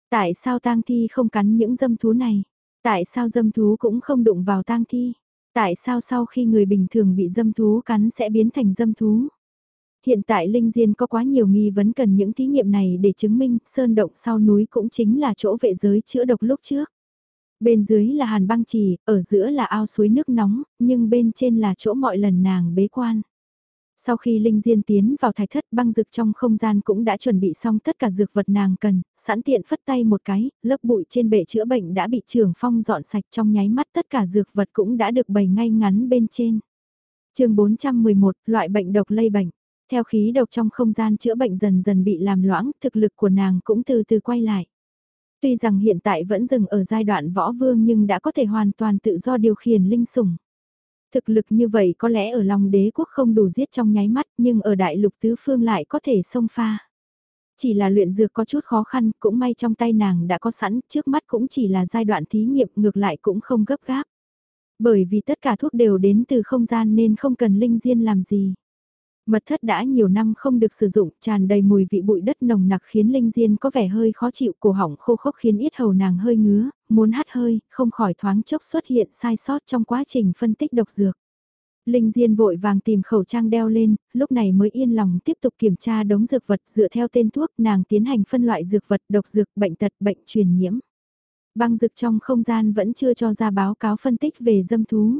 Tại sao tang thi không cắn những dâm thú này? Tại sao dâm thú cũng không đụng vào tang thi? Tại sao sau khi người bình thường bị dâm thú cắn sẽ biến thành dâm thú? Hiện tại Linh Diên có quá nhiều nghi vấn cần những thí nghiệm này để chứng minh sơn động sau núi cũng chính là chỗ vệ giới chữa độc lúc trước. Bên dưới là hàn băng trì, ở giữa là ao suối nước nóng, nhưng bên trên là chỗ mọi lần nàng bế quan. Sau khi Linh Diên tiến vào thạch thất băng dược trong không gian cũng đã chuẩn bị xong tất cả dược vật nàng cần, sẵn tiện phất tay một cái, lớp bụi trên bệ chữa bệnh đã bị trường phong dọn sạch trong nháy mắt tất cả dược vật cũng đã được bày ngay ngắn bên trên. chương 411, loại bệnh độc lây bệnh. Theo khí độc trong không gian chữa bệnh dần dần bị làm loãng, thực lực của nàng cũng từ từ quay lại. Tuy rằng hiện tại vẫn dừng ở giai đoạn võ vương nhưng đã có thể hoàn toàn tự do điều khiển linh sủng. Thực lực như vậy có lẽ ở lòng đế quốc không đủ giết trong nháy mắt nhưng ở đại lục tứ phương lại có thể xông pha. Chỉ là luyện dược có chút khó khăn, cũng may trong tay nàng đã có sẵn, trước mắt cũng chỉ là giai đoạn thí nghiệm ngược lại cũng không gấp gáp. Bởi vì tất cả thuốc đều đến từ không gian nên không cần linh diên làm gì. Mật thất đã nhiều năm không được sử dụng, tràn đầy mùi vị bụi đất nồng nặc khiến Linh Diên có vẻ hơi khó chịu, cổ họng khô khốc khiến yết hầu nàng hơi ngứa, muốn hắt hơi, không khỏi thoáng chốc xuất hiện sai sót trong quá trình phân tích độc dược. Linh Diên vội vàng tìm khẩu trang đeo lên, lúc này mới yên lòng tiếp tục kiểm tra đống dược vật dựa theo tên thuốc nàng tiến hành phân loại dược vật độc dược bệnh tật bệnh truyền nhiễm. Băng dược trong không gian vẫn chưa cho ra báo cáo phân tích về dâm thú.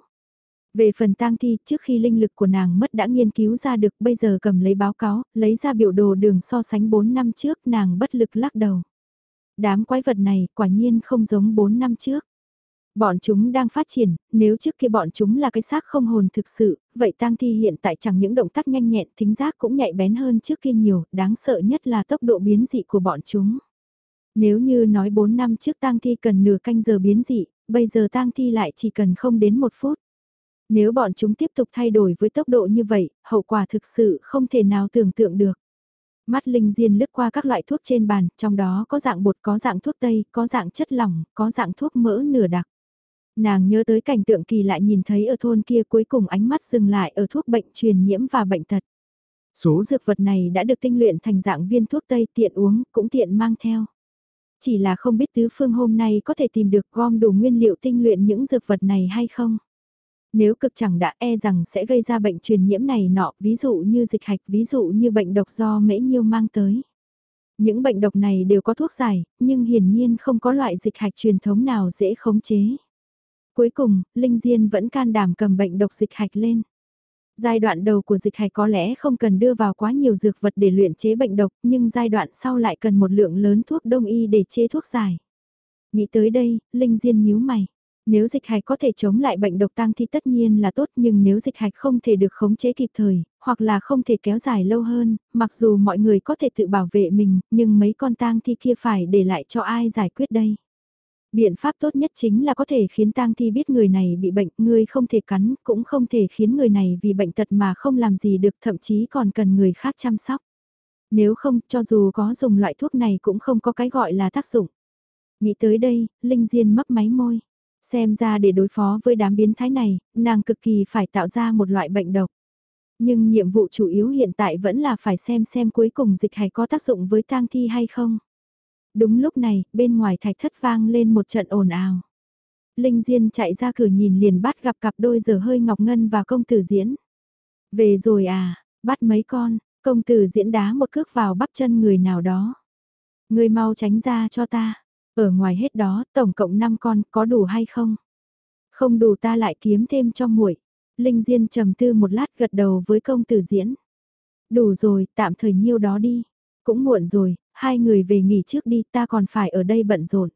Về phần tang thi, trước khi linh lực của nàng mất đã nghiên cứu ra được bây giờ cầm lấy báo cáo, lấy ra biểu đồ đường so sánh 4 năm trước nàng bất lực lắc đầu. Đám quái vật này quả nhiên không giống 4 năm trước. Bọn chúng đang phát triển, nếu trước kia bọn chúng là cái xác không hồn thực sự, vậy tang thi hiện tại chẳng những động tác nhanh nhẹn, thính giác cũng nhạy bén hơn trước kia nhiều, đáng sợ nhất là tốc độ biến dị của bọn chúng. Nếu như nói 4 năm trước tang thi cần nửa canh giờ biến dị, bây giờ tang thi lại chỉ cần không đến một phút. Nếu bọn chúng tiếp tục thay đổi với tốc độ như vậy, hậu quả thực sự không thể nào tưởng tượng được. Mắt Linh Diên lướt qua các loại thuốc trên bàn, trong đó có dạng bột, có dạng thuốc tây, có dạng chất lỏng, có dạng thuốc mỡ nửa đặc. Nàng nhớ tới cảnh tượng kỳ lại nhìn thấy ở thôn kia cuối cùng ánh mắt dừng lại ở thuốc bệnh truyền nhiễm và bệnh tật. Số dược vật này đã được tinh luyện thành dạng viên thuốc tây tiện uống, cũng tiện mang theo. Chỉ là không biết tứ phương hôm nay có thể tìm được gom đủ nguyên liệu tinh luyện những dược vật này hay không. Nếu cực chẳng đã e rằng sẽ gây ra bệnh truyền nhiễm này nọ, ví dụ như dịch hạch, ví dụ như bệnh độc do mễ nhiêu mang tới. Những bệnh độc này đều có thuốc giải, nhưng hiển nhiên không có loại dịch hạch truyền thống nào dễ khống chế. Cuối cùng, Linh Diên vẫn can đảm cầm bệnh độc dịch hạch lên. Giai đoạn đầu của dịch hạch có lẽ không cần đưa vào quá nhiều dược vật để luyện chế bệnh độc, nhưng giai đoạn sau lại cần một lượng lớn thuốc đông y để chế thuốc giải. Nghĩ tới đây, Linh Diên nhíu mày. Nếu dịch hạch có thể chống lại bệnh độc tăng thì tất nhiên là tốt nhưng nếu dịch hạch không thể được khống chế kịp thời, hoặc là không thể kéo dài lâu hơn, mặc dù mọi người có thể tự bảo vệ mình, nhưng mấy con tang thi kia phải để lại cho ai giải quyết đây. Biện pháp tốt nhất chính là có thể khiến tang thi biết người này bị bệnh, người không thể cắn, cũng không thể khiến người này vì bệnh tật mà không làm gì được, thậm chí còn cần người khác chăm sóc. Nếu không, cho dù có dùng loại thuốc này cũng không có cái gọi là tác dụng. Nghĩ tới đây, Linh Diên mấp máy môi. Xem ra để đối phó với đám biến thái này, nàng cực kỳ phải tạo ra một loại bệnh độc. Nhưng nhiệm vụ chủ yếu hiện tại vẫn là phải xem xem cuối cùng dịch hay có tác dụng với tang thi hay không. Đúng lúc này, bên ngoài thạch thất vang lên một trận ồn ào. Linh Diên chạy ra cửa nhìn liền bắt gặp cặp đôi giờ hơi Ngọc Ngân và công tử diễn. Về rồi à, bắt mấy con, Công tử diễn đá một cước vào bắp chân người nào đó. Người mau tránh ra cho ta. Ở ngoài hết đó, tổng cộng 5 con, có đủ hay không? Không đủ ta lại kiếm thêm cho muội. Linh Diên trầm tư một lát gật đầu với công tử diễn. Đủ rồi, tạm thời nhiêu đó đi. Cũng muộn rồi, hai người về nghỉ trước đi, ta còn phải ở đây bận rộn.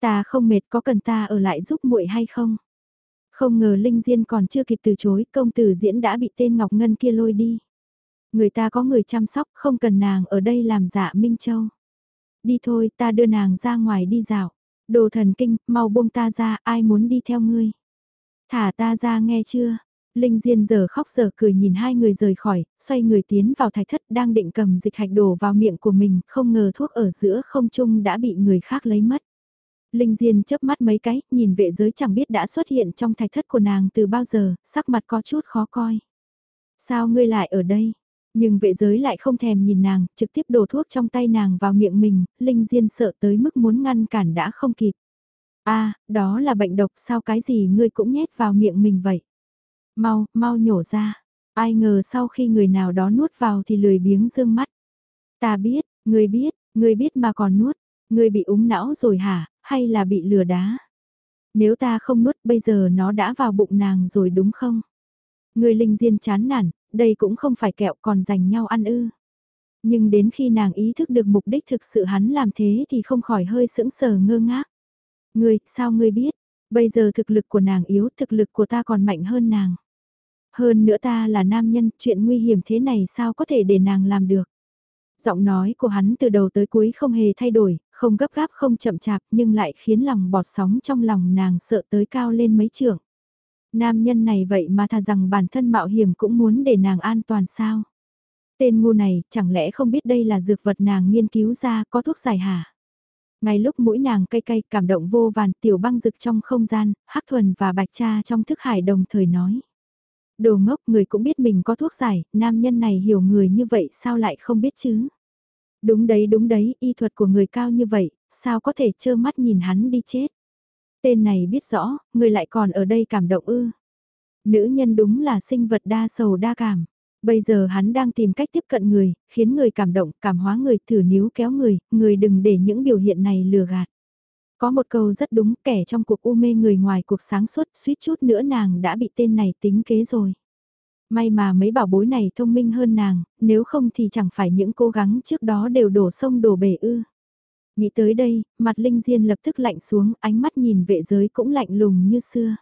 Ta không mệt có cần ta ở lại giúp muội hay không? Không ngờ Linh Diên còn chưa kịp từ chối, công tử diễn đã bị tên Ngọc Ngân kia lôi đi. Người ta có người chăm sóc, không cần nàng ở đây làm dạ Minh Châu. Đi thôi, ta đưa nàng ra ngoài đi dạo. Đồ thần kinh, mau buông ta ra, ai muốn đi theo ngươi. Thả ta ra nghe chưa? Linh Diên giờ khóc giờ cười nhìn hai người rời khỏi, xoay người tiến vào thạch thất đang định cầm dịch hạch đổ vào miệng của mình, không ngờ thuốc ở giữa không trung đã bị người khác lấy mất. Linh Diên chớp mắt mấy cái, nhìn vệ giới chẳng biết đã xuất hiện trong thạch thất của nàng từ bao giờ, sắc mặt có chút khó coi. Sao ngươi lại ở đây? Nhưng vệ giới lại không thèm nhìn nàng, trực tiếp đổ thuốc trong tay nàng vào miệng mình, Linh Diên sợ tới mức muốn ngăn cản đã không kịp. a đó là bệnh độc sao cái gì ngươi cũng nhét vào miệng mình vậy? Mau, mau nhổ ra. Ai ngờ sau khi người nào đó nuốt vào thì lười biếng dương mắt. Ta biết, ngươi biết, ngươi biết mà còn nuốt. Ngươi bị úng não rồi hả, hay là bị lừa đá? Nếu ta không nuốt bây giờ nó đã vào bụng nàng rồi đúng không? Người linh diên chán nản, đây cũng không phải kẹo còn dành nhau ăn ư. Nhưng đến khi nàng ý thức được mục đích thực sự hắn làm thế thì không khỏi hơi sững sờ ngơ ngác. Ngươi, sao ngươi biết? Bây giờ thực lực của nàng yếu, thực lực của ta còn mạnh hơn nàng. Hơn nữa ta là nam nhân, chuyện nguy hiểm thế này sao có thể để nàng làm được. Giọng nói của hắn từ đầu tới cuối không hề thay đổi, không gấp gáp không chậm chạp nhưng lại khiến lòng bọt sóng trong lòng nàng sợ tới cao lên mấy trượng. Nam nhân này vậy mà thà rằng bản thân mạo hiểm cũng muốn để nàng an toàn sao? Tên ngu này chẳng lẽ không biết đây là dược vật nàng nghiên cứu ra có thuốc giải hả? Ngay lúc mũi nàng cay cay cảm động vô vàn tiểu băng rực trong không gian, hắc thuần và bạch cha trong thức hải đồng thời nói. Đồ ngốc người cũng biết mình có thuốc giải, nam nhân này hiểu người như vậy sao lại không biết chứ? Đúng đấy đúng đấy, y thuật của người cao như vậy, sao có thể trơ mắt nhìn hắn đi chết? Tên này biết rõ, người lại còn ở đây cảm động ư. Nữ nhân đúng là sinh vật đa sầu đa cảm. Bây giờ hắn đang tìm cách tiếp cận người, khiến người cảm động, cảm hóa người, thử níu kéo người, người đừng để những biểu hiện này lừa gạt. Có một câu rất đúng, kẻ trong cuộc u mê người ngoài cuộc sáng suốt, suýt chút nữa nàng đã bị tên này tính kế rồi. May mà mấy bảo bối này thông minh hơn nàng, nếu không thì chẳng phải những cố gắng trước đó đều đổ sông đổ bể ư. Nghĩ tới đây, mặt Linh Diên lập tức lạnh xuống, ánh mắt nhìn vệ giới cũng lạnh lùng như xưa.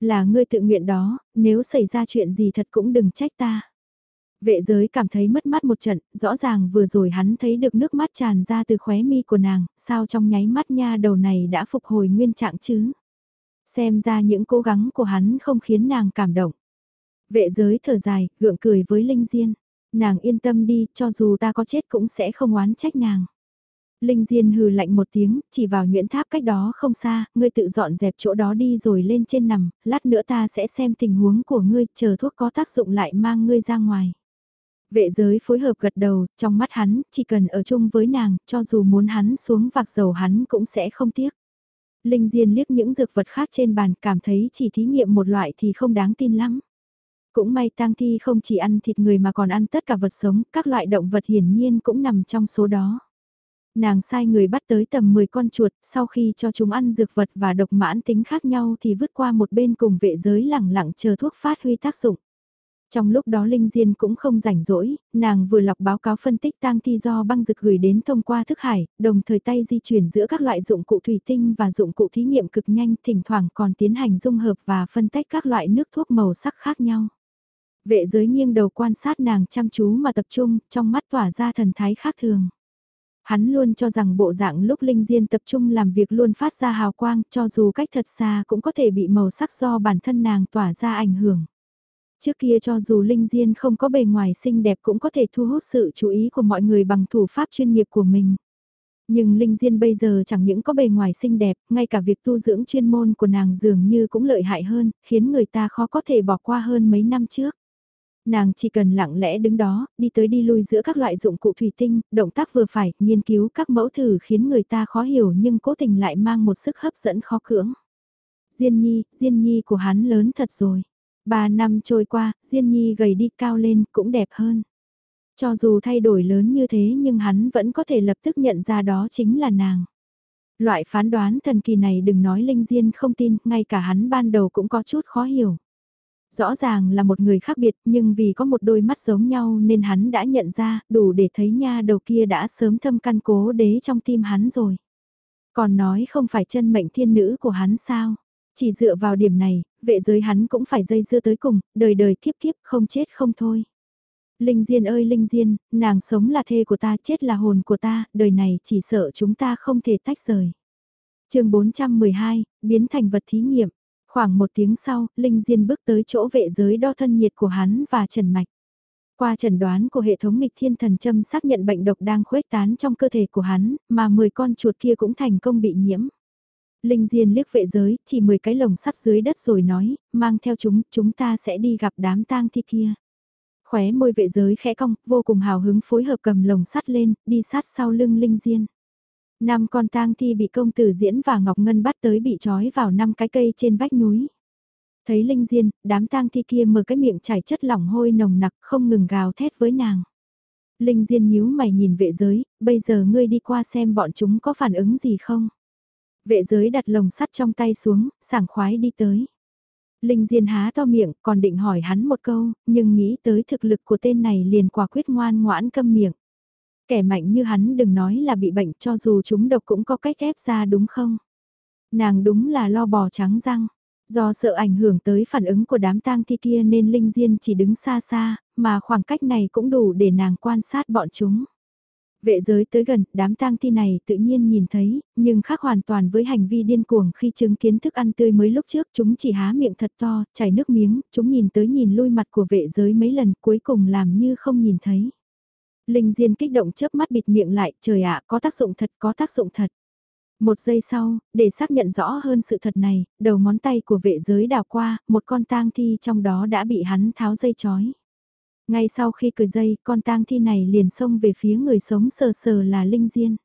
Là ngươi tự nguyện đó, nếu xảy ra chuyện gì thật cũng đừng trách ta. Vệ giới cảm thấy mất mát một trận, rõ ràng vừa rồi hắn thấy được nước mắt tràn ra từ khóe mi của nàng, sao trong nháy mắt nha đầu này đã phục hồi nguyên trạng chứ. Xem ra những cố gắng của hắn không khiến nàng cảm động. Vệ giới thở dài, gượng cười với Linh Diên. Nàng yên tâm đi, cho dù ta có chết cũng sẽ không oán trách nàng. Linh Diên hừ lạnh một tiếng, chỉ vào Nguyễn Tháp cách đó không xa, ngươi tự dọn dẹp chỗ đó đi rồi lên trên nằm, lát nữa ta sẽ xem tình huống của ngươi, chờ thuốc có tác dụng lại mang ngươi ra ngoài. Vệ giới phối hợp gật đầu, trong mắt hắn, chỉ cần ở chung với nàng, cho dù muốn hắn xuống vạc dầu hắn cũng sẽ không tiếc. Linh Diên liếc những dược vật khác trên bàn, cảm thấy chỉ thí nghiệm một loại thì không đáng tin lắm. Cũng may tang thi không chỉ ăn thịt người mà còn ăn tất cả vật sống, các loại động vật hiển nhiên cũng nằm trong số đó. Nàng sai người bắt tới tầm 10 con chuột, sau khi cho chúng ăn dược vật và độc mãn tính khác nhau thì vứt qua một bên cùng vệ giới lẳng lặng chờ thuốc phát huy tác dụng. Trong lúc đó Linh Diên cũng không rảnh rỗi, nàng vừa lọc báo cáo phân tích tang thi do băng dược gửi đến thông qua thức hải, đồng thời tay di chuyển giữa các loại dụng cụ thủy tinh và dụng cụ thí nghiệm cực nhanh, thỉnh thoảng còn tiến hành dung hợp và phân tách các loại nước thuốc màu sắc khác nhau. Vệ giới nghiêng đầu quan sát nàng chăm chú mà tập trung, trong mắt tỏa ra thần thái khác thường. Hắn luôn cho rằng bộ dạng lúc Linh Diên tập trung làm việc luôn phát ra hào quang cho dù cách thật xa cũng có thể bị màu sắc do bản thân nàng tỏa ra ảnh hưởng. Trước kia cho dù Linh Diên không có bề ngoài xinh đẹp cũng có thể thu hút sự chú ý của mọi người bằng thủ pháp chuyên nghiệp của mình. Nhưng Linh Diên bây giờ chẳng những có bề ngoài xinh đẹp, ngay cả việc tu dưỡng chuyên môn của nàng dường như cũng lợi hại hơn, khiến người ta khó có thể bỏ qua hơn mấy năm trước. Nàng chỉ cần lặng lẽ đứng đó, đi tới đi lui giữa các loại dụng cụ thủy tinh, động tác vừa phải, nghiên cứu các mẫu thử khiến người ta khó hiểu nhưng cố tình lại mang một sức hấp dẫn khó cưỡng. Diên nhi, Diên nhi của hắn lớn thật rồi. Ba năm trôi qua, Diên nhi gầy đi cao lên cũng đẹp hơn. Cho dù thay đổi lớn như thế nhưng hắn vẫn có thể lập tức nhận ra đó chính là nàng. Loại phán đoán thần kỳ này đừng nói Linh Diên không tin, ngay cả hắn ban đầu cũng có chút khó hiểu. Rõ ràng là một người khác biệt nhưng vì có một đôi mắt giống nhau nên hắn đã nhận ra đủ để thấy nha đầu kia đã sớm thâm căn cố đế trong tim hắn rồi. Còn nói không phải chân mệnh thiên nữ của hắn sao? Chỉ dựa vào điểm này, vệ giới hắn cũng phải dây dưa tới cùng, đời đời kiếp kiếp không chết không thôi. Linh Diên ơi Linh Diên, nàng sống là thê của ta, chết là hồn của ta, đời này chỉ sợ chúng ta không thể tách rời. chương 412, biến thành vật thí nghiệm. Khoảng một tiếng sau, Linh Diên bước tới chỗ vệ giới đo thân nhiệt của hắn và trần mạch. Qua trần đoán của hệ thống nghịch thiên thần châm xác nhận bệnh độc đang khuếch tán trong cơ thể của hắn, mà 10 con chuột kia cũng thành công bị nhiễm. Linh Diên liếc vệ giới, chỉ 10 cái lồng sắt dưới đất rồi nói, mang theo chúng, chúng ta sẽ đi gặp đám tang thi kia. Khóe môi vệ giới khẽ cong, vô cùng hào hứng phối hợp cầm lồng sắt lên, đi sát sau lưng Linh Diên. Năm con tang thi bị công tử diễn và Ngọc Ngân bắt tới bị trói vào năm cái cây trên vách núi. Thấy Linh Diên, đám tang thi kia mở cái miệng chảy chất lỏng hôi nồng nặc không ngừng gào thét với nàng. Linh Diên nhíu mày nhìn vệ giới, bây giờ ngươi đi qua xem bọn chúng có phản ứng gì không. Vệ giới đặt lồng sắt trong tay xuống, sảng khoái đi tới. Linh Diên há to miệng, còn định hỏi hắn một câu, nhưng nghĩ tới thực lực của tên này liền quả quyết ngoan ngoãn câm miệng. Kẻ mạnh như hắn đừng nói là bị bệnh cho dù chúng độc cũng có cách ép ra đúng không? Nàng đúng là lo bò trắng răng. Do sợ ảnh hưởng tới phản ứng của đám tang thi kia nên Linh Diên chỉ đứng xa xa, mà khoảng cách này cũng đủ để nàng quan sát bọn chúng. Vệ giới tới gần, đám tang thi này tự nhiên nhìn thấy, nhưng khác hoàn toàn với hành vi điên cuồng khi chứng kiến thức ăn tươi mới lúc trước chúng chỉ há miệng thật to, chảy nước miếng, chúng nhìn tới nhìn lui mặt của vệ giới mấy lần cuối cùng làm như không nhìn thấy. Linh Diên kích động chớp mắt bịt miệng lại, trời ạ, có tác dụng thật, có tác dụng thật. Một giây sau, để xác nhận rõ hơn sự thật này, đầu ngón tay của vệ giới đào qua, một con tang thi trong đó đã bị hắn tháo dây chói. Ngay sau khi cười dây, con tang thi này liền xông về phía người sống sờ sờ là Linh Diên.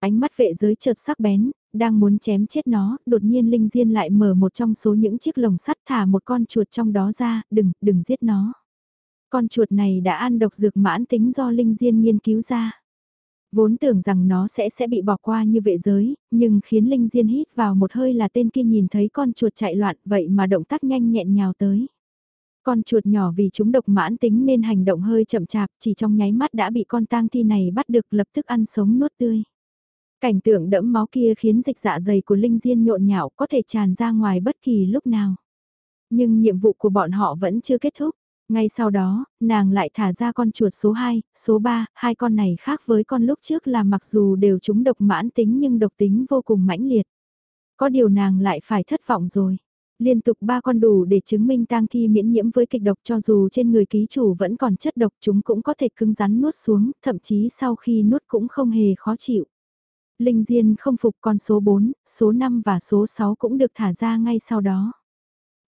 Ánh mắt vệ giới chợt sắc bén, đang muốn chém chết nó, đột nhiên Linh Diên lại mở một trong số những chiếc lồng sắt thả một con chuột trong đó ra, đừng, đừng giết nó. Con chuột này đã ăn độc dược mãn tính do Linh Diên nghiên cứu ra. Vốn tưởng rằng nó sẽ sẽ bị bỏ qua như vệ giới, nhưng khiến Linh Diên hít vào một hơi là tên kia nhìn thấy con chuột chạy loạn vậy mà động tác nhanh nhẹn nhào tới. Con chuột nhỏ vì chúng độc mãn tính nên hành động hơi chậm chạp, chỉ trong nháy mắt đã bị con tang thi này bắt được lập tức ăn sống nuốt tươi. Cảnh tượng đẫm máu kia khiến dịch dạ dày của Linh Diên nhộn nhạo có thể tràn ra ngoài bất kỳ lúc nào. Nhưng nhiệm vụ của bọn họ vẫn chưa kết thúc. Ngay sau đó, nàng lại thả ra con chuột số 2, số 3, hai con này khác với con lúc trước là mặc dù đều chúng độc mãn tính nhưng độc tính vô cùng mãnh liệt. Có điều nàng lại phải thất vọng rồi. Liên tục ba con đủ để chứng minh tang thi miễn nhiễm với kịch độc cho dù trên người ký chủ vẫn còn chất độc chúng cũng có thể cứng rắn nuốt xuống, thậm chí sau khi nuốt cũng không hề khó chịu. Linh Diên không phục con số 4, số 5 và số 6 cũng được thả ra ngay sau đó.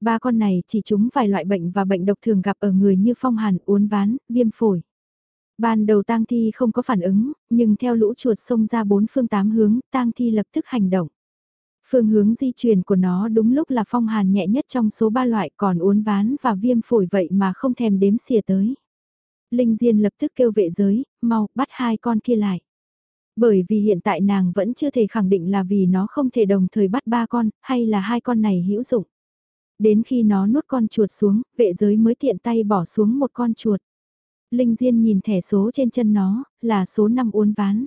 Ba con này chỉ chúng vài loại bệnh và bệnh độc thường gặp ở người như phong hàn, uốn ván, viêm phổi. Ban đầu tang thi không có phản ứng, nhưng theo lũ chuột xông ra bốn phương tám hướng, tang thi lập tức hành động. Phương hướng di chuyển của nó đúng lúc là phong hàn nhẹ nhất trong số ba loại còn uốn ván và viêm phổi vậy mà không thèm đếm xỉa tới. Linh Diên lập tức kêu vệ giới, mau bắt hai con kia lại. Bởi vì hiện tại nàng vẫn chưa thể khẳng định là vì nó không thể đồng thời bắt ba con, hay là hai con này hữu dụng. Đến khi nó nuốt con chuột xuống, vệ giới mới tiện tay bỏ xuống một con chuột. Linh Diên nhìn thẻ số trên chân nó, là số 5 uốn ván.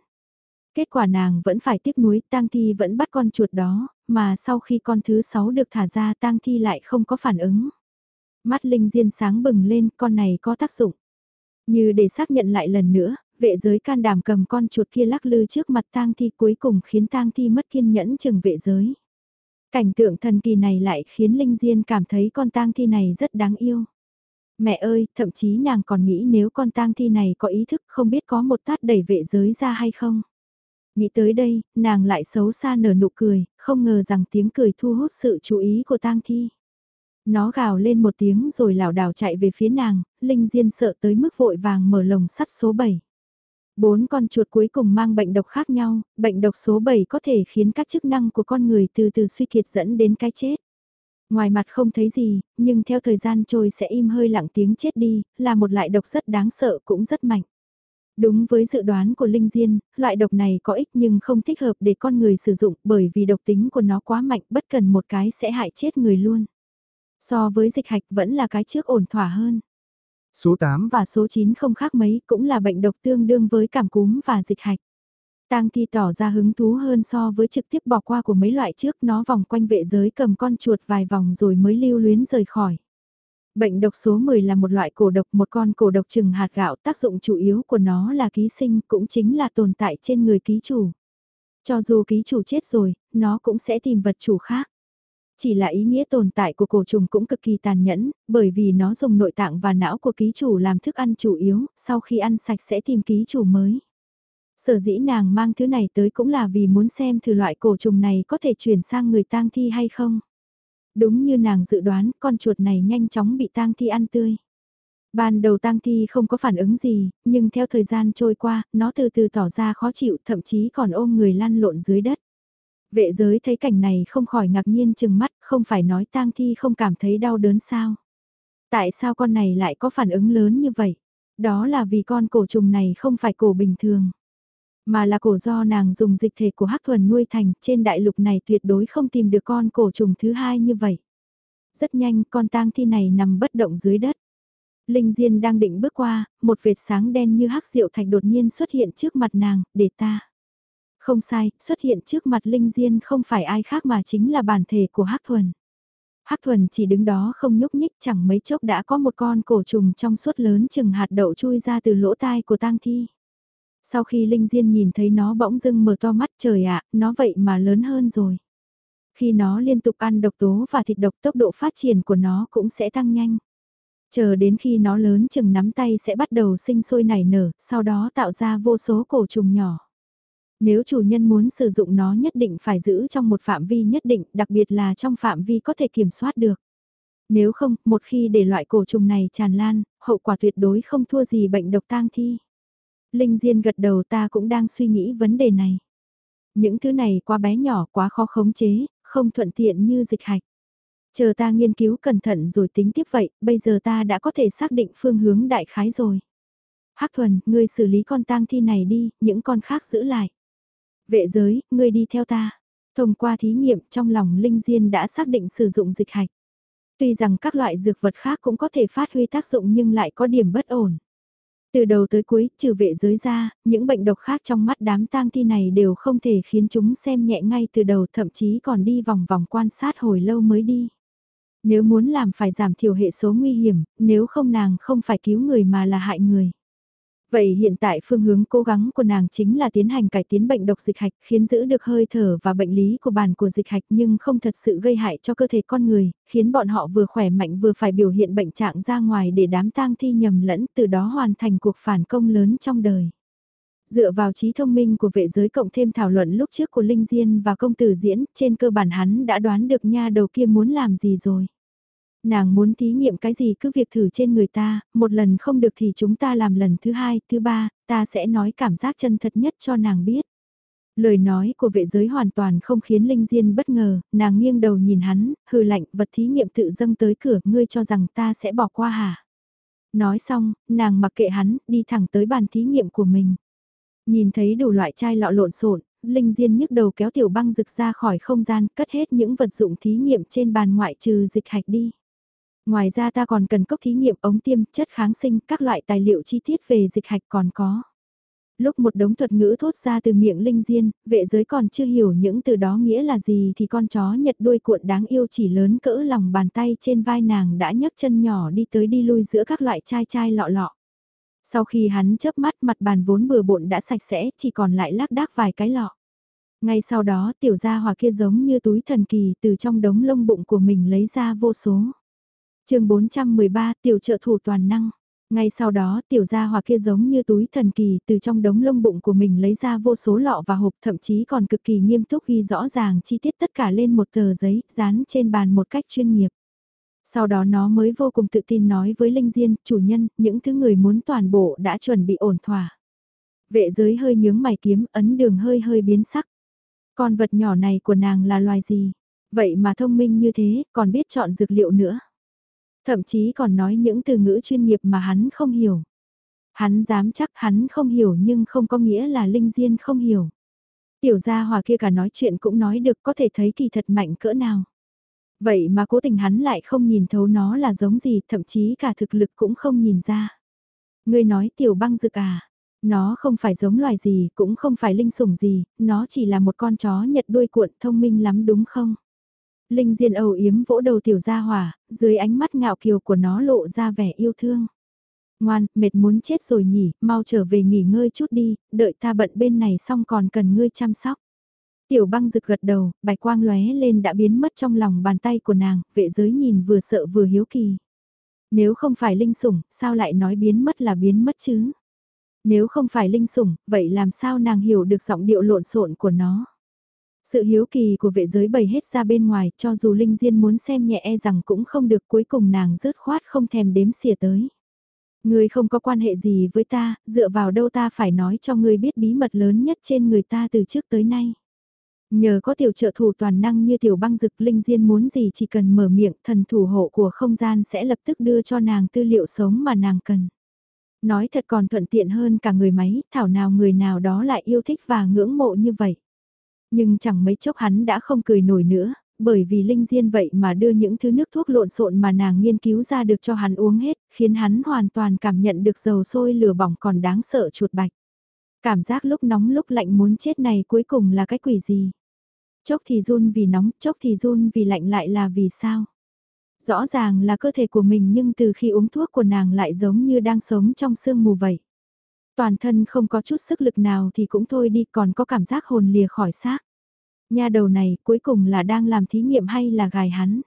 Kết quả nàng vẫn phải tiếc nuối, tang thi vẫn bắt con chuột đó, mà sau khi con thứ 6 được thả ra tang thi lại không có phản ứng. Mắt Linh Diên sáng bừng lên, con này có tác dụng. Như để xác nhận lại lần nữa, vệ giới can đảm cầm con chuột kia lắc lư trước mặt tang thi cuối cùng khiến tang thi mất kiên nhẫn chừng vệ giới. Cảnh tượng thần kỳ này lại khiến Linh Diên cảm thấy con tang thi này rất đáng yêu. Mẹ ơi, thậm chí nàng còn nghĩ nếu con tang thi này có ý thức không biết có một tát đẩy vệ giới ra hay không. Nghĩ tới đây, nàng lại xấu xa nở nụ cười, không ngờ rằng tiếng cười thu hút sự chú ý của tang thi. Nó gào lên một tiếng rồi lảo đảo chạy về phía nàng, Linh Diên sợ tới mức vội vàng mở lồng sắt số 7. Bốn con chuột cuối cùng mang bệnh độc khác nhau, bệnh độc số 7 có thể khiến các chức năng của con người từ từ suy kiệt dẫn đến cái chết. Ngoài mặt không thấy gì, nhưng theo thời gian trôi sẽ im hơi lặng tiếng chết đi, là một loại độc rất đáng sợ cũng rất mạnh. Đúng với dự đoán của Linh Diên, loại độc này có ích nhưng không thích hợp để con người sử dụng bởi vì độc tính của nó quá mạnh bất cần một cái sẽ hại chết người luôn. So với dịch hạch vẫn là cái trước ổn thỏa hơn. Số 8 và số 9 không khác mấy cũng là bệnh độc tương đương với cảm cúm và dịch hạch. Tang Thi tỏ ra hứng thú hơn so với trực tiếp bỏ qua của mấy loại trước nó vòng quanh vệ giới cầm con chuột vài vòng rồi mới lưu luyến rời khỏi. Bệnh độc số 10 là một loại cổ độc, một con cổ độc trừng hạt gạo, tác dụng chủ yếu của nó là ký sinh, cũng chính là tồn tại trên người ký chủ. Cho dù ký chủ chết rồi, nó cũng sẽ tìm vật chủ khác. Chỉ là ý nghĩa tồn tại của cổ trùng cũng cực kỳ tàn nhẫn, bởi vì nó dùng nội tạng và não của ký chủ làm thức ăn chủ yếu, sau khi ăn sạch sẽ tìm ký chủ mới. Sở dĩ nàng mang thứ này tới cũng là vì muốn xem thử loại cổ trùng này có thể chuyển sang người tang thi hay không. Đúng như nàng dự đoán, con chuột này nhanh chóng bị tang thi ăn tươi. Ban đầu tang thi không có phản ứng gì, nhưng theo thời gian trôi qua, nó từ từ tỏ ra khó chịu, thậm chí còn ôm người lăn lộn dưới đất. Vệ giới thấy cảnh này không khỏi ngạc nhiên chừng mắt, không phải nói tang thi không cảm thấy đau đớn sao. Tại sao con này lại có phản ứng lớn như vậy? Đó là vì con cổ trùng này không phải cổ bình thường. Mà là cổ do nàng dùng dịch thể của hắc thuần nuôi thành, trên đại lục này tuyệt đối không tìm được con cổ trùng thứ hai như vậy. Rất nhanh, con tang thi này nằm bất động dưới đất. Linh Diên đang định bước qua, một vệt sáng đen như hắc diệu thạch đột nhiên xuất hiện trước mặt nàng, để ta. Không sai, xuất hiện trước mặt Linh Diên không phải ai khác mà chính là bản thể của hắc thuần. Hắc thuần chỉ đứng đó không nhúc nhích chẳng mấy chốc đã có một con cổ trùng trong suốt lớn chừng hạt đậu chui ra từ lỗ tai của tang thi. Sau khi Linh Diên nhìn thấy nó bỗng dưng mở to mắt trời ạ, nó vậy mà lớn hơn rồi. Khi nó liên tục ăn độc tố và thịt độc tốc độ phát triển của nó cũng sẽ tăng nhanh. Chờ đến khi nó lớn chừng nắm tay sẽ bắt đầu sinh sôi nảy nở, sau đó tạo ra vô số cổ trùng nhỏ. Nếu chủ nhân muốn sử dụng nó nhất định phải giữ trong một phạm vi nhất định, đặc biệt là trong phạm vi có thể kiểm soát được. Nếu không, một khi để loại cổ trùng này tràn lan, hậu quả tuyệt đối không thua gì bệnh độc tang thi. Linh Diên gật đầu ta cũng đang suy nghĩ vấn đề này. Những thứ này quá bé nhỏ quá khó khống chế, không thuận tiện như dịch hạch. Chờ ta nghiên cứu cẩn thận rồi tính tiếp vậy, bây giờ ta đã có thể xác định phương hướng đại khái rồi. Hắc thuần, ngươi xử lý con tang thi này đi, những con khác giữ lại. Vệ giới, ngươi đi theo ta. Thông qua thí nghiệm trong lòng Linh Diên đã xác định sử dụng dịch hạch. Tuy rằng các loại dược vật khác cũng có thể phát huy tác dụng nhưng lại có điểm bất ổn. Từ đầu tới cuối, trừ vệ giới ra, những bệnh độc khác trong mắt đám tang thi này đều không thể khiến chúng xem nhẹ ngay từ đầu thậm chí còn đi vòng vòng quan sát hồi lâu mới đi. Nếu muốn làm phải giảm thiểu hệ số nguy hiểm, nếu không nàng không phải cứu người mà là hại người. Vậy hiện tại phương hướng cố gắng của nàng chính là tiến hành cải tiến bệnh độc dịch hạch khiến giữ được hơi thở và bệnh lý của bản của dịch hạch nhưng không thật sự gây hại cho cơ thể con người, khiến bọn họ vừa khỏe mạnh vừa phải biểu hiện bệnh trạng ra ngoài để đám tang thi nhầm lẫn từ đó hoàn thành cuộc phản công lớn trong đời. Dựa vào trí thông minh của vệ giới cộng thêm thảo luận lúc trước của Linh Diên và công tử diễn, trên cơ bản hắn đã đoán được nha đầu kia muốn làm gì rồi. Nàng muốn thí nghiệm cái gì cứ việc thử trên người ta, một lần không được thì chúng ta làm lần thứ hai, thứ ba, ta sẽ nói cảm giác chân thật nhất cho nàng biết. Lời nói của vệ giới hoàn toàn không khiến Linh Diên bất ngờ, nàng nghiêng đầu nhìn hắn, hừ lạnh vật thí nghiệm tự dâng tới cửa, ngươi cho rằng ta sẽ bỏ qua hả? Nói xong, nàng mặc kệ hắn, đi thẳng tới bàn thí nghiệm của mình. Nhìn thấy đủ loại chai lọ lộn xộn, Linh Diên nhức đầu kéo tiểu băng rực ra khỏi không gian, cất hết những vật dụng thí nghiệm trên bàn ngoại trừ dịch hạch đi. Ngoài ra ta còn cần cốc thí nghiệm ống tiêm, chất kháng sinh, các loại tài liệu chi tiết về dịch hạch còn có. Lúc một đống thuật ngữ thốt ra từ miệng Linh Diên, vệ giới còn chưa hiểu những từ đó nghĩa là gì thì con chó nhật đuôi cuộn đáng yêu chỉ lớn cỡ lòng bàn tay trên vai nàng đã nhấc chân nhỏ đi tới đi lui giữa các loại chai chai lọ lọ. Sau khi hắn chớp mắt mặt bàn vốn bừa bộn đã sạch sẽ chỉ còn lại lác đác vài cái lọ. Ngay sau đó tiểu gia hòa kia giống như túi thần kỳ từ trong đống lông bụng của mình lấy ra vô số chương 413 tiểu trợ thủ toàn năng. Ngay sau đó tiểu gia hòa kia giống như túi thần kỳ từ trong đống lông bụng của mình lấy ra vô số lọ và hộp thậm chí còn cực kỳ nghiêm túc ghi rõ ràng chi tiết tất cả lên một tờ giấy dán trên bàn một cách chuyên nghiệp. Sau đó nó mới vô cùng tự tin nói với Linh Diên, chủ nhân, những thứ người muốn toàn bộ đã chuẩn bị ổn thỏa. Vệ giới hơi nhướng mày kiếm, ấn đường hơi hơi biến sắc. Con vật nhỏ này của nàng là loài gì? Vậy mà thông minh như thế, còn biết chọn dược liệu nữa. Thậm chí còn nói những từ ngữ chuyên nghiệp mà hắn không hiểu. Hắn dám chắc hắn không hiểu nhưng không có nghĩa là Linh Diên không hiểu. Tiểu gia hòa kia cả nói chuyện cũng nói được có thể thấy kỳ thật mạnh cỡ nào. Vậy mà cố tình hắn lại không nhìn thấu nó là giống gì, thậm chí cả thực lực cũng không nhìn ra. Ngươi nói tiểu băng dực à, nó không phải giống loài gì, cũng không phải linh sủng gì, nó chỉ là một con chó nhật đuôi cuộn thông minh lắm đúng không? Linh Diên âu yếm vỗ đầu tiểu gia hỏa, dưới ánh mắt ngạo kiều của nó lộ ra vẻ yêu thương. Ngoan, mệt muốn chết rồi nhỉ, mau trở về nghỉ ngơi chút đi, đợi ta bận bên này xong còn cần ngươi chăm sóc. Tiểu băng rực gật đầu, bạch quang lóe lên đã biến mất trong lòng bàn tay của nàng, vệ giới nhìn vừa sợ vừa hiếu kỳ. Nếu không phải linh sủng, sao lại nói biến mất là biến mất chứ? Nếu không phải linh sủng, vậy làm sao nàng hiểu được giọng điệu lộn xộn của nó? Sự hiếu kỳ của vệ giới bày hết ra bên ngoài, cho dù Linh Diên muốn xem nhẹ e rằng cũng không được cuối cùng nàng rớt khoát không thèm đếm xỉa tới. Ngươi không có quan hệ gì với ta, dựa vào đâu ta phải nói cho ngươi biết bí mật lớn nhất trên người ta từ trước tới nay. Nhờ có tiểu trợ thủ toàn năng như tiểu băng dực linh diên muốn gì chỉ cần mở miệng thần thủ hộ của không gian sẽ lập tức đưa cho nàng tư liệu sống mà nàng cần. Nói thật còn thuận tiện hơn cả người máy, thảo nào người nào đó lại yêu thích và ngưỡng mộ như vậy. Nhưng chẳng mấy chốc hắn đã không cười nổi nữa, bởi vì Linh Diên vậy mà đưa những thứ nước thuốc lộn xộn mà nàng nghiên cứu ra được cho hắn uống hết, khiến hắn hoàn toàn cảm nhận được dầu sôi lửa bỏng còn đáng sợ chuột bạch. Cảm giác lúc nóng lúc lạnh muốn chết này cuối cùng là cái quỷ gì? Chốc thì run vì nóng, chốc thì run vì lạnh lại là vì sao? Rõ ràng là cơ thể của mình nhưng từ khi uống thuốc của nàng lại giống như đang sống trong sương mù vậy. Toàn thân không có chút sức lực nào thì cũng thôi đi còn có cảm giác hồn lìa khỏi xác. Nha đầu này cuối cùng là đang làm thí nghiệm hay là gài hắn?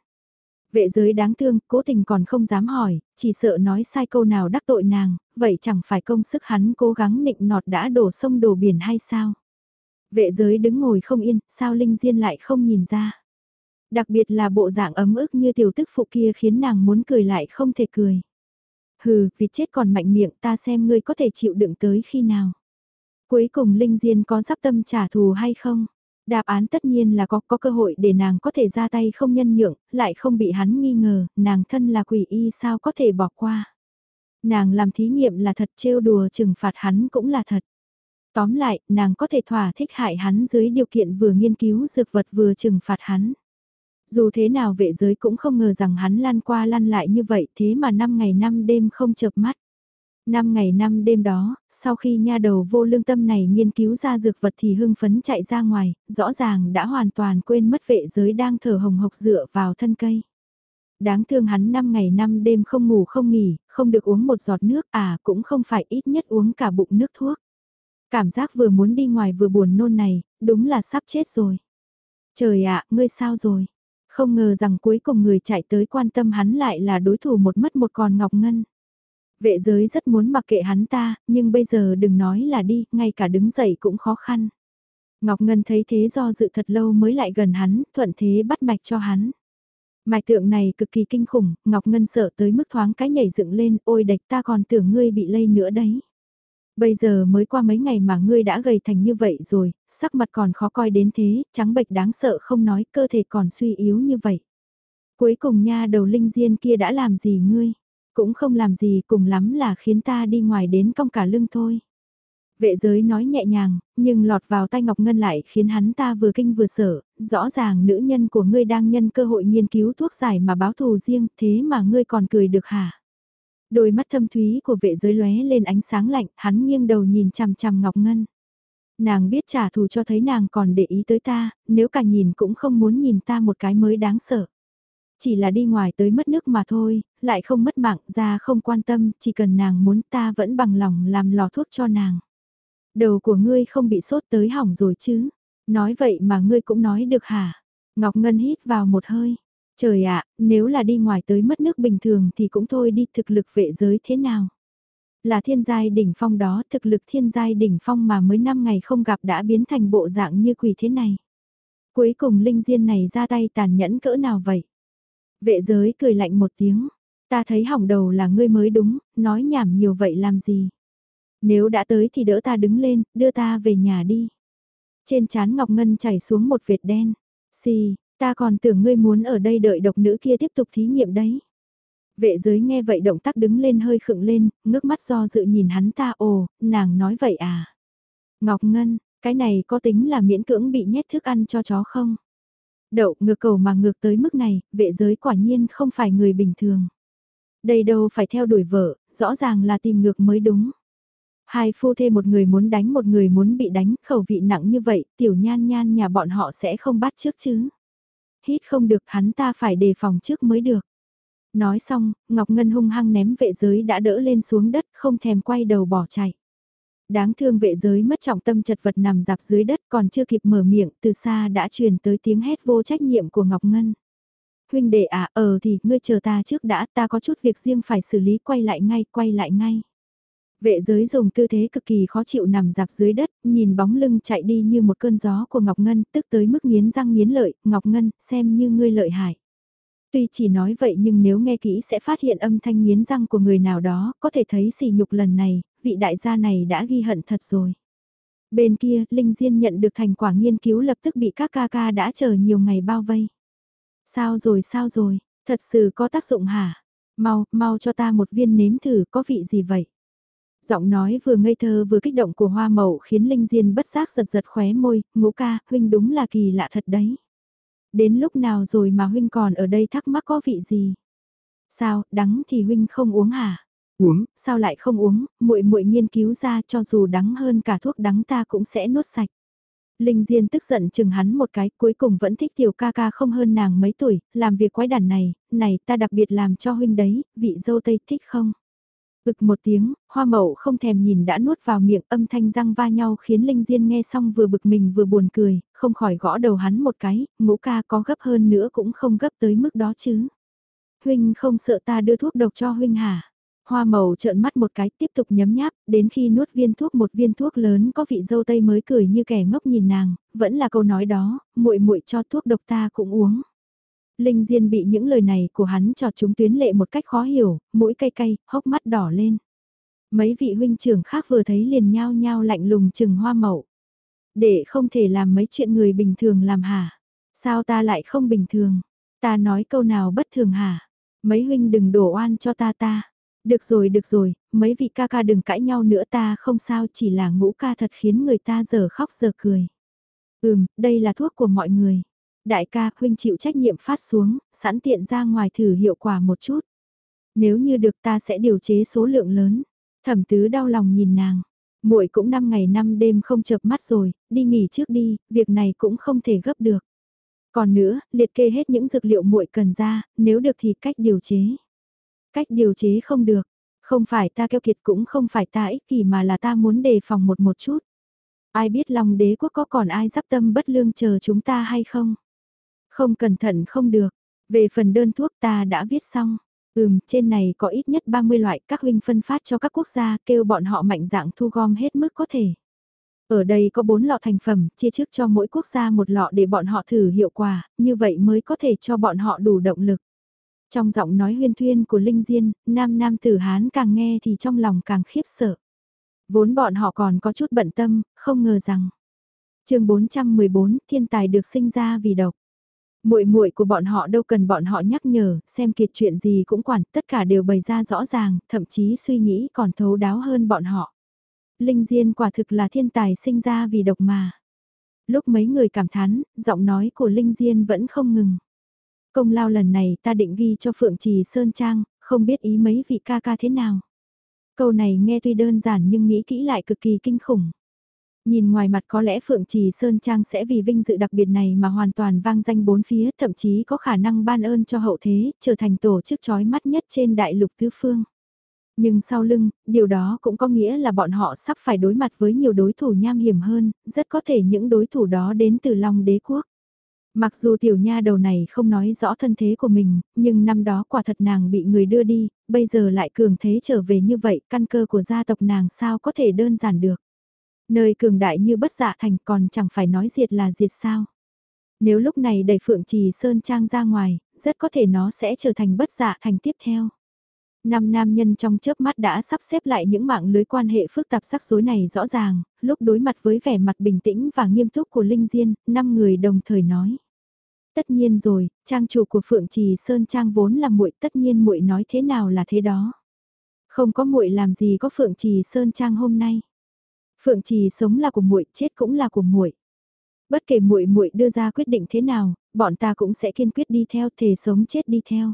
Vệ giới đáng thương, cố tình còn không dám hỏi, chỉ sợ nói sai câu nào đắc tội nàng, vậy chẳng phải công sức hắn cố gắng nịnh nọt đã đổ sông đổ biển hay sao? Vệ giới đứng ngồi không yên, sao Linh Diên lại không nhìn ra? Đặc biệt là bộ dạng ấm ức như tiểu tức phụ kia khiến nàng muốn cười lại không thể cười. Hừ, vì chết còn mạnh miệng ta xem ngươi có thể chịu đựng tới khi nào. Cuối cùng Linh Diên có sắp tâm trả thù hay không? Đáp án tất nhiên là có, có cơ hội để nàng có thể ra tay không nhân nhượng, lại không bị hắn nghi ngờ, nàng thân là quỷ y sao có thể bỏ qua. Nàng làm thí nghiệm là thật trêu đùa trừng phạt hắn cũng là thật. Tóm lại, nàng có thể thỏa thích hại hắn dưới điều kiện vừa nghiên cứu dược vật vừa trừng phạt hắn. Dù thế nào vệ giới cũng không ngờ rằng hắn lăn qua lăn lại như vậy thế mà năm ngày năm đêm không chợp mắt. Năm ngày năm đêm đó, sau khi nha đầu vô lương tâm này nghiên cứu ra dược vật thì hưng phấn chạy ra ngoài, rõ ràng đã hoàn toàn quên mất vệ giới đang thở hồng hộc dựa vào thân cây. Đáng thương hắn năm ngày năm đêm không ngủ không nghỉ, không được uống một giọt nước à cũng không phải ít nhất uống cả bụng nước thuốc. Cảm giác vừa muốn đi ngoài vừa buồn nôn này, đúng là sắp chết rồi. Trời ạ, ngươi sao rồi? Không ngờ rằng cuối cùng người chạy tới quan tâm hắn lại là đối thủ một mất một còn Ngọc Ngân. Vệ giới rất muốn mặc kệ hắn ta, nhưng bây giờ đừng nói là đi, ngay cả đứng dậy cũng khó khăn. Ngọc Ngân thấy thế do dự thật lâu mới lại gần hắn, thuận thế bắt mạch cho hắn. Mạch tượng này cực kỳ kinh khủng, Ngọc Ngân sợ tới mức thoáng cái nhảy dựng lên, ôi đạch ta còn tưởng ngươi bị lây nữa đấy. Bây giờ mới qua mấy ngày mà ngươi đã gầy thành như vậy rồi, sắc mặt còn khó coi đến thế, trắng bệch đáng sợ không nói, cơ thể còn suy yếu như vậy. Cuối cùng nha đầu linh diên kia đã làm gì ngươi? Cũng không làm gì cùng lắm là khiến ta đi ngoài đến cong cả lưng thôi. Vệ giới nói nhẹ nhàng, nhưng lọt vào tay Ngọc Ngân lại khiến hắn ta vừa kinh vừa sợ, rõ ràng nữ nhân của ngươi đang nhân cơ hội nghiên cứu thuốc giải mà báo thù riêng, thế mà ngươi còn cười được hả? Đôi mắt thâm thúy của vệ giới lóe lên ánh sáng lạnh, hắn nghiêng đầu nhìn chằm chằm Ngọc Ngân. Nàng biết trả thù cho thấy nàng còn để ý tới ta, nếu cả nhìn cũng không muốn nhìn ta một cái mới đáng sợ. Chỉ là đi ngoài tới mất nước mà thôi, lại không mất mạng, ra không quan tâm, chỉ cần nàng muốn ta vẫn bằng lòng làm lò thuốc cho nàng. Đầu của ngươi không bị sốt tới hỏng rồi chứ, nói vậy mà ngươi cũng nói được hả? Ngọc Ngân hít vào một hơi, Trời ạ, nếu là đi ngoài tới mất nước bình thường thì cũng thôi đi thực lực vệ giới thế nào. Là thiên giai đỉnh phong đó thực lực thiên giai đỉnh phong mà mới 5 ngày không gặp đã biến thành bộ dạng như quỷ thế này. Cuối cùng linh diên này ra tay tàn nhẫn cỡ nào vậy? Vệ giới cười lạnh một tiếng, ta thấy hỏng đầu là ngươi mới đúng, nói nhảm nhiều vậy làm gì? Nếu đã tới thì đỡ ta đứng lên, đưa ta về nhà đi. Trên chán Ngọc Ngân chảy xuống một vệt đen. Xì, Ta còn tưởng ngươi muốn ở đây đợi độc nữ kia tiếp tục thí nghiệm đấy. Vệ giới nghe vậy động tác đứng lên hơi khựng lên, ngước mắt do dự nhìn hắn ta ồ, nàng nói vậy à. Ngọc Ngân, cái này có tính là miễn cưỡng bị nhét thức ăn cho chó không? Đậu ngược cầu mà ngược tới mức này, vệ giới quả nhiên không phải người bình thường. Đây đâu phải theo đuổi vợ, rõ ràng là tìm ngược mới đúng. Hai phu thê một người muốn đánh một người muốn bị đánh, khẩu vị nặng như vậy, tiểu nhan nhan nhà bọn họ sẽ không bắt trước chứ. Hít không được hắn ta phải đề phòng trước mới được. Nói xong, Ngọc Ngân hung hăng ném vệ giới đã đỡ lên xuống đất không thèm quay đầu bỏ chạy. Đáng thương vệ giới mất trọng tâm chật vật nằm dạp dưới đất còn chưa kịp mở miệng từ xa đã truyền tới tiếng hét vô trách nhiệm của Ngọc Ngân. Huynh đệ à, ờ thì ngươi chờ ta trước đã, ta có chút việc riêng phải xử lý quay lại ngay, quay lại ngay. Vệ giới dùng tư thế cực kỳ khó chịu nằm dạp dưới đất, nhìn bóng lưng chạy đi như một cơn gió của Ngọc Ngân, tức tới mức nghiến răng nghiến lợi, Ngọc Ngân, xem như ngươi lợi hại. Tuy chỉ nói vậy nhưng nếu nghe kỹ sẽ phát hiện âm thanh nghiến răng của người nào đó, có thể thấy sỉ nhục lần này, vị đại gia này đã ghi hận thật rồi. Bên kia, Linh Diên nhận được thành quả nghiên cứu lập tức bị các ca ca đã chờ nhiều ngày bao vây. Sao rồi sao rồi, thật sự có tác dụng hả? Mau, mau cho ta một viên nếm thử có vị gì vậy? Giọng nói vừa ngây thơ vừa kích động của hoa mậu khiến Linh Diên bất giác giật giật khóe môi, ngũ ca, huynh đúng là kỳ lạ thật đấy. Đến lúc nào rồi mà huynh còn ở đây thắc mắc có vị gì? Sao, đắng thì huynh không uống hả? Uống, sao lại không uống, muội muội nghiên cứu ra cho dù đắng hơn cả thuốc đắng ta cũng sẽ nuốt sạch. Linh Diên tức giận chừng hắn một cái, cuối cùng vẫn thích tiểu ca ca không hơn nàng mấy tuổi, làm việc quái đản này, này ta đặc biệt làm cho huynh đấy, vị dâu tây thích không? Bực một tiếng, hoa mậu không thèm nhìn đã nuốt vào miệng âm thanh răng va nhau khiến Linh Diên nghe xong vừa bực mình vừa buồn cười, không khỏi gõ đầu hắn một cái, ngũ ca có gấp hơn nữa cũng không gấp tới mức đó chứ. Huynh không sợ ta đưa thuốc độc cho huynh hả? Hoa màu trợn mắt một cái tiếp tục nhấm nháp, đến khi nuốt viên thuốc một viên thuốc lớn có vị dâu tây mới cười như kẻ ngốc nhìn nàng, vẫn là câu nói đó, muội muội cho thuốc độc ta cũng uống. Linh Diên bị những lời này của hắn cho chúng tuyến lệ một cách khó hiểu, mũi cay cay, hốc mắt đỏ lên. Mấy vị huynh trưởng khác vừa thấy liền nhao nhao lạnh lùng chừng hoa mậu. Để không thể làm mấy chuyện người bình thường làm hả? Sao ta lại không bình thường? Ta nói câu nào bất thường hả? Mấy huynh đừng đổ oan cho ta ta. Được rồi được rồi, mấy vị ca ca đừng cãi nhau nữa ta không sao chỉ là ngũ ca thật khiến người ta giờ khóc giờ cười. Ừm, đây là thuốc của mọi người. Đại ca, huynh chịu trách nhiệm phát xuống, sẵn tiện ra ngoài thử hiệu quả một chút. Nếu như được ta sẽ điều chế số lượng lớn. Thẩm tứ đau lòng nhìn nàng. muội cũng năm ngày năm đêm không chợp mắt rồi, đi nghỉ trước đi, việc này cũng không thể gấp được. Còn nữa, liệt kê hết những dược liệu muội cần ra, nếu được thì cách điều chế. Cách điều chế không được, không phải ta keo kiệt cũng không phải ta ích kỷ mà là ta muốn đề phòng một một chút. Ai biết lòng đế quốc có còn ai dắp tâm bất lương chờ chúng ta hay không? Không cẩn thận không được. Về phần đơn thuốc ta đã viết xong. Ừm, trên này có ít nhất 30 loại các huynh phân phát cho các quốc gia kêu bọn họ mạnh dạng thu gom hết mức có thể. Ở đây có 4 lọ thành phẩm, chia trước cho mỗi quốc gia một lọ để bọn họ thử hiệu quả, như vậy mới có thể cho bọn họ đủ động lực. Trong giọng nói huyên thuyên của Linh Diên, nam nam tử Hán càng nghe thì trong lòng càng khiếp sợ. Vốn bọn họ còn có chút bận tâm, không ngờ rằng. chương 414, thiên tài được sinh ra vì độc muội muội của bọn họ đâu cần bọn họ nhắc nhở, xem kiệt chuyện gì cũng quản, tất cả đều bày ra rõ ràng, thậm chí suy nghĩ còn thấu đáo hơn bọn họ. Linh Diên quả thực là thiên tài sinh ra vì độc mà. Lúc mấy người cảm thán, giọng nói của Linh Diên vẫn không ngừng. Công lao lần này ta định ghi cho Phượng Trì Sơn Trang, không biết ý mấy vị ca ca thế nào. Câu này nghe tuy đơn giản nhưng nghĩ kỹ lại cực kỳ kinh khủng. Nhìn ngoài mặt có lẽ Phượng Trì Sơn Trang sẽ vì vinh dự đặc biệt này mà hoàn toàn vang danh bốn phía, thậm chí có khả năng ban ơn cho hậu thế, trở thành tổ chức chói mắt nhất trên đại lục tứ phương. Nhưng sau lưng, điều đó cũng có nghĩa là bọn họ sắp phải đối mặt với nhiều đối thủ nham hiểm hơn, rất có thể những đối thủ đó đến từ Long đế quốc. Mặc dù tiểu nha đầu này không nói rõ thân thế của mình, nhưng năm đó quả thật nàng bị người đưa đi, bây giờ lại cường thế trở về như vậy, căn cơ của gia tộc nàng sao có thể đơn giản được. Nơi cường đại như bất dạ thành còn chẳng phải nói diệt là diệt sao. Nếu lúc này đẩy Phượng Trì Sơn Trang ra ngoài, rất có thể nó sẽ trở thành bất dạ thành tiếp theo. Năm nam nhân trong chớp mắt đã sắp xếp lại những mạng lưới quan hệ phức tạp sắc rối này rõ ràng, lúc đối mặt với vẻ mặt bình tĩnh và nghiêm túc của Linh Diên, năm người đồng thời nói. Tất nhiên rồi, trang chủ của Phượng Trì Sơn Trang vốn là muội, tất nhiên muội nói thế nào là thế đó. Không có muội làm gì có Phượng Trì Sơn Trang hôm nay. Phượng Trì sống là của muội, chết cũng là của muội. Bất kể muội muội đưa ra quyết định thế nào, bọn ta cũng sẽ kiên quyết đi theo, thể sống chết đi theo.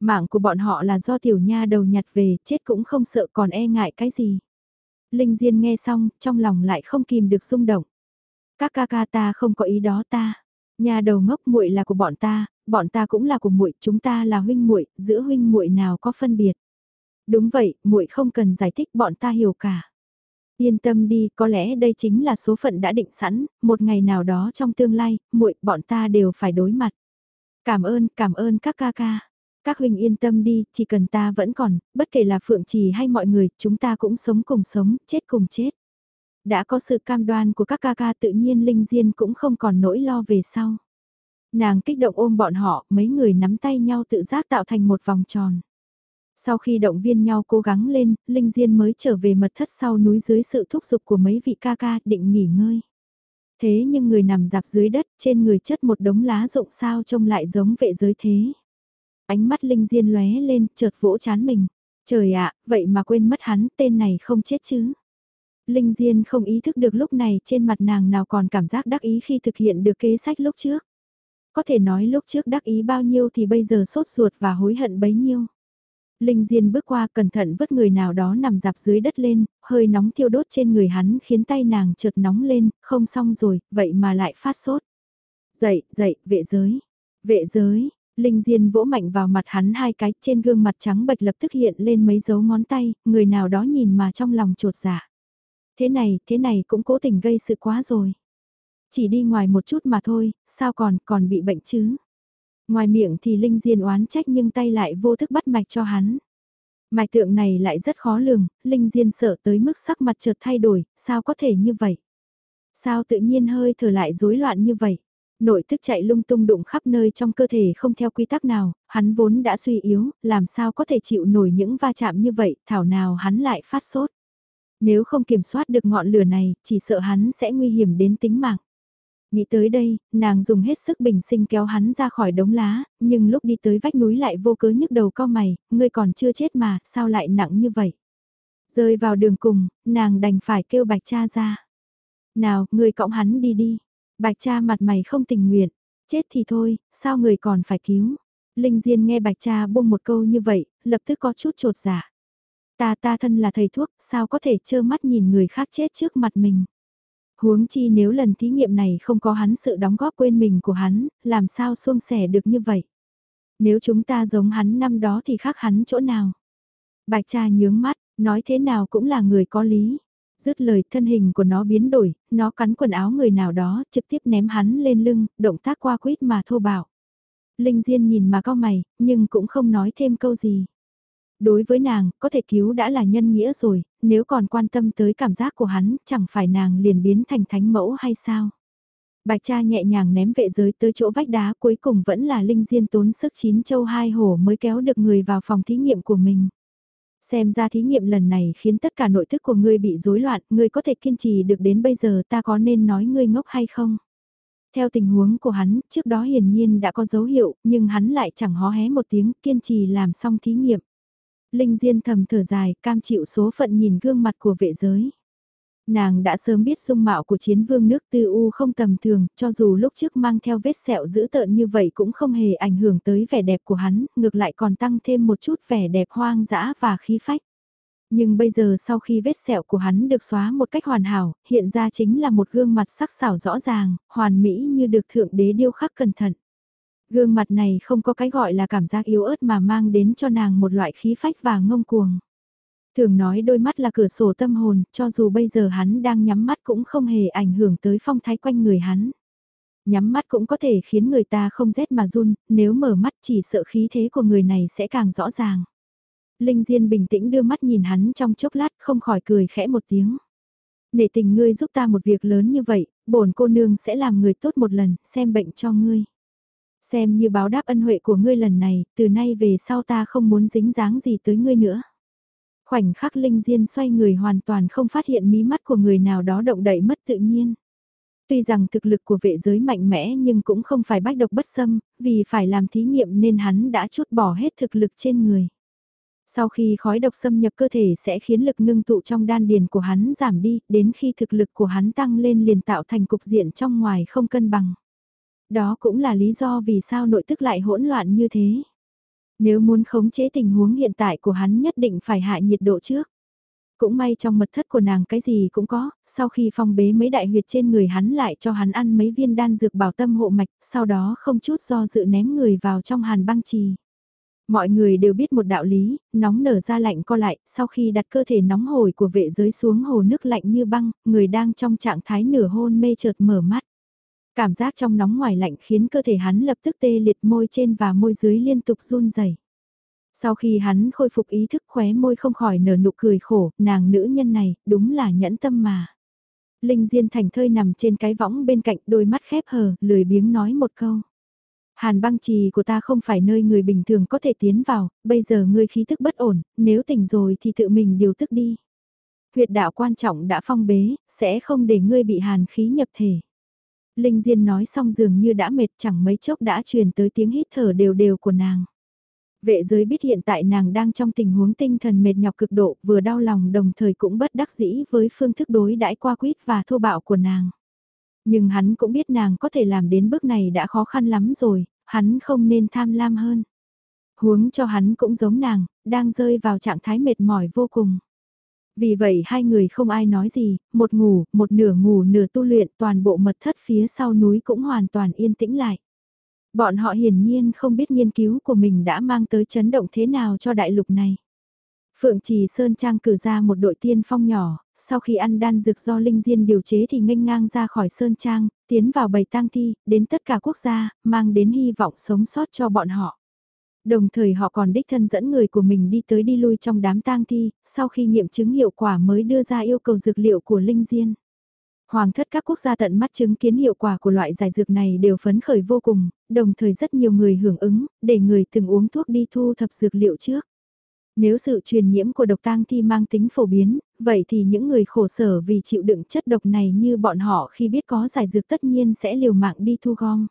Mạng của bọn họ là do tiểu nha đầu nhặt về, chết cũng không sợ còn e ngại cái gì. Linh Diên nghe xong, trong lòng lại không kìm được rung động. Các ca ca ta không có ý đó ta. Nhà đầu ngốc muội là của bọn ta, bọn ta cũng là của muội, chúng ta là huynh muội, giữa huynh muội nào có phân biệt. Đúng vậy, muội không cần giải thích, bọn ta hiểu cả. Yên tâm đi, có lẽ đây chính là số phận đã định sẵn, một ngày nào đó trong tương lai, muội, bọn ta đều phải đối mặt. Cảm ơn, cảm ơn các ca ca. Các huynh yên tâm đi, chỉ cần ta vẫn còn, bất kể là Phượng Trì hay mọi người, chúng ta cũng sống cùng sống, chết cùng chết. Đã có sự cam đoan của các ca ca tự nhiên Linh Diên cũng không còn nỗi lo về sau. Nàng kích động ôm bọn họ, mấy người nắm tay nhau tự giác tạo thành một vòng tròn. Sau khi động viên nhau cố gắng lên, Linh Diên mới trở về mật thất sau núi dưới sự thúc giục của mấy vị ca ca định nghỉ ngơi. Thế nhưng người nằm dạp dưới đất trên người chất một đống lá rụng sao trông lại giống vệ giới thế. Ánh mắt Linh Diên lóe lên chợt vỗ chán mình. Trời ạ, vậy mà quên mất hắn tên này không chết chứ. Linh Diên không ý thức được lúc này trên mặt nàng nào còn cảm giác đắc ý khi thực hiện được kế sách lúc trước. Có thể nói lúc trước đắc ý bao nhiêu thì bây giờ sốt ruột và hối hận bấy nhiêu. Linh Diên bước qua cẩn thận vứt người nào đó nằm dạp dưới đất lên, hơi nóng thiêu đốt trên người hắn khiến tay nàng chợt nóng lên, không xong rồi, vậy mà lại phát sốt. Dậy, dậy, vệ giới. Vệ giới, Linh Diên vỗ mạnh vào mặt hắn hai cái trên gương mặt trắng bệch lập tức hiện lên mấy dấu ngón tay, người nào đó nhìn mà trong lòng trột dạ. Thế này, thế này cũng cố tình gây sự quá rồi. Chỉ đi ngoài một chút mà thôi, sao còn, còn bị bệnh chứ? Ngoài miệng thì Linh Diên oán trách nhưng tay lại vô thức bắt mạch cho hắn. Mạch tượng này lại rất khó lường, Linh Diên sợ tới mức sắc mặt chợt thay đổi, sao có thể như vậy? Sao tự nhiên hơi thở lại rối loạn như vậy? Nội thức chạy lung tung đụng khắp nơi trong cơ thể không theo quy tắc nào, hắn vốn đã suy yếu, làm sao có thể chịu nổi những va chạm như vậy, thảo nào hắn lại phát sốt. Nếu không kiểm soát được ngọn lửa này, chỉ sợ hắn sẽ nguy hiểm đến tính mạng. Nghĩ tới đây, nàng dùng hết sức bình sinh kéo hắn ra khỏi đống lá, nhưng lúc đi tới vách núi lại vô cớ nhức đầu co mày, ngươi còn chưa chết mà, sao lại nặng như vậy? Rơi vào đường cùng, nàng đành phải kêu bạch cha ra. Nào, ngươi cõng hắn đi đi. Bạch cha mặt mày không tình nguyện, chết thì thôi, sao người còn phải cứu? Linh Diên nghe bạch cha buông một câu như vậy, lập tức có chút trột dạ. Ta ta thân là thầy thuốc, sao có thể trơ mắt nhìn người khác chết trước mặt mình? Huống chi nếu lần thí nghiệm này không có hắn sự đóng góp quên mình của hắn, làm sao xuông sẻ được như vậy? Nếu chúng ta giống hắn năm đó thì khác hắn chỗ nào? Bạch cha nhướng mắt, nói thế nào cũng là người có lý. Dứt lời thân hình của nó biến đổi, nó cắn quần áo người nào đó, trực tiếp ném hắn lên lưng, động tác qua quýt mà thô bạo. Linh Diên nhìn mà cao mày, nhưng cũng không nói thêm câu gì. Đối với nàng, có thể cứu đã là nhân nghĩa rồi, nếu còn quan tâm tới cảm giác của hắn, chẳng phải nàng liền biến thành thánh mẫu hay sao? Bạch cha nhẹ nhàng ném vệ giới tới chỗ vách đá cuối cùng vẫn là Linh Diên tốn sức chín châu hai hổ mới kéo được người vào phòng thí nghiệm của mình. Xem ra thí nghiệm lần này khiến tất cả nội thức của ngươi bị rối loạn, ngươi có thể kiên trì được đến bây giờ ta có nên nói ngươi ngốc hay không? Theo tình huống của hắn, trước đó hiển nhiên đã có dấu hiệu, nhưng hắn lại chẳng hó hé một tiếng kiên trì làm xong thí nghiệm. Linh Diên thầm thở dài, cam chịu số phận nhìn gương mặt của vệ giới. Nàng đã sớm biết dung mạo của chiến vương nước tư u không tầm thường, cho dù lúc trước mang theo vết sẹo dữ tợn như vậy cũng không hề ảnh hưởng tới vẻ đẹp của hắn, ngược lại còn tăng thêm một chút vẻ đẹp hoang dã và khí phách. Nhưng bây giờ sau khi vết sẹo của hắn được xóa một cách hoàn hảo, hiện ra chính là một gương mặt sắc sảo rõ ràng, hoàn mỹ như được thượng đế điêu khắc cẩn thận. Gương mặt này không có cái gọi là cảm giác yếu ớt mà mang đến cho nàng một loại khí phách và ngông cuồng. Thường nói đôi mắt là cửa sổ tâm hồn, cho dù bây giờ hắn đang nhắm mắt cũng không hề ảnh hưởng tới phong thái quanh người hắn. Nhắm mắt cũng có thể khiến người ta không rét mà run, nếu mở mắt chỉ sợ khí thế của người này sẽ càng rõ ràng. Linh Diên bình tĩnh đưa mắt nhìn hắn trong chốc lát không khỏi cười khẽ một tiếng. Nể tình ngươi giúp ta một việc lớn như vậy, bổn cô nương sẽ làm người tốt một lần, xem bệnh cho ngươi. Xem như báo đáp ân huệ của ngươi lần này, từ nay về sau ta không muốn dính dáng gì tới ngươi nữa. Khoảnh khắc Linh Diên xoay người hoàn toàn không phát hiện mí mắt của người nào đó động đậy mất tự nhiên. Tuy rằng thực lực của vệ giới mạnh mẽ nhưng cũng không phải bách độc bất xâm, vì phải làm thí nghiệm nên hắn đã chút bỏ hết thực lực trên người. Sau khi khói độc xâm nhập cơ thể sẽ khiến lực ngưng tụ trong đan điền của hắn giảm đi, đến khi thực lực của hắn tăng lên liền tạo thành cục diện trong ngoài không cân bằng. Đó cũng là lý do vì sao nội tức lại hỗn loạn như thế. Nếu muốn khống chế tình huống hiện tại của hắn nhất định phải hạ nhiệt độ trước. Cũng may trong mật thất của nàng cái gì cũng có, sau khi phong bế mấy đại huyệt trên người hắn lại cho hắn ăn mấy viên đan dược bảo tâm hộ mạch, sau đó không chút do dự ném người vào trong hàn băng trì. Mọi người đều biết một đạo lý, nóng nở ra lạnh co lại, sau khi đặt cơ thể nóng hổi của vệ giới xuống hồ nước lạnh như băng, người đang trong trạng thái nửa hôn mê chợt mở mắt. Cảm giác trong nóng ngoài lạnh khiến cơ thể hắn lập tức tê liệt môi trên và môi dưới liên tục run rẩy. Sau khi hắn khôi phục ý thức khóe môi không khỏi nở nụ cười khổ, nàng nữ nhân này, đúng là nhẫn tâm mà. Linh Diên thành thơi nằm trên cái võng bên cạnh đôi mắt khép hờ, lười biếng nói một câu. Hàn băng trì của ta không phải nơi người bình thường có thể tiến vào, bây giờ ngươi khí thức bất ổn, nếu tỉnh rồi thì tự mình điều tức đi. Huyệt đạo quan trọng đã phong bế, sẽ không để ngươi bị hàn khí nhập thể. Linh Diên nói xong dường như đã mệt chẳng mấy chốc đã truyền tới tiếng hít thở đều đều của nàng. Vệ giới biết hiện tại nàng đang trong tình huống tinh thần mệt nhọc cực độ vừa đau lòng đồng thời cũng bất đắc dĩ với phương thức đối đãi qua quýt và thô bạo của nàng. Nhưng hắn cũng biết nàng có thể làm đến bước này đã khó khăn lắm rồi, hắn không nên tham lam hơn. Huống cho hắn cũng giống nàng, đang rơi vào trạng thái mệt mỏi vô cùng. Vì vậy hai người không ai nói gì, một ngủ, một nửa ngủ nửa tu luyện toàn bộ mật thất phía sau núi cũng hoàn toàn yên tĩnh lại. Bọn họ hiển nhiên không biết nghiên cứu của mình đã mang tới chấn động thế nào cho đại lục này. Phượng Trì Sơn Trang cử ra một đội tiên phong nhỏ, sau khi ăn đan dược do Linh Diên điều chế thì nghênh ngang ra khỏi Sơn Trang, tiến vào bầy tang thi, đến tất cả quốc gia, mang đến hy vọng sống sót cho bọn họ. Đồng thời họ còn đích thân dẫn người của mình đi tới đi lui trong đám tang thi, sau khi nghiệm chứng hiệu quả mới đưa ra yêu cầu dược liệu của Linh Diên. Hoàng thất các quốc gia tận mắt chứng kiến hiệu quả của loại giải dược này đều phấn khởi vô cùng, đồng thời rất nhiều người hưởng ứng, để người từng uống thuốc đi thu thập dược liệu trước. Nếu sự truyền nhiễm của độc tang thi mang tính phổ biến, vậy thì những người khổ sở vì chịu đựng chất độc này như bọn họ khi biết có giải dược tất nhiên sẽ liều mạng đi thu gom.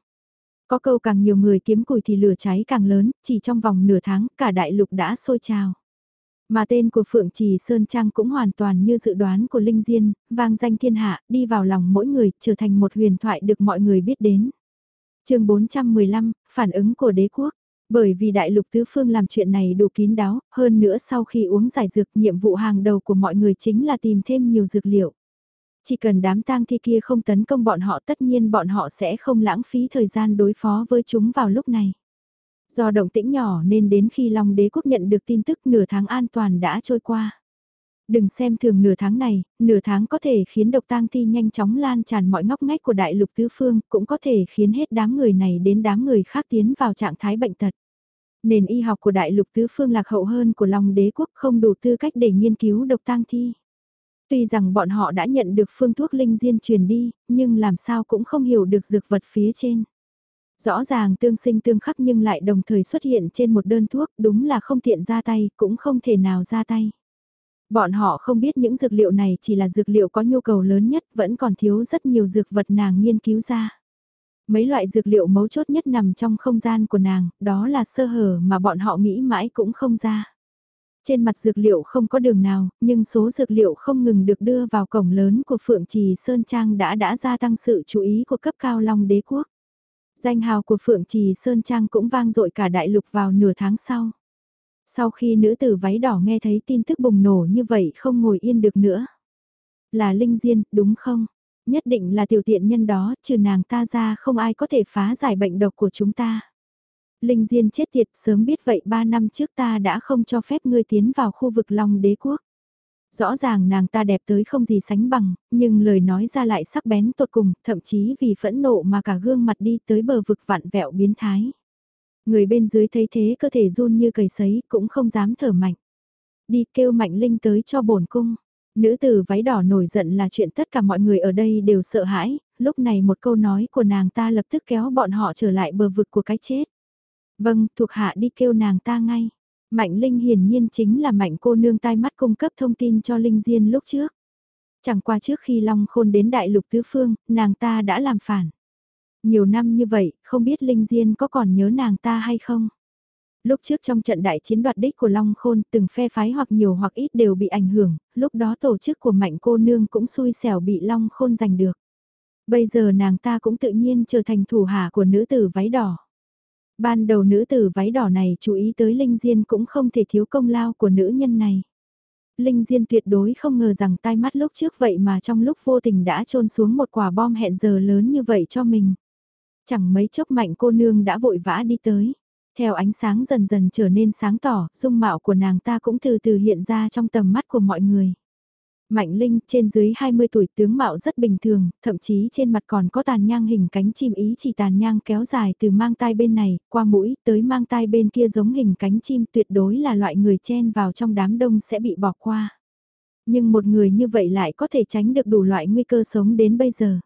Có câu càng nhiều người kiếm củi thì lửa cháy càng lớn, chỉ trong vòng nửa tháng cả đại lục đã sôi trào. Mà tên của Phượng Trì Sơn Trang cũng hoàn toàn như dự đoán của Linh Diên, vang danh thiên hạ, đi vào lòng mỗi người, trở thành một huyền thoại được mọi người biết đến. chương 415, phản ứng của đế quốc. Bởi vì đại lục tứ phương làm chuyện này đủ kín đáo, hơn nữa sau khi uống giải dược nhiệm vụ hàng đầu của mọi người chính là tìm thêm nhiều dược liệu. Chỉ cần đám tang thi kia không tấn công bọn họ tất nhiên bọn họ sẽ không lãng phí thời gian đối phó với chúng vào lúc này. Do động tĩnh nhỏ nên đến khi Long đế quốc nhận được tin tức nửa tháng an toàn đã trôi qua. Đừng xem thường nửa tháng này, nửa tháng có thể khiến độc tang thi nhanh chóng lan tràn mọi ngóc ngách của đại lục tứ phương, cũng có thể khiến hết đám người này đến đám người khác tiến vào trạng thái bệnh tật. Nền y học của đại lục tứ phương lạc hậu hơn của Long đế quốc không đủ tư cách để nghiên cứu độc tang thi. Tuy rằng bọn họ đã nhận được phương thuốc linh diên truyền đi, nhưng làm sao cũng không hiểu được dược vật phía trên. Rõ ràng tương sinh tương khắc nhưng lại đồng thời xuất hiện trên một đơn thuốc đúng là không tiện ra tay, cũng không thể nào ra tay. Bọn họ không biết những dược liệu này chỉ là dược liệu có nhu cầu lớn nhất, vẫn còn thiếu rất nhiều dược vật nàng nghiên cứu ra. Mấy loại dược liệu mấu chốt nhất nằm trong không gian của nàng, đó là sơ hở mà bọn họ nghĩ mãi cũng không ra. Trên mặt dược liệu không có đường nào, nhưng số dược liệu không ngừng được đưa vào cổng lớn của Phượng Trì Sơn Trang đã đã gia tăng sự chú ý của cấp cao Long đế quốc. Danh hào của Phượng Trì Sơn Trang cũng vang dội cả đại lục vào nửa tháng sau. Sau khi nữ tử váy đỏ nghe thấy tin tức bùng nổ như vậy không ngồi yên được nữa. Là Linh Diên, đúng không? Nhất định là tiểu tiện nhân đó, trừ nàng ta ra không ai có thể phá giải bệnh độc của chúng ta. Linh Diên chết tiệt sớm biết vậy ba năm trước ta đã không cho phép ngươi tiến vào khu vực Long đế quốc. Rõ ràng nàng ta đẹp tới không gì sánh bằng, nhưng lời nói ra lại sắc bén tột cùng, thậm chí vì phẫn nộ mà cả gương mặt đi tới bờ vực vặn vẹo biến thái. Người bên dưới thấy thế cơ thể run như cầy sấy cũng không dám thở mạnh. Đi kêu mạnh linh tới cho bổn cung. Nữ tử váy đỏ nổi giận là chuyện tất cả mọi người ở đây đều sợ hãi, lúc này một câu nói của nàng ta lập tức kéo bọn họ trở lại bờ vực của cái chết. Vâng, thuộc hạ đi kêu nàng ta ngay. Mạnh Linh hiển nhiên chính là mạnh cô nương tai mắt cung cấp thông tin cho Linh Diên lúc trước. Chẳng qua trước khi Long Khôn đến đại lục tứ phương, nàng ta đã làm phản. Nhiều năm như vậy, không biết Linh Diên có còn nhớ nàng ta hay không? Lúc trước trong trận đại chiến đoạt đích của Long Khôn, từng phe phái hoặc nhiều hoặc ít đều bị ảnh hưởng, lúc đó tổ chức của mạnh cô nương cũng xui xẻo bị Long Khôn giành được. Bây giờ nàng ta cũng tự nhiên trở thành thủ hạ của nữ tử váy đỏ. Ban đầu nữ tử váy đỏ này chú ý tới Linh Diên cũng không thể thiếu công lao của nữ nhân này. Linh Diên tuyệt đối không ngờ rằng tai mắt lúc trước vậy mà trong lúc vô tình đã trôn xuống một quả bom hẹn giờ lớn như vậy cho mình. Chẳng mấy chốc mạnh cô nương đã vội vã đi tới. Theo ánh sáng dần dần trở nên sáng tỏ, dung mạo của nàng ta cũng từ từ hiện ra trong tầm mắt của mọi người. Mạnh Linh trên dưới 20 tuổi tướng mạo rất bình thường, thậm chí trên mặt còn có tàn nhang hình cánh chim ý chỉ tàn nhang kéo dài từ mang tai bên này, qua mũi, tới mang tai bên kia giống hình cánh chim tuyệt đối là loại người chen vào trong đám đông sẽ bị bỏ qua. Nhưng một người như vậy lại có thể tránh được đủ loại nguy cơ sống đến bây giờ.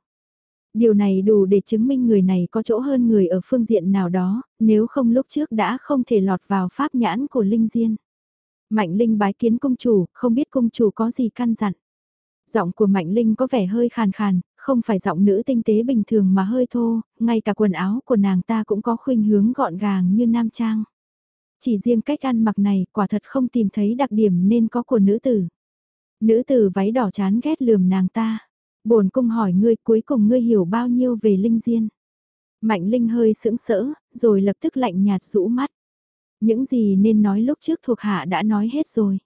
Điều này đủ để chứng minh người này có chỗ hơn người ở phương diện nào đó, nếu không lúc trước đã không thể lọt vào pháp nhãn của Linh Diên. Mạnh Linh bái kiến công chủ, không biết công chủ có gì căn dặn. Giọng của Mạnh Linh có vẻ hơi khàn khàn, không phải giọng nữ tinh tế bình thường mà hơi thô, ngay cả quần áo của nàng ta cũng có khuynh hướng gọn gàng như nam trang. Chỉ riêng cách ăn mặc này quả thật không tìm thấy đặc điểm nên có của nữ tử. Nữ tử váy đỏ chán ghét lườm nàng ta. bổn cung hỏi ngươi cuối cùng ngươi hiểu bao nhiêu về Linh Diên. Mạnh Linh hơi sững sỡ, rồi lập tức lạnh nhạt rũ mắt. Những gì nên nói lúc trước thuộc hạ đã nói hết rồi.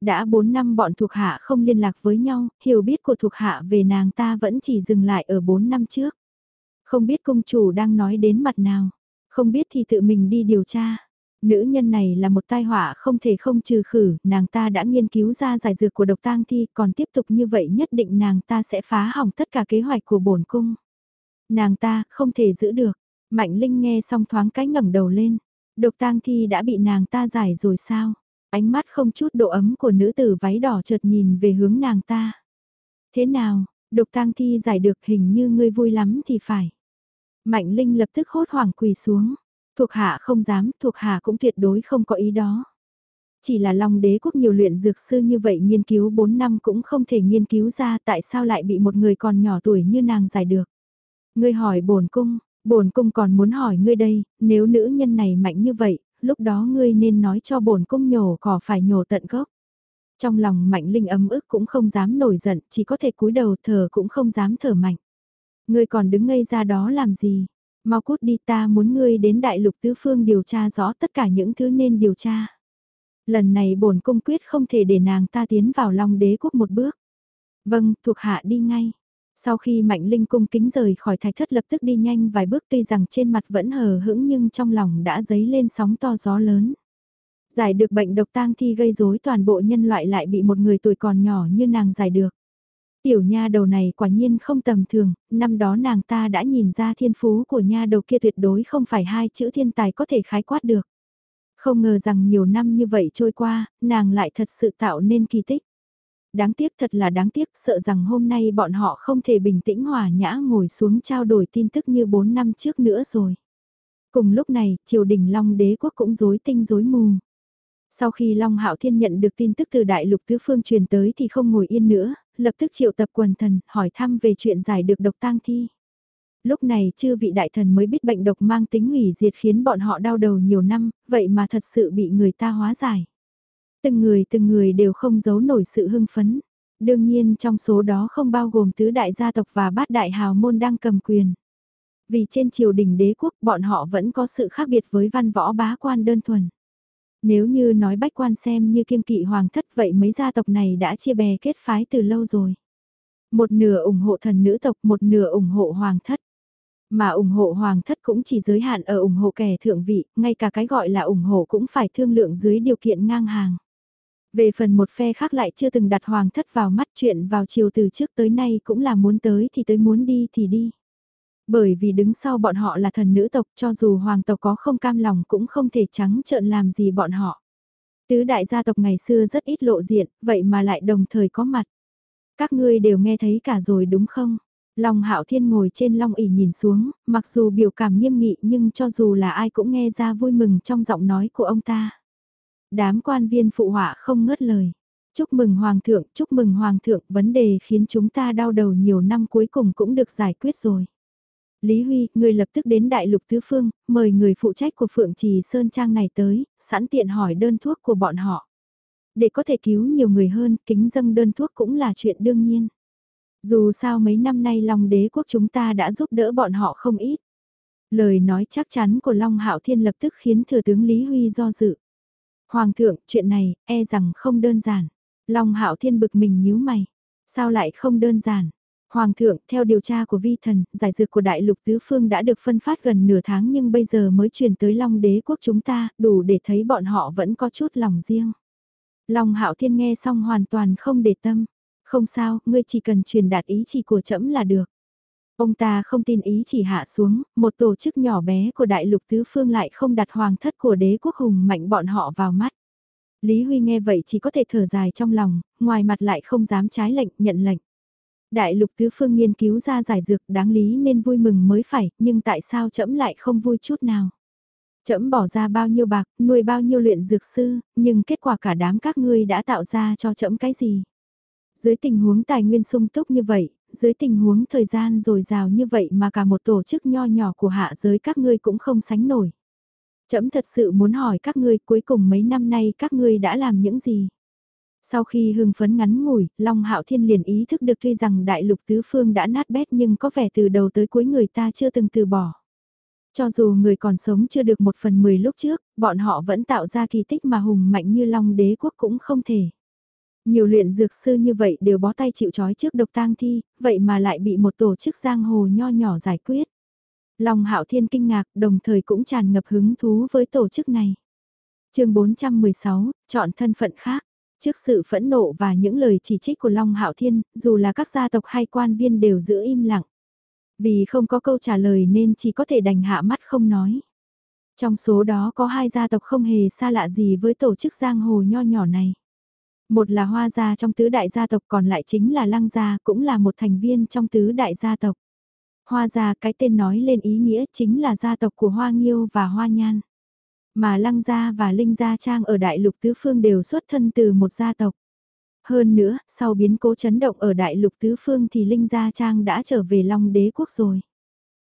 Đã 4 năm bọn thuộc hạ không liên lạc với nhau, hiểu biết của thuộc hạ về nàng ta vẫn chỉ dừng lại ở 4 năm trước. Không biết công chủ đang nói đến mặt nào, không biết thì tự mình đi điều tra. Nữ nhân này là một tai họa không thể không trừ khử, nàng ta đã nghiên cứu ra giải dược của độc tang thi, còn tiếp tục như vậy nhất định nàng ta sẽ phá hỏng tất cả kế hoạch của bổn cung. Nàng ta không thể giữ được, Mạnh Linh nghe xong thoáng cái ngẩng đầu lên, Độc tang thi đã bị nàng ta giải rồi sao? Ánh mắt không chút độ ấm của nữ tử váy đỏ chợt nhìn về hướng nàng ta. Thế nào, độc tang thi giải được hình như ngươi vui lắm thì phải. Mạnh Linh lập tức hốt hoảng quỳ xuống. Thuộc hạ không dám, thuộc hạ cũng tuyệt đối không có ý đó. Chỉ là Long đế quốc nhiều luyện dược sư như vậy nghiên cứu 4 năm cũng không thể nghiên cứu ra tại sao lại bị một người còn nhỏ tuổi như nàng giải được. Ngươi hỏi bổn cung, bổn cung còn muốn hỏi ngươi đây, nếu nữ nhân này mạnh như vậy, lúc đó ngươi nên nói cho bổn cung nhổ cỏ phải nhổ tận gốc. Trong lòng mạnh linh ấm ức cũng không dám nổi giận, chỉ có thể cúi đầu thở cũng không dám thở mạnh. Ngươi còn đứng ngây ra đó làm gì? Mau cút đi ta muốn ngươi đến đại lục tứ phương điều tra rõ tất cả những thứ nên điều tra. Lần này bổn cung quyết không thể để nàng ta tiến vào long đế quốc một bước. Vâng, thuộc hạ đi ngay. Sau khi Mạnh Linh cung kính rời khỏi thạch thất lập tức đi nhanh vài bước tuy rằng trên mặt vẫn hờ hững nhưng trong lòng đã dấy lên sóng to gió lớn. Giải được bệnh độc tang thi gây rối toàn bộ nhân loại lại bị một người tuổi còn nhỏ như nàng giải được. Tiểu nha đầu này quả nhiên không tầm thường, năm đó nàng ta đã nhìn ra thiên phú của nha đầu kia tuyệt đối không phải hai chữ thiên tài có thể khái quát được. Không ngờ rằng nhiều năm như vậy trôi qua, nàng lại thật sự tạo nên kỳ tích đáng tiếc thật là đáng tiếc, sợ rằng hôm nay bọn họ không thể bình tĩnh hòa nhã ngồi xuống trao đổi tin tức như 4 năm trước nữa rồi. Cùng lúc này, triều đình Long đế quốc cũng rối tinh rối mù. Sau khi Long Hạo Thiên nhận được tin tức từ đại lục tứ phương truyền tới thì không ngồi yên nữa, lập tức triệu tập quần thần, hỏi thăm về chuyện giải được độc tang thi. Lúc này chư vị đại thần mới biết bệnh độc mang tính hủy diệt khiến bọn họ đau đầu nhiều năm, vậy mà thật sự bị người ta hóa giải. Từng người từng người đều không giấu nổi sự hưng phấn. Đương nhiên trong số đó không bao gồm tứ đại gia tộc và bát đại hào môn đang cầm quyền. Vì trên triều đình đế quốc bọn họ vẫn có sự khác biệt với văn võ bá quan đơn thuần. Nếu như nói bách quan xem như kiêm kỵ hoàng thất vậy mấy gia tộc này đã chia bè kết phái từ lâu rồi. Một nửa ủng hộ thần nữ tộc, một nửa ủng hộ hoàng thất. Mà ủng hộ hoàng thất cũng chỉ giới hạn ở ủng hộ kẻ thượng vị, ngay cả cái gọi là ủng hộ cũng phải thương lượng dưới điều kiện ngang hàng. Về phần một phe khác lại chưa từng đặt hoàng thất vào mắt chuyện vào chiều từ trước tới nay cũng là muốn tới thì tới muốn đi thì đi. Bởi vì đứng sau bọn họ là thần nữ tộc cho dù hoàng tộc có không cam lòng cũng không thể trắng trợn làm gì bọn họ. Tứ đại gia tộc ngày xưa rất ít lộ diện, vậy mà lại đồng thời có mặt. Các ngươi đều nghe thấy cả rồi đúng không? Long Hạo Thiên ngồi trên long ỉ nhìn xuống, mặc dù biểu cảm nghiêm nghị nhưng cho dù là ai cũng nghe ra vui mừng trong giọng nói của ông ta. Đám quan viên phụ họa không ngớt lời. Chúc mừng Hoàng thượng, chúc mừng Hoàng thượng, vấn đề khiến chúng ta đau đầu nhiều năm cuối cùng cũng được giải quyết rồi. Lý Huy, người lập tức đến Đại Lục Tứ Phương, mời người phụ trách của Phượng Trì Sơn Trang này tới, sẵn tiện hỏi đơn thuốc của bọn họ. Để có thể cứu nhiều người hơn, kính dâng đơn thuốc cũng là chuyện đương nhiên. Dù sao mấy năm nay Long đế quốc chúng ta đã giúp đỡ bọn họ không ít. Lời nói chắc chắn của Long Hạo Thiên lập tức khiến thừa tướng Lý Huy do dự. Hoàng thượng, chuyện này, e rằng không đơn giản. Long Hạo Thiên bực mình nhíu mày. Sao lại không đơn giản? Hoàng thượng, theo điều tra của vi thần, giải dược của đại lục tứ phương đã được phân phát gần nửa tháng nhưng bây giờ mới truyền tới Long đế quốc chúng ta, đủ để thấy bọn họ vẫn có chút lòng riêng. Long Hạo Thiên nghe xong hoàn toàn không để tâm. Không sao, ngươi chỉ cần truyền đạt ý chỉ của trẫm là được. Ông ta không tin ý chỉ hạ xuống, một tổ chức nhỏ bé của đại lục tứ phương lại không đặt hoàng thất của đế quốc hùng mạnh bọn họ vào mắt. Lý Huy nghe vậy chỉ có thể thở dài trong lòng, ngoài mặt lại không dám trái lệnh, nhận lệnh. Đại lục tứ phương nghiên cứu ra giải dược đáng lý nên vui mừng mới phải, nhưng tại sao trẫm lại không vui chút nào? Trẫm bỏ ra bao nhiêu bạc, nuôi bao nhiêu luyện dược sư, nhưng kết quả cả đám các ngươi đã tạo ra cho trẫm cái gì? Dưới tình huống tài nguyên sung túc như vậy, dưới tình huống thời gian dồi dào như vậy mà cả một tổ chức nho nhỏ của hạ giới các ngươi cũng không sánh nổi. Trẫm thật sự muốn hỏi các ngươi cuối cùng mấy năm nay các ngươi đã làm những gì? Sau khi hưng phấn ngắn ngủi, Long Hạo Thiên liền ý thức được tuy rằng đại lục tứ phương đã nát bét nhưng có vẻ từ đầu tới cuối người ta chưa từng từ bỏ. Cho dù người còn sống chưa được một phần mười lúc trước, bọn họ vẫn tạo ra kỳ tích mà hùng mạnh như Long đế quốc cũng không thể. Nhiều luyện dược sư như vậy đều bó tay chịu trói trước độc tang thi, vậy mà lại bị một tổ chức giang hồ nho nhỏ giải quyết. Long Hạo Thiên kinh ngạc, đồng thời cũng tràn ngập hứng thú với tổ chức này. Chương 416, chọn thân phận khác. Trước sự phẫn nộ và những lời chỉ trích của Long Hạo Thiên, dù là các gia tộc hay quan viên đều giữ im lặng. Vì không có câu trả lời nên chỉ có thể đành hạ mắt không nói. Trong số đó có hai gia tộc không hề xa lạ gì với tổ chức giang hồ nho nhỏ này. Một là hoa gia trong tứ đại gia tộc còn lại chính là lăng gia cũng là một thành viên trong tứ đại gia tộc. Hoa gia cái tên nói lên ý nghĩa chính là gia tộc của Hoa Nghiêu và Hoa Nhan. Mà Lăng Gia và Linh Gia Trang ở Đại Lục Tứ Phương đều xuất thân từ một gia tộc. Hơn nữa, sau biến cố chấn động ở Đại Lục Tứ Phương thì Linh Gia Trang đã trở về Long Đế Quốc rồi.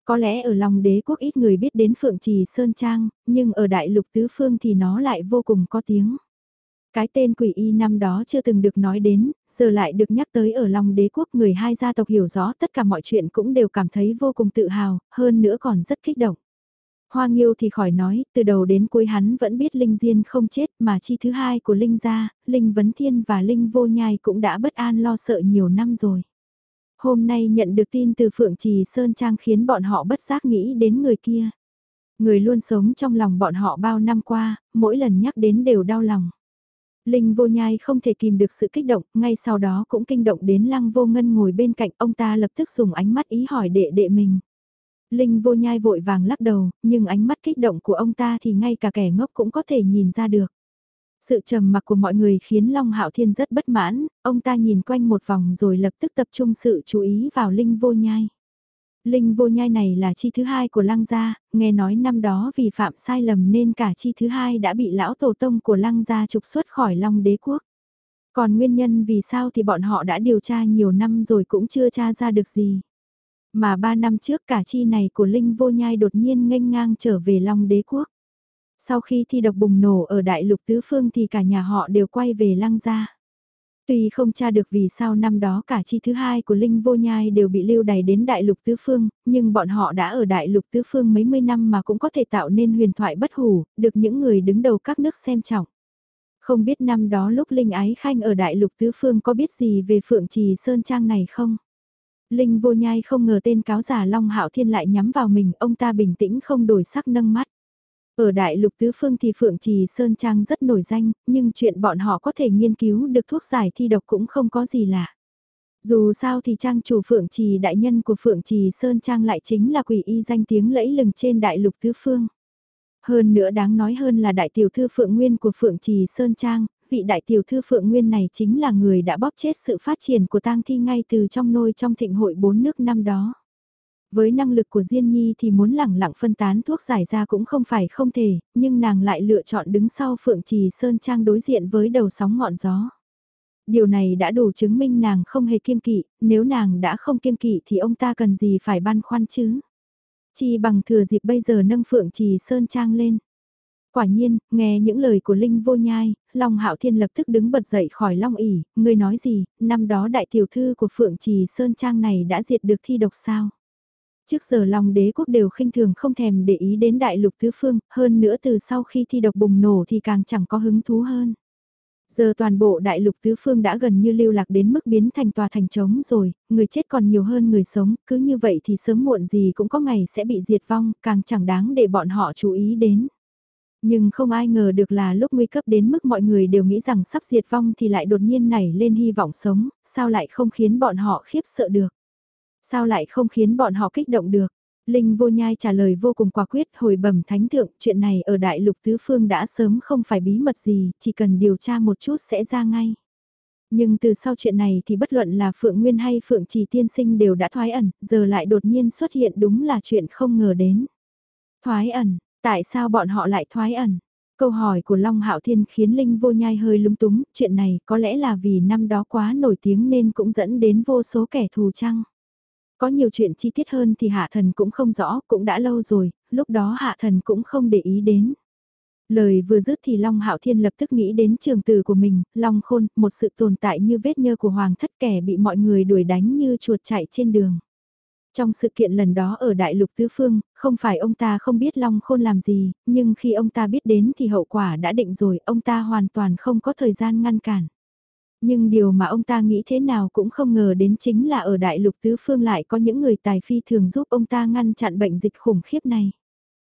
Có lẽ ở Long Đế Quốc ít người biết đến Phượng Trì Sơn Trang, nhưng ở Đại Lục Tứ Phương thì nó lại vô cùng có tiếng. Cái tên quỷ y năm đó chưa từng được nói đến, giờ lại được nhắc tới ở lòng Đế Quốc người hai gia tộc hiểu rõ tất cả mọi chuyện cũng đều cảm thấy vô cùng tự hào, hơn nữa còn rất kích động. Hoa Nghiêu thì khỏi nói, từ đầu đến cuối hắn vẫn biết Linh Diên không chết mà chi thứ hai của Linh gia, Linh Vấn Thiên và Linh Vô Nhai cũng đã bất an lo sợ nhiều năm rồi. Hôm nay nhận được tin từ Phượng Trì Sơn Trang khiến bọn họ bất giác nghĩ đến người kia. Người luôn sống trong lòng bọn họ bao năm qua, mỗi lần nhắc đến đều đau lòng. Linh vô nhai không thể kìm được sự kích động, ngay sau đó cũng kinh động đến lăng vô ngân ngồi bên cạnh ông ta lập tức dùng ánh mắt ý hỏi đệ đệ mình. Linh vô nhai vội vàng lắc đầu, nhưng ánh mắt kích động của ông ta thì ngay cả kẻ ngốc cũng có thể nhìn ra được. Sự trầm mặc của mọi người khiến Long Hạo Thiên rất bất mãn, ông ta nhìn quanh một vòng rồi lập tức tập trung sự chú ý vào Linh vô nhai. Linh vô nhai này là chi thứ hai của lăng gia, nghe nói năm đó vì phạm sai lầm nên cả chi thứ hai đã bị lão tổ tông của lăng gia trục xuất khỏi long đế quốc. Còn nguyên nhân vì sao thì bọn họ đã điều tra nhiều năm rồi cũng chưa tra ra được gì. Mà ba năm trước cả chi này của Linh vô nhai đột nhiên nghênh ngang trở về long đế quốc. Sau khi thi độc bùng nổ ở đại lục tứ phương thì cả nhà họ đều quay về lăng gia. Tuy không tra được vì sao năm đó cả chi thứ hai của Linh Vô Nhai đều bị lưu đày đến Đại Lục Tứ Phương, nhưng bọn họ đã ở Đại Lục Tứ Phương mấy mươi năm mà cũng có thể tạo nên huyền thoại bất hủ, được những người đứng đầu các nước xem trọng. Không biết năm đó lúc Linh Ái Khanh ở Đại Lục Tứ Phương có biết gì về Phượng Trì Sơn Trang này không? Linh Vô Nhai không ngờ tên cáo giả Long Hạo Thiên lại nhắm vào mình, ông ta bình tĩnh không đổi sắc nâng mắt. Ở đại lục tứ phương thì Phượng Trì Sơn Trang rất nổi danh, nhưng chuyện bọn họ có thể nghiên cứu được thuốc giải thi độc cũng không có gì lạ. Dù sao thì trang chủ Phượng Trì đại nhân của Phượng Trì Sơn Trang lại chính là quỷ y danh tiếng lẫy lừng trên đại lục tứ phương. Hơn nữa đáng nói hơn là đại tiểu thư Phượng Nguyên của Phượng Trì Sơn Trang, vị đại tiểu thư Phượng Nguyên này chính là người đã bóp chết sự phát triển của tang thi ngay từ trong nôi trong thịnh hội bốn nước năm đó. Với năng lực của Diên Nhi thì muốn lẳng lặng phân tán thuốc giải ra cũng không phải không thể, nhưng nàng lại lựa chọn đứng sau Phượng Trì Sơn Trang đối diện với đầu sóng ngọn gió. Điều này đã đủ chứng minh nàng không hề kiêng kỵ, nếu nàng đã không kiêng kỵ thì ông ta cần gì phải băn khoăn chứ. Chi bằng thừa dịp bây giờ nâng phượng trì sơn trang lên. Quả nhiên, nghe những lời của Linh vô nhai, Long Hạo Thiên lập tức đứng bật dậy khỏi Long ỉ, ngươi nói gì, năm đó đại tiểu thư của Phượng Trì Sơn Trang này đã diệt được thi độc sao? Trước giờ Long đế quốc đều khinh thường không thèm để ý đến đại lục tứ phương, hơn nữa từ sau khi thi độc bùng nổ thì càng chẳng có hứng thú hơn. Giờ toàn bộ đại lục tứ phương đã gần như lưu lạc đến mức biến thành tòa thành trống rồi, người chết còn nhiều hơn người sống, cứ như vậy thì sớm muộn gì cũng có ngày sẽ bị diệt vong, càng chẳng đáng để bọn họ chú ý đến. Nhưng không ai ngờ được là lúc nguy cấp đến mức mọi người đều nghĩ rằng sắp diệt vong thì lại đột nhiên nảy lên hy vọng sống, sao lại không khiến bọn họ khiếp sợ được. Sao lại không khiến bọn họ kích động được. Linh vô nhai trả lời vô cùng quả quyết hồi bẩm thánh thượng, chuyện này ở đại lục tứ phương đã sớm không phải bí mật gì, chỉ cần điều tra một chút sẽ ra ngay. Nhưng từ sau chuyện này thì bất luận là Phượng Nguyên hay Phượng Trì Tiên Sinh đều đã thoái ẩn, giờ lại đột nhiên xuất hiện đúng là chuyện không ngờ đến. Thoái ẩn, Tại sao bọn họ lại thoái ẩn? Câu hỏi của Long Hạo Thiên khiến Linh vô nhai hơi lúng túng, chuyện này có lẽ là vì năm đó quá nổi tiếng nên cũng dẫn đến vô số kẻ thù chăng? Có nhiều chuyện chi tiết hơn thì Hạ Thần cũng không rõ, cũng đã lâu rồi, lúc đó Hạ Thần cũng không để ý đến. Lời vừa dứt thì Long Hạo Thiên lập tức nghĩ đến trường tử của mình, Long Khôn, một sự tồn tại như vết nhơ của Hoàng thất kẻ bị mọi người đuổi đánh như chuột chạy trên đường. Trong sự kiện lần đó ở Đại Lục Tứ Phương, không phải ông ta không biết Long Khôn làm gì, nhưng khi ông ta biết đến thì hậu quả đã định rồi, ông ta hoàn toàn không có thời gian ngăn cản. Nhưng điều mà ông ta nghĩ thế nào cũng không ngờ đến chính là ở Đại Lục Tứ Phương lại có những người tài phi thường giúp ông ta ngăn chặn bệnh dịch khủng khiếp này.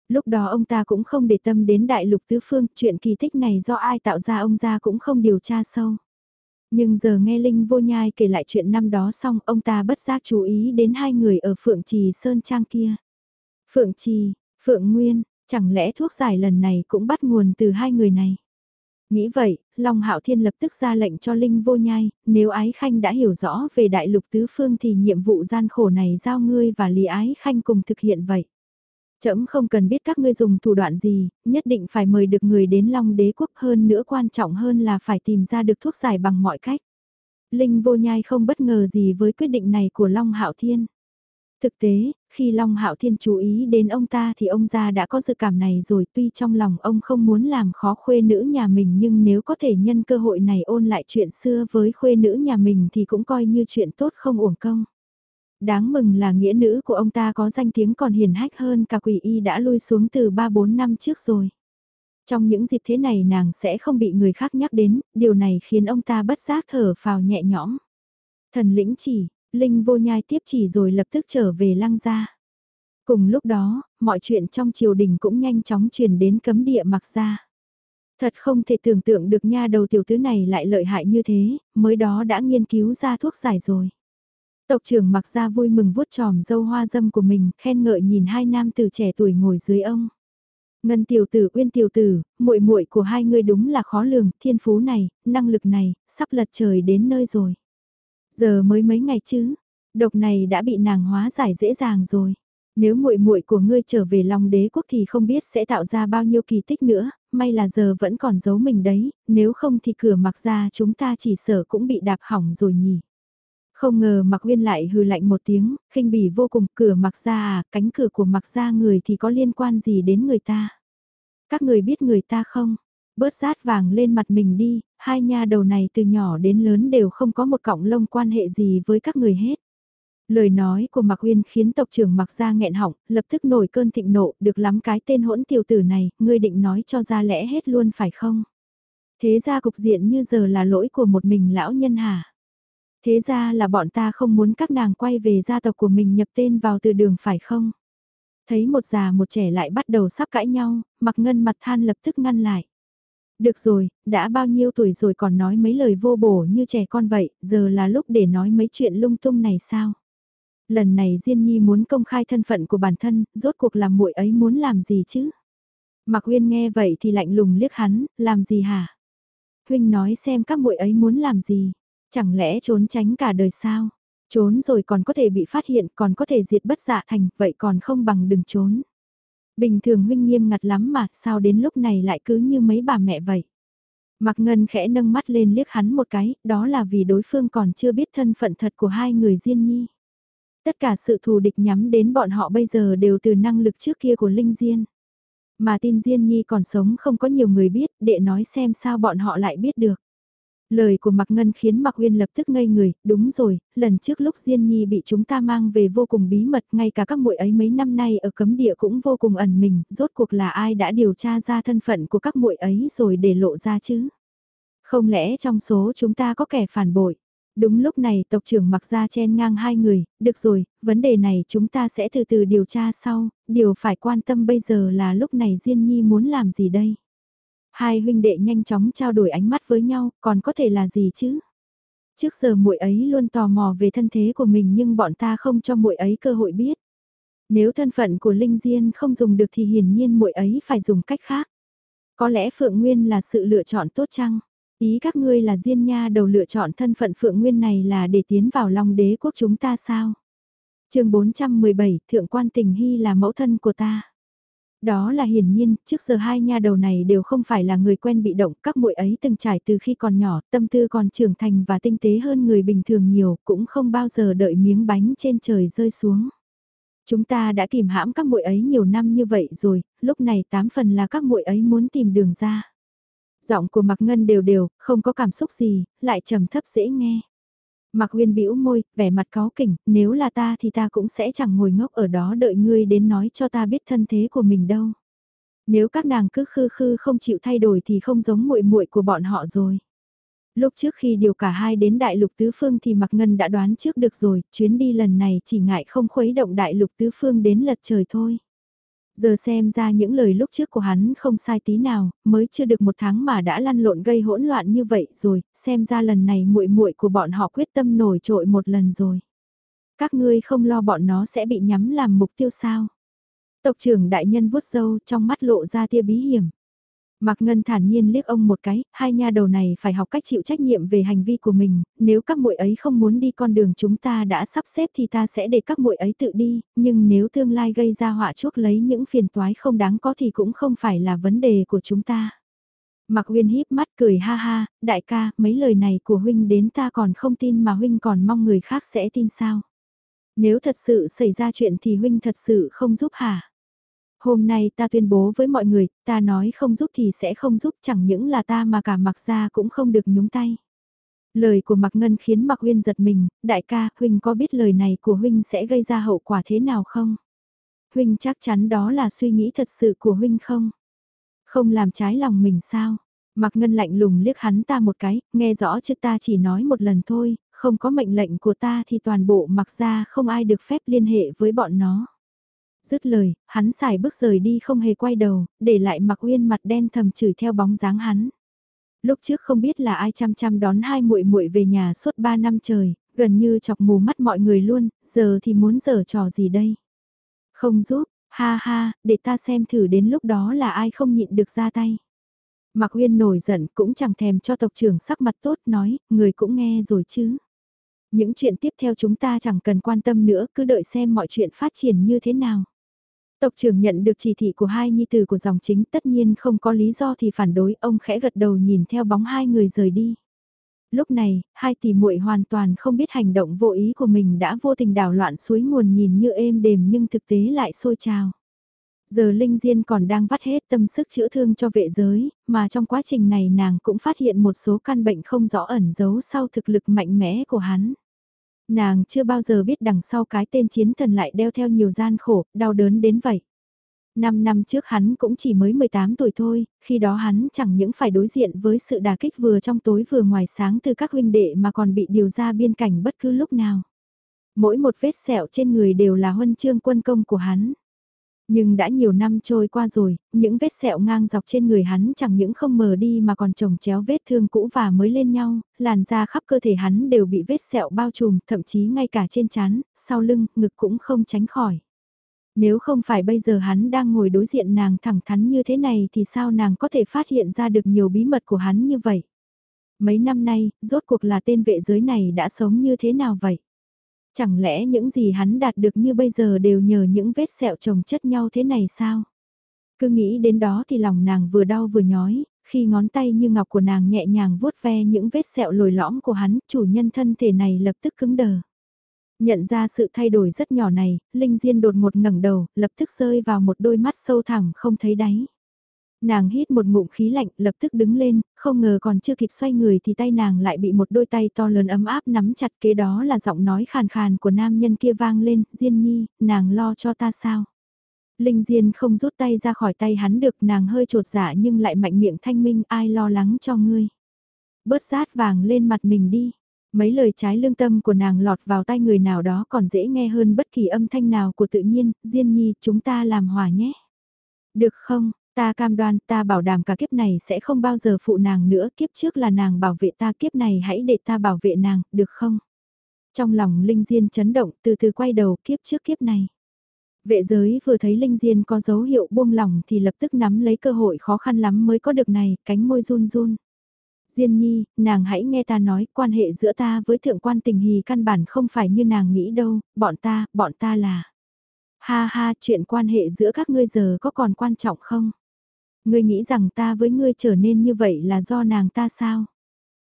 Lúc đó ông ta cũng không để tâm đến Đại Lục Tứ Phương, chuyện kỳ tích này do ai tạo ra ông ra cũng không điều tra sâu. Nhưng giờ nghe Linh vô nhai kể lại chuyện năm đó xong ông ta bất giác chú ý đến hai người ở Phượng Trì Sơn Trang kia. Phượng Trì, Phượng Nguyên, chẳng lẽ thuốc giải lần này cũng bắt nguồn từ hai người này? Nghĩ vậy, Long Hạo Thiên lập tức ra lệnh cho Linh vô nhai, nếu Ái Khanh đã hiểu rõ về đại lục tứ phương thì nhiệm vụ gian khổ này giao ngươi và Lý Ái Khanh cùng thực hiện vậy. Trẫm không cần biết các ngươi dùng thủ đoạn gì, nhất định phải mời được người đến Long đế quốc hơn nữa quan trọng hơn là phải tìm ra được thuốc giải bằng mọi cách. Linh vô nhai không bất ngờ gì với quyết định này của Long Hạo Thiên. Thực tế, khi Long Hạo Thiên chú ý đến ông ta thì ông già đã có dự cảm này rồi tuy trong lòng ông không muốn làm khó khuê nữ nhà mình nhưng nếu có thể nhân cơ hội này ôn lại chuyện xưa với khuê nữ nhà mình thì cũng coi như chuyện tốt không uổng công. Đáng mừng là nghĩa nữ của ông ta có danh tiếng còn hiền hách hơn cả quỷ y đã lui xuống từ 3-4 năm trước rồi. Trong những dịp thế này nàng sẽ không bị người khác nhắc đến, điều này khiến ông ta bất giác thở phào nhẹ nhõm. Thần lĩnh chỉ, Linh vô nhai tiếp chỉ rồi lập tức trở về lăng gia. Cùng lúc đó, mọi chuyện trong triều đình cũng nhanh chóng truyền đến cấm địa mặc gia. Thật không thể tưởng tượng được nha đầu tiểu tứ này lại lợi hại như thế, mới đó đã nghiên cứu ra thuốc giải rồi. Tộc trưởng mặc ra vui mừng vuốt tròm dâu hoa dâm của mình, khen ngợi nhìn hai nam tử trẻ tuổi ngồi dưới ông. Ngân tiểu tử, Uyên tiểu tử, muội muội của hai người đúng là khó lường, thiên phú này, năng lực này, sắp lật trời đến nơi rồi. Giờ mới mấy ngày chứ, độc này đã bị nàng hóa giải dễ dàng rồi. Nếu muội muội của ngươi trở về Long Đế quốc thì không biết sẽ tạo ra bao nhiêu kỳ tích nữa, may là giờ vẫn còn giấu mình đấy, nếu không thì cửa mặc ra chúng ta chỉ sợ cũng bị đạp hỏng rồi nhỉ. Không ngờ mặc Uyên lại hừ lạnh một tiếng, khinh bỉ vô cùng, cửa mặc ra à, cánh cửa của mặc ra người thì có liên quan gì đến người ta. Các người biết người ta không? Bớt rát vàng lên mặt mình đi, hai nha đầu này từ nhỏ đến lớn đều không có một cọng lông quan hệ gì với các người hết. Lời nói của Mạc Uyên khiến tộc trưởng Mạc Gia nghẹn họng, lập tức nổi cơn thịnh nộ, được lắm cái tên hỗn tiểu tử này, ngươi định nói cho ra lẽ hết luôn phải không? Thế ra cục diện như giờ là lỗi của một mình lão nhân hả? Thế ra là bọn ta không muốn các nàng quay về gia tộc của mình nhập tên vào từ đường phải không? Thấy một già một trẻ lại bắt đầu sắp cãi nhau, mặc ngân mặt than lập tức ngăn lại. Được rồi, đã bao nhiêu tuổi rồi còn nói mấy lời vô bổ như trẻ con vậy, giờ là lúc để nói mấy chuyện lung tung này sao? Lần này Diên Nhi muốn công khai thân phận của bản thân, rốt cuộc làm muội ấy muốn làm gì chứ? Mạc Uyên nghe vậy thì lạnh lùng liếc hắn, làm gì hả? Huynh nói xem các muội ấy muốn làm gì? Chẳng lẽ trốn tránh cả đời sao? Trốn rồi còn có thể bị phát hiện, còn có thể diệt bất dạ thành, vậy còn không bằng đừng trốn. Bình thường huynh nghiêm ngặt lắm mà, sao đến lúc này lại cứ như mấy bà mẹ vậy? Mạc Ngân khẽ nâng mắt lên liếc hắn một cái, đó là vì đối phương còn chưa biết thân phận thật của hai người Diên Nhi. Tất cả sự thù địch nhắm đến bọn họ bây giờ đều từ năng lực trước kia của Linh Diên. Mà tin Diên Nhi còn sống không có nhiều người biết, để nói xem sao bọn họ lại biết được. Lời của Mạc Ngân khiến Mạc Uyên lập tức ngây người, đúng rồi, lần trước lúc Diên Nhi bị chúng ta mang về vô cùng bí mật, ngay cả các muội ấy mấy năm nay ở cấm địa cũng vô cùng ẩn mình, rốt cuộc là ai đã điều tra ra thân phận của các muội ấy rồi để lộ ra chứ? Không lẽ trong số chúng ta có kẻ phản bội? Đúng lúc này tộc trưởng mặc ra chen ngang hai người, được rồi, vấn đề này chúng ta sẽ từ từ điều tra sau, điều phải quan tâm bây giờ là lúc này Diên Nhi muốn làm gì đây? Hai huynh đệ nhanh chóng trao đổi ánh mắt với nhau, còn có thể là gì chứ? Trước giờ muội ấy luôn tò mò về thân thế của mình nhưng bọn ta không cho muội ấy cơ hội biết. Nếu thân phận của Linh Diên không dùng được thì hiển nhiên muội ấy phải dùng cách khác. Có lẽ Phượng Nguyên là sự lựa chọn tốt chăng? Ý các ngươi là Diên Nha đầu lựa chọn thân phận Phượng Nguyên này là để tiến vào Long đế quốc chúng ta sao? chương 417, Thượng quan tình hy là mẫu thân của ta. Đó là hiển nhiên, trước giờ hai nha đầu này đều không phải là người quen bị động, các muội ấy từng trải từ khi còn nhỏ, tâm tư còn trưởng thành và tinh tế hơn người bình thường nhiều, cũng không bao giờ đợi miếng bánh trên trời rơi xuống. Chúng ta đã kìm hãm các muội ấy nhiều năm như vậy rồi, lúc này tám phần là các muội ấy muốn tìm đường ra. Giọng của Mạc Ngân đều đều, không có cảm xúc gì, lại trầm thấp dễ nghe. Mạc Uyên bĩu môi, vẻ mặt có kỉnh, nếu là ta thì ta cũng sẽ chẳng ngồi ngốc ở đó đợi ngươi đến nói cho ta biết thân thế của mình đâu. Nếu các nàng cứ khư khư không chịu thay đổi thì không giống muội muội của bọn họ rồi. Lúc trước khi điều cả hai đến đại lục tứ phương thì Mạc Ngân đã đoán trước được rồi, chuyến đi lần này chỉ ngại không khuấy động đại lục tứ phương đến lật trời thôi. Giờ xem ra những lời lúc trước của hắn không sai tí nào, mới chưa được một tháng mà đã lăn lộn gây hỗn loạn như vậy rồi, xem ra lần này muội muội của bọn họ quyết tâm nổi trội một lần rồi. Các ngươi không lo bọn nó sẽ bị nhắm làm mục tiêu sao? Tộc trưởng đại nhân vuốt râu trong mắt lộ ra tia bí hiểm. Mạc Ngân thản nhiên liếc ông một cái, hai nha đầu này phải học cách chịu trách nhiệm về hành vi của mình, nếu các muội ấy không muốn đi con đường chúng ta đã sắp xếp thì ta sẽ để các muội ấy tự đi, nhưng nếu tương lai gây ra họa chuốc lấy những phiền toái không đáng có thì cũng không phải là vấn đề của chúng ta. Mạc Uyên híp mắt cười ha ha, đại ca, mấy lời này của huynh đến ta còn không tin mà huynh còn mong người khác sẽ tin sao? Nếu thật sự xảy ra chuyện thì huynh thật sự không giúp hả? Hôm nay ta tuyên bố với mọi người, ta nói không giúp thì sẽ không giúp chẳng những là ta mà cả mặc ra cũng không được nhúng tay. Lời của Mạc Ngân khiến Mạc Huyên giật mình, đại ca, Huynh có biết lời này của Huynh sẽ gây ra hậu quả thế nào không? Huynh chắc chắn đó là suy nghĩ thật sự của Huynh không? Không làm trái lòng mình sao? Mạc Ngân lạnh lùng liếc hắn ta một cái, nghe rõ chứ ta chỉ nói một lần thôi, không có mệnh lệnh của ta thì toàn bộ mặc Gia không ai được phép liên hệ với bọn nó. Dứt lời, hắn xài bước rời đi không hề quay đầu, để lại mặc uyên mặt đen thầm chửi theo bóng dáng hắn. Lúc trước không biết là ai chăm chăm đón hai muội muội về nhà suốt ba năm trời, gần như chọc mù mắt mọi người luôn, giờ thì muốn giở trò gì đây? Không giúp, ha ha, để ta xem thử đến lúc đó là ai không nhịn được ra tay. Mạc Uyên nổi giận cũng chẳng thèm cho tộc trưởng sắc mặt tốt nói, người cũng nghe rồi chứ. Những chuyện tiếp theo chúng ta chẳng cần quan tâm nữa, cứ đợi xem mọi chuyện phát triển như thế nào. Tộc trưởng nhận được chỉ thị của hai nhi tử của dòng chính tất nhiên không có lý do thì phản đối ông khẽ gật đầu nhìn theo bóng hai người rời đi. Lúc này, hai tỷ muội hoàn toàn không biết hành động vô ý của mình đã vô tình đảo loạn suối nguồn nhìn như êm đềm nhưng thực tế lại sôi trào. Giờ Linh Diên còn đang vắt hết tâm sức chữa thương cho vệ giới, mà trong quá trình này nàng cũng phát hiện một số căn bệnh không rõ ẩn giấu sau thực lực mạnh mẽ của hắn. Nàng chưa bao giờ biết đằng sau cái tên chiến thần lại đeo theo nhiều gian khổ, đau đớn đến vậy. Năm năm trước hắn cũng chỉ mới 18 tuổi thôi, khi đó hắn chẳng những phải đối diện với sự đà kích vừa trong tối vừa ngoài sáng từ các huynh đệ mà còn bị điều ra biên cảnh bất cứ lúc nào. Mỗi một vết sẹo trên người đều là huân chương quân công của hắn. Nhưng đã nhiều năm trôi qua rồi, những vết sẹo ngang dọc trên người hắn chẳng những không mờ đi mà còn trồng chéo vết thương cũ và mới lên nhau, làn da khắp cơ thể hắn đều bị vết sẹo bao trùm, thậm chí ngay cả trên trán, sau lưng, ngực cũng không tránh khỏi. Nếu không phải bây giờ hắn đang ngồi đối diện nàng thẳng thắn như thế này thì sao nàng có thể phát hiện ra được nhiều bí mật của hắn như vậy? Mấy năm nay, rốt cuộc là tên vệ giới này đã sống như thế nào vậy? Chẳng lẽ những gì hắn đạt được như bây giờ đều nhờ những vết sẹo chồng chất nhau thế này sao? Cứ nghĩ đến đó thì lòng nàng vừa đau vừa nhói, Khi ngón tay như ngọc của nàng nhẹ nhàng vuốt ve những vết sẹo lồi lõm của hắn, chủ nhân thân thể này lập tức cứng đờ. Nhận ra sự thay đổi rất nhỏ này, Linh Diên đột ngột ngẩng đầu, lập tức rơi vào một đôi mắt sâu thẳm không thấy đáy. Nàng hít một ngụm khí lạnh, lập tức đứng lên, không ngờ còn chưa kịp xoay người thì tay nàng lại bị một đôi tay to lớn ấm áp nắm chặt kế đó là giọng nói khàn khàn của nam nhân kia vang lên, Diên Nhi, nàng lo cho ta sao? Linh Diên không rút tay ra khỏi tay hắn được nàng hơi trột dạ nhưng lại mạnh miệng thanh minh ai lo lắng cho ngươi. Bớt rát vàng lên mặt mình đi. Mấy lời trái lương tâm của nàng lọt vào tay người nào đó còn dễ nghe hơn bất kỳ âm thanh nào của tự nhiên, Diên Nhi chúng ta làm hòa nhé. Được không, ta cam đoan ta bảo đảm cả kiếp này sẽ không bao giờ phụ nàng nữa, kiếp trước là nàng bảo vệ ta kiếp này hãy để ta bảo vệ nàng, được không? Trong lòng Linh Diên chấn động từ từ quay đầu kiếp trước kiếp này. Vệ giới vừa thấy Linh Diên có dấu hiệu buông lỏng thì lập tức nắm lấy cơ hội khó khăn lắm mới có được này, cánh môi run run. Diên nhi, nàng hãy nghe ta nói, quan hệ giữa ta với thượng quan tình hì căn bản không phải như nàng nghĩ đâu, bọn ta, bọn ta là. Ha ha, chuyện quan hệ giữa các ngươi giờ có còn quan trọng không? Ngươi nghĩ rằng ta với ngươi trở nên như vậy là do nàng ta sao?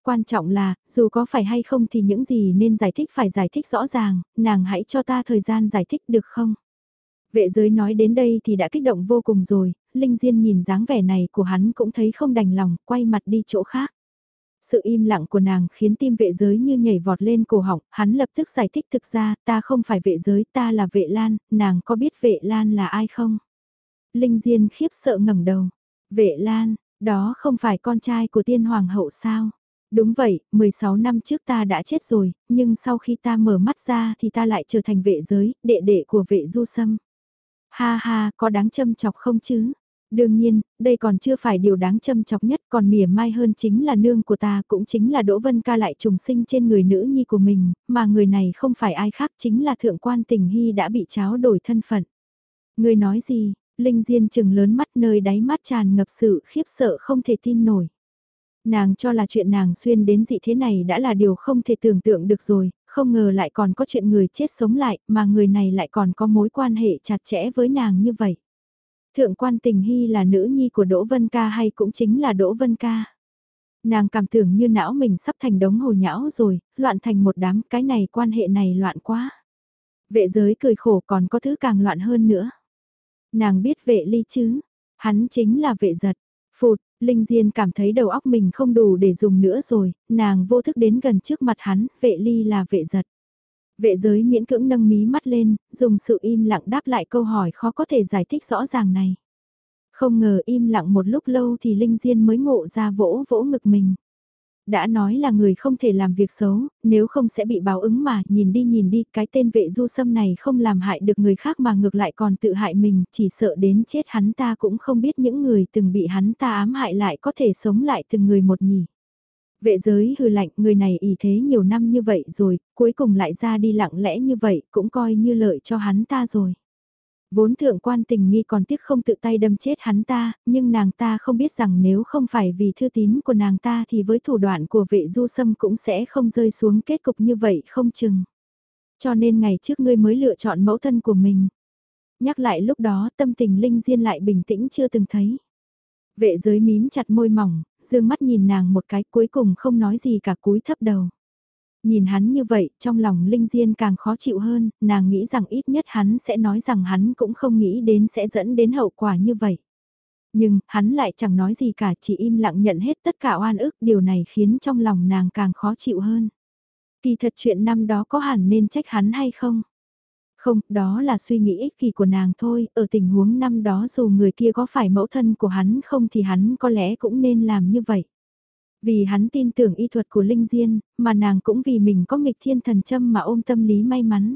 Quan trọng là, dù có phải hay không thì những gì nên giải thích phải giải thích rõ ràng, nàng hãy cho ta thời gian giải thích được không? Vệ giới nói đến đây thì đã kích động vô cùng rồi, Linh Diên nhìn dáng vẻ này của hắn cũng thấy không đành lòng, quay mặt đi chỗ khác. Sự im lặng của nàng khiến tim vệ giới như nhảy vọt lên cổ họng, hắn lập tức giải thích thực ra, ta không phải vệ giới, ta là vệ lan, nàng có biết vệ lan là ai không? Linh Diên khiếp sợ ngẩng đầu. Vệ lan, đó không phải con trai của tiên hoàng hậu sao? Đúng vậy, 16 năm trước ta đã chết rồi, nhưng sau khi ta mở mắt ra thì ta lại trở thành vệ giới, đệ đệ của vệ du sâm. Ha ha, có đáng châm chọc không chứ? Đương nhiên, đây còn chưa phải điều đáng châm chọc nhất còn mỉa mai hơn chính là nương của ta cũng chính là Đỗ Vân Ca lại trùng sinh trên người nữ nhi của mình, mà người này không phải ai khác chính là thượng quan tình hy đã bị cháo đổi thân phận. Người nói gì, Linh Diên chừng lớn mắt nơi đáy mắt tràn ngập sự khiếp sợ không thể tin nổi. Nàng cho là chuyện nàng xuyên đến dị thế này đã là điều không thể tưởng tượng được rồi, không ngờ lại còn có chuyện người chết sống lại, mà người này lại còn có mối quan hệ chặt chẽ với nàng như vậy. Thượng quan tình hy là nữ nhi của Đỗ Vân Ca hay cũng chính là Đỗ Vân Ca. Nàng cảm tưởng như não mình sắp thành đống hồ nhão rồi, loạn thành một đám, cái này quan hệ này loạn quá. Vệ giới cười khổ còn có thứ càng loạn hơn nữa. Nàng biết vệ ly chứ, hắn chính là vệ giật. Phụt, Linh Diên cảm thấy đầu óc mình không đủ để dùng nữa rồi, nàng vô thức đến gần trước mặt hắn, vệ ly là vệ giật. Vệ giới miễn cưỡng nâng mí mắt lên, dùng sự im lặng đáp lại câu hỏi khó có thể giải thích rõ ràng này. Không ngờ im lặng một lúc lâu thì Linh Diên mới ngộ ra vỗ vỗ ngực mình. Đã nói là người không thể làm việc xấu, nếu không sẽ bị báo ứng mà, nhìn đi nhìn đi, cái tên vệ du sâm này không làm hại được người khác mà ngược lại còn tự hại mình, chỉ sợ đến chết hắn ta cũng không biết những người từng bị hắn ta ám hại lại có thể sống lại từng người một nhỉ. Vệ giới hư lạnh người này ý thế nhiều năm như vậy rồi, cuối cùng lại ra đi lặng lẽ như vậy cũng coi như lợi cho hắn ta rồi. Vốn thượng quan tình nghi còn tiếc không tự tay đâm chết hắn ta, nhưng nàng ta không biết rằng nếu không phải vì thư tín của nàng ta thì với thủ đoạn của vệ du sâm cũng sẽ không rơi xuống kết cục như vậy không chừng. Cho nên ngày trước ngươi mới lựa chọn mẫu thân của mình. Nhắc lại lúc đó tâm tình Linh Diên lại bình tĩnh chưa từng thấy. Vệ giới mím chặt môi mỏng, dương mắt nhìn nàng một cái cuối cùng không nói gì cả cúi thấp đầu. Nhìn hắn như vậy, trong lòng Linh Diên càng khó chịu hơn, nàng nghĩ rằng ít nhất hắn sẽ nói rằng hắn cũng không nghĩ đến sẽ dẫn đến hậu quả như vậy. Nhưng, hắn lại chẳng nói gì cả, chỉ im lặng nhận hết tất cả oan ức, điều này khiến trong lòng nàng càng khó chịu hơn. Kỳ thật chuyện năm đó có hẳn nên trách hắn hay không? Không, đó là suy nghĩ ích kỷ của nàng thôi, ở tình huống năm đó dù người kia có phải mẫu thân của hắn không thì hắn có lẽ cũng nên làm như vậy. Vì hắn tin tưởng y thuật của Linh Diên, mà nàng cũng vì mình có nghịch thiên thần châm mà ôm tâm lý may mắn.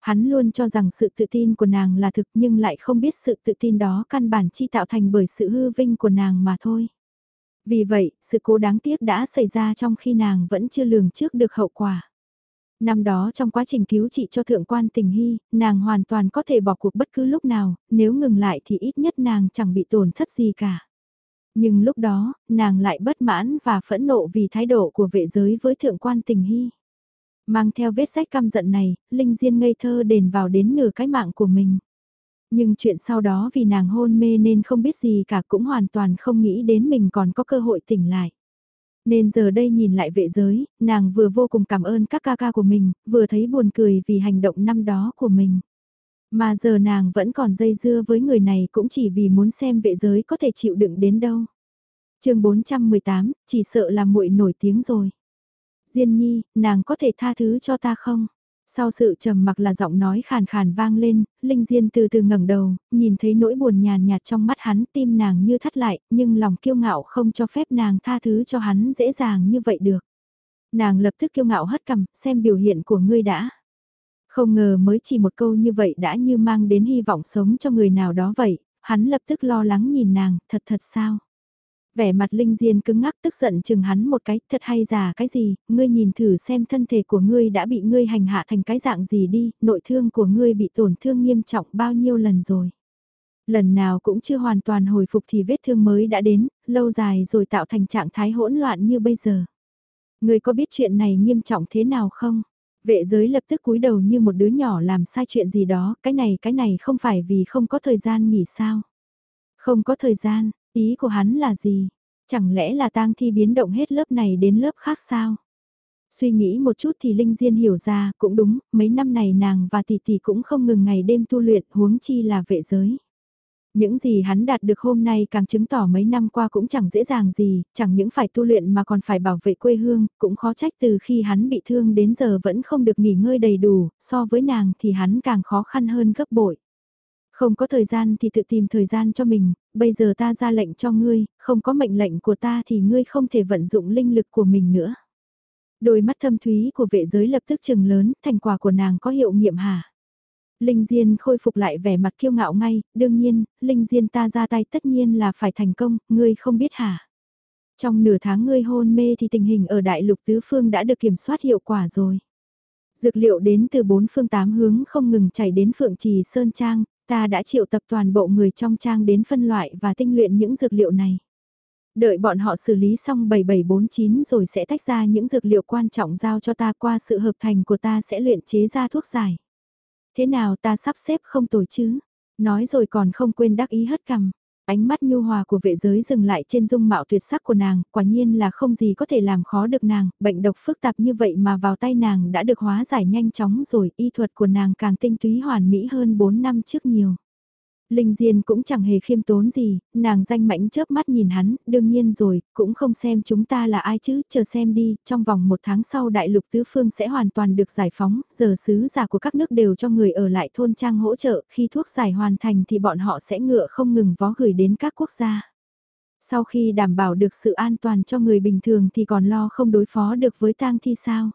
Hắn luôn cho rằng sự tự tin của nàng là thực nhưng lại không biết sự tự tin đó căn bản chi tạo thành bởi sự hư vinh của nàng mà thôi. Vì vậy, sự cố đáng tiếc đã xảy ra trong khi nàng vẫn chưa lường trước được hậu quả. Năm đó trong quá trình cứu trị cho thượng quan tình hy, nàng hoàn toàn có thể bỏ cuộc bất cứ lúc nào, nếu ngừng lại thì ít nhất nàng chẳng bị tổn thất gì cả. Nhưng lúc đó, nàng lại bất mãn và phẫn nộ vì thái độ của vệ giới với thượng quan tình hy. Mang theo vết sách căm giận này, Linh Diên ngây thơ đền vào đến nửa cái mạng của mình. Nhưng chuyện sau đó vì nàng hôn mê nên không biết gì cả cũng hoàn toàn không nghĩ đến mình còn có cơ hội tỉnh lại. Nên giờ đây nhìn lại vệ giới, nàng vừa vô cùng cảm ơn các ca ca của mình, vừa thấy buồn cười vì hành động năm đó của mình. Mà giờ nàng vẫn còn dây dưa với người này cũng chỉ vì muốn xem vệ giới có thể chịu đựng đến đâu. chương 418, chỉ sợ là muội nổi tiếng rồi. Diên nhi, nàng có thể tha thứ cho ta không? Sau sự trầm mặc là giọng nói khàn khàn vang lên, Linh Diên từ từ ngẩng đầu, nhìn thấy nỗi buồn nhàn nhạt trong mắt hắn tim nàng như thắt lại, nhưng lòng kiêu ngạo không cho phép nàng tha thứ cho hắn dễ dàng như vậy được. Nàng lập tức kiêu ngạo hất cầm, xem biểu hiện của ngươi đã. Không ngờ mới chỉ một câu như vậy đã như mang đến hy vọng sống cho người nào đó vậy, hắn lập tức lo lắng nhìn nàng, thật thật sao? Vẻ mặt Linh Diên cứng ngắc tức giận chừng hắn một cái, thật hay giả cái gì, ngươi nhìn thử xem thân thể của ngươi đã bị ngươi hành hạ thành cái dạng gì đi, nội thương của ngươi bị tổn thương nghiêm trọng bao nhiêu lần rồi. Lần nào cũng chưa hoàn toàn hồi phục thì vết thương mới đã đến, lâu dài rồi tạo thành trạng thái hỗn loạn như bây giờ. Ngươi có biết chuyện này nghiêm trọng thế nào không? Vệ giới lập tức cúi đầu như một đứa nhỏ làm sai chuyện gì đó, cái này cái này không phải vì không có thời gian nghỉ sao. Không có thời gian, ý của hắn là gì? Chẳng lẽ là tang thi biến động hết lớp này đến lớp khác sao? Suy nghĩ một chút thì Linh Diên hiểu ra, cũng đúng, mấy năm này nàng và tỷ tỷ cũng không ngừng ngày đêm tu luyện huống chi là vệ giới. Những gì hắn đạt được hôm nay càng chứng tỏ mấy năm qua cũng chẳng dễ dàng gì, chẳng những phải tu luyện mà còn phải bảo vệ quê hương, cũng khó trách từ khi hắn bị thương đến giờ vẫn không được nghỉ ngơi đầy đủ, so với nàng thì hắn càng khó khăn hơn gấp bội. Không có thời gian thì tự tìm thời gian cho mình, bây giờ ta ra lệnh cho ngươi, không có mệnh lệnh của ta thì ngươi không thể vận dụng linh lực của mình nữa. Đôi mắt thâm thúy của vệ giới lập tức chừng lớn, thành quả của nàng có hiệu nghiệm hả? Linh Diên khôi phục lại vẻ mặt kiêu ngạo ngay, đương nhiên, Linh Diên ta ra tay tất nhiên là phải thành công, ngươi không biết hả? Trong nửa tháng ngươi hôn mê thì tình hình ở đại lục tứ phương đã được kiểm soát hiệu quả rồi. Dược liệu đến từ bốn phương tám hướng không ngừng chảy đến Phượng Trì Sơn Trang, ta đã triệu tập toàn bộ người trong trang đến phân loại và tinh luyện những dược liệu này. Đợi bọn họ xử lý xong 7749 rồi sẽ tách ra những dược liệu quan trọng giao cho ta qua sự hợp thành của ta sẽ luyện chế ra thuốc giải. Thế nào ta sắp xếp không tồi chứ? Nói rồi còn không quên đắc ý hất cằm. Ánh mắt nhu hòa của vệ giới dừng lại trên dung mạo tuyệt sắc của nàng, quả nhiên là không gì có thể làm khó được nàng, bệnh độc phức tạp như vậy mà vào tay nàng đã được hóa giải nhanh chóng rồi, y thuật của nàng càng tinh túy hoàn mỹ hơn 4 năm trước nhiều. Linh Diên cũng chẳng hề khiêm tốn gì, nàng danh mãnh chớp mắt nhìn hắn, đương nhiên rồi, cũng không xem chúng ta là ai chứ, chờ xem đi, trong vòng một tháng sau đại lục tứ phương sẽ hoàn toàn được giải phóng, giờ sứ giả của các nước đều cho người ở lại thôn trang hỗ trợ, khi thuốc giải hoàn thành thì bọn họ sẽ ngựa không ngừng vó gửi đến các quốc gia. Sau khi đảm bảo được sự an toàn cho người bình thường thì còn lo không đối phó được với tang thi sao?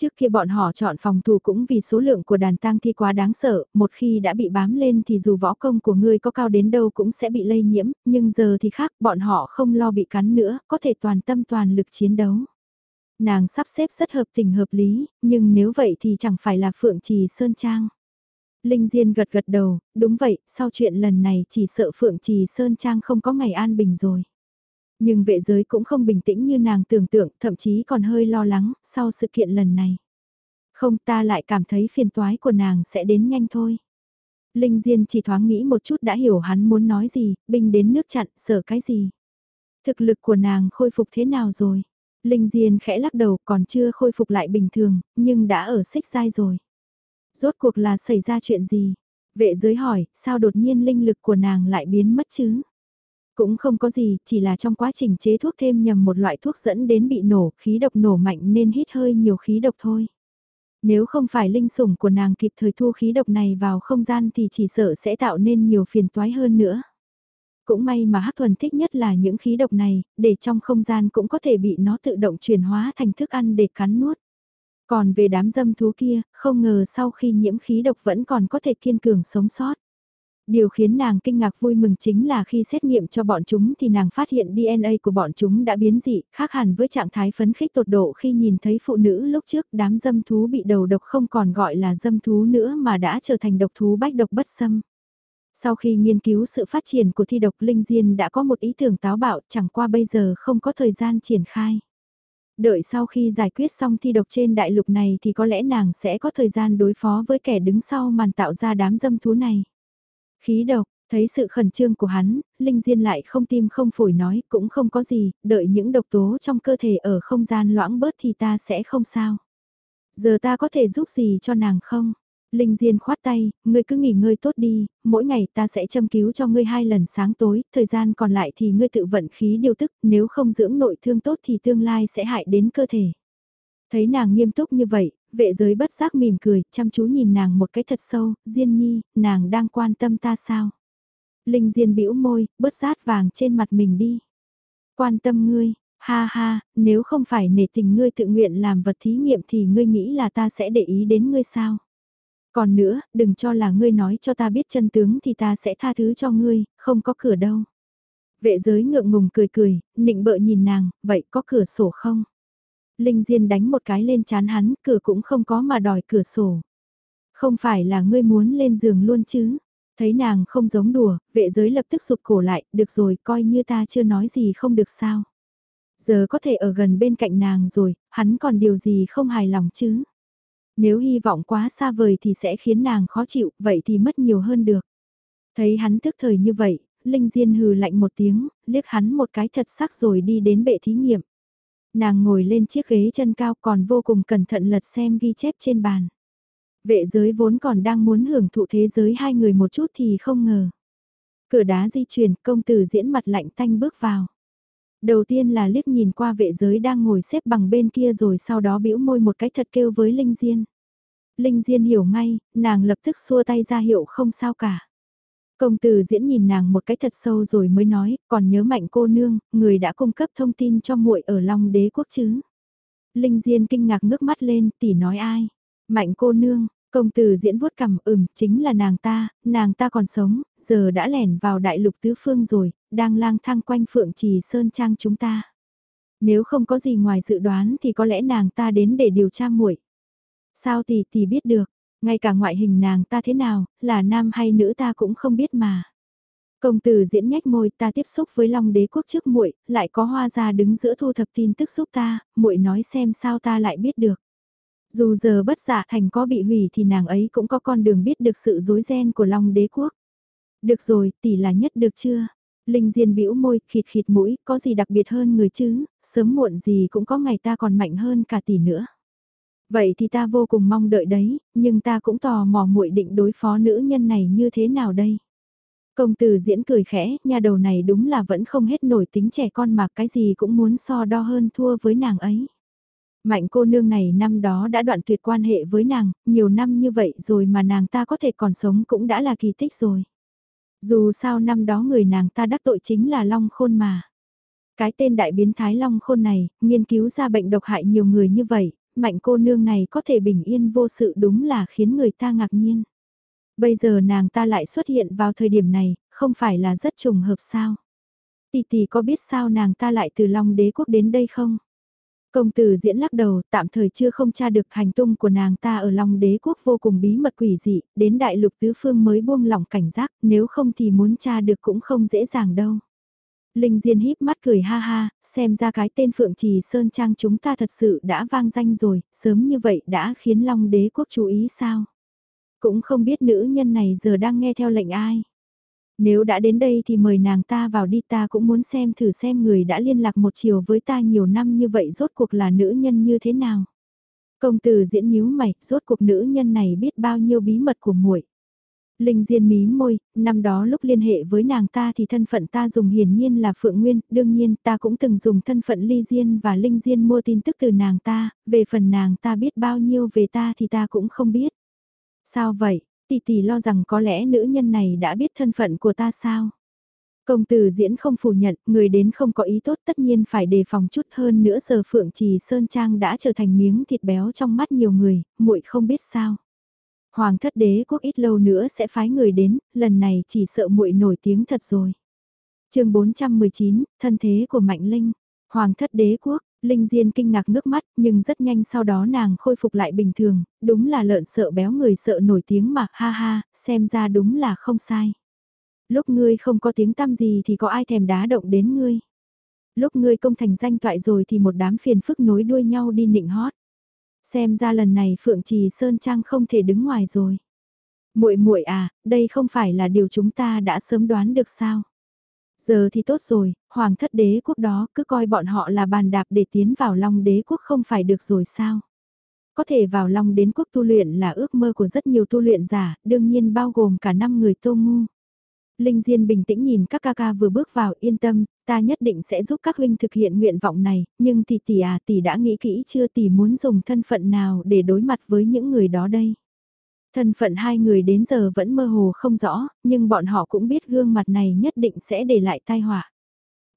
Trước kia bọn họ chọn phòng thủ cũng vì số lượng của đàn tang thi quá đáng sợ, một khi đã bị bám lên thì dù võ công của ngươi có cao đến đâu cũng sẽ bị lây nhiễm, nhưng giờ thì khác, bọn họ không lo bị cắn nữa, có thể toàn tâm toàn lực chiến đấu. Nàng sắp xếp rất hợp tình hợp lý, nhưng nếu vậy thì chẳng phải là Phượng Trì Sơn Trang. Linh Diên gật gật đầu, đúng vậy, sau chuyện lần này chỉ sợ Phượng Trì Sơn Trang không có ngày an bình rồi. Nhưng vệ giới cũng không bình tĩnh như nàng tưởng tượng, thậm chí còn hơi lo lắng, sau sự kiện lần này. Không ta lại cảm thấy phiền toái của nàng sẽ đến nhanh thôi. Linh Diên chỉ thoáng nghĩ một chút đã hiểu hắn muốn nói gì, binh đến nước chặn, sợ cái gì. Thực lực của nàng khôi phục thế nào rồi? Linh Diên khẽ lắc đầu còn chưa khôi phục lại bình thường, nhưng đã ở xích dai rồi. Rốt cuộc là xảy ra chuyện gì? Vệ giới hỏi, sao đột nhiên linh lực của nàng lại biến mất chứ? Cũng không có gì, chỉ là trong quá trình chế thuốc thêm nhầm một loại thuốc dẫn đến bị nổ, khí độc nổ mạnh nên hít hơi nhiều khí độc thôi. Nếu không phải linh sủng của nàng kịp thời thu khí độc này vào không gian thì chỉ sợ sẽ tạo nên nhiều phiền toái hơn nữa. Cũng may mà Hắc Thuần thích nhất là những khí độc này, để trong không gian cũng có thể bị nó tự động chuyển hóa thành thức ăn để cắn nuốt. Còn về đám dâm thú kia, không ngờ sau khi nhiễm khí độc vẫn còn có thể kiên cường sống sót. Điều khiến nàng kinh ngạc vui mừng chính là khi xét nghiệm cho bọn chúng thì nàng phát hiện DNA của bọn chúng đã biến dị, khác hẳn với trạng thái phấn khích tột độ khi nhìn thấy phụ nữ lúc trước đám dâm thú bị đầu độc không còn gọi là dâm thú nữa mà đã trở thành độc thú bách độc bất xâm. Sau khi nghiên cứu sự phát triển của thi độc linh diên đã có một ý tưởng táo bạo chẳng qua bây giờ không có thời gian triển khai. Đợi sau khi giải quyết xong thi độc trên đại lục này thì có lẽ nàng sẽ có thời gian đối phó với kẻ đứng sau màn tạo ra đám dâm thú này. Khí độc, thấy sự khẩn trương của hắn, Linh Diên lại không tim không phổi nói cũng không có gì, đợi những độc tố trong cơ thể ở không gian loãng bớt thì ta sẽ không sao. Giờ ta có thể giúp gì cho nàng không? Linh Diên khoát tay, ngươi cứ nghỉ ngơi tốt đi, mỗi ngày ta sẽ châm cứu cho ngươi hai lần sáng tối, thời gian còn lại thì ngươi tự vận khí điều tức, nếu không dưỡng nội thương tốt thì tương lai sẽ hại đến cơ thể. Thấy nàng nghiêm túc như vậy, vệ giới bất giác mỉm cười, chăm chú nhìn nàng một cái thật sâu, Diên nhi, nàng đang quan tâm ta sao? Linh Diên bĩu môi, bớt rát vàng trên mặt mình đi. Quan tâm ngươi, ha ha, nếu không phải nể tình ngươi tự nguyện làm vật thí nghiệm thì ngươi nghĩ là ta sẽ để ý đến ngươi sao? Còn nữa, đừng cho là ngươi nói cho ta biết chân tướng thì ta sẽ tha thứ cho ngươi, không có cửa đâu. Vệ giới ngượng ngùng cười cười, nịnh bợ nhìn nàng, vậy có cửa sổ không? Linh Diên đánh một cái lên chán hắn, cửa cũng không có mà đòi cửa sổ. Không phải là ngươi muốn lên giường luôn chứ? Thấy nàng không giống đùa, vệ giới lập tức sụp cổ lại, được rồi, coi như ta chưa nói gì không được sao. Giờ có thể ở gần bên cạnh nàng rồi, hắn còn điều gì không hài lòng chứ? Nếu hy vọng quá xa vời thì sẽ khiến nàng khó chịu, vậy thì mất nhiều hơn được. Thấy hắn tức thời như vậy, Linh Diên hừ lạnh một tiếng, liếc hắn một cái thật sắc rồi đi đến bệ thí nghiệm. Nàng ngồi lên chiếc ghế chân cao còn vô cùng cẩn thận lật xem ghi chép trên bàn. Vệ giới vốn còn đang muốn hưởng thụ thế giới hai người một chút thì không ngờ. Cửa đá di chuyển, công tử diễn mặt lạnh tanh bước vào. Đầu tiên là liếc nhìn qua vệ giới đang ngồi xếp bằng bên kia rồi sau đó bĩu môi một cái thật kêu với Linh Diên. Linh Diên hiểu ngay, nàng lập tức xua tay ra hiệu không sao cả. Công tử diễn nhìn nàng một cái thật sâu rồi mới nói, còn nhớ mạnh cô nương, người đã cung cấp thông tin cho muội ở Long đế quốc chứ. Linh Diên kinh ngạc ngước mắt lên, tỷ nói ai? Mạnh cô nương, công tử diễn vuốt cằm ừm, chính là nàng ta, nàng ta còn sống, giờ đã lẻn vào đại lục tứ phương rồi, đang lang thang quanh phượng trì sơn trang chúng ta. Nếu không có gì ngoài dự đoán thì có lẽ nàng ta đến để điều tra muội. Sao tỷ tỷ biết được, ngay cả ngoại hình nàng ta thế nào, là nam hay nữ ta cũng không biết mà. Công tử diễn nhách môi ta tiếp xúc với Long đế quốc trước muội, lại có hoa gia đứng giữa thu thập tin tức giúp ta, muội nói xem sao ta lại biết được. Dù giờ bất giả thành có bị hủy thì nàng ấy cũng có con đường biết được sự dối ren của Long đế quốc. Được rồi, tỷ là nhất được chưa? Linh Diên bĩu môi, khịt khịt mũi, có gì đặc biệt hơn người chứ, sớm muộn gì cũng có ngày ta còn mạnh hơn cả tỷ nữa. Vậy thì ta vô cùng mong đợi đấy, nhưng ta cũng tò mò muội định đối phó nữ nhân này như thế nào đây? Công tử diễn cười khẽ, nhà đầu này đúng là vẫn không hết nổi tính trẻ con mà cái gì cũng muốn so đo hơn thua với nàng ấy. Mạnh cô nương này năm đó đã đoạn tuyệt quan hệ với nàng, nhiều năm như vậy rồi mà nàng ta có thể còn sống cũng đã là kỳ tích rồi. Dù sao năm đó người nàng ta đắc tội chính là Long Khôn mà. Cái tên đại biến thái Long Khôn này, nghiên cứu ra bệnh độc hại nhiều người như vậy, mạnh cô nương này có thể bình yên vô sự đúng là khiến người ta ngạc nhiên. Bây giờ nàng ta lại xuất hiện vào thời điểm này, không phải là rất trùng hợp sao? Tì tì có biết sao nàng ta lại từ Long đế quốc đến đây không? Công tử diễn lắc đầu, tạm thời chưa không tra được hành tung của nàng ta ở Long đế quốc vô cùng bí mật quỷ dị, đến đại lục tứ phương mới buông lỏng cảnh giác, nếu không thì muốn tra được cũng không dễ dàng đâu. Linh Diên híp mắt cười ha ha, xem ra cái tên Phượng Trì Sơn Trang chúng ta thật sự đã vang danh rồi, sớm như vậy đã khiến Long đế quốc chú ý sao? Cũng không biết nữ nhân này giờ đang nghe theo lệnh ai. Nếu đã đến đây thì mời nàng ta vào đi ta cũng muốn xem thử xem người đã liên lạc một chiều với ta nhiều năm như vậy rốt cuộc là nữ nhân như thế nào. Công tử diễn nhíu mày, rốt cuộc nữ nhân này biết bao nhiêu bí mật của muội. Linh Diên mí môi, năm đó lúc liên hệ với nàng ta thì thân phận ta dùng hiển nhiên là Phượng Nguyên, đương nhiên ta cũng từng dùng thân phận Ly Diên và Linh Diên mua tin tức từ nàng ta, về phần nàng ta biết bao nhiêu về ta thì ta cũng không biết. Sao vậy, tỷ tỷ lo rằng có lẽ nữ nhân này đã biết thân phận của ta sao? Công tử diễn không phủ nhận, người đến không có ý tốt tất nhiên phải đề phòng chút hơn nữa giờ Phượng Trì Sơn Trang đã trở thành miếng thịt béo trong mắt nhiều người, muội không biết sao. Hoàng thất đế quốc ít lâu nữa sẽ phái người đến, lần này chỉ sợ muội nổi tiếng thật rồi. chương 419, thân thế của Mạnh Linh. Hoàng thất đế quốc, Linh Diên kinh ngạc nước mắt nhưng rất nhanh sau đó nàng khôi phục lại bình thường, đúng là lợn sợ béo người sợ nổi tiếng mà ha ha, xem ra đúng là không sai. Lúc ngươi không có tiếng tăm gì thì có ai thèm đá động đến ngươi. Lúc ngươi công thành danh toại rồi thì một đám phiền phức nối đuôi nhau đi nịnh hót. Xem ra lần này Phượng Trì Sơn Trang không thể đứng ngoài rồi. Muội muội à, đây không phải là điều chúng ta đã sớm đoán được sao? Giờ thì tốt rồi, hoàng thất đế quốc đó cứ coi bọn họ là bàn đạp để tiến vào long đế quốc không phải được rồi sao? Có thể vào long đến quốc tu luyện là ước mơ của rất nhiều tu luyện giả, đương nhiên bao gồm cả năm người tô ngu. Linh Diên bình tĩnh nhìn các ca ca vừa bước vào yên tâm, ta nhất định sẽ giúp các huynh thực hiện nguyện vọng này, nhưng tỷ tỷ à tỷ đã nghĩ kỹ chưa tỷ muốn dùng thân phận nào để đối mặt với những người đó đây. Thân phận hai người đến giờ vẫn mơ hồ không rõ, nhưng bọn họ cũng biết gương mặt này nhất định sẽ để lại tai họa.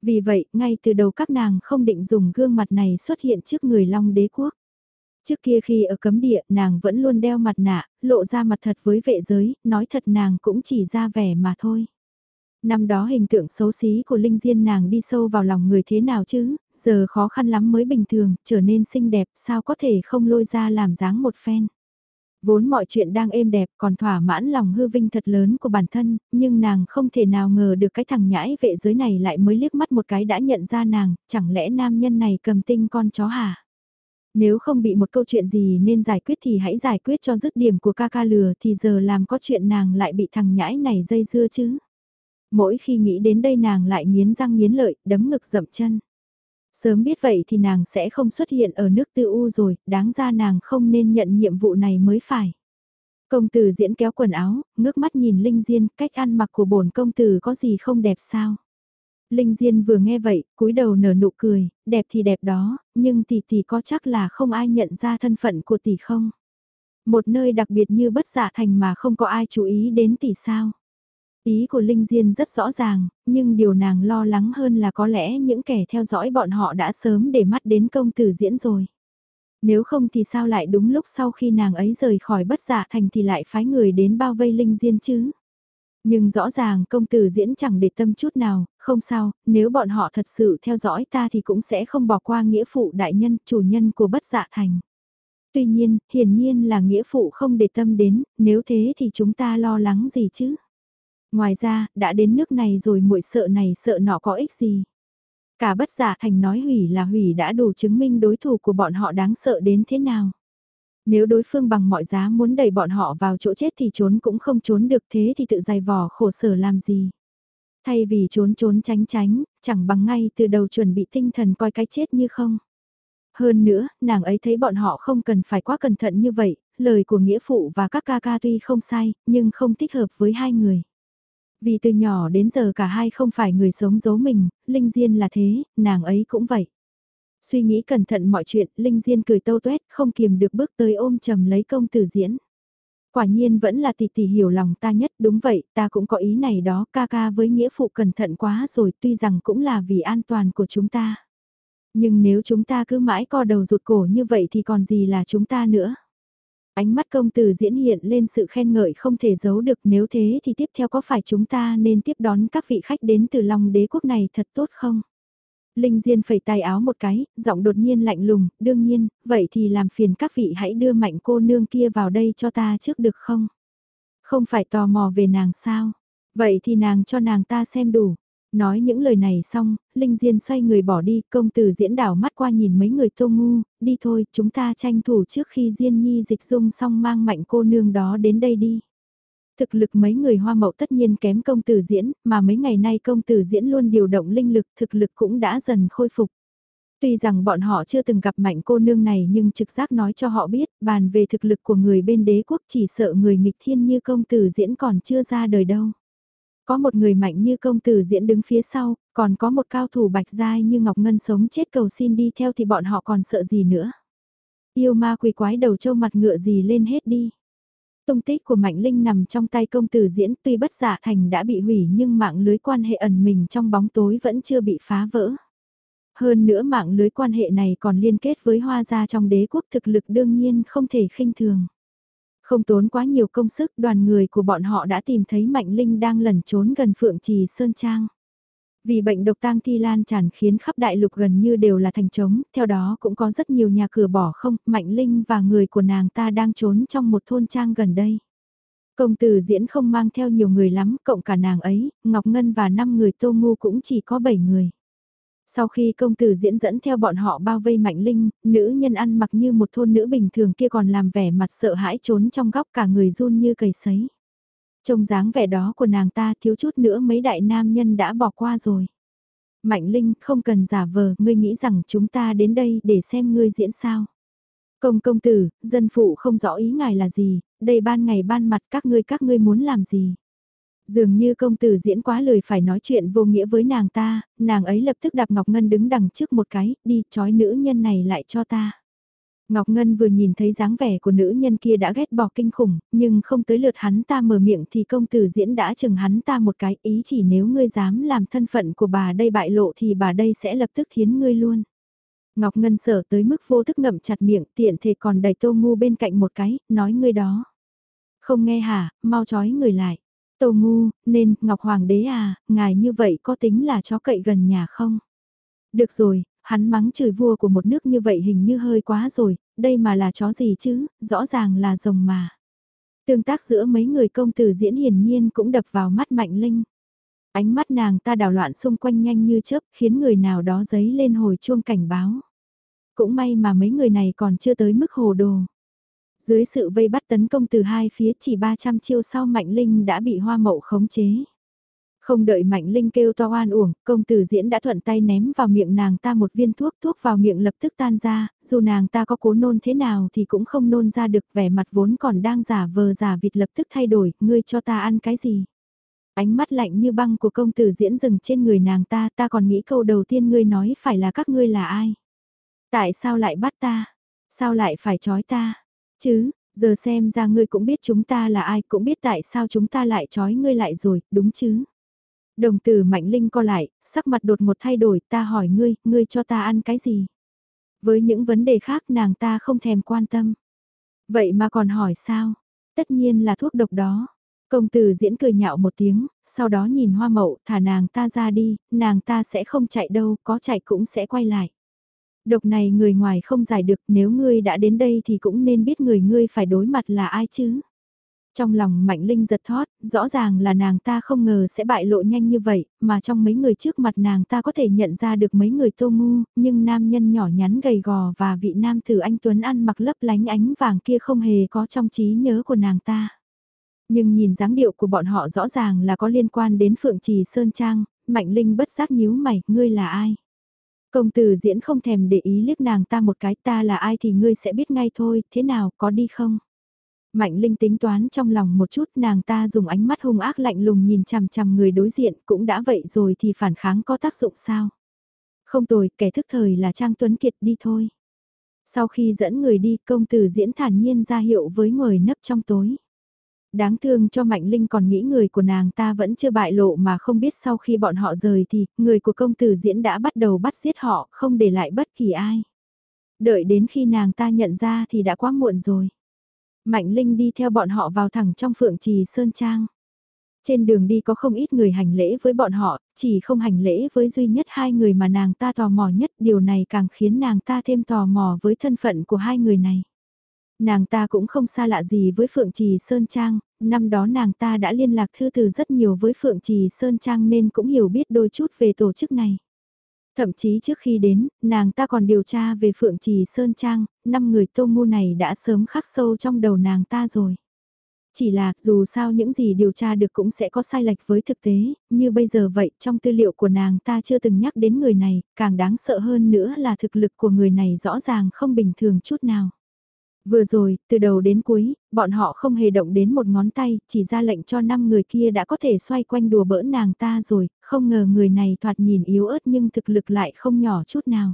Vì vậy, ngay từ đầu các nàng không định dùng gương mặt này xuất hiện trước người Long đế quốc. Trước kia khi ở cấm địa, nàng vẫn luôn đeo mặt nạ, lộ ra mặt thật với vệ giới, nói thật nàng cũng chỉ ra vẻ mà thôi. Năm đó hình tượng xấu xí của Linh Diên nàng đi sâu vào lòng người thế nào chứ, giờ khó khăn lắm mới bình thường, trở nên xinh đẹp, sao có thể không lôi ra làm dáng một phen. Vốn mọi chuyện đang êm đẹp còn thỏa mãn lòng hư vinh thật lớn của bản thân, nhưng nàng không thể nào ngờ được cái thằng nhãi vệ giới này lại mới liếc mắt một cái đã nhận ra nàng, chẳng lẽ nam nhân này cầm tinh con chó hả? Nếu không bị một câu chuyện gì nên giải quyết thì hãy giải quyết cho dứt điểm của ca ca lừa thì giờ làm có chuyện nàng lại bị thằng nhãi này dây dưa chứ. Mỗi khi nghĩ đến đây nàng lại nghiến răng nghiến lợi, đấm ngực dậm chân. Sớm biết vậy thì nàng sẽ không xuất hiện ở nước tư u rồi, đáng ra nàng không nên nhận nhiệm vụ này mới phải. Công tử diễn kéo quần áo, ngước mắt nhìn Linh Diên, cách ăn mặc của bổn công tử có gì không đẹp sao? Linh Diên vừa nghe vậy, cúi đầu nở nụ cười, đẹp thì đẹp đó, nhưng tỷ tỷ có chắc là không ai nhận ra thân phận của tỷ không? Một nơi đặc biệt như bất dạ thành mà không có ai chú ý đến tỷ sao? Ý của Linh Diên rất rõ ràng, nhưng điều nàng lo lắng hơn là có lẽ những kẻ theo dõi bọn họ đã sớm để mắt đến công tử diễn rồi. Nếu không thì sao lại đúng lúc sau khi nàng ấy rời khỏi bất giả thành thì lại phái người đến bao vây Linh Diên chứ? Nhưng rõ ràng công tử diễn chẳng để tâm chút nào, không sao, nếu bọn họ thật sự theo dõi ta thì cũng sẽ không bỏ qua nghĩa phụ đại nhân, chủ nhân của bất dạ thành. Tuy nhiên, hiển nhiên là nghĩa phụ không để tâm đến, nếu thế thì chúng ta lo lắng gì chứ? Ngoài ra, đã đến nước này rồi muội sợ này sợ nọ có ích gì. Cả bất giả thành nói hủy là hủy đã đủ chứng minh đối thủ của bọn họ đáng sợ đến thế nào. Nếu đối phương bằng mọi giá muốn đẩy bọn họ vào chỗ chết thì trốn cũng không trốn được thế thì tự dài vò khổ sở làm gì. Thay vì trốn trốn tránh tránh, chẳng bằng ngay từ đầu chuẩn bị tinh thần coi cái chết như không. Hơn nữa, nàng ấy thấy bọn họ không cần phải quá cẩn thận như vậy, lời của nghĩa phụ và các ca ca tuy không sai, nhưng không thích hợp với hai người. Vì từ nhỏ đến giờ cả hai không phải người sống giấu mình, Linh Diên là thế, nàng ấy cũng vậy. Suy nghĩ cẩn thận mọi chuyện, Linh Diên cười tâu tuét, không kiềm được bước tới ôm chầm lấy công tử diễn. Quả nhiên vẫn là tỷ tỷ hiểu lòng ta nhất, đúng vậy, ta cũng có ý này đó, ca ca với nghĩa phụ cẩn thận quá rồi, tuy rằng cũng là vì an toàn của chúng ta. Nhưng nếu chúng ta cứ mãi co đầu rụt cổ như vậy thì còn gì là chúng ta nữa. Ánh mắt công tử diễn hiện lên sự khen ngợi không thể giấu được nếu thế thì tiếp theo có phải chúng ta nên tiếp đón các vị khách đến từ lòng đế quốc này thật tốt không? Linh Diên phẩy tay áo một cái, giọng đột nhiên lạnh lùng, đương nhiên, vậy thì làm phiền các vị hãy đưa mạnh cô nương kia vào đây cho ta trước được không? Không phải tò mò về nàng sao? Vậy thì nàng cho nàng ta xem đủ. Nói những lời này xong, Linh Diên xoay người bỏ đi, công tử diễn đảo mắt qua nhìn mấy người tô ngu, đi thôi, chúng ta tranh thủ trước khi Diên Nhi dịch dung xong mang mạnh cô nương đó đến đây đi. Thực lực mấy người hoa mậu tất nhiên kém công tử diễn, mà mấy ngày nay công tử diễn luôn điều động linh lực, thực lực cũng đã dần khôi phục. Tuy rằng bọn họ chưa từng gặp mạnh cô nương này nhưng trực giác nói cho họ biết, bàn về thực lực của người bên đế quốc chỉ sợ người nghịch thiên như công tử diễn còn chưa ra đời đâu. Có một người mạnh như công tử diễn đứng phía sau, còn có một cao thủ bạch giai như Ngọc Ngân sống chết cầu xin đi theo thì bọn họ còn sợ gì nữa. Yêu ma quỷ quái đầu trâu mặt ngựa gì lên hết đi. Tung tích của Mạnh Linh nằm trong tay công tử diễn, tuy bất giả thành đã bị hủy nhưng mạng lưới quan hệ ẩn mình trong bóng tối vẫn chưa bị phá vỡ. Hơn nữa mạng lưới quan hệ này còn liên kết với hoa gia trong đế quốc thực lực đương nhiên không thể khinh thường. Không tốn quá nhiều công sức, đoàn người của bọn họ đã tìm thấy Mạnh Linh đang lẩn trốn gần Phượng Trì Sơn Trang. Vì bệnh độc tang thi lan tràn khiến khắp đại lục gần như đều là thành trống, theo đó cũng có rất nhiều nhà cửa bỏ không, Mạnh Linh và người của nàng ta đang trốn trong một thôn trang gần đây. Công tử diễn không mang theo nhiều người lắm, cộng cả nàng ấy, Ngọc Ngân và 5 người tô ngu cũng chỉ có 7 người. Sau khi công tử diễn dẫn theo bọn họ bao vây Mạnh Linh, nữ nhân ăn mặc như một thôn nữ bình thường kia còn làm vẻ mặt sợ hãi trốn trong góc cả người run như cầy sấy. Trông dáng vẻ đó của nàng ta thiếu chút nữa mấy đại nam nhân đã bỏ qua rồi. Mạnh Linh không cần giả vờ, ngươi nghĩ rằng chúng ta đến đây để xem ngươi diễn sao. Công công tử, dân phụ không rõ ý ngài là gì, đây ban ngày ban mặt các ngươi các ngươi muốn làm gì. Dường như công tử diễn quá lời phải nói chuyện vô nghĩa với nàng ta, nàng ấy lập tức đạp Ngọc Ngân đứng đằng trước một cái, đi trói nữ nhân này lại cho ta. Ngọc Ngân vừa nhìn thấy dáng vẻ của nữ nhân kia đã ghét bỏ kinh khủng, nhưng không tới lượt hắn ta mở miệng thì công tử diễn đã chừng hắn ta một cái ý chỉ nếu ngươi dám làm thân phận của bà đây bại lộ thì bà đây sẽ lập tức thiến ngươi luôn. Ngọc Ngân sở tới mức vô thức ngậm chặt miệng tiện thể còn đẩy tô ngu bên cạnh một cái, nói ngươi đó. Không nghe hả, mau chói người lại. Tô ngu, nên, Ngọc Hoàng đế à, ngài như vậy có tính là chó cậy gần nhà không? Được rồi, hắn mắng chửi vua của một nước như vậy hình như hơi quá rồi, đây mà là chó gì chứ, rõ ràng là rồng mà. Tương tác giữa mấy người công tử diễn hiển nhiên cũng đập vào mắt Mạnh Linh. Ánh mắt nàng ta đảo loạn xung quanh nhanh như chớp khiến người nào đó giấy lên hồi chuông cảnh báo. Cũng may mà mấy người này còn chưa tới mức hồ đồ. Dưới sự vây bắt tấn công từ hai phía chỉ 300 chiêu sau Mạnh Linh đã bị hoa mậu khống chế. Không đợi Mạnh Linh kêu to oan uổng, công tử diễn đã thuận tay ném vào miệng nàng ta một viên thuốc, thuốc vào miệng lập tức tan ra, dù nàng ta có cố nôn thế nào thì cũng không nôn ra được vẻ mặt vốn còn đang giả vờ giả vịt lập tức thay đổi, ngươi cho ta ăn cái gì. Ánh mắt lạnh như băng của công tử diễn dừng trên người nàng ta, ta còn nghĩ câu đầu tiên ngươi nói phải là các ngươi là ai. Tại sao lại bắt ta? Sao lại phải trói ta? Chứ, giờ xem ra ngươi cũng biết chúng ta là ai, cũng biết tại sao chúng ta lại trói ngươi lại rồi, đúng chứ? Đồng tử Mạnh Linh co lại, sắc mặt đột một thay đổi, ta hỏi ngươi, ngươi cho ta ăn cái gì? Với những vấn đề khác nàng ta không thèm quan tâm. Vậy mà còn hỏi sao? Tất nhiên là thuốc độc đó. Công tử diễn cười nhạo một tiếng, sau đó nhìn hoa mậu thả nàng ta ra đi, nàng ta sẽ không chạy đâu, có chạy cũng sẽ quay lại. Độc này người ngoài không giải được nếu ngươi đã đến đây thì cũng nên biết người ngươi phải đối mặt là ai chứ. Trong lòng Mạnh Linh giật thót, rõ ràng là nàng ta không ngờ sẽ bại lộ nhanh như vậy, mà trong mấy người trước mặt nàng ta có thể nhận ra được mấy người tô ngu, nhưng nam nhân nhỏ nhắn gầy gò và vị nam tử anh Tuấn ăn mặc lấp lánh ánh vàng kia không hề có trong trí nhớ của nàng ta. Nhưng nhìn dáng điệu của bọn họ rõ ràng là có liên quan đến Phượng Trì Sơn Trang, Mạnh Linh bất giác nhíu mày, ngươi là ai? Công tử diễn không thèm để ý liếc nàng ta một cái ta là ai thì ngươi sẽ biết ngay thôi, thế nào, có đi không? Mạnh Linh tính toán trong lòng một chút nàng ta dùng ánh mắt hung ác lạnh lùng nhìn chằm chằm người đối diện cũng đã vậy rồi thì phản kháng có tác dụng sao? Không tồi, kẻ thức thời là Trang Tuấn Kiệt đi thôi. Sau khi dẫn người đi công tử diễn thản nhiên ra hiệu với người nấp trong tối. Đáng thương cho Mạnh Linh còn nghĩ người của nàng ta vẫn chưa bại lộ mà không biết sau khi bọn họ rời thì người của công tử diễn đã bắt đầu bắt giết họ không để lại bất kỳ ai. Đợi đến khi nàng ta nhận ra thì đã quá muộn rồi. Mạnh Linh đi theo bọn họ vào thẳng trong phượng trì Sơn Trang. Trên đường đi có không ít người hành lễ với bọn họ, chỉ không hành lễ với duy nhất hai người mà nàng ta tò mò nhất, điều này càng khiến nàng ta thêm tò mò với thân phận của hai người này. Nàng ta cũng không xa lạ gì với Phượng Trì Sơn Trang, năm đó nàng ta đã liên lạc thư từ rất nhiều với Phượng Trì Sơn Trang nên cũng hiểu biết đôi chút về tổ chức này. Thậm chí trước khi đến, nàng ta còn điều tra về Phượng Trì Sơn Trang, năm người tô ngu này đã sớm khắc sâu trong đầu nàng ta rồi. Chỉ là, dù sao những gì điều tra được cũng sẽ có sai lệch với thực tế, như bây giờ vậy, trong tư liệu của nàng ta chưa từng nhắc đến người này, càng đáng sợ hơn nữa là thực lực của người này rõ ràng không bình thường chút nào. Vừa rồi, từ đầu đến cuối, bọn họ không hề động đến một ngón tay, chỉ ra lệnh cho năm người kia đã có thể xoay quanh đùa bỡn nàng ta rồi, không ngờ người này thoạt nhìn yếu ớt nhưng thực lực lại không nhỏ chút nào.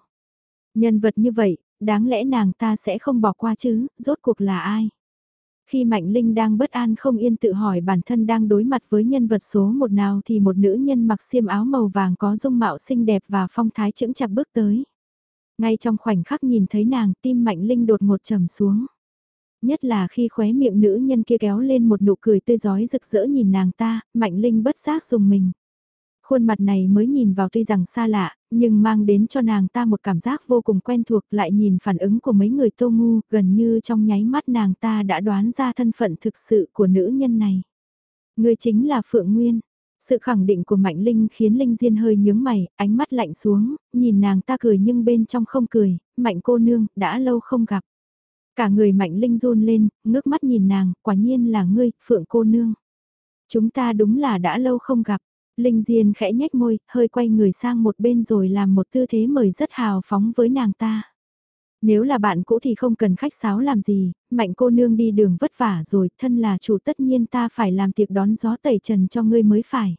Nhân vật như vậy, đáng lẽ nàng ta sẽ không bỏ qua chứ, rốt cuộc là ai? Khi Mạnh Linh đang bất an không yên tự hỏi bản thân đang đối mặt với nhân vật số một nào thì một nữ nhân mặc xiêm áo màu vàng có dung mạo xinh đẹp và phong thái chững chạc bước tới. Ngay trong khoảnh khắc nhìn thấy nàng tim Mạnh Linh đột ngột trầm xuống. Nhất là khi khóe miệng nữ nhân kia kéo lên một nụ cười tươi giói rực rỡ nhìn nàng ta, Mạnh Linh bất giác dùng mình. Khuôn mặt này mới nhìn vào tuy rằng xa lạ, nhưng mang đến cho nàng ta một cảm giác vô cùng quen thuộc lại nhìn phản ứng của mấy người tô ngu gần như trong nháy mắt nàng ta đã đoán ra thân phận thực sự của nữ nhân này. Người chính là Phượng Nguyên, sự khẳng định của Mạnh Linh khiến Linh Diên hơi nhướng mày, ánh mắt lạnh xuống, nhìn nàng ta cười nhưng bên trong không cười, Mạnh cô nương, đã lâu không gặp. Cả người Mạnh Linh run lên, ngước mắt nhìn nàng, quả nhiên là ngươi, Phượng cô nương. Chúng ta đúng là đã lâu không gặp. Linh Diên khẽ nhếch môi, hơi quay người sang một bên rồi làm một tư thế mời rất hào phóng với nàng ta. Nếu là bạn cũ thì không cần khách sáo làm gì, mạnh cô nương đi đường vất vả rồi, thân là chủ tất nhiên ta phải làm tiệc đón gió tẩy trần cho ngươi mới phải.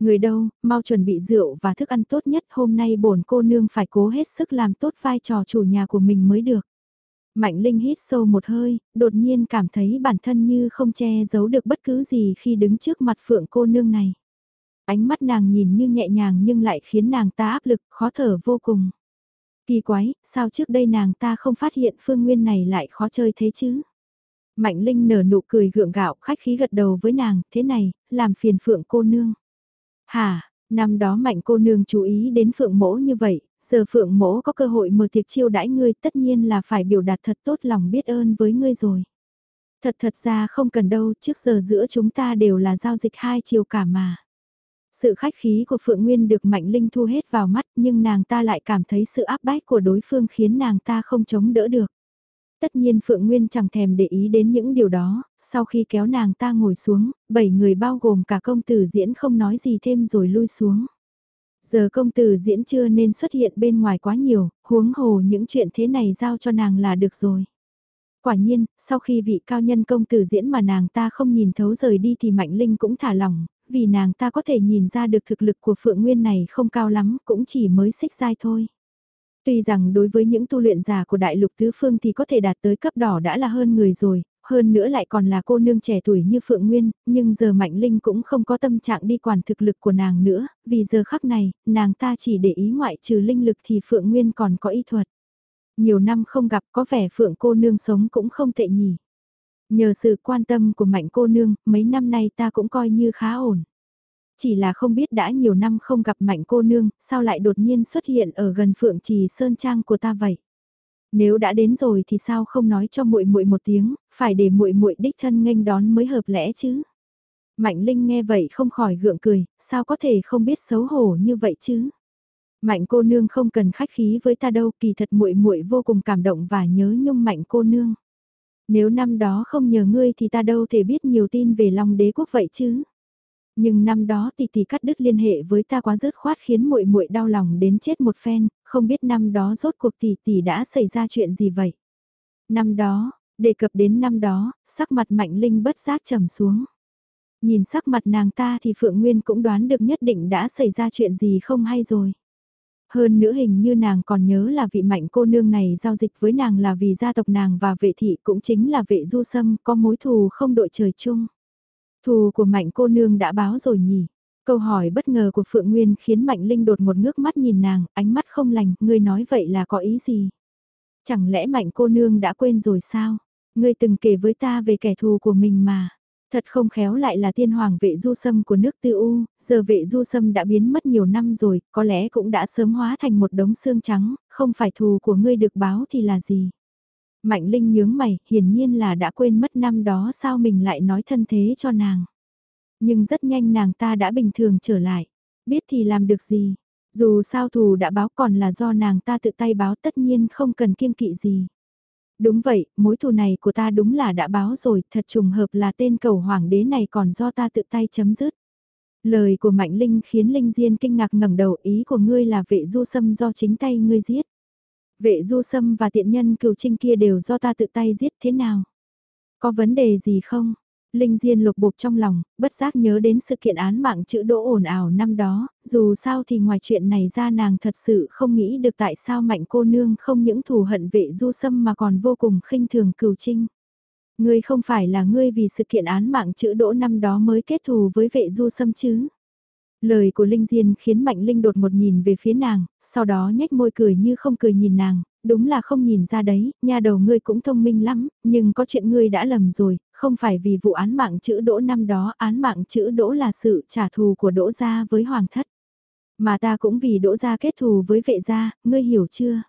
Người đâu, mau chuẩn bị rượu và thức ăn tốt nhất hôm nay bổn cô nương phải cố hết sức làm tốt vai trò chủ nhà của mình mới được. Mạnh Linh hít sâu một hơi, đột nhiên cảm thấy bản thân như không che giấu được bất cứ gì khi đứng trước mặt phượng cô nương này. Ánh mắt nàng nhìn như nhẹ nhàng nhưng lại khiến nàng ta áp lực, khó thở vô cùng. Kỳ quái, sao trước đây nàng ta không phát hiện phương nguyên này lại khó chơi thế chứ? Mạnh Linh nở nụ cười gượng gạo khách khí gật đầu với nàng, thế này, làm phiền phượng cô nương. hà năm đó mạnh cô nương chú ý đến phượng mỗ như vậy, giờ phượng mỗ có cơ hội mở tiệc chiêu đãi ngươi tất nhiên là phải biểu đạt thật tốt lòng biết ơn với ngươi rồi. Thật thật ra không cần đâu, trước giờ giữa chúng ta đều là giao dịch hai chiều cả mà. Sự khách khí của Phượng Nguyên được Mạnh Linh thu hết vào mắt nhưng nàng ta lại cảm thấy sự áp bách của đối phương khiến nàng ta không chống đỡ được. Tất nhiên Phượng Nguyên chẳng thèm để ý đến những điều đó, sau khi kéo nàng ta ngồi xuống, bảy người bao gồm cả công tử diễn không nói gì thêm rồi lui xuống. Giờ công tử diễn chưa nên xuất hiện bên ngoài quá nhiều, huống hồ những chuyện thế này giao cho nàng là được rồi. Quả nhiên, sau khi vị cao nhân công tử diễn mà nàng ta không nhìn thấu rời đi thì Mạnh Linh cũng thả lỏng, vì nàng ta có thể nhìn ra được thực lực của Phượng Nguyên này không cao lắm, cũng chỉ mới xích dai thôi. Tuy rằng đối với những tu luyện giả của đại lục tứ phương thì có thể đạt tới cấp đỏ đã là hơn người rồi, hơn nữa lại còn là cô nương trẻ tuổi như Phượng Nguyên, nhưng giờ Mạnh Linh cũng không có tâm trạng đi quản thực lực của nàng nữa, vì giờ khắc này, nàng ta chỉ để ý ngoại trừ linh lực thì Phượng Nguyên còn có y thuật. Nhiều năm không gặp có vẻ Phượng cô nương sống cũng không tệ nhỉ. Nhờ sự quan tâm của mạnh cô nương, mấy năm nay ta cũng coi như khá ổn. Chỉ là không biết đã nhiều năm không gặp mạnh cô nương, sao lại đột nhiên xuất hiện ở gần Phượng Trì Sơn Trang của ta vậy? Nếu đã đến rồi thì sao không nói cho muội muội một tiếng, phải để muội muội đích thân nghênh đón mới hợp lẽ chứ? Mạnh Linh nghe vậy không khỏi gượng cười, sao có thể không biết xấu hổ như vậy chứ? Mạnh cô nương không cần khách khí với ta đâu, kỳ thật muội muội vô cùng cảm động và nhớ nhung mạnh cô nương. Nếu năm đó không nhờ ngươi thì ta đâu thể biết nhiều tin về Long đế quốc vậy chứ. Nhưng năm đó tỷ tỷ cắt đứt liên hệ với ta quá dứt khoát khiến muội muội đau lòng đến chết một phen, không biết năm đó rốt cuộc tỷ tỷ đã xảy ra chuyện gì vậy. Năm đó, đề cập đến năm đó, sắc mặt Mạnh Linh bất giác trầm xuống. Nhìn sắc mặt nàng ta thì Phượng Nguyên cũng đoán được nhất định đã xảy ra chuyện gì không hay rồi. Hơn nữa hình như nàng còn nhớ là vị mạnh cô nương này giao dịch với nàng là vì gia tộc nàng và vệ thị cũng chính là vệ du sâm có mối thù không đội trời chung. Thù của mạnh cô nương đã báo rồi nhỉ. Câu hỏi bất ngờ của Phượng Nguyên khiến Mạnh Linh đột một ngước mắt nhìn nàng, ánh mắt không lành, ngươi nói vậy là có ý gì? Chẳng lẽ Mạnh cô nương đã quên rồi sao? Ngươi từng kể với ta về kẻ thù của mình mà. Thật không khéo lại là tiên hoàng vệ du sâm của nước tư u, giờ vệ du sâm đã biến mất nhiều năm rồi, có lẽ cũng đã sớm hóa thành một đống xương trắng, không phải thù của ngươi được báo thì là gì. Mạnh Linh nhướng mày, hiển nhiên là đã quên mất năm đó sao mình lại nói thân thế cho nàng. Nhưng rất nhanh nàng ta đã bình thường trở lại, biết thì làm được gì. Dù sao thù đã báo còn là do nàng ta tự tay báo tất nhiên không cần kiêng kỵ gì. Đúng vậy, mối thù này của ta đúng là đã báo rồi, thật trùng hợp là tên cầu hoàng đế này còn do ta tự tay chấm dứt. Lời của Mạnh Linh khiến Linh Diên kinh ngạc ngẩng đầu ý của ngươi là vệ du sâm do chính tay ngươi giết. Vệ du sâm và tiện nhân cừu trinh kia đều do ta tự tay giết thế nào? Có vấn đề gì không? Linh Diên lục bục trong lòng, bất giác nhớ đến sự kiện án mạng chữ đỗ ồn ào năm đó, dù sao thì ngoài chuyện này ra nàng thật sự không nghĩ được tại sao mạnh cô nương không những thù hận vệ du sâm mà còn vô cùng khinh thường cừu trinh. Ngươi không phải là ngươi vì sự kiện án mạng chữ đỗ năm đó mới kết thù với vệ du sâm chứ? Lời của Linh Diên khiến Mạnh Linh đột một nhìn về phía nàng, sau đó nhếch môi cười như không cười nhìn nàng, đúng là không nhìn ra đấy, nhà đầu ngươi cũng thông minh lắm, nhưng có chuyện ngươi đã lầm rồi, không phải vì vụ án mạng chữ đỗ năm đó, án mạng chữ đỗ là sự trả thù của đỗ gia với hoàng thất. Mà ta cũng vì đỗ gia kết thù với vệ gia, ngươi hiểu chưa?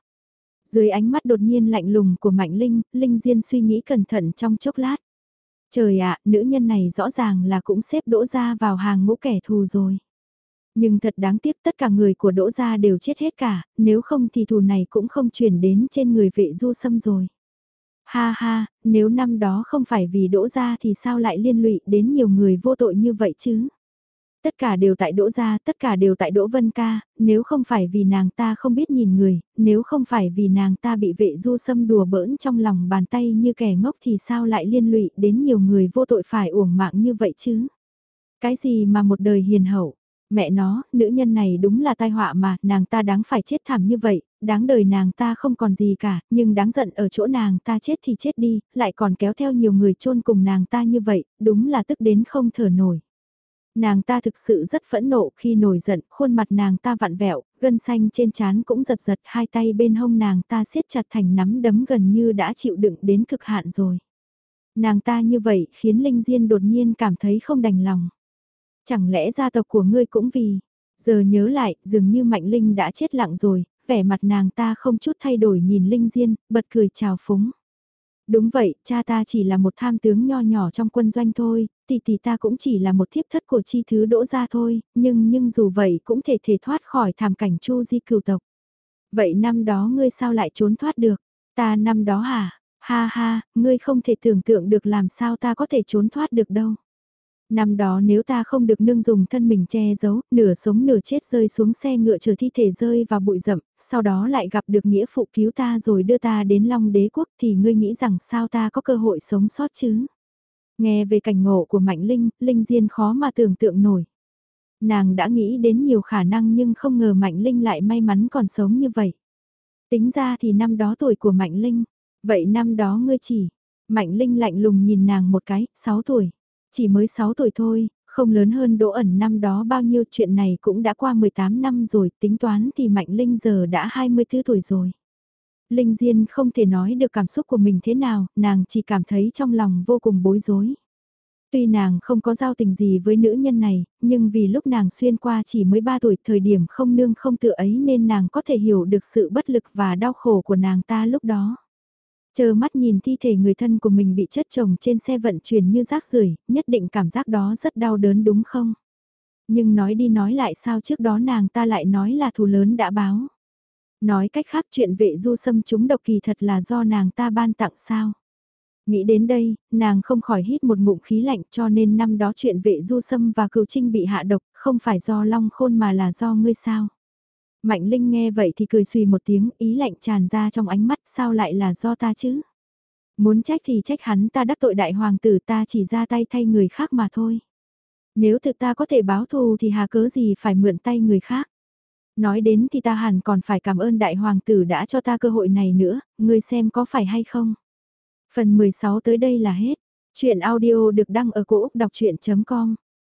Dưới ánh mắt đột nhiên lạnh lùng của Mạnh Linh, Linh Diên suy nghĩ cẩn thận trong chốc lát. Trời ạ, nữ nhân này rõ ràng là cũng xếp đỗ gia vào hàng ngũ kẻ thù rồi. Nhưng thật đáng tiếc tất cả người của Đỗ Gia đều chết hết cả, nếu không thì thù này cũng không chuyển đến trên người vệ du sâm rồi. Ha ha, nếu năm đó không phải vì đỗ Gia thì sao lại liên lụy đến nhiều người vô tội như vậy chứ? Tất cả đều tại Đỗ Gia, tất cả đều tại Đỗ Vân Ca, nếu không phải vì nàng ta không biết nhìn người, nếu không phải vì nàng ta bị vệ du xâm đùa bỡn trong lòng bàn tay như kẻ ngốc thì sao lại liên lụy đến nhiều người vô tội phải uổng mạng như vậy chứ? Cái gì mà một đời hiền hậu? Mẹ nó, nữ nhân này đúng là tai họa mà, nàng ta đáng phải chết thảm như vậy, đáng đời nàng ta không còn gì cả, nhưng đáng giận ở chỗ nàng ta chết thì chết đi, lại còn kéo theo nhiều người chôn cùng nàng ta như vậy, đúng là tức đến không thở nổi. Nàng ta thực sự rất phẫn nộ khi nổi giận, khuôn mặt nàng ta vặn vẹo, gân xanh trên trán cũng giật giật, hai tay bên hông nàng ta siết chặt thành nắm đấm gần như đã chịu đựng đến cực hạn rồi. Nàng ta như vậy khiến Linh Diên đột nhiên cảm thấy không đành lòng. Chẳng lẽ gia tộc của ngươi cũng vì... Giờ nhớ lại, dường như Mạnh Linh đã chết lặng rồi, vẻ mặt nàng ta không chút thay đổi nhìn Linh Diên, bật cười chào phúng. Đúng vậy, cha ta chỉ là một tham tướng nho nhỏ trong quân doanh thôi, tỷ tỷ ta cũng chỉ là một thiếp thất của chi thứ đỗ gia thôi, nhưng nhưng dù vậy cũng thể thể thoát khỏi thảm cảnh chu di cửu tộc. Vậy năm đó ngươi sao lại trốn thoát được? Ta năm đó hả? Ha ha, ngươi không thể tưởng tượng được làm sao ta có thể trốn thoát được đâu. Năm đó nếu ta không được nương dùng thân mình che giấu, nửa sống nửa chết rơi xuống xe ngựa chờ thi thể rơi vào bụi rậm, sau đó lại gặp được nghĩa phụ cứu ta rồi đưa ta đến Long đế quốc thì ngươi nghĩ rằng sao ta có cơ hội sống sót chứ? Nghe về cảnh ngộ của Mạnh Linh, Linh Diên khó mà tưởng tượng nổi. Nàng đã nghĩ đến nhiều khả năng nhưng không ngờ Mạnh Linh lại may mắn còn sống như vậy. Tính ra thì năm đó tuổi của Mạnh Linh, vậy năm đó ngươi chỉ, Mạnh Linh lạnh lùng nhìn nàng một cái, 6 tuổi. Chỉ mới 6 tuổi thôi, không lớn hơn Đỗ ẩn năm đó bao nhiêu chuyện này cũng đã qua 18 năm rồi, tính toán thì Mạnh Linh giờ đã 24 tuổi rồi. Linh Diên không thể nói được cảm xúc của mình thế nào, nàng chỉ cảm thấy trong lòng vô cùng bối rối. Tuy nàng không có giao tình gì với nữ nhân này, nhưng vì lúc nàng xuyên qua chỉ mới 3 tuổi thời điểm không nương không tự ấy nên nàng có thể hiểu được sự bất lực và đau khổ của nàng ta lúc đó. Chờ mắt nhìn thi thể người thân của mình bị chất chồng trên xe vận chuyển như rác rưởi nhất định cảm giác đó rất đau đớn đúng không? Nhưng nói đi nói lại sao trước đó nàng ta lại nói là thù lớn đã báo. Nói cách khác chuyện vệ du xâm chúng độc kỳ thật là do nàng ta ban tặng sao. Nghĩ đến đây, nàng không khỏi hít một ngụm khí lạnh cho nên năm đó chuyện vệ du sâm và cựu trinh bị hạ độc không phải do long khôn mà là do ngươi sao. Mạnh Linh nghe vậy thì cười suy một tiếng, ý lạnh tràn ra trong ánh mắt, sao lại là do ta chứ? Muốn trách thì trách hắn ta đắc tội đại hoàng tử ta chỉ ra tay thay người khác mà thôi. Nếu thực ta có thể báo thù thì hà cớ gì phải mượn tay người khác? Nói đến thì ta hẳn còn phải cảm ơn đại hoàng tử đã cho ta cơ hội này nữa, ngươi xem có phải hay không? Phần 16 tới đây là hết. Chuyện audio được đăng ở cổ Úc đọc chuyện.com